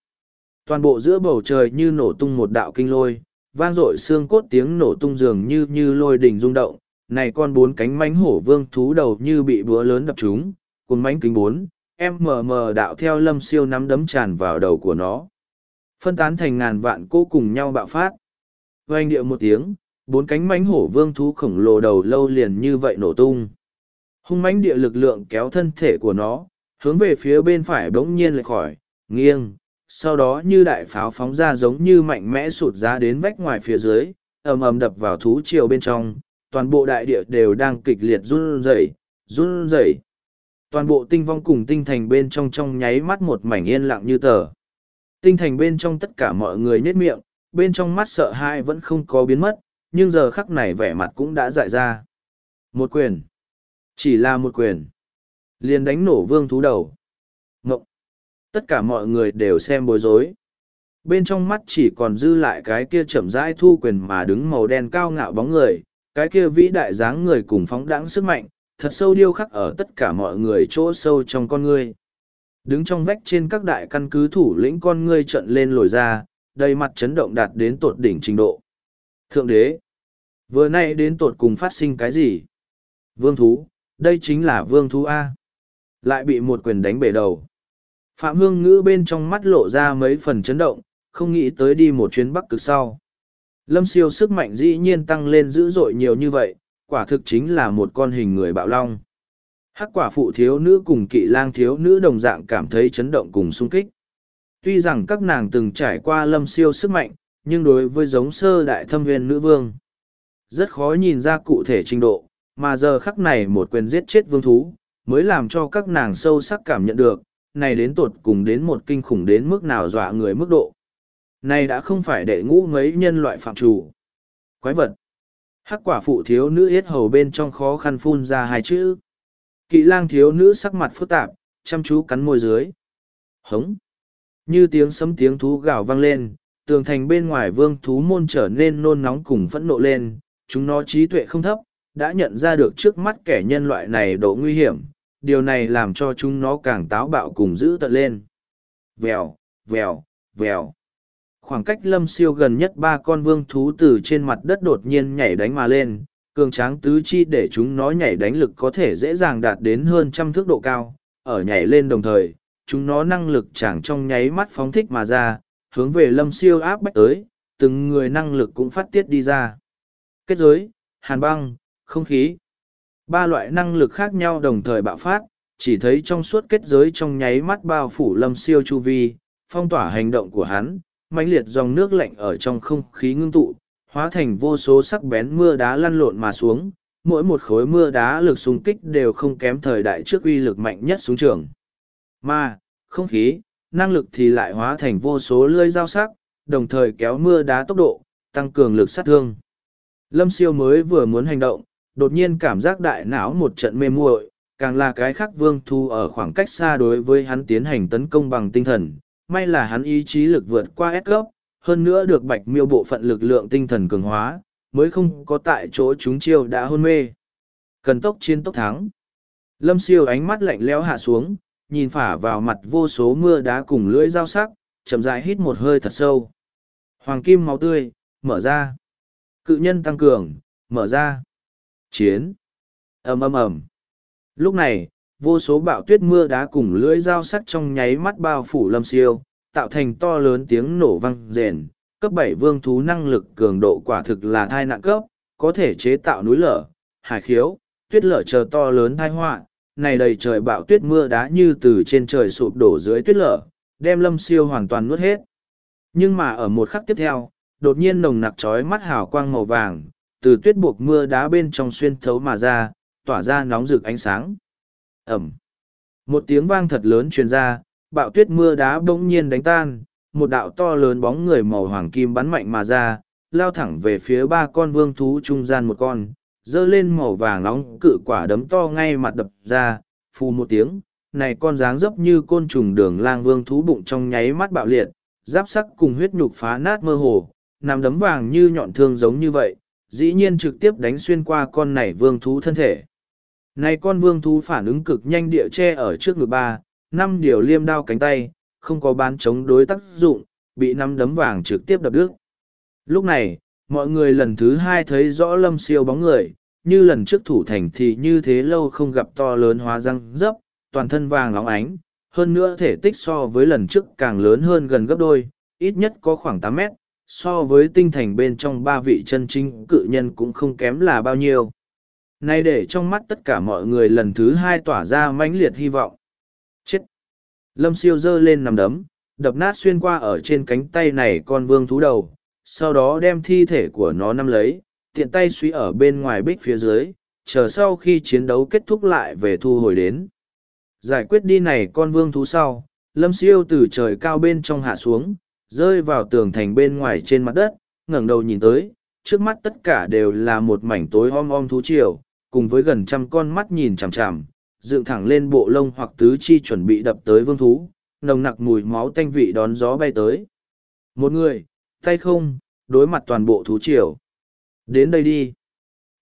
Toàn bộ giữa bầu trời như nổ tung một đạo kinh lôi, vang dội xương cốt tiếng nổ tung dường như như lôi đình rung động này con bốn cánh mánh hổ vương thú đầu như bị búa lớn đập chúng Cuốn mánh kính bốn em mờ mờ đạo theo lâm siêu nắm đấm tràn vào đầu của nó. Phân tán thành ngàn vạn cô cùng nhau bạo phát. Oanh điệu một tiếng, bốn cánh mánh hổ vương thú khổng lồ đầu lâu liền như vậy nổ tung. Hung mánh địa lực lượng kéo thân thể của nó, hướng về phía bên phải bỗng nhiên lệch khỏi, nghiêng, sau đó như đại pháo phóng ra giống như mạnh mẽ sụt ra đến vách ngoài phía dưới, ầm ầm đập vào thú triều bên trong toàn bộ đại địa đều đang kịch liệt run rẩy run rẩy. Toàn bộ tinh vong cùng tinh thành bên trong trong nháy mắt một mảnh yên lặng như tờ. Tinh thành bên trong tất cả mọi người nhếch miệng, bên trong mắt sợ hãi vẫn không có biến mất, nhưng giờ khắc này vẻ mặt cũng đã dại ra. Một quyền. Chỉ là một quyền. Liền đánh nổ vương thú đầu. Ngộng. Tất cả mọi người đều xem bối rối. Bên trong mắt chỉ còn dư lại cái kia chậm rãi thu quyền mà đứng màu đen cao ngạo bóng người cái kia vĩ đại dáng người cùng phóng đãng sức mạnh, thật sâu điêu khắc ở tất cả mọi người chỗ sâu trong con ngươi. Đứng trong vách trên các đại căn cứ thủ lĩnh con ngươi trận lên lồi ra, đầy mặt chấn động đạt đến tột đỉnh trình độ. Thượng đế, vừa nay đến tột cùng phát sinh cái gì? Vương thú, đây chính là vương thú a. Lại bị một quyền đánh bể đầu. Phạm hương ngữ bên trong mắt lộ ra mấy phần chấn động, không nghĩ tới đi một chuyến bắc cực sau lâm siêu sức mạnh dĩ nhiên tăng lên dữ dội nhiều như vậy quả thực chính là một con hình người bạo long. Hắc quả phụ thiếu nữ cùng kỵ lang thiếu nữ đồng dạng cảm thấy chấn động cùng sung kích. Tuy rằng các nàng từng trải qua lâm siêu sức mạnh, nhưng đối với giống sơ đại thâm huyền nữ vương, rất khó nhìn ra cụ thể trình độ, mà giờ khắc này một quyền giết chết vương thú, mới làm cho các nàng sâu sắc cảm nhận được, này đến tột cùng đến một kinh khủng đến mức nào dọa người mức độ. Này đã không phải đệ ngũ mấy nhân loại phạm chủ. Quái vật. Hắc quả phụ thiếu nữ yết hầu bên trong khó khăn phun ra hai chữ. Kỵ lang thiếu nữ sắc mặt phức tạp, chăm chú cắn môi dưới. Hống. Như tiếng sấm tiếng thú gào vang lên, tường thành bên ngoài vương thú môn trở nên nôn nóng cùng phẫn nộ lên, chúng nó trí tuệ không thấp, đã nhận ra được trước mắt kẻ nhân loại này độ nguy hiểm, điều này làm cho chúng nó càng táo bạo cùng giữ tận lên. Vèo, vèo, vèo khoảng cách lâm siêu gần nhất ba con vương thú từ trên mặt đất đột nhiên nhảy đánh mà lên Cường tráng tứ chi để chúng nó nhảy đánh lực có thể dễ dàng đạt đến hơn trăm thước độ cao, ở nhảy lên đồng thời, chúng nó năng lực chẳng trong nháy mắt phóng thích mà ra, hướng về lâm siêu áp bách tới, từng người năng lực cũng phát tiết đi ra. Kết giới, hàn băng, không khí. Ba loại năng lực khác nhau đồng thời bạo phát, chỉ thấy trong suốt kết giới trong nháy mắt bao phủ lâm siêu chu vi, phong tỏa hành động của hắn, mãnh liệt dòng nước lạnh ở trong không khí ngưng tụ, hóa thành vô số sắc bén mưa đá lăn lộn mà xuống, mỗi một khối mưa đá lực xung kích đều không kém thời đại trước uy lực mạnh nhất xuống trường. Mà, không khí, năng lực thì lại hóa thành vô số lưỡi dao sắc, đồng thời kéo mưa đá tốc độ, tăng cường lực sát thương. Lâm siêu mới vừa muốn hành động, đột nhiên cảm giác đại não một trận mê muội, càng là cái khác vương thu ở khoảng cách xa đối với hắn tiến hành tấn công bằng tinh thần. May là hắn ý chí lực vượt qua S cấp, hơn nữa được bạch miêu bộ phận lực lượng tinh thần cường hóa, mới không có tại chỗ chúng chiêu đã hôn mê. Cần tốc chiến tốc thắng. Lâm siêu ánh mắt lạnh lẽo hạ xuống, nhìn phả vào mặt vô số mưa đá cùng lưỡi dao sắc, chậm rãi hít một hơi thật sâu. Hoàng kim máu tươi, mở ra. Cự nhân tăng cường, mở ra. Chiến. ầm ầm ầm. Lúc này, vô số bạo tuyết mưa đá cùng lưỡi dao sắc trong nháy mắt bao phủ lâm siêu, tạo thành to lớn tiếng nổ vang rền. Cấp bảy vương thú năng lực cường độ quả thực là thai nạn cấp, có thể chế tạo núi lở, hải khiếu, tuyết lở chờ to lớn thai họa. Này đầy trời bạo tuyết mưa đá như từ trên trời sụp đổ dưới tuyết lở, đem lâm siêu hoàn toàn nuốt hết. Nhưng mà ở một khắc tiếp theo, đột nhiên nồng nặc trói mắt hào quang màu vàng, từ tuyết buộc mưa đá bên trong xuyên thấu mà ra, tỏa ra nóng rực ánh sáng. Ẩm. Một tiếng vang thật lớn truyền ra, bạo tuyết mưa đá bỗng nhiên đánh tan, một đạo to lớn bóng người màu hoàng kim bắn mạnh mà ra, lao thẳng về phía ba con vương thú trung gian một con, dơ lên màu vàng nóng cự quả đấm to ngay mặt đập ra, phù một tiếng, này con dáng dấp như côn trùng đường lang vương thú bụng trong nháy mắt bạo liệt, giáp sắc cùng huyết nhục phá nát mơ hồ, nằm đấm vàng như nhọn thương giống như vậy, dĩ nhiên trực tiếp đánh xuyên qua con này vương thú thân thể. Này con vương thú phản ứng cực nhanh địa che ở trước ngực ba, năm điều liêm đao cánh tay, không có bán chống đối tác dụng, bị năm đấm vàng trực tiếp đập đứt. Lúc này, mọi người lần thứ hai thấy rõ lâm siêu bóng người, như lần trước thủ thành thì như thế lâu không gặp to lớn hóa răng dấp, toàn thân vàng óng ánh, hơn nữa thể tích so với lần trước càng lớn hơn gần gấp đôi, ít nhất có khoảng tám mét, so với tinh thành bên trong ba vị chân chính cự nhân cũng không kém là bao nhiêu. Nay để trong mắt tất cả mọi người lần thứ hai tỏa ra mãnh liệt hy vọng. Chết! Lâm siêu giơ lên nằm đấm, đập nát xuyên qua ở trên cánh tay này con vương thú đầu, sau đó đem thi thể của nó nắm lấy, tiện tay suy ở bên ngoài bích phía dưới, chờ sau khi chiến đấu kết thúc lại về thu hồi đến. Giải quyết đi này con vương thú sau, lâm siêu từ trời cao bên trong hạ xuống, rơi vào tường thành bên ngoài trên mặt đất, ngẩng đầu nhìn tới, trước mắt tất cả đều là một mảnh tối om om thú triều, cùng với gần trăm con mắt nhìn chằm chằm, dựng thẳng lên bộ lông hoặc tứ chi chuẩn bị đập tới vương thú, nồng nặc mùi máu tanh vị đón gió bay tới. Một người, tay không, đối mặt toàn bộ thú triều. Đến đây đi.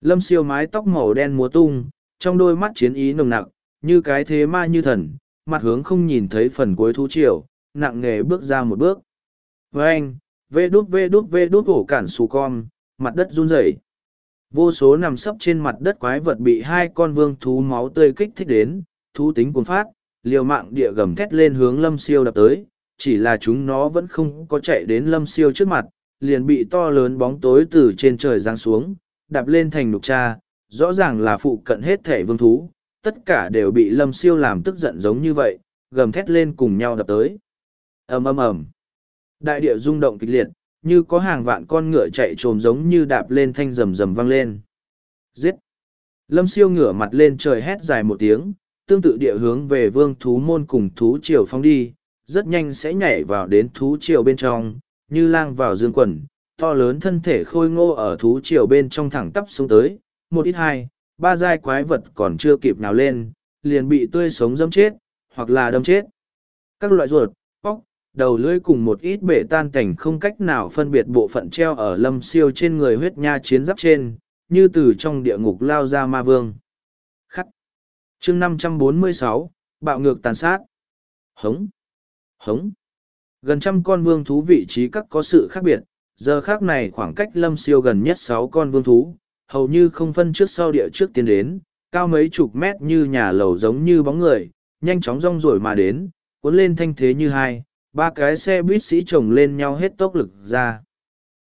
Lâm siêu mái tóc màu đen múa tung, trong đôi mắt chiến ý nồng nặc, như cái thế ma như thần, mặt hướng không nhìn thấy phần cuối thú triều, nặng nghề bước ra một bước. Với anh, vê đút vê đút vê đút ổ cản xù con, mặt đất run rẩy. Vô số nằm sấp trên mặt đất quái vật bị hai con vương thú máu tươi kích thích đến, thú tính cuốn phát, liều mạng địa gầm thét lên hướng lâm siêu đập tới, chỉ là chúng nó vẫn không có chạy đến lâm siêu trước mặt, liền bị to lớn bóng tối từ trên trời giáng xuống, đạp lên thành nục cha, rõ ràng là phụ cận hết thể vương thú, tất cả đều bị lâm siêu làm tức giận giống như vậy, gầm thét lên cùng nhau đập tới. ầm ầm ầm Đại địa rung động kịch liệt, như có hàng vạn con ngựa chạy trồm giống như đạp lên thanh rầm rầm vang lên. Giết! Lâm siêu ngửa mặt lên trời hét dài một tiếng, tương tự địa hướng về vương thú môn cùng thú triều phong đi, rất nhanh sẽ nhảy vào đến thú triều bên trong, như lang vào dương quần, to lớn thân thể khôi ngô ở thú triều bên trong thẳng tắp xuống tới, một ít hai, ba giai quái vật còn chưa kịp nào lên, liền bị tươi sống dâm chết, hoặc là đâm chết. Các loại ruột, đầu lưỡi cùng một ít bể tan cảnh không cách nào phân biệt bộ phận treo ở lâm siêu trên người huyết nha chiến giáp trên, như từ trong địa ngục lao ra ma vương. Khắc. chương năm trăm bốn mươi sáu bạo ngược tàn sát. Hống. Hống. Gần trăm con vương thú vị trí các có sự khác biệt, giờ khác này khoảng cách lâm siêu gần nhất sáu con vương thú, hầu như không phân trước sau địa trước tiến đến, cao mấy chục mét như nhà lầu giống như bóng người, nhanh chóng rong ruổi mà đến, cuốn lên thanh thế như hai, ba cái xe buýt sĩ chồng lên nhau hết tốc lực ra.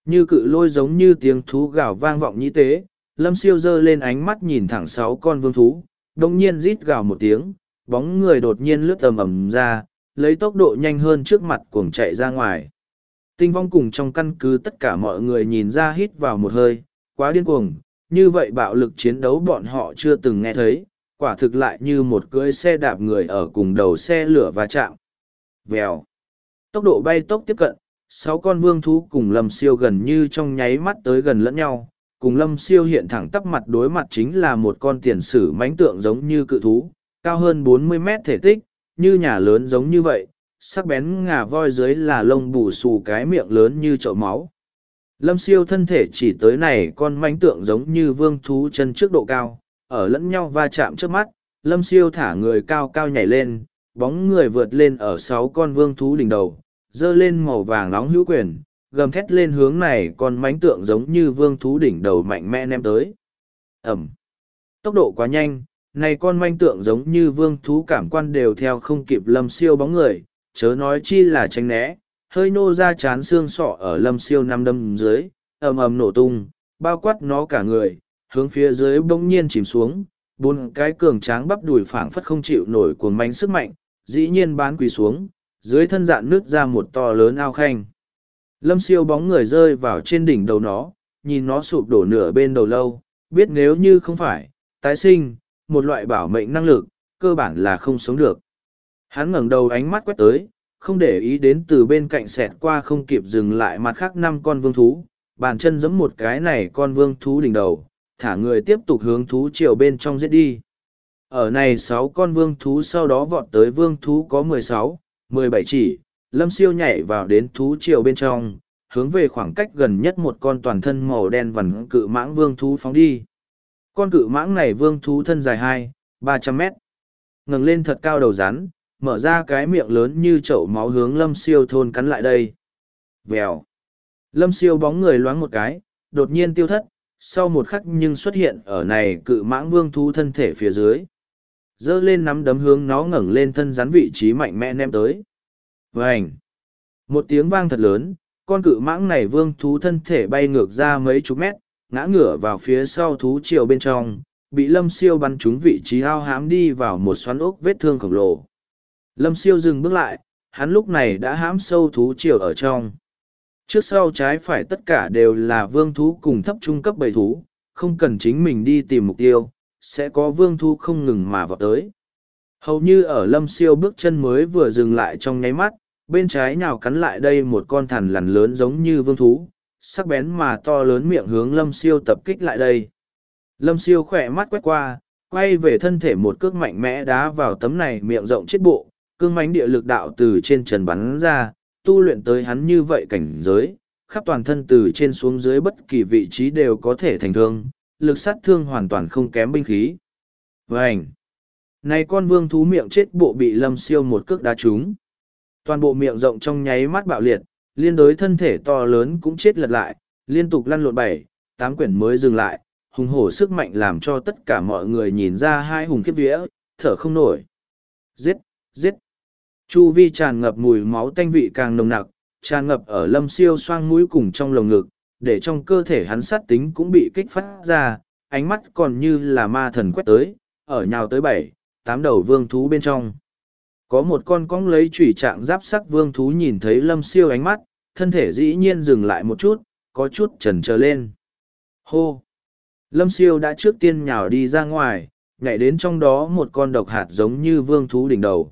Như cự lôi giống như tiếng thú gào vang vọng nhĩ tế, lâm siêu giơ lên ánh mắt nhìn thẳng sáu con vương thú, đồng nhiên rít gào một tiếng, bóng người đột nhiên lướt tầm ầm ra, lấy tốc độ nhanh hơn trước mặt cuồng chạy ra ngoài. Tinh vong cùng trong căn cứ tất cả mọi người nhìn ra hít vào một hơi, quá điên cuồng, như vậy bạo lực chiến đấu bọn họ chưa từng nghe thấy, quả thực lại như một cưỡi xe đạp người ở cùng đầu xe lửa va chạm. Vèo. Tốc độ bay tốc tiếp cận, sáu con vương thú cùng lâm siêu gần như trong nháy mắt tới gần lẫn nhau. Cùng lâm siêu hiện thẳng tắp mặt đối mặt chính là một con tiền sử mánh tượng giống như cự thú, cao hơn bốn mươi mét thể tích, như nhà lớn giống như vậy, sắc bén ngà voi dưới là lông bù xù cái miệng lớn như chậu máu. Lâm siêu thân thể chỉ tới này con mánh tượng giống như vương thú chân trước độ cao, ở lẫn nhau va chạm trước mắt, lâm siêu thả người cao cao nhảy lên, bóng người vượt lên ở sáu con vương thú đỉnh đầu, dơ lên màu vàng nóng hữu quyền, gầm thét lên hướng này con mánh tượng giống như vương thú đỉnh đầu mạnh mẽ ném tới. Ẩm. Tốc độ quá nhanh, này con manh tượng giống như vương thú cảm quan đều theo không kịp lâm siêu bóng người, chớ nói chi là tránh né, hơi nô ra chán xương sọ ở lâm siêu năm đâm dưới, ầm ầm nổ tung, bao quát nó cả người, hướng phía dưới bỗng nhiên chìm xuống, bốn cái cường tráng bắp đùi phảng phất không chịu nổi cuồng manh sức mạnh, dĩ nhiên bán quỳ xuống, dưới thân dạn nước ra một to lớn ao khanh. Lâm siêu bóng người rơi vào trên đỉnh đầu nó, nhìn nó sụp đổ nửa bên đầu lâu, biết nếu như không phải, tái sinh, một loại bảo mệnh năng lực, cơ bản là không sống được. Hắn ngẩng đầu ánh mắt quét tới, không để ý đến từ bên cạnh xẹt qua không kịp dừng lại mặt khác năm con vương thú, bàn chân giẫm một cái này con vương thú đỉnh đầu, thả người tiếp tục hướng thú chiều bên trong giết đi. Ở này sáu con vương thú sau đó vọt tới vương thú có mười sáu, mười bảy chỉ, lâm siêu nhảy vào đến thú triều bên trong, hướng về khoảng cách gần nhất một con toàn thân màu đen vằn cự mãng vương thú phóng đi. Con cự mãng này vương thú thân dài hai, ba trăm mét. ngẩng lên thật cao đầu rắn, mở ra cái miệng lớn như chậu máu hướng lâm siêu thôn cắn lại đây. Vèo. Lâm siêu bóng người loáng một cái, đột nhiên tiêu thất, sau một khắc nhưng xuất hiện ở này cự mãng vương thú thân thể phía dưới. Dơ lên nắm đấm hướng nó ngẩng lên thân rắn vị trí mạnh mẽ ném tới. Vành. Một tiếng vang thật lớn, con cự mãng này vương thú thân thể bay ngược ra mấy chục mét, ngã ngửa vào phía sau thú triều bên trong, bị lâm siêu bắn trúng vị trí ao hám đi vào một xoắn ốc vết thương khổng lồ. Lâm siêu dừng bước lại, hắn lúc này đã hãm sâu thú triều ở trong. Trước sau trái phải tất cả đều là vương thú cùng thấp trung cấp bầy thú, không cần chính mình đi tìm mục tiêu, sẽ có vương thu không ngừng mà vào tới. Hầu như ở lâm siêu bước chân mới vừa dừng lại trong nháy mắt, bên trái nào cắn lại đây một con thằn lằn lớn giống như vương thú, sắc bén mà to lớn miệng hướng lâm siêu tập kích lại đây. Lâm siêu khỏe mắt quét qua, quay về thân thể một cước mạnh mẽ đá vào tấm này miệng rộng chết bộ, cương mánh địa lực đạo từ trên trần bắn ra, tu luyện tới hắn như vậy cảnh giới, khắp toàn thân từ trên xuống dưới bất kỳ vị trí đều có thể thành thương, lực sát thương hoàn toàn không kém binh khí. Vânh! Này con vương thú miệng chết bộ bị lâm siêu một cước đá trúng. Toàn bộ miệng rộng trong nháy mắt bạo liệt, liên đối thân thể to lớn cũng chết lật lại, liên tục lăn lộn bảy, tám quyển mới dừng lại, hùng hổ sức mạnh làm cho tất cả mọi người nhìn ra hai hùng kiếp vía, thở không nổi. Giết, giết. Chu vi tràn ngập mùi máu tanh vị càng nồng nặc, tràn ngập ở lâm siêu xoang mũi cùng trong lồng ngực, để trong cơ thể hắn sát tính cũng bị kích phát ra, ánh mắt còn như là ma thần quét tới, ở nhào tới bảy, tám đầu vương thú bên trong. Có một con cong lấy chủy trạng giáp sắc vương thú nhìn thấy lâm siêu ánh mắt, thân thể dĩ nhiên dừng lại một chút, có chút chần chờ lên. Hô! Lâm siêu đã trước tiên nhào đi ra ngoài, nhảy đến trong đó một con độc hạt giống như vương thú đỉnh đầu.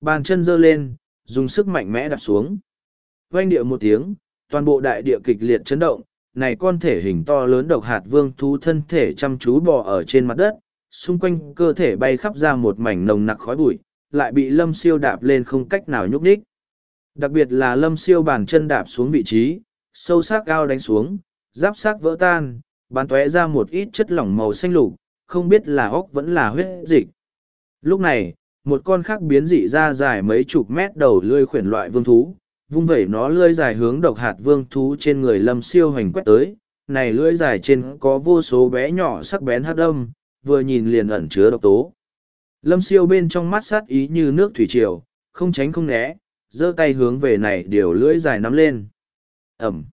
Bàn chân giơ lên, dùng sức mạnh mẽ đạp xuống. Oanh địa một tiếng, toàn bộ đại địa kịch liệt chấn động, này con thể hình to lớn độc hạt vương thú thân thể chăm chú bò ở trên mặt đất, xung quanh cơ thể bay khắp ra một mảnh nồng nặc khói bụi, lại bị lâm siêu đạp lên không cách nào nhúc nhích. Đặc biệt là lâm siêu bàn chân đạp xuống vị trí, sâu sắc cao đánh xuống, giáp sắc vỡ tan, bắn tóe ra một ít chất lỏng màu xanh lục, không biết là ốc vẫn là huyết dịch. Lúc này, một con khác biến dị ra dài mấy chục mét đầu lươi khuyển loại vương thú, vung vẩy nó lưỡi dài hướng độc hạt vương thú trên người lâm siêu hành quét tới, này lưỡi dài trên có vô số bé nhỏ sắc bén hát đâm, vừa nhìn liền ẩn chứa độc tố. Lâm siêu bên trong mắt sát ý như nước thủy triều, không tránh không né, giơ tay hướng về này điều lưỡi dài nắm lên. Ẩm.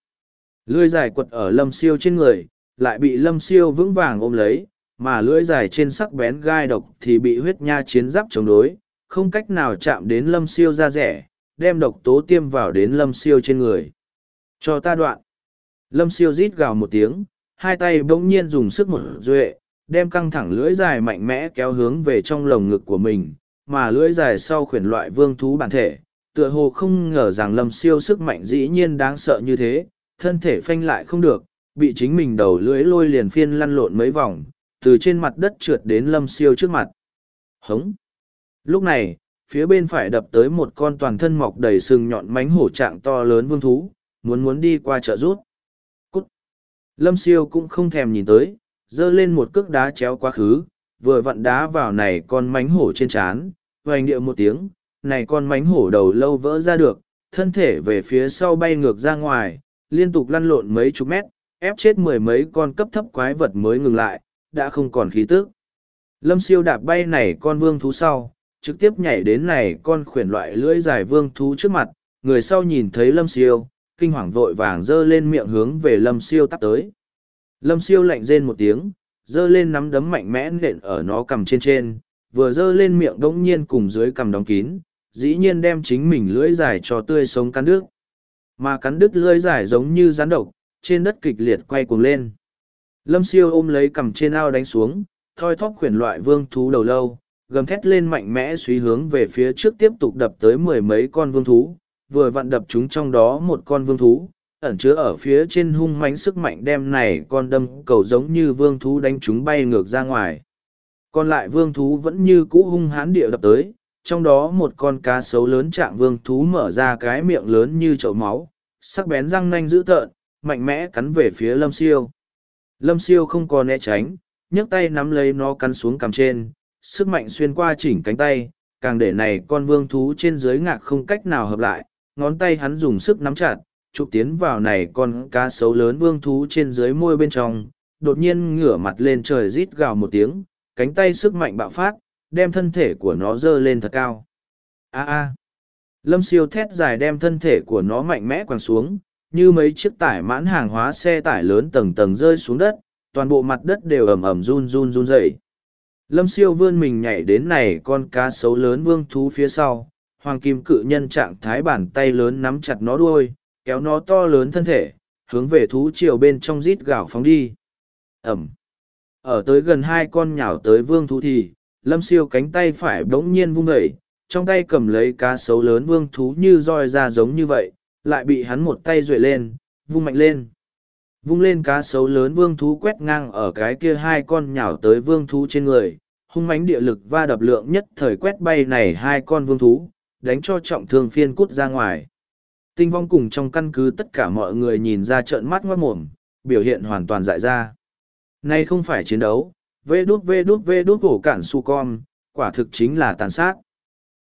Lưỡi dài quật ở lâm siêu trên người, lại bị lâm siêu vững vàng ôm lấy, mà lưỡi dài trên sắc bén gai độc thì bị huyết nha chiến giáp chống đối, không cách nào chạm đến lâm siêu ra rẻ, đem độc tố tiêm vào đến lâm siêu trên người. Cho ta đoạn. Lâm siêu rít gào một tiếng, hai tay bỗng nhiên dùng sức một duệ, đem căng thẳng lưỡi dài mạnh mẽ kéo hướng về trong lồng ngực của mình, mà lưỡi dài sau khuyển loại vương thú bản thể, tựa hồ không ngờ rằng lâm siêu sức mạnh dĩ nhiên đáng sợ như thế, thân thể phanh lại không được, bị chính mình đầu lưỡi lôi liền phiên lăn lộn mấy vòng, từ trên mặt đất trượt đến lâm siêu trước mặt. Hống! Lúc này, phía bên phải đập tới một con toàn thân mọc đầy sừng nhọn mánh hổ trạng to lớn vương thú, muốn muốn đi qua chợ rút. Cút! Lâm siêu cũng không thèm nhìn tới, dơ lên một cước đá chéo quá khứ, vừa vặn đá vào này con mánh hổ trên trán, hoành điệu một tiếng, này con mánh hổ đầu lâu vỡ ra được, thân thể về phía sau bay ngược ra ngoài, liên tục lăn lộn mấy chục mét, ép chết mười mấy con cấp thấp quái vật mới ngừng lại, đã không còn khí tức. Lâm siêu đạp bay này con vương thú sau, trực tiếp nhảy đến này con khuyển loại lưỡi dài vương thú trước mặt, người sau nhìn thấy lâm siêu, kinh hoàng vội vàng giơ lên miệng hướng về lâm siêu tắp tới. Lâm siêu lạnh rên một tiếng, giơ lên nắm đấm mạnh mẽ nện ở nó cầm trên trên, vừa giơ lên miệng đống nhiên cùng dưới cầm đóng kín, dĩ nhiên đem chính mình lưỡi dài cho tươi sống cắn đứt. Mà cắn đứt lưỡi dài giống như rắn độc, trên đất kịch liệt quay cuồng lên. Lâm siêu ôm lấy cầm trên ao đánh xuống, thoi thóp khuyển loại vương thú đầu lâu, gầm thét lên mạnh mẽ suy hướng về phía trước tiếp tục đập tới mười mấy con vương thú, vừa vặn đập chúng trong đó một con vương thú, ẩn chứa ở phía trên hung mãnh sức mạnh đem này con đâm cầu giống như vương thú đánh chúng bay ngược ra ngoài. Còn lại vương thú vẫn như cũ hung hãn địa đập tới, trong đó một con cá sấu lớn trạng vương thú mở ra cái miệng lớn như chậu máu, sắc bén răng nanh dữ tợn, mạnh mẽ cắn về phía lâm siêu. Lâm siêu không còn né tránh, nhấc tay nắm lấy nó cắn xuống cằm trên, sức mạnh xuyên qua chỉnh cánh tay, càng để này con vương thú trên dưới ngạc không cách nào hợp lại, ngón tay hắn dùng sức nắm chặt, chụp tiến vào này con cá sấu lớn vương thú trên dưới môi bên trong, đột nhiên ngửa mặt lên trời rít gào một tiếng, cánh tay sức mạnh bạo phát, đem thân thể của nó dơ lên thật cao. A a. Lâm siêu thét dài đem thân thể của nó mạnh mẽ quàng xuống, như mấy chiếc tải mãn hàng hóa xe tải lớn tầng tầng rơi xuống đất, toàn bộ mặt đất đều ẩm ẩm run run run dậy. Lâm siêu vươn mình nhảy đến này con cá sấu lớn vương thú phía sau, hoàng kim cự nhân trạng thái bàn tay lớn nắm chặt nó đuôi, kéo nó to lớn thân thể, hướng về thú triều bên trong rít gào phóng đi. Ẩm. Ở tới gần hai con nhào tới vương thú thì, lâm siêu cánh tay phải bỗng nhiên vung vẩy, trong tay cầm lấy cá sấu lớn vương thú như roi ra giống như vậy, lại bị hắn một tay duệ lên, vung mạnh lên. Vung lên cá sấu lớn vương thú quét ngang ở cái kia hai con nhào tới vương thú trên người, hung mãnh địa lực va đập lượng nhất thời quét bay này hai con vương thú, đánh cho trọng thương phiên cút ra ngoài. Tinh vong cùng trong căn cứ tất cả mọi người nhìn ra trợn mắt ngoát mồm, biểu hiện hoàn toàn dại ra. Nay không phải chiến đấu, vê đút vê đút vê đút hổ cản su con, quả thực chính là tàn sát.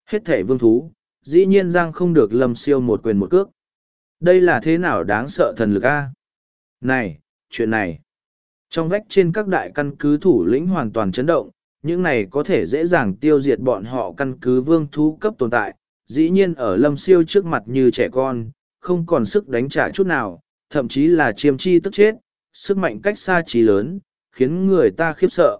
Hết thể vương thú, dĩ nhiên Giang không được lâm siêu một quyền một cước. Đây là thế nào đáng sợ thần lực a? Này, chuyện này. Trong vách trên các đại căn cứ thủ lĩnh hoàn toàn chấn động, những này có thể dễ dàng tiêu diệt bọn họ căn cứ vương thú cấp tồn tại, dĩ nhiên ở lâm siêu trước mặt như trẻ con, không còn sức đánh trả chút nào, thậm chí là chiêm chi tức chết, sức mạnh cách xa trí lớn, khiến người ta khiếp sợ.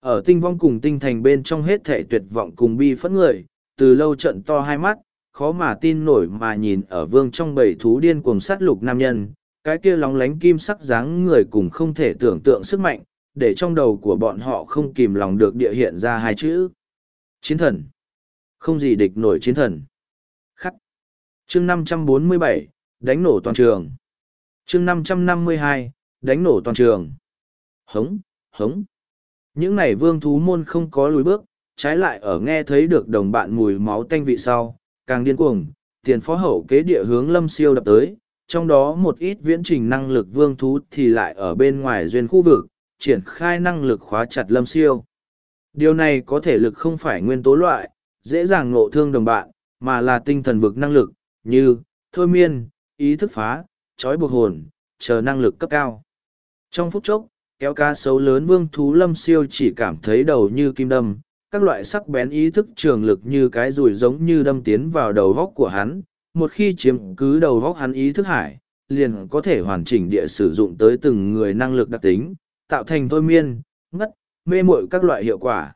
Ở tinh vong cùng tinh thành bên trong hết thể tuyệt vọng cùng bi phẫn người, từ lâu trận to hai mắt, khó mà tin nổi mà nhìn ở vương trong bầy thú điên cuồng sát lục nam nhân, cái kia lóng lánh kim sắc dáng người cùng không thể tưởng tượng sức mạnh, để trong đầu của bọn họ không kìm lòng được địa hiện ra hai chữ. Chiến thần. Không gì địch nổi chiến thần. Khắc. chương 547, đánh nổ toàn trường. chương 552, đánh nổ toàn trường. Hống, hống. Những này vương thú môn không có lùi bước, trái lại ở nghe thấy được đồng bạn mùi máu tanh vị sau, càng điên cuồng, tiền phó hậu kế địa hướng lâm siêu đập tới, trong đó một ít viễn trình năng lực vương thú thì lại ở bên ngoài duyên khu vực, triển khai năng lực khóa chặt lâm siêu. Điều này có thể lực không phải nguyên tố loại, dễ dàng ngộ thương đồng bạn, mà là tinh thần vực năng lực, như, thôi miên, ý thức phá, trói buộc hồn, chờ năng lực cấp cao. Trong phút chốc, kéo cá sấu lớn vương thú lâm siêu chỉ cảm thấy đầu như kim đâm, các loại sắc bén ý thức trường lực như cái rùi giống như đâm tiến vào đầu góc của hắn. Một khi chiếm cứ đầu góc hắn ý thức hải, liền có thể hoàn chỉnh địa sử dụng tới từng người năng lực đặc tính, tạo thành thôi miên, ngất, mê muội các loại hiệu quả.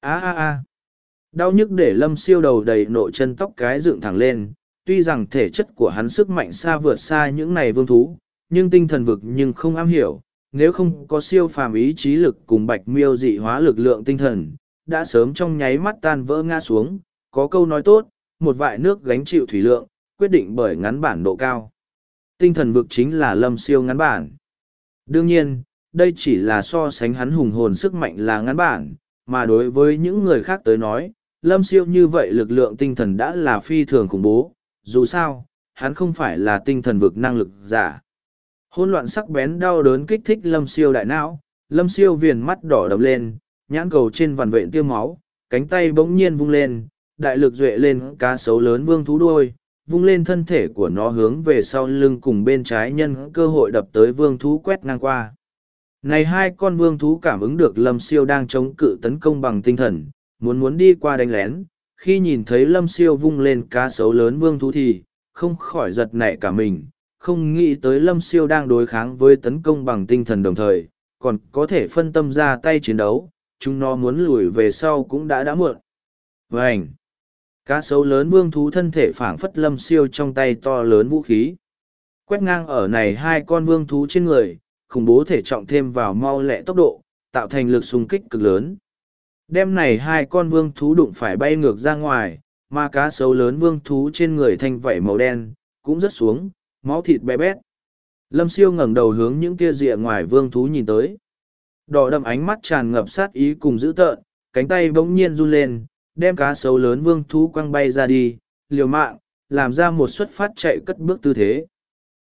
á á á. đau nhức để lâm siêu đầu đầy nội chân tóc cái dựng thẳng lên tuy rằng thể chất của hắn sức mạnh xa vượt xa những này vương thú nhưng tinh thần vực nhưng không am hiểu nếu không có siêu phàm ý chí lực cùng bạch miêu dị hóa lực lượng tinh thần đã sớm trong nháy mắt tan vỡ ngã xuống có câu nói tốt một vại nước gánh chịu thủy lượng quyết định bởi ngắn bản độ cao tinh thần vực chính là lâm siêu ngắn bản đương nhiên đây chỉ là so sánh hắn hùng hồn sức mạnh là ngắn bản, mà đối với những người khác tới nói, lâm siêu như vậy lực lượng tinh thần đã là phi thường khủng bố, dù sao, hắn không phải là tinh thần vực năng lực giả. Hôn loạn sắc bén đau đớn kích thích lâm siêu đại não, lâm siêu viền mắt đỏ đập lên, nhãn cầu trên vằn vện tiêu máu, cánh tay bỗng nhiên vung lên, đại lực duệ lên cá sấu lớn vương thú đuôi, vung lên thân thể của nó hướng về sau lưng cùng bên trái nhân cơ hội đập tới vương thú quét ngang qua này hai con vương thú cảm ứng được lâm siêu đang chống cự tấn công bằng tinh thần muốn muốn đi qua đánh lén, khi nhìn thấy lâm siêu vung lên cá sấu lớn vương thú thì, không khỏi giật nảy cả mình, không nghĩ tới lâm siêu đang đối kháng với tấn công bằng tinh thần đồng thời, còn có thể phân tâm ra tay chiến đấu, chúng nó muốn lùi về sau cũng đã đã muộn. Vânh! Cá sấu lớn vương thú thân thể phảng phất lâm siêu trong tay to lớn vũ khí. Quét ngang ở này hai con vương thú trên người, khủng bố thể trọng thêm vào mau lẹ tốc độ, tạo thành lực xung kích cực lớn. Đêm này hai con vương thú đụng phải bay ngược ra ngoài mà cá sấu lớn vương thú trên người thanh vảy màu đen cũng rớt xuống máu thịt bé bét. Lâm siêu ngẩng đầu hướng những kia rìa ngoài vương thú nhìn tới. Đỏ đậm ánh mắt tràn ngập sát ý cùng dữ tợn cánh tay bỗng nhiên run lên đem cá sấu lớn vương thú quăng bay ra đi liều mạng làm ra một xuất phát chạy cất bước tư thế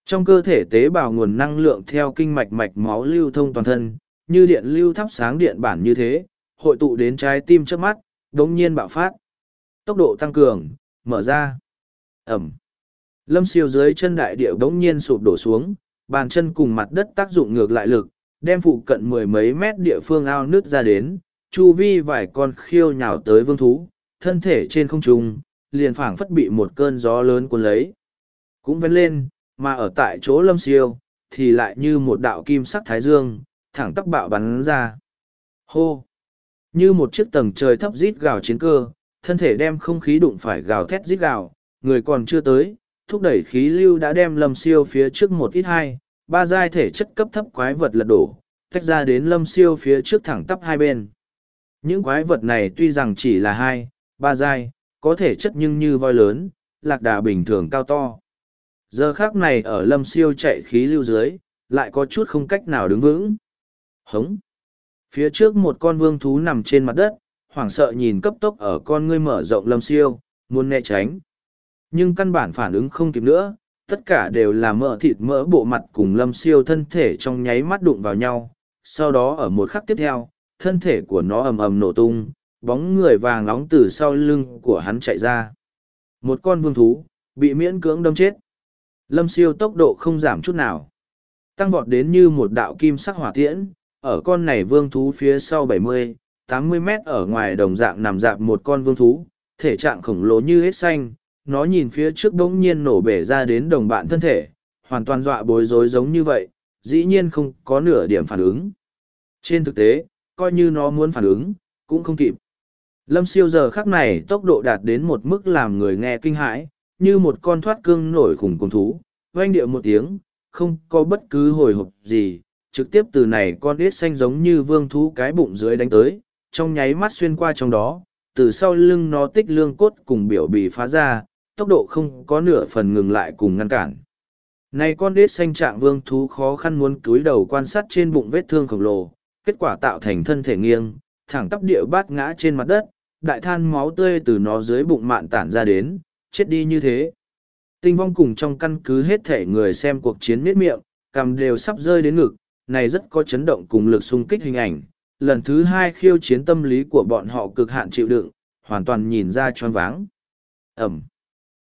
trong cơ thể tế bào nguồn năng lượng theo kinh mạch mạch máu lưu thông toàn thân như điện lưu thắp sáng điện bản như thế hội tụ đến trái tim trước mắt, đống nhiên bạo phát. Tốc độ tăng cường, mở ra. Ẩm. Lâm siêu dưới chân đại địa đống nhiên sụp đổ xuống, bàn chân cùng mặt đất tác dụng ngược lại lực, đem phụ cận mười mấy mét địa phương ao nước ra đến, chu vi vài con khiêu nhào tới vương thú, thân thể trên không trung, liền phảng phất bị một cơn gió lớn cuốn lấy. Cũng vén lên, mà ở tại chỗ lâm siêu, thì lại như một đạo kim sắc thái dương, thẳng tắc bạo bắn ra. Hô! Như một chiếc tầng trời thấp rít gào chiến cơ, thân thể đem không khí đụng phải gào thét rít gào, người còn chưa tới, thúc đẩy khí lưu đã đem lâm siêu phía trước một ít hai, ba giai thể chất cấp thấp quái vật lật đổ, tách ra đến lâm siêu phía trước thẳng tắp hai bên. Những quái vật này tuy rằng chỉ là hai, ba giai, có thể chất nhưng như voi lớn, lạc đà bình thường cao to. Giờ khác này ở lâm siêu chạy khí lưu dưới, lại có chút không cách nào đứng vững. Hống! Phía trước một con vương thú nằm trên mặt đất, hoảng sợ nhìn cấp tốc ở con ngươi mở rộng lâm siêu, muốn né tránh. Nhưng căn bản phản ứng không kịp nữa, tất cả đều là mỡ thịt mỡ bộ mặt cùng lâm siêu thân thể trong nháy mắt đụng vào nhau. Sau đó ở một khắc tiếp theo, thân thể của nó ầm ầm nổ tung, bóng người vàng nóng từ sau lưng của hắn chạy ra. Một con vương thú, bị miễn cưỡng đâm chết. Lâm siêu tốc độ không giảm chút nào. Tăng vọt đến như một đạo kim sắc hỏa tiễn, ở con này vương thú phía sau 70, 80 mét ở ngoài đồng dạng nằm dạp một con vương thú, thể trạng khổng lồ như hết xanh, nó nhìn phía trước đống nhiên nổ bể ra đến đồng bạn thân thể, hoàn toàn dọa bối rối giống như vậy, dĩ nhiên không có nửa điểm phản ứng. Trên thực tế, coi như nó muốn phản ứng, cũng không kịp. Lâm siêu giờ khắc này tốc độ đạt đến một mức làm người nghe kinh hãi, như một con thoát cương nổi khủng cùng thú, oanh điệu một tiếng, không có bất cứ hồi hộp gì, trực tiếp từ này con ít xanh giống như vương thú cái bụng dưới đánh tới, trong nháy mắt xuyên qua trong đó, từ sau lưng nó tích lương cốt cùng biểu bì phá ra, tốc độ không có nửa phần ngừng lại cùng ngăn cản. Này con đết xanh trạng vương thú khó khăn muốn cúi đầu quan sát trên bụng vết thương khổng lồ, kết quả tạo thành thân thể nghiêng, thẳng tắp địa bát ngã trên mặt đất, đại than máu tươi từ nó dưới bụng mạn tản ra đến, chết đi như thế. Tinh vong cùng trong căn cứ hết thể người xem cuộc chiến miết miệng, cầm đều sắp rơi đến ngực, này rất có chấn động cùng lực xung kích hình ảnh. Lần thứ hai khiêu chiến tâm lý của bọn họ cực hạn chịu đựng, hoàn toàn nhìn ra choáng váng. Ẩm.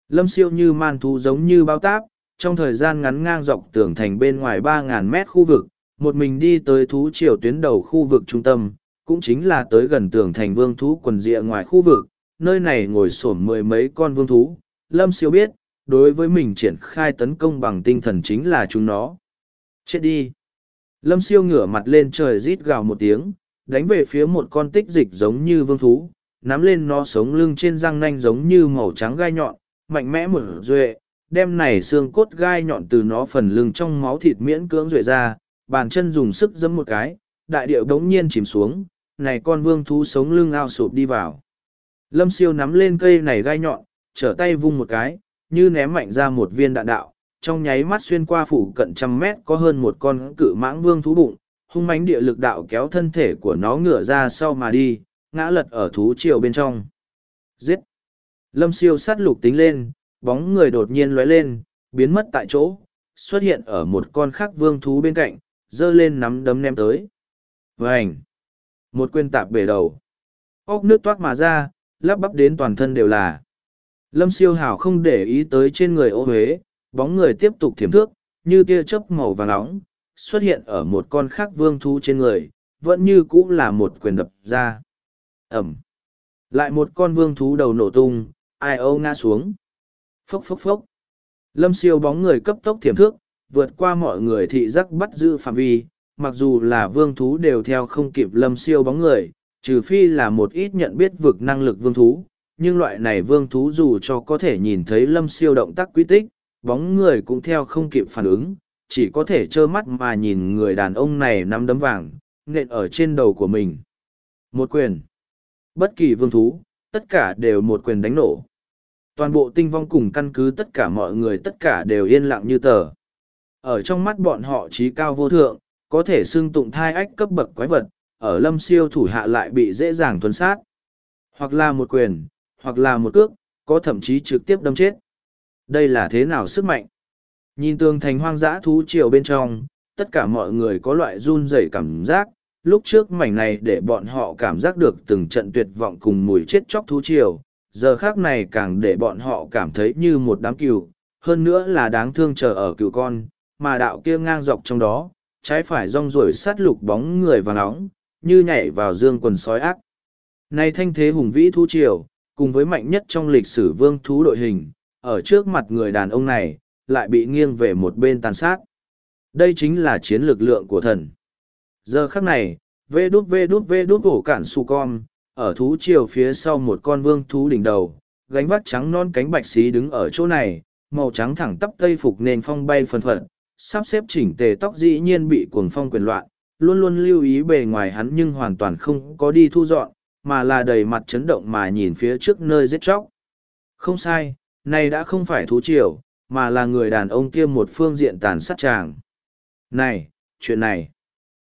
Lâm siêu như man thú giống như bao táp, trong thời gian ngắn ngang dọc tường thành bên ngoài 3.000 mét khu vực, một mình đi tới thú triều tuyến đầu khu vực trung tâm, cũng chính là tới gần tường thành vương thú quần rịa ngoài khu vực, nơi này ngồi xổm mười mấy con vương thú. Lâm siêu biết, đối với mình triển khai tấn công bằng tinh thần chính là chúng nó. Chết đi! Lâm siêu ngửa mặt lên trời rít gào một tiếng, đánh về phía một con tích dịch giống như vương thú, nắm lên nó sống lưng trên răng nanh giống như màu trắng gai nhọn, mạnh mẽ một duệ, đem này xương cốt gai nhọn từ nó phần lưng trong máu thịt miễn cưỡng duệ ra, bàn chân dùng sức giẫm một cái, đại điệu đống nhiên chìm xuống, này con vương thú sống lưng ao sụp đi vào. Lâm siêu nắm lên cây này gai nhọn, trở tay vung một cái, như ném mạnh ra một viên đạn đạo, trong nháy mắt xuyên qua phủ cận trăm mét có hơn một con cự mãng vương thú bụng, hung mãnh địa lực đạo kéo thân thể của nó ngửa ra sau mà đi, ngã lật ở thú triều bên trong. Giết! Lâm siêu sát lục tính lên, bóng người đột nhiên lóe lên, biến mất tại chỗ, xuất hiện ở một con khác vương thú bên cạnh, giơ lên nắm đấm ném tới. Vành! Một quyền tạp bể đầu. Ốc nước toát mà ra, lắp bắp đến toàn thân đều là. Lâm siêu hảo không để ý tới trên người ô huế, bóng người tiếp tục thiểm thước, như tia chớp màu vàng nóng, xuất hiện ở một con khác vương thú trên người, vẫn như cũ là một quyền đập ra. Ẩm. Lại một con vương thú đầu nổ tung, ai âu ngã xuống. Phốc phốc phốc. Lâm siêu bóng người cấp tốc thiểm thước, vượt qua mọi người thị giác bắt giữ phạm vi, mặc dù là vương thú đều theo không kịp lâm siêu bóng người, trừ phi là một ít nhận biết vực năng lực vương thú, nhưng loại này vương thú dù cho có thể nhìn thấy lâm siêu động tác quy tích, bóng người cũng theo không kịp phản ứng, chỉ có thể trơ mắt mà nhìn người đàn ông này nắm đấm vàng, nện ở trên đầu của mình. Một quyền. Bất kỳ vương thú, tất cả đều một quyền đánh nổ. Toàn bộ tinh vong cùng căn cứ tất cả mọi người tất cả đều yên lặng như tờ. Ở trong mắt bọn họ trí cao vô thượng, có thể xưng tụng thai ách cấp bậc quái vật, ở lâm siêu thủ hạ lại bị dễ dàng thuần sát. Hoặc là một quyền, hoặc là một cước, có thậm chí trực tiếp đâm chết. Đây là thế nào sức mạnh? Nhìn tường thành hoang dã thú triều bên trong, tất cả mọi người có loại run rẩy cảm giác, lúc trước mảnh này để bọn họ cảm giác được từng trận tuyệt vọng cùng mùi chết chóc thú triều, giờ khác này càng để bọn họ cảm thấy như một đám cừu, hơn nữa là đáng thương chờ ở cừu con, mà đạo kia ngang dọc trong đó, trái phải rong ruổi sát lục bóng người và nóng, như nhảy vào dương quần sói ác. nay thanh thế hùng vĩ thú triều, cùng với mạnh nhất trong lịch sử vương thú đội hình, ở trước mặt người đàn ông này, lại bị nghiêng về một bên tàn sát. Đây chính là chiến lực lượng của thần. Giờ khắc này, vê đút vê đút vê đút ổ cản su con, ở thú triều phía sau một con vương thú đỉnh đầu, gánh vác trắng non cánh bạch xí đứng ở chỗ này, màu trắng thẳng tắp tây phục nền phong bay phần phật, sắp xếp chỉnh tề tóc dĩ nhiên bị cuồng phong quyền loạn, luôn luôn lưu ý bề ngoài hắn nhưng hoàn toàn không có đi thu dọn, mà là đầy mặt chấn động mà nhìn phía trước nơi giết chóc. Không sai, này đã không phải thú triều, mà là người đàn ông kia một phương diện tàn sát chàng. Này, chuyện này.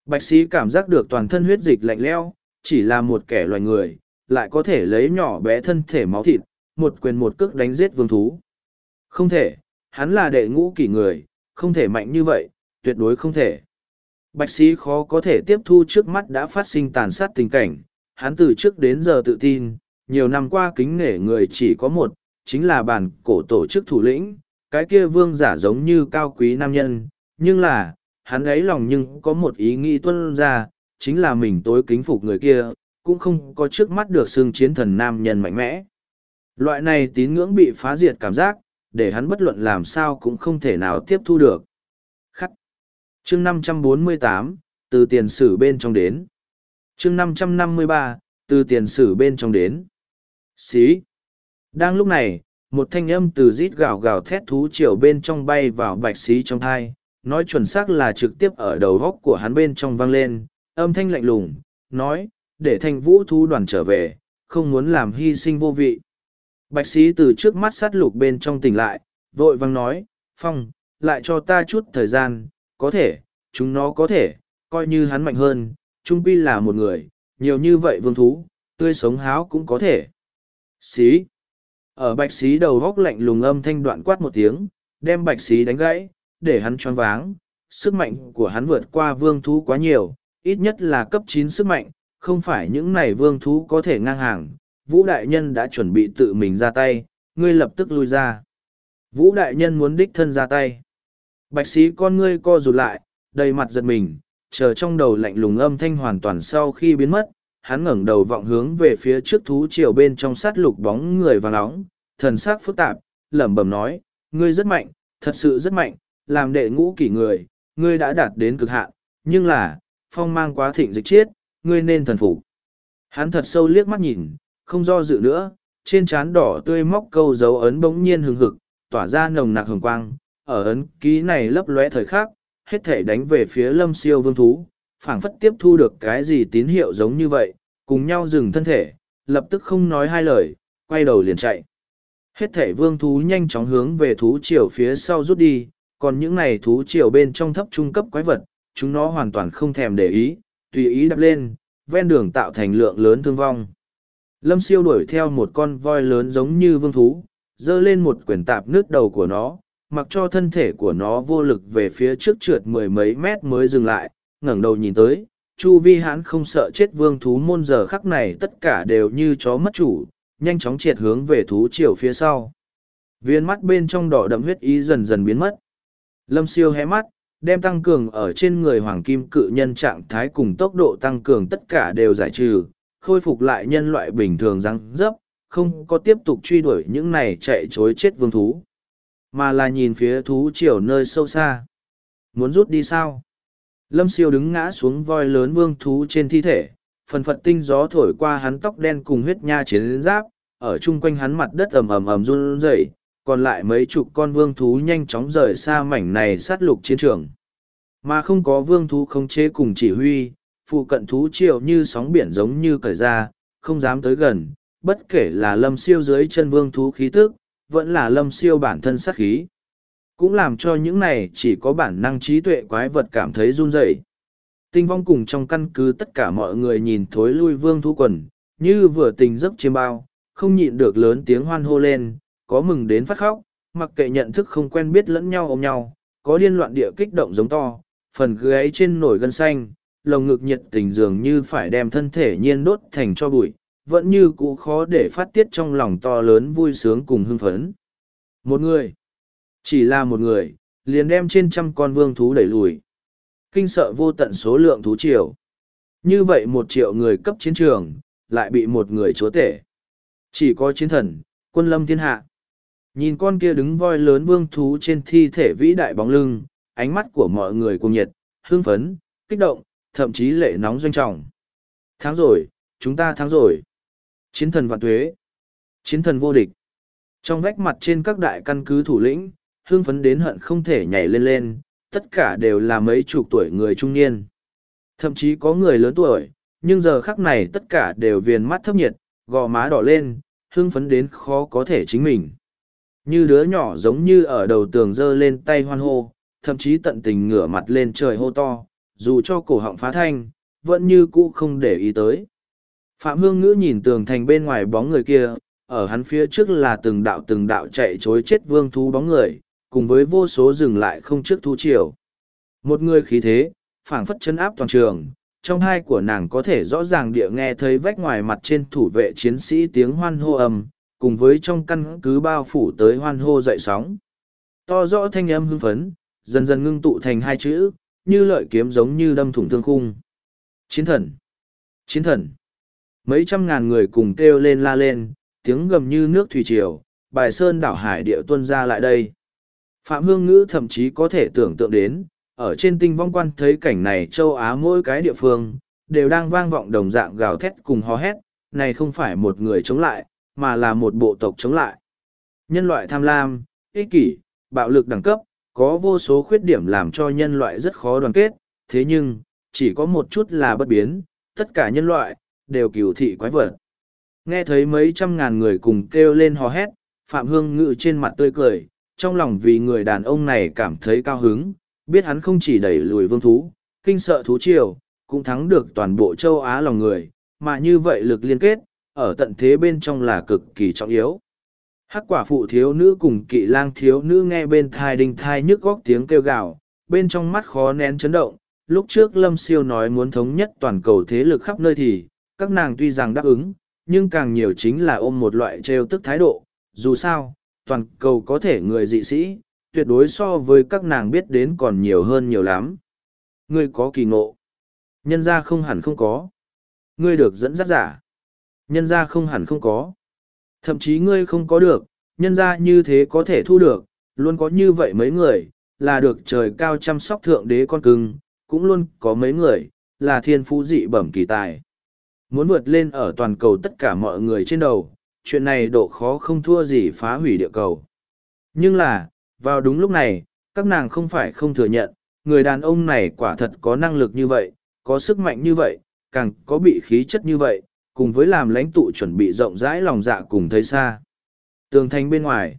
Bạch sĩ cảm giác được toàn thân huyết dịch lạnh leo, chỉ là một kẻ loài người, lại có thể lấy nhỏ bé thân thể máu thịt, một quyền một cước đánh giết vương thú. Không thể, hắn là đệ ngũ kỷ người, không thể mạnh như vậy, tuyệt đối không thể. Bạch sĩ khó có thể tiếp thu trước mắt đã phát sinh tàn sát tình cảnh, hắn từ trước đến giờ tự tin, nhiều năm qua kính nể người chỉ có một, chính là bản cổ tổ chức thủ lĩnh, cái kia vương giả giống như cao quý nam nhân, nhưng là, hắn ấy lòng nhưng có một ý nghĩ tuân ra, chính là mình tối kính phục người kia, cũng không có trước mắt được xưng chiến thần nam nhân mạnh mẽ. Loại này tín ngưỡng bị phá diệt cảm giác, để hắn bất luận làm sao cũng không thể nào tiếp thu được. Chương 548, từ tiền sử bên trong đến. chương 553, từ tiền sử bên trong đến. Xí. Đang lúc này, một thanh âm từ rít gào gào thét thú chiều bên trong bay vào bạch xí trong thai, nói chuẩn xác là trực tiếp ở đầu góc của hắn bên trong vang lên, âm thanh lạnh lùng, nói, để thanh vũ thú đoàn trở về, không muốn làm hy sinh vô vị. Bạch sĩ từ trước mắt sát lục bên trong tỉnh lại, vội vang nói, Phong, lại cho ta chút thời gian, có thể, chúng nó có thể, coi như hắn mạnh hơn, trung quy là một người, nhiều như vậy vương thú, tươi sống háo cũng có thể. Xí. Ở bạch xí đầu góc lạnh lùng âm thanh đoạn quát một tiếng, đem bạch xí đánh gãy, để hắn choáng váng. Sức mạnh của hắn vượt qua vương thú quá nhiều, ít nhất là cấp chín sức mạnh, không phải những này vương thú có thể ngang hàng. Vũ Đại Nhân đã chuẩn bị tự mình ra tay, ngươi lập tức lui ra. Vũ Đại Nhân muốn đích thân ra tay. Bạch sĩ con ngươi co rụt lại, đầy mặt giật mình, chờ trong đầu lạnh lùng âm thanh hoàn toàn sau khi biến mất, hắn ngẩng đầu vọng hướng về phía trước thú triều bên trong sát lục bóng người và nóng, thần sắc phức tạp, lẩm bẩm nói, ngươi rất mạnh, thật sự rất mạnh, làm đệ ngũ kỷ người, ngươi đã đạt đến cực hạn, nhưng là, phong mang quá thịnh dịch chiết, ngươi nên thần phục. Hắn thật sâu liếc mắt nhìn, không do dự nữa, trên trán đỏ tươi móc câu dấu ấn bỗng nhiên hừng hực, tỏa ra nồng nặc hồng quang, ở ấn ký này lấp lóe thời khắc, hết thể đánh về phía lâm siêu vương thú, phảng phất tiếp thu được cái gì tín hiệu giống như vậy, cùng nhau dừng thân thể, lập tức không nói hai lời, quay đầu liền chạy. Hết thể vương thú nhanh chóng hướng về thú triều phía sau rút đi, còn những này thú triều bên trong thấp trung cấp quái vật, chúng nó hoàn toàn không thèm để ý, tùy ý đập lên, ven đường tạo thành lượng lớn thương vong. Lâm siêu đuổi theo một con voi lớn giống như vương thú, dơ lên một quyển tạp nước đầu của nó, mặc cho thân thể của nó vô lực về phía trước trượt mười mấy mét mới dừng lại, ngẩng đầu nhìn tới, chu vi hãn không sợ chết vương thú môn giờ khắc này tất cả đều như chó mất chủ, nhanh chóng triệt hướng về thú chiều phía sau. Viên mắt bên trong đỏ đậm huyết ý dần dần biến mất. Lâm siêu hé mắt, đem tăng cường ở trên người hoàng kim cự nhân trạng thái cùng tốc độ tăng cường tất cả đều giải trừ, khôi phục lại nhân loại bình thường răng dấp, không có tiếp tục truy đuổi những này chạy chối chết vương thú, mà là nhìn phía thú triều nơi sâu xa. Muốn rút đi sao? Lâm siêu đứng ngã xuống voi lớn vương thú trên thi thể, phần phật tinh gió thổi qua hắn tóc đen cùng huyết nha chiến giáp, ở chung quanh hắn mặt đất ầm ầm ầm run rẩy, còn lại mấy chục con vương thú nhanh chóng rời xa mảnh này sát lục chiến trường. Mà không có vương thú khống chế cùng chỉ huy, phụ cận thú triều như sóng biển giống như cởi ra, không dám tới gần, bất kể là lâm siêu dưới chân vương thú khí tức, vẫn là lâm siêu bản thân sát khí. Cũng làm cho những này chỉ có bản năng trí tuệ quái vật cảm thấy run rẩy. Tinh vong cùng trong căn cứ tất cả mọi người nhìn thối lui vương thu quần, như vừa tình giấc chiêm bao, không nhịn được lớn tiếng hoan hô lên, có mừng đến phát khóc, mặc kệ nhận thức không quen biết lẫn nhau ôm nhau, có điên loạn địa kích động giống to, phần gáy trên nổi gân xanh, lồng ngực nhiệt tình dường như phải đem thân thể nhiên đốt thành cho bụi, vẫn như cũ khó để phát tiết trong lòng to lớn vui sướng cùng hưng phấn. Một người, chỉ là một người, liền đem trên trăm con vương thú đẩy lùi. Kinh sợ vô tận số lượng thú triều. Như vậy một triệu người cấp chiến trường, lại bị một người chúa tể. Chỉ có chiến thần, quân lâm thiên hạ. Nhìn con kia đứng voi lớn vương thú trên thi thể vĩ đại bóng lưng, ánh mắt của mọi người cùng nhiệt, hưng phấn, kích động, thậm chí lệ nóng doanh trọng. Tháng rồi, chúng ta thắng rồi. Chiến thần vạn tuế. Chiến thần vô địch. Trong vách mặt trên các đại căn cứ thủ lĩnh, hưng phấn đến hận không thể nhảy lên lên, tất cả đều là mấy chục tuổi người trung niên. Thậm chí có người lớn tuổi, nhưng giờ khắc này tất cả đều viền mắt thấp nhiệt, gò má đỏ lên, hưng phấn đến khó có thể chính mình. Như đứa nhỏ giống như ở đầu tường giơ lên tay hoan hô, thậm chí tận tình ngửa mặt lên trời hô to, dù cho cổ họng phá thanh, vẫn như cũ không để ý tới. Phạm Hương Ngữ nhìn tường thành bên ngoài bóng người kia, ở hắn phía trước là từng đạo từng đạo chạy chối chết vương thú bóng người, cùng với vô số dừng lại không trước thú triều. Một người khí thế, phảng phất chân áp toàn trường, trong hai của nàng có thể rõ ràng địa nghe thấy vách ngoài mặt trên thủ vệ chiến sĩ tiếng hoan hô ầm, cùng với trong căn cứ bao phủ tới hoan hô dậy sóng. To rõ thanh âm hưng phấn, dần dần ngưng tụ thành hai chữ, như lợi kiếm giống như đâm thủng thương khung. Chiến thần! Chiến thần! Mấy trăm ngàn người cùng kêu lên la lên, tiếng gầm như nước thủy triều, bài sơn đảo hải địa tuân ra lại đây. Phạm Hương Ngữ thậm chí có thể tưởng tượng đến, ở trên tinh vong quan thấy cảnh này châu Á mỗi cái địa phương, đều đang vang vọng đồng dạng gào thét cùng hò hét, này không phải một người chống lại, mà là một bộ tộc chống lại. Nhân loại tham lam, ích kỷ, bạo lực đẳng cấp, có vô số khuyết điểm làm cho nhân loại rất khó đoàn kết, thế nhưng, chỉ có một chút là bất biến, tất cả nhân loại, đều cửu thị quái vật. Nghe thấy mấy trăm ngàn người cùng kêu lên hò hét, Phạm Hương Ngự trên mặt tươi cười, trong lòng vì người đàn ông này cảm thấy cao hứng, biết hắn không chỉ đẩy lùi vương thú, kinh sợ thú triều, cũng thắng được toàn bộ châu Á lòng người, mà như vậy lực liên kết, ở tận thế bên trong là cực kỳ trọng yếu. Hắc quả phụ thiếu nữ cùng kỵ lang thiếu nữ nghe bên thai đinh thai nhức góc tiếng kêu gào, bên trong mắt khó nén chấn động. Lúc trước Lâm Siêu nói muốn thống nhất toàn cầu thế lực khắp nơi thì, các nàng tuy rằng đáp ứng, nhưng càng nhiều chính là ôm một loại trêu tức thái độ. Dù sao, toàn cầu có thể người dị sĩ, tuyệt đối so với các nàng biết đến còn nhiều hơn nhiều lắm. Ngươi có kỳ ngộ. Nhân ra không hẳn không có. Ngươi được dẫn dắt giả. Nhân ra không hẳn không có. Thậm chí ngươi không có được, nhân ra như thế có thể thu được, luôn có như vậy mấy người, là được trời cao chăm sóc thượng đế con cưng, cũng luôn có mấy người, là thiên phú dị bẩm kỳ tài. Muốn vượt lên ở toàn cầu tất cả mọi người trên đầu, chuyện này độ khó không thua gì phá hủy địa cầu. Nhưng là, vào đúng lúc này, các nàng không phải không thừa nhận, người đàn ông này quả thật có năng lực như vậy, có sức mạnh như vậy, càng có bị khí chất như vậy, cùng với làm lãnh tụ chuẩn bị rộng rãi lòng dạ cùng thấy xa. Tường thành bên ngoài,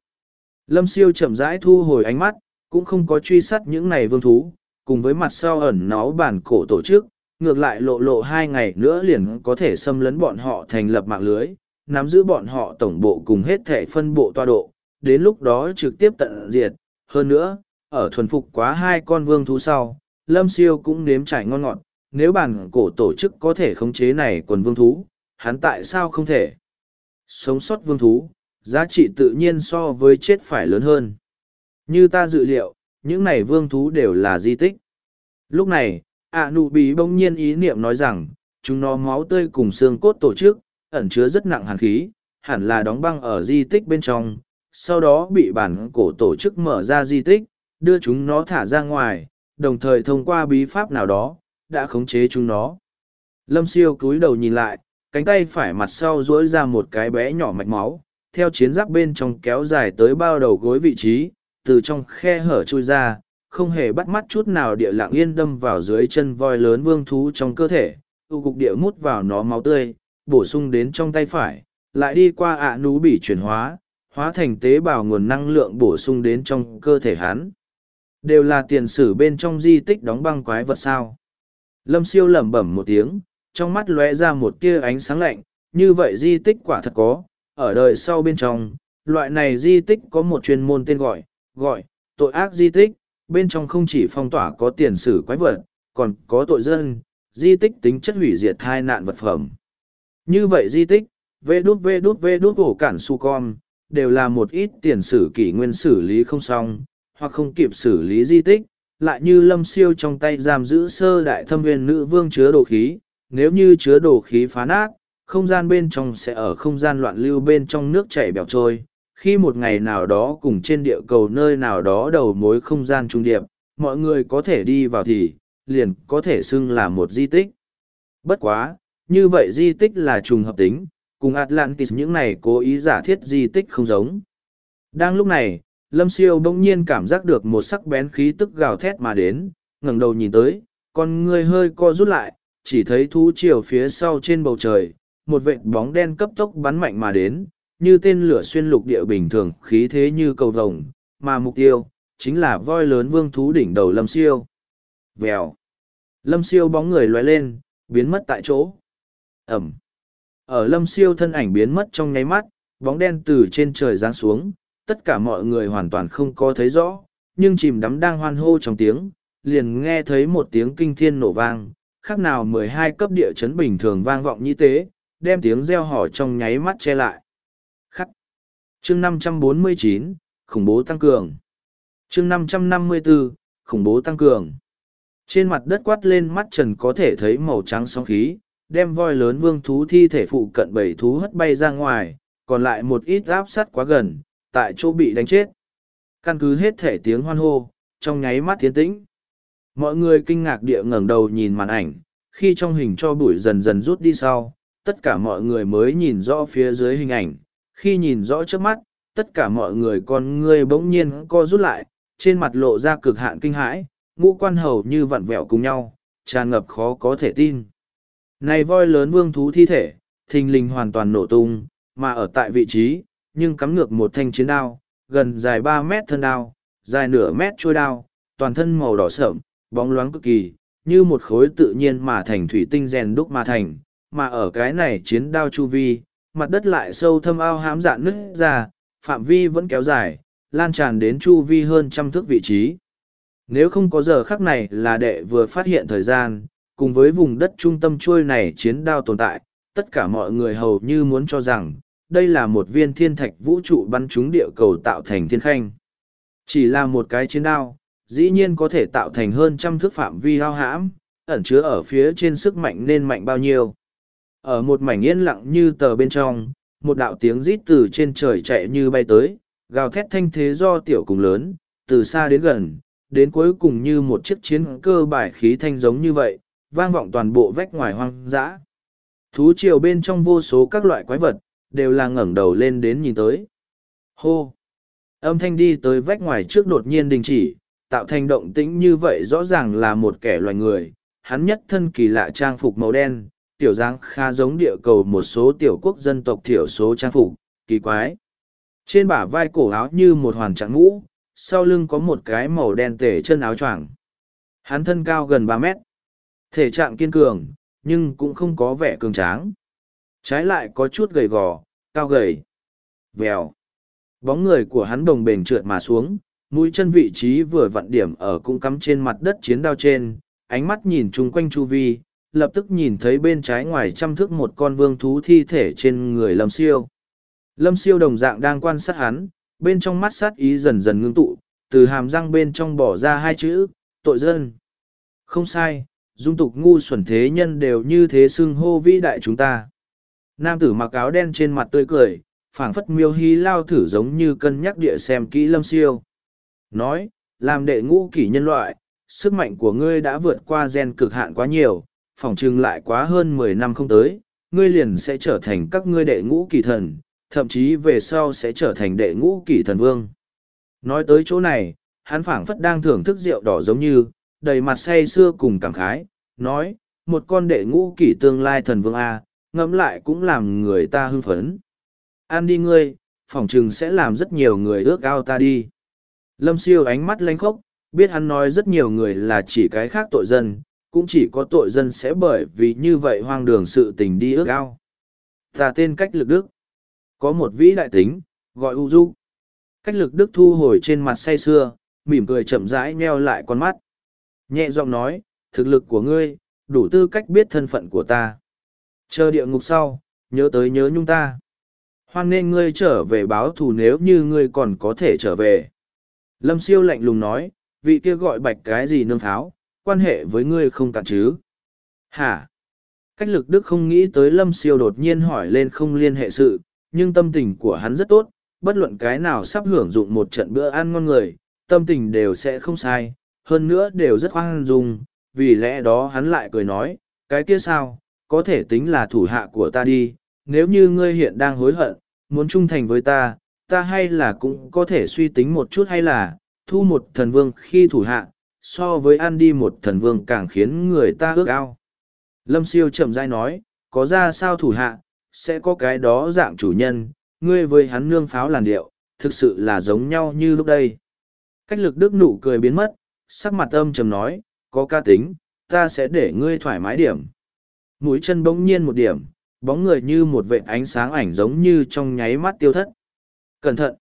Lâm Siêu chậm rãi thu hồi ánh mắt, cũng không có truy sát những này vương thú, cùng với mặt sau ẩn náu bản cổ tổ chức, ngược lại lộ lộ hai ngày nữa liền có thể xâm lấn bọn họ thành lập mạng lưới, nắm giữ bọn họ tổng bộ cùng hết thể phân bộ toa độ, đến lúc đó trực tiếp tận diệt. Hơn nữa, ở thuần phục quá hai con vương thú sau, Lâm Siêu cũng nếm trải ngon ngọt, nếu bản cổ tổ chức có thể khống chế này quần vương thú, hắn tại sao không thể? Sống sót vương thú, giá trị tự nhiên so với chết phải lớn hơn. Như ta dự liệu, những này vương thú đều là di tích. Lúc này, ạ nụ bí bỗng nhiên ý niệm nói rằng, chúng nó máu tươi cùng xương cốt tổ chức, ẩn chứa rất nặng hàn khí, hẳn là đóng băng ở di tích bên trong, sau đó bị bản cổ tổ chức mở ra di tích, đưa chúng nó thả ra ngoài, đồng thời thông qua bí pháp nào đó, đã khống chế chúng nó. Lâm siêu cúi đầu nhìn lại, cánh tay phải mặt sau duỗi ra một cái bé nhỏ mạch máu, theo chiến giáp bên trong kéo dài tới bao đầu gối vị trí, từ trong khe hở trôi ra, không hề bắt mắt chút nào địa lạng yên đâm vào dưới chân voi lớn vương thú trong cơ thể, tu cục địa mút vào nó máu tươi, bổ sung đến trong tay phải, lại đi qua ạ nú bị chuyển hóa, hóa thành tế bào nguồn năng lượng bổ sung đến trong cơ thể hắn. Đều là tiền sử bên trong di tích đóng băng quái vật sao. Lâm siêu lẩm bẩm một tiếng, trong mắt lóe ra một tia ánh sáng lạnh, như vậy di tích quả thật có, ở đời sau bên trong, loại này di tích có một chuyên môn tên gọi, gọi, tội ác di tích, bên trong không chỉ phong tỏa có tiền sử quái vật, còn có tội dân, di tích tính chất hủy diệt thai nạn vật phẩm. Như vậy di tích, vê đút vê đút vê đút ổ cản su con, đều là một ít tiền sử kỷ nguyên xử lý không xong, hoặc không kịp xử lý di tích, lại như lâm siêu trong tay giam giữ sơ đại thâm viên nữ vương chứa đồ khí, nếu như chứa đồ khí phá nát, không gian bên trong sẽ ở không gian loạn lưu bên trong nước chảy bèo trôi. Khi một ngày nào đó cùng trên địa cầu nơi nào đó đầu mối không gian trung điệp, mọi người có thể đi vào thì, liền có thể xưng là một di tích. Bất quá, như vậy di tích là trùng hợp tính, cùng Atlantis những này cố ý giả thiết di tích không giống. Đang lúc này, Lâm Siêu bỗng nhiên cảm giác được một sắc bén khí tức gào thét mà đến, ngẩng đầu nhìn tới, con người hơi co rút lại, chỉ thấy thú chiều phía sau trên bầu trời, một vệt bóng đen cấp tốc bắn mạnh mà đến, như tên lửa xuyên lục địa bình thường khí thế như cầu vồng, mà mục tiêu, chính là voi lớn vương thú đỉnh đầu Lâm Siêu. Vèo. Lâm Siêu bóng người loay lên, biến mất tại chỗ. Ẩm. Ở Lâm Siêu thân ảnh biến mất trong nháy mắt, bóng đen từ trên trời giáng xuống, tất cả mọi người hoàn toàn không có thấy rõ, nhưng chìm đắm đang hoan hô trong tiếng, liền nghe thấy một tiếng kinh thiên nổ vang, khác nào mười hai cấp địa chấn bình thường vang vọng như thế, đem tiếng reo hò trong nháy mắt che lại. Chương năm trăm bốn mươi chín khủng bố tăng cường. Chương năm trăm năm mươi bốn khủng bố tăng cường. Trên mặt đất quát lên mắt trần có thể thấy màu trắng sóng khí, đem voi lớn vương thú thi thể phụ cận bảy thú hất bay ra ngoài, còn lại một ít áp sát quá gần, tại chỗ bị đánh chết. Căn cứ hết thể tiếng hoan hô, trong nháy mắt tiến tĩnh. Mọi người kinh ngạc địa ngẩng đầu nhìn màn ảnh, khi trong hình cho bụi dần dần rút đi sau, tất cả mọi người mới nhìn rõ phía dưới hình ảnh. Khi nhìn rõ trước mắt, tất cả mọi người con ngươi bỗng nhiên co rút lại, trên mặt lộ ra cực hạn kinh hãi, ngũ quan hầu như vặn vẹo cùng nhau, tràn ngập khó có thể tin. Này voi lớn vương thú thi thể, thình lình hoàn toàn nổ tung, mà ở tại vị trí, nhưng cắm ngược một thanh chiến đao, gần dài ba mét thân đao, dài nửa mét trôi đao, toàn thân màu đỏ sợm, bóng loáng cực kỳ, như một khối tự nhiên mà thành thủy tinh rèn đúc mà thành, mà ở cái này chiến đao chu vi, mặt đất lại sâu thâm ao hám dạn nứt ra, phạm vi vẫn kéo dài, lan tràn đến chu vi hơn trăm thước vị trí. Nếu không có giờ khắc này là đệ vừa phát hiện thời gian, cùng với vùng đất trung tâm trôi này chiến đao tồn tại, tất cả mọi người hầu như muốn cho rằng, đây là một viên thiên thạch vũ trụ bắn trúng địa cầu tạo thành thiên khanh. Chỉ là một cái chiến đao, dĩ nhiên có thể tạo thành hơn trăm thước phạm vi hao hãm, ẩn chứa ở phía trên sức mạnh nên mạnh bao nhiêu. Ở một mảnh yên lặng như tờ bên trong, một đạo tiếng rít từ trên trời chạy như bay tới, gào thét thanh thế do tiểu cùng lớn, từ xa đến gần, đến cuối cùng như một chiếc chiến cơ bài khí thanh giống như vậy, vang vọng toàn bộ vách ngoài hoang dã. Thú triều bên trong vô số các loại quái vật, đều là ngẩng đầu lên đến nhìn tới. Hô! Âm thanh đi tới vách ngoài trước đột nhiên đình chỉ, tạo thành động tĩnh như vậy rõ ràng là một kẻ loài người. Hắn nhất thân kỳ lạ trang phục màu đen, tiểu dáng khá giống địa cầu một số tiểu quốc dân tộc thiểu số trang phục, kỳ quái. Trên bả vai cổ áo như một hoàn trạng ngũ, sau lưng có một cái màu đen tể chân áo choàng. Hắn thân cao gần ba mét. Thể trạng kiên cường, nhưng cũng không có vẻ cường tráng. Trái lại có chút gầy gò, cao gầy. Vèo. Bóng người của hắn đồng bềnh trượt mà xuống, mũi chân vị trí vừa vặn điểm ở cũng cắm trên mặt đất chiến đao trên, ánh mắt nhìn chung quanh chu vi, lập tức nhìn thấy bên trái ngoài trăm thước một con vương thú thi thể trên người lâm siêu. Lâm siêu đồng dạng đang quan sát hắn, bên trong mắt sát ý dần dần ngưng tụ, từ hàm răng bên trong bỏ ra hai chữ, tội dân. Không sai, dung tục ngu xuẩn thế nhân đều như thế xưng hô vĩ đại chúng ta. Nam tử mặc áo đen trên mặt tươi cười, phảng phất miêu hí lao thử giống như cân nhắc địa xem kỹ lâm siêu. Nói, làm đệ ngũ kỷ nhân loại, sức mạnh của ngươi đã vượt qua gen cực hạn quá nhiều, phỏng chừng lại quá hơn mười năm không tới, ngươi liền sẽ trở thành các ngươi đệ ngũ kỳ thần, thậm chí về sau sẽ trở thành đệ ngũ kỳ thần vương. Nói tới chỗ này, hắn phảng phất đang thưởng thức rượu đỏ giống như, đầy mặt say xưa cùng cảm khái, nói, một con đệ ngũ kỳ tương lai thần vương A, ngẫm lại cũng làm người ta hưng phấn. An đi ngươi, phỏng chừng sẽ làm rất nhiều người ước ao ta đi. Lâm siêu ánh mắt lanh khốc, biết hắn nói rất nhiều người là chỉ cái khác tội dân, cũng chỉ có tội dân sẽ bởi vì như vậy hoang đường sự tình đi ước ao. Ta tên cách lực đức. Có một vĩ đại tính, gọi U Du. Cách lực đức thu hồi trên mặt say sưa mỉm cười chậm rãi nheo lại con mắt. Nhẹ giọng nói, thực lực của ngươi, đủ tư cách biết thân phận của ta. Chờ địa ngục sau, nhớ tới nhớ nhung ta. Hoan nên ngươi trở về báo thù nếu như ngươi còn có thể trở về. Lâm siêu lạnh lùng nói, vị kia gọi bạch cái gì nương tháo, quan hệ với ngươi không cạn chứ. Hả? Cách lực đức không nghĩ tới lâm siêu đột nhiên hỏi lên không liên hệ sự, nhưng tâm tình của hắn rất tốt, bất luận cái nào sắp hưởng dụng một trận bữa ăn ngon người, tâm tình đều sẽ không sai, hơn nữa đều rất khoan dung, vì lẽ đó hắn lại cười nói, cái kia sao, có thể tính là thủ hạ của ta đi, nếu như ngươi hiện đang hối hận, muốn trung thành với ta, ta hay là cũng có thể suy tính một chút hay là, thu một thần vương khi thủ hạ, so với ăn đi một thần vương càng khiến người ta ước ao. Lâm siêu chậm rãi nói, có ra sao thủ hạ, sẽ có cái đó dạng chủ nhân, ngươi với hắn nương pháo làn điệu, thực sự là giống nhau như lúc đây. Cách lực đức nụ cười biến mất, sắc mặt âm trầm nói, có ca tính, ta sẽ để ngươi thoải mái điểm. Mũi chân bỗng nhiên một điểm, bóng người như một vệ ánh sáng ảnh giống như trong nháy mắt tiêu thất. Cẩn thận!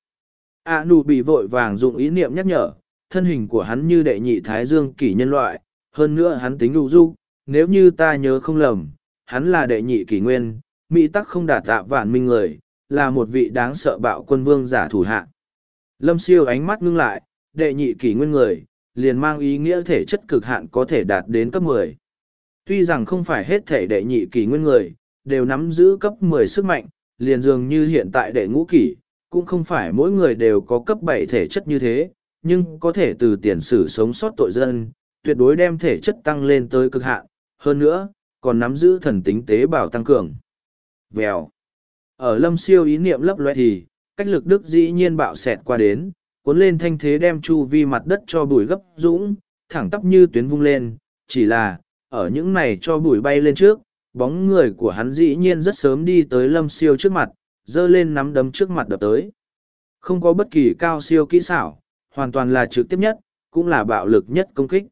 A nụ bị vội vàng dụng ý niệm nhắc nhở, thân hình của hắn như đệ nhị thái dương kỷ nhân loại, hơn nữa hắn tính đủ du, nếu như ta nhớ không lầm, hắn là đệ nhị kỷ nguyên, mỹ tắc không đạt tạ vạn minh người, là một vị đáng sợ bạo quân vương giả thủ hạ. Lâm siêu ánh mắt ngưng lại, đệ nhị kỷ nguyên người, liền mang ý nghĩa thể chất cực hạn có thể đạt đến cấp 10. Tuy rằng không phải hết thể đệ nhị kỷ nguyên người, đều nắm giữ cấp 10 sức mạnh, liền dường như hiện tại đệ ngũ kỷ, cũng không phải mỗi người đều có cấp 7 thể chất như thế, nhưng có thể từ tiền sử sống sót tội dân, tuyệt đối đem thể chất tăng lên tới cực hạn, hơn nữa, còn nắm giữ thần tính tế bào tăng cường. Vèo. Ở lâm siêu ý niệm lấp loe thì, cách lực đức dĩ nhiên bạo xẹt qua đến, cuốn lên thanh thế đem chu vi mặt đất cho bụi gấp dũng, thẳng tắp như tuyến vung lên, chỉ là, ở những này cho bụi bay lên trước, bóng người của hắn dĩ nhiên rất sớm đi tới lâm siêu trước mặt, giơ lên nắm đấm trước mặt đập tới. Không có bất kỳ cao siêu kỹ xảo, hoàn toàn là trực tiếp nhất, cũng là bạo lực nhất công kích.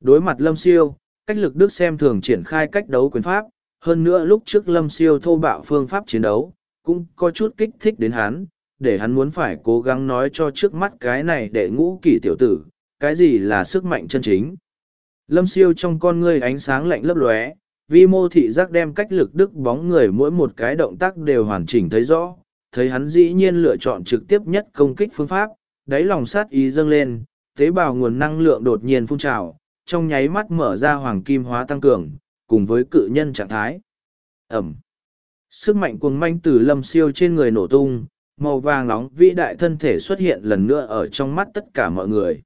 Đối mặt lâm siêu, cách lực đức xem thường triển khai cách đấu quyền pháp, hơn nữa lúc trước lâm siêu thô bạo phương pháp chiến đấu, cũng có chút kích thích đến hắn, để hắn muốn phải cố gắng nói cho trước mắt cái này để ngũ kỷ tiểu tử, cái gì là sức mạnh chân chính. Lâm siêu trong con ngươi ánh sáng lạnh lấp lóe, vi mô thị giác đem cách lực đức bóng người mỗi một cái động tác đều hoàn chỉnh thấy rõ, thấy hắn dĩ nhiên lựa chọn trực tiếp nhất công kích phương pháp, đáy lòng sát ý dâng lên, tế bào nguồn năng lượng đột nhiên phun trào, trong nháy mắt mở ra hoàng kim hóa tăng cường, cùng với cự nhân trạng thái. Ẩm. Sức mạnh cuồng manh từ lâm siêu trên người nổ tung, màu vàng nóng vĩ đại thân thể xuất hiện lần nữa ở trong mắt tất cả mọi người.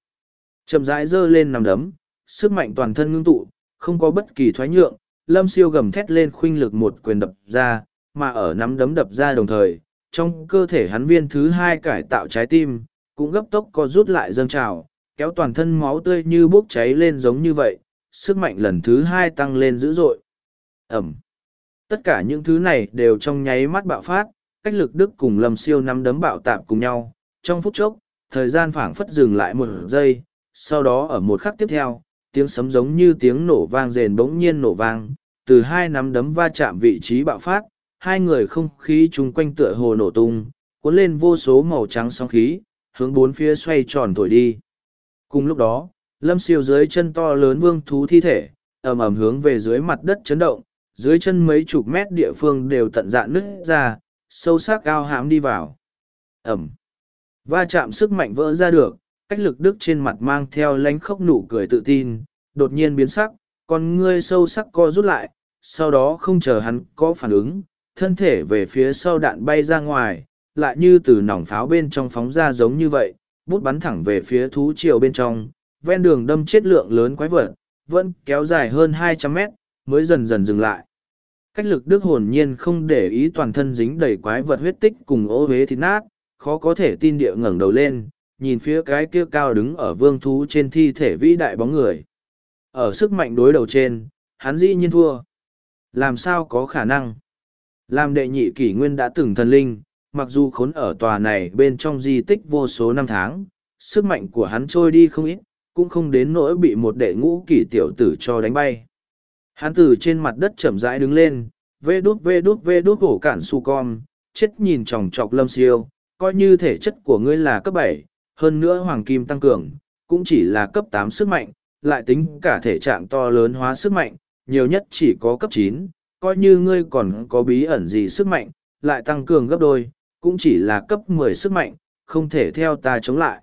Chậm rãi giơ lên nằm đấm, sức mạnh toàn thân ngưng tụ, không có bất kỳ thoái nhượng, lâm siêu gầm thét lên khuynh lực một quyền đập ra, mà ở nắm đấm đập ra đồng thời, trong cơ thể hắn viên thứ hai cải tạo trái tim, cũng gấp tốc co rút lại dâng trào, kéo toàn thân máu tươi như bốc cháy lên giống như vậy, sức mạnh lần thứ hai tăng lên dữ dội. Ẩm. Tất cả những thứ này đều trong nháy mắt bạo phát, cách lực đức cùng lâm siêu nắm đấm bạo tạp cùng nhau. Trong phút chốc, thời gian phảng phất dừng lại một giây, sau đó ở một khắc tiếp theo, tiếng sấm giống như tiếng nổ vang rền bỗng nhiên nổ vang, từ hai nắm đấm va chạm vị trí bạo phát, hai người không khí chung quanh tựa hồ nổ tung, cuốn lên vô số màu trắng sóng khí, hướng bốn phía xoay tròn thổi đi. Cùng lúc đó, lâm siêu dưới chân to lớn vương thú thi thể, ầm ầm hướng về dưới mặt đất chấn động, dưới chân mấy chục mét địa phương đều tận dạn nứt ra, sâu sắc cao hãm đi vào. Ẩm. Va chạm sức mạnh vỡ ra được, cách lực đức trên mặt mang theo lánh khóc nụ cười tự tin, đột nhiên biến sắc, con ngươi sâu sắc co rút lại, sau đó không chờ hắn có phản ứng, thân thể về phía sau đạn bay ra ngoài, lại như từ nòng pháo bên trong phóng ra giống như vậy, bút bắn thẳng về phía thú triều bên trong, ven đường đâm chết lượng lớn quái vật, vẫn kéo dài hơn hai trăm mét, mới dần dần dừng lại. Cách lực đức hồn nhiên không để ý toàn thân dính đầy quái vật huyết tích cùng ô huế thịt nát, khó có thể tin địa ngẩng đầu lên, nhìn phía cái kia cao đứng ở vương thú trên thi thể vĩ đại bóng người. Ở sức mạnh đối đầu trên, hắn dĩ nhiên thua. Làm sao có khả năng? Làm đệ nhị kỷ nguyên đã từng thần linh, mặc dù khốn ở tòa này bên trong di tích vô số năm tháng, sức mạnh của hắn trôi đi không ít, cũng không đến nỗi bị một đệ ngũ kỷ tiểu tử cho đánh bay. Hắn từ trên mặt đất chậm rãi đứng lên, vê đút vê đút vê đút hổ cản su con, chết nhìn tròng trọc lâm siêu, coi như thể chất của ngươi là cấp bảy, hơn nữa hoàng kim tăng cường, cũng chỉ là cấp tám sức mạnh, lại tính cả thể trạng to lớn hóa sức mạnh, nhiều nhất chỉ có cấp chín, coi như ngươi còn có bí ẩn gì sức mạnh, lại tăng cường gấp đôi, cũng chỉ là cấp mười sức mạnh, không thể theo ta chống lại.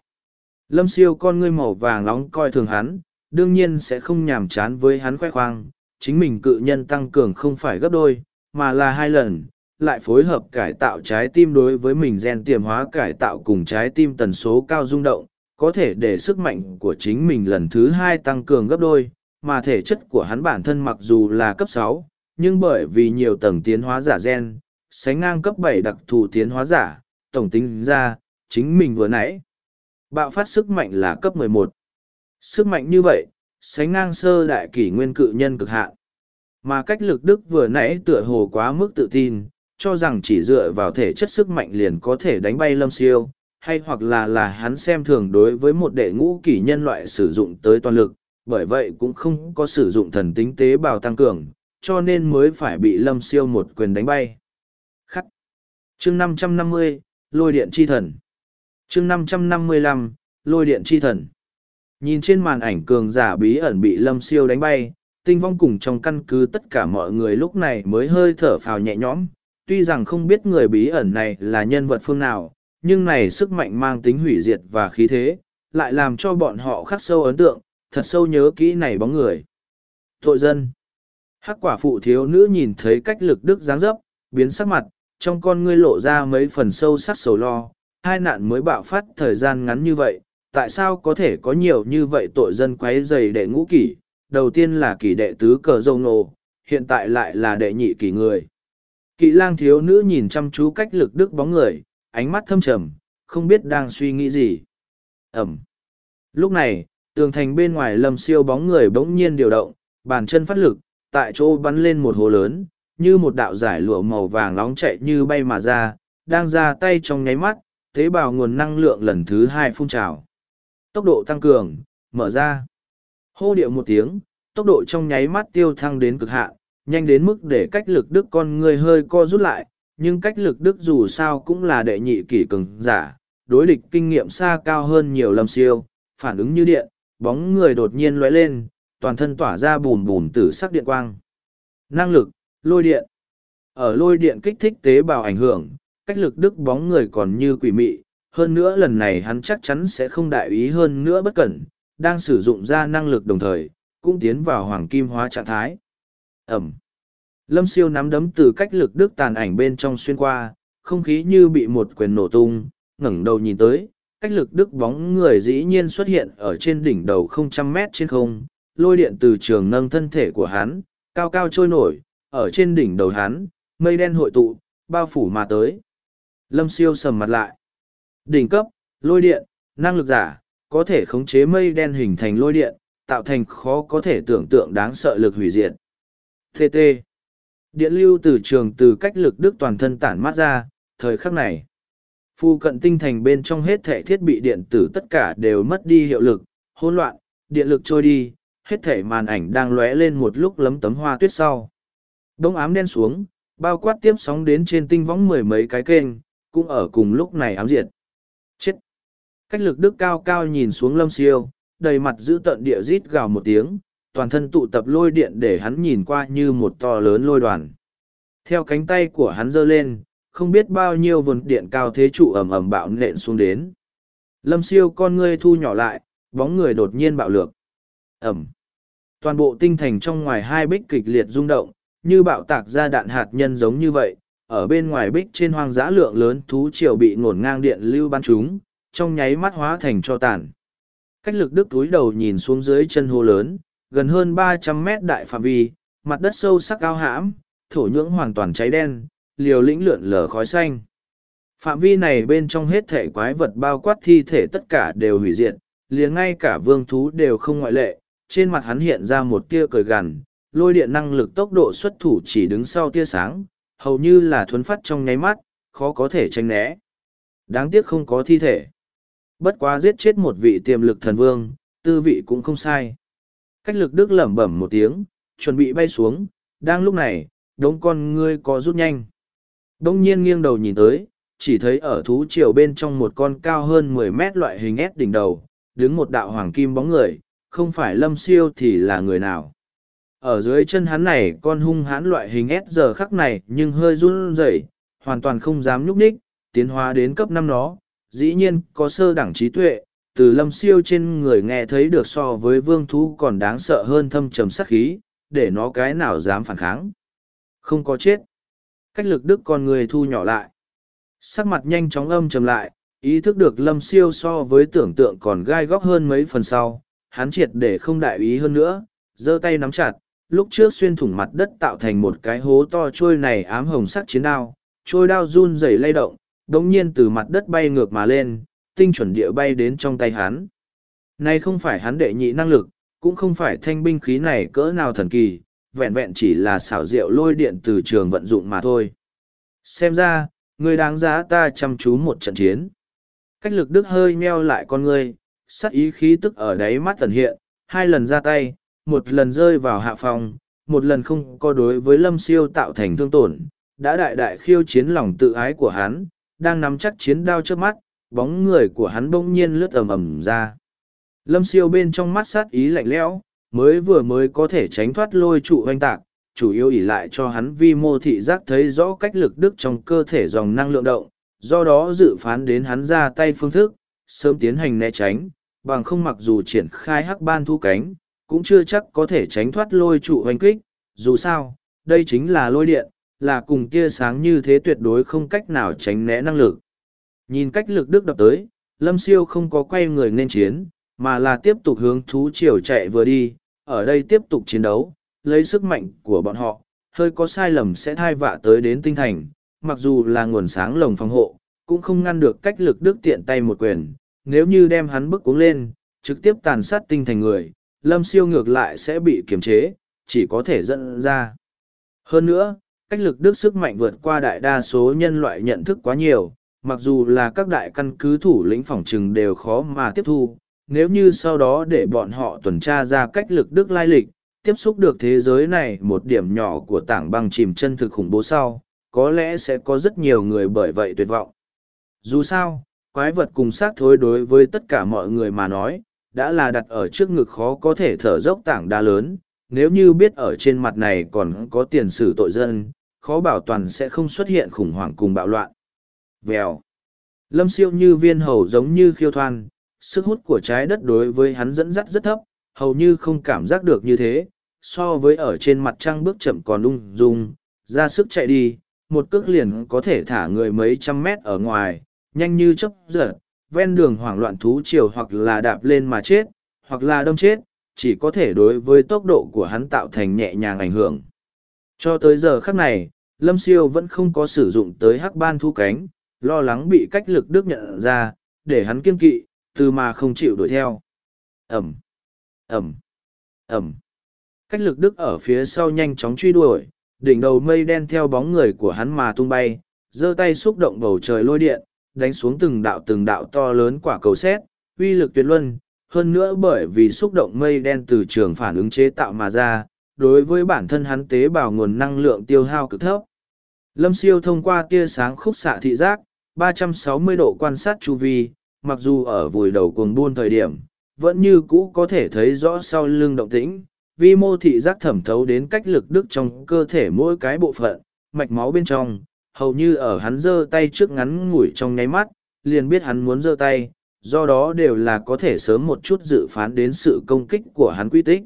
Lâm siêu con ngươi màu vàng nóng coi thường hắn, đương nhiên sẽ không nhàm chán với hắn khoe khoang, chính mình cự nhân tăng cường không phải gấp đôi, mà là hai lần, lại phối hợp cải tạo trái tim đối với mình gen tiềm hóa cải tạo cùng trái tim tần số cao rung động, có thể để sức mạnh của chính mình lần thứ hai tăng cường gấp đôi, mà thể chất của hắn bản thân mặc dù là cấp sáu, nhưng bởi vì nhiều tầng tiến hóa giả gen, sánh ngang cấp bảy đặc thù tiến hóa giả, tổng tính ra, chính mình vừa nãy. Bạo phát sức mạnh là cấp 11. Sức mạnh như vậy, sánh ngang sơ đại kỷ nguyên cự nhân cực hạn. Mà cách lực đức vừa nãy tựa hồ quá mức tự tin, cho rằng chỉ dựa vào thể chất sức mạnh liền có thể đánh bay lâm siêu, hay hoặc là là hắn xem thường đối với một đệ ngũ kỷ nhân loại sử dụng tới toàn lực, bởi vậy cũng không có sử dụng thần tính tế bào tăng cường, cho nên mới phải bị lâm siêu một quyền đánh bay. Khắc. chương 550, Lôi Điện Chi Thần. chương 555, Lôi Điện Chi Thần. Nhìn trên màn ảnh cường giả bí ẩn bị lâm siêu đánh bay, tinh vong cùng trong căn cứ tất cả mọi người lúc này mới hơi thở phào nhẹ nhõm. Tuy rằng không biết người bí ẩn này là nhân vật phương nào, nhưng này sức mạnh mang tính hủy diệt và khí thế, lại làm cho bọn họ khắc sâu ấn tượng, thật sâu nhớ kỹ này bóng người. Tội dân Hắc quả phụ thiếu nữ nhìn thấy cách lực đức dáng dấp, biến sắc mặt, trong con ngươi lộ ra mấy phần sâu sắc sầu lo, hai nạn mới bạo phát thời gian ngắn như vậy, tại sao có thể có nhiều như vậy tội dân quấy dày đệ ngũ kỷ, đầu tiên là kỷ đệ tứ cờ dâu nổ, hiện tại lại là đệ nhị kỷ người. Kỵ lang thiếu nữ nhìn chăm chú cách lực đức bóng người, ánh mắt thâm trầm, không biết đang suy nghĩ gì. Ẩm. Lúc này, tường thành bên ngoài lâm siêu bóng người bỗng nhiên điều động, bàn chân phát lực, tại chỗ bắn lên một hồ lớn, như một đạo giải lụa màu vàng nóng chạy như bay mà ra, đang ra tay trong nháy mắt, tế bào nguồn năng lượng lần thứ hai phun trào. Tốc độ tăng cường, mở ra. Hô điệu một tiếng, tốc độ trong nháy mắt tiêu thăng đến cực hạn, nhanh đến mức để cách lực đức con người hơi co rút lại, nhưng cách lực đức dù sao cũng là đệ nhị kỷ cường giả, đối địch kinh nghiệm xa cao hơn nhiều lâm siêu, phản ứng như điện, bóng người đột nhiên lóe lên, toàn thân tỏa ra bùn bùn tử sắc điện quang. Năng lực, lôi điện. Ở lôi điện kích thích tế bào ảnh hưởng, cách lực đức bóng người còn như quỷ mị, hơn nữa lần này hắn chắc chắn sẽ không đại ý hơn nữa bất cẩn, đang sử dụng ra năng lực đồng thời, cũng tiến vào hoàng kim hóa trạng thái. Ẩm. Lâm siêu nắm đấm từ cách lực đức tàn ảnh bên trong xuyên qua, không khí như bị một quyền nổ tung, ngẩng đầu nhìn tới, cách lực đức bóng người dĩ nhiên xuất hiện ở trên đỉnh đầu không trăm mét trên không, lôi điện từ trường nâng thân thể của hắn, cao cao trôi nổi, ở trên đỉnh đầu hắn, mây đen hội tụ, bao phủ mà tới. Lâm siêu sầm mặt lại. Đỉnh cấp, lôi điện, năng lực giả, có thể khống chế mây đen hình thành lôi điện, tạo thành khó có thể tưởng tượng đáng sợ lực hủy diệt. TT. Điện lưu từ trường từ cách lực đức toàn thân tản mát ra, thời khắc này. Phu cận tinh thành bên trong hết thể thiết bị điện tử tất cả đều mất đi hiệu lực, hỗn loạn, điện lực trôi đi, hết thể màn ảnh đang lóe lên một lúc lấm tấm hoa tuyết sau. Đông ám đen xuống, bao quát tiếp sóng đến trên tinh võng mười mấy cái kênh, cũng ở cùng lúc này ám diệt. Chết! Cách lực đức cao cao nhìn xuống lâm siêu, đầy mặt giữ tận địa rít gào một tiếng, toàn thân tụ tập lôi điện để hắn nhìn qua như một to lớn lôi đoàn. Theo cánh tay của hắn giơ lên, không biết bao nhiêu vườn điện cao thế trụ ầm ầm bạo nện xuống đến. Lâm siêu con ngươi thu nhỏ lại, bóng người đột nhiên bạo lược. Ẩm. Toàn bộ tinh thành trong ngoài hai bích kịch liệt rung động, như bạo tạc ra đạn hạt nhân giống như vậy. Ở bên ngoài bích trên hoang dã lượng lớn thú triều bị ngổn ngang điện lưu bắn chúng, trong nháy mắt hóa thành cho tàn. Cách lực đức túi đầu nhìn xuống dưới chân hồ lớn, gần hơn ba trăm mét đại phạm vi, mặt đất sâu sắc cao hãm, thổ nhưỡng hoàn toàn cháy đen, liều lĩnh lượn lờ khói xanh. Phạm vi này bên trong hết thể quái vật bao quát thi thể tất cả đều hủy diệt, liền ngay cả vương thú đều không ngoại lệ, trên mặt hắn hiện ra một tia cười gằn, lôi điện năng lực tốc độ xuất thủ chỉ đứng sau tia sáng, hầu như là thuấn phát trong nháy mắt, khó có thể tránh né. Đáng tiếc không có thi thể. Bất quá giết chết một vị tiềm lực thần vương, tư vị cũng không sai. Cách lực đức lẩm bẩm một tiếng, chuẩn bị bay xuống, đang lúc này, đống con ngươi có rút nhanh. Đông nhiên nghiêng đầu nhìn tới, chỉ thấy ở thú triều bên trong một con cao hơn mười mét loại hình ép đỉnh đầu, đứng một đạo hoàng kim bóng người, không phải lâm siêu thì là người nào. Ở dưới chân hắn này con hung hãn loại hình S giờ khắc này nhưng hơi run rẩy, hoàn toàn không dám nhúc nhích, tiến hóa đến cấp năm nó, dĩ nhiên có sơ đẳng trí tuệ, từ lâm siêu trên người nghe thấy được so với vương thú còn đáng sợ hơn thâm trầm sắc khí, để nó cái nào dám phản kháng. Không có chết. Cách lực đức con người thu nhỏ lại. Sắc mặt nhanh chóng âm trầm lại, ý thức được lâm siêu so với tưởng tượng còn gai góc hơn mấy phần sau, hắn triệt để không đại ý hơn nữa, giơ tay nắm chặt, lúc trước xuyên thủng mặt đất tạo thành một cái hố to trôi này ám hồng sắc chiến đao, trôi đao run rẩy lay động, đống nhiên từ mặt đất bay ngược mà lên, tinh chuẩn địa bay đến trong tay hắn. Này không phải hắn đệ nhị năng lực, cũng không phải thanh binh khí này cỡ nào thần kỳ, vẹn vẹn chỉ là xảo diệu lôi điện từ trường vận dụng mà thôi. Xem ra, người đáng giá ta chăm chú một trận chiến. Cách lực đức hơi meo lại con ngươi, sắc ý khí tức ở đáy mắt tần hiện, hai lần ra tay, một lần rơi vào hạ phòng, một lần không có đối với lâm siêu tạo thành thương tổn, đã đại đại khiêu chiến lòng tự ái của hắn, đang nắm chắc chiến đao trước mắt, bóng người của hắn bỗng nhiên lướt ầm ầm ra. Lâm siêu bên trong mắt sát ý lạnh lẽo, mới vừa mới có thể tránh thoát lôi trụ hoanh tạc, chủ yếu ỉ lại cho hắn vi mô thị giác thấy rõ cách lực đức trong cơ thể dòng năng lượng động, do đó dự phán đến hắn ra tay phương thức, sớm tiến hành né tránh, bằng không mặc dù triển khai hắc ban thu cánh, cũng chưa chắc có thể tránh thoát lôi trụ hoành kích, dù sao, đây chính là lôi điện, là cùng tia sáng như thế tuyệt đối không cách nào tránh né năng lực. Nhìn cách lực đức đập tới, Lâm Siêu không có quay người nên chiến, mà là tiếp tục hướng thú triều chạy vừa đi, ở đây tiếp tục chiến đấu, lấy sức mạnh của bọn họ, hơi có sai lầm sẽ thai vạ tới đến tinh thành, mặc dù là nguồn sáng lồng phòng hộ, cũng không ngăn được cách lực đức tiện tay một quyền, nếu như đem hắn bức cuống lên, trực tiếp tàn sát tinh thành người, lâm siêu ngược lại sẽ bị kiềm chế, chỉ có thể dẫn ra. Hơn nữa, cách lực đức sức mạnh vượt qua đại đa số nhân loại nhận thức quá nhiều, mặc dù là các đại căn cứ thủ lĩnh phòng trừng đều khó mà tiếp thu, nếu như sau đó để bọn họ tuần tra ra cách lực đức lai lịch, tiếp xúc được thế giới này một điểm nhỏ của tảng băng chìm chân thực khủng bố sau, có lẽ sẽ có rất nhiều người bởi vậy tuyệt vọng. Dù sao, quái vật cùng xác thối đối với tất cả mọi người mà nói, đã là đặt ở trước ngực khó có thể thở dốc tảng đa lớn, nếu như biết ở trên mặt này còn có tiền sử tội dân, khó bảo toàn sẽ không xuất hiện khủng hoảng cùng bạo loạn. Vèo. Lâm siêu như viên hầu giống như khiêu thoan, sức hút của trái đất đối với hắn dẫn dắt rất thấp, hầu như không cảm giác được như thế, so với ở trên mặt trăng bước chậm còn ung dung, ra sức chạy đi, một cước liền có thể thả người mấy trăm mét ở ngoài, nhanh như chớp giật, ven đường hoảng loạn thú chiều hoặc là đạp lên mà chết, hoặc là đâm chết, chỉ có thể đối với tốc độ của hắn tạo thành nhẹ nhàng ảnh hưởng. Cho tới giờ khắc này, Lâm Siêu vẫn không có sử dụng tới hắc ban thu cánh, lo lắng bị cách lực đức nhận ra, để hắn kiên kỵ, từ mà không chịu đuổi theo. Ẩm, Ẩm, Ẩm. Cách lực đức ở phía sau nhanh chóng truy đuổi, đỉnh đầu mây đen theo bóng người của hắn mà tung bay, giơ tay xúc động bầu trời lôi điện, đánh xuống từng đạo từng đạo to lớn quả cầu xét, uy lực tuyệt luân, hơn nữa bởi vì xúc động mây đen từ trường phản ứng chế tạo mà ra, đối với bản thân hắn tế bào nguồn năng lượng tiêu hao cực thấp. Lâm siêu thông qua tia sáng khúc xạ thị giác, 360 độ quan sát chu vi, mặc dù ở vùi đầu cuồng buôn thời điểm, vẫn như cũ có thể thấy rõ sau lưng động tĩnh, vi mô thị giác thẩm thấu đến cách lực đức trong cơ thể mỗi cái bộ phận, mạch máu bên trong, hầu như ở hắn giơ tay trước ngắn ngủi trong nháy mắt, liền biết hắn muốn giơ tay, do đó đều là có thể sớm một chút dự phán đến sự công kích của hắn quy tích.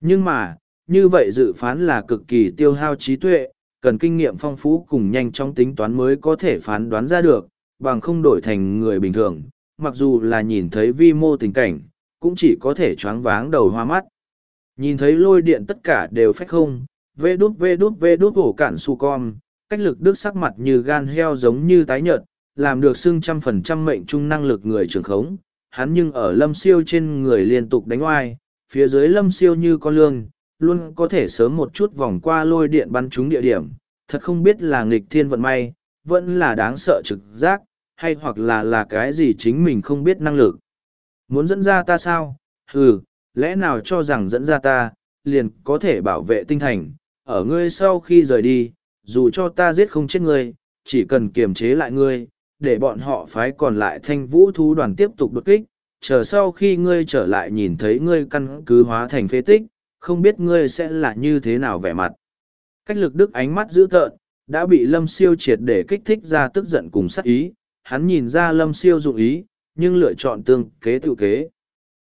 Nhưng mà, như vậy dự phán là cực kỳ tiêu hao trí tuệ, cần kinh nghiệm phong phú cùng nhanh trong tính toán mới có thể phán đoán ra được, bằng không đổi thành người bình thường, mặc dù là nhìn thấy vi mô tình cảnh, cũng chỉ có thể choáng váng đầu hoa mắt. Nhìn thấy lôi điện tất cả đều phách không, vê đút vê đút vê đút hổ cản su con, cách lực đức sắc mặt như gan heo giống như tái nhợt, làm được xưng trăm phần trăm mệnh trung năng lực người trưởng khống, hắn nhưng ở lâm siêu trên người liên tục đánh oai, phía dưới lâm siêu như con lương, luôn có thể sớm một chút vòng qua lôi điện bắn trúng địa điểm, thật không biết là nghịch thiên vận may, vẫn là đáng sợ trực giác, hay hoặc là là cái gì chính mình không biết năng lực. Muốn dẫn ra ta sao? Ừ, lẽ nào cho rằng dẫn ra ta, liền có thể bảo vệ tinh thành, ở ngươi sau khi rời đi, dù cho ta giết không chết ngươi, chỉ cần kiềm chế lại ngươi, để bọn họ phái còn lại thanh vũ thú đoàn tiếp tục đột kích, chờ sau khi ngươi trở lại nhìn thấy ngươi căn cứ hóa thành phế tích, không biết ngươi sẽ là như thế nào vẻ mặt. Cách lực đức ánh mắt dữ tợn, đã bị lâm siêu triệt để kích thích ra tức giận cùng sát ý, hắn nhìn ra lâm siêu dụng ý, nhưng lựa chọn tương kế tự kế.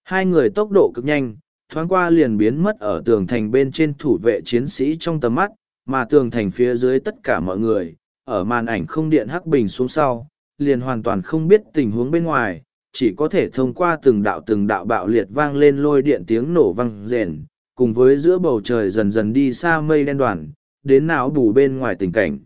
Hai người tốc độ cực nhanh, thoáng qua liền biến mất ở tường thành bên trên thủ vệ chiến sĩ trong tầm mắt, mà tường thành phía dưới tất cả mọi người, ở màn ảnh không điện hắc bình xuống sau, liền hoàn toàn không biết tình huống bên ngoài, chỉ có thể thông qua từng đạo từng đạo bạo liệt vang lên lôi điện tiếng nổ vang rền, cùng với giữa bầu trời dần dần đi xa mây đen đoàn, đến não bù bên ngoài tình cảnh.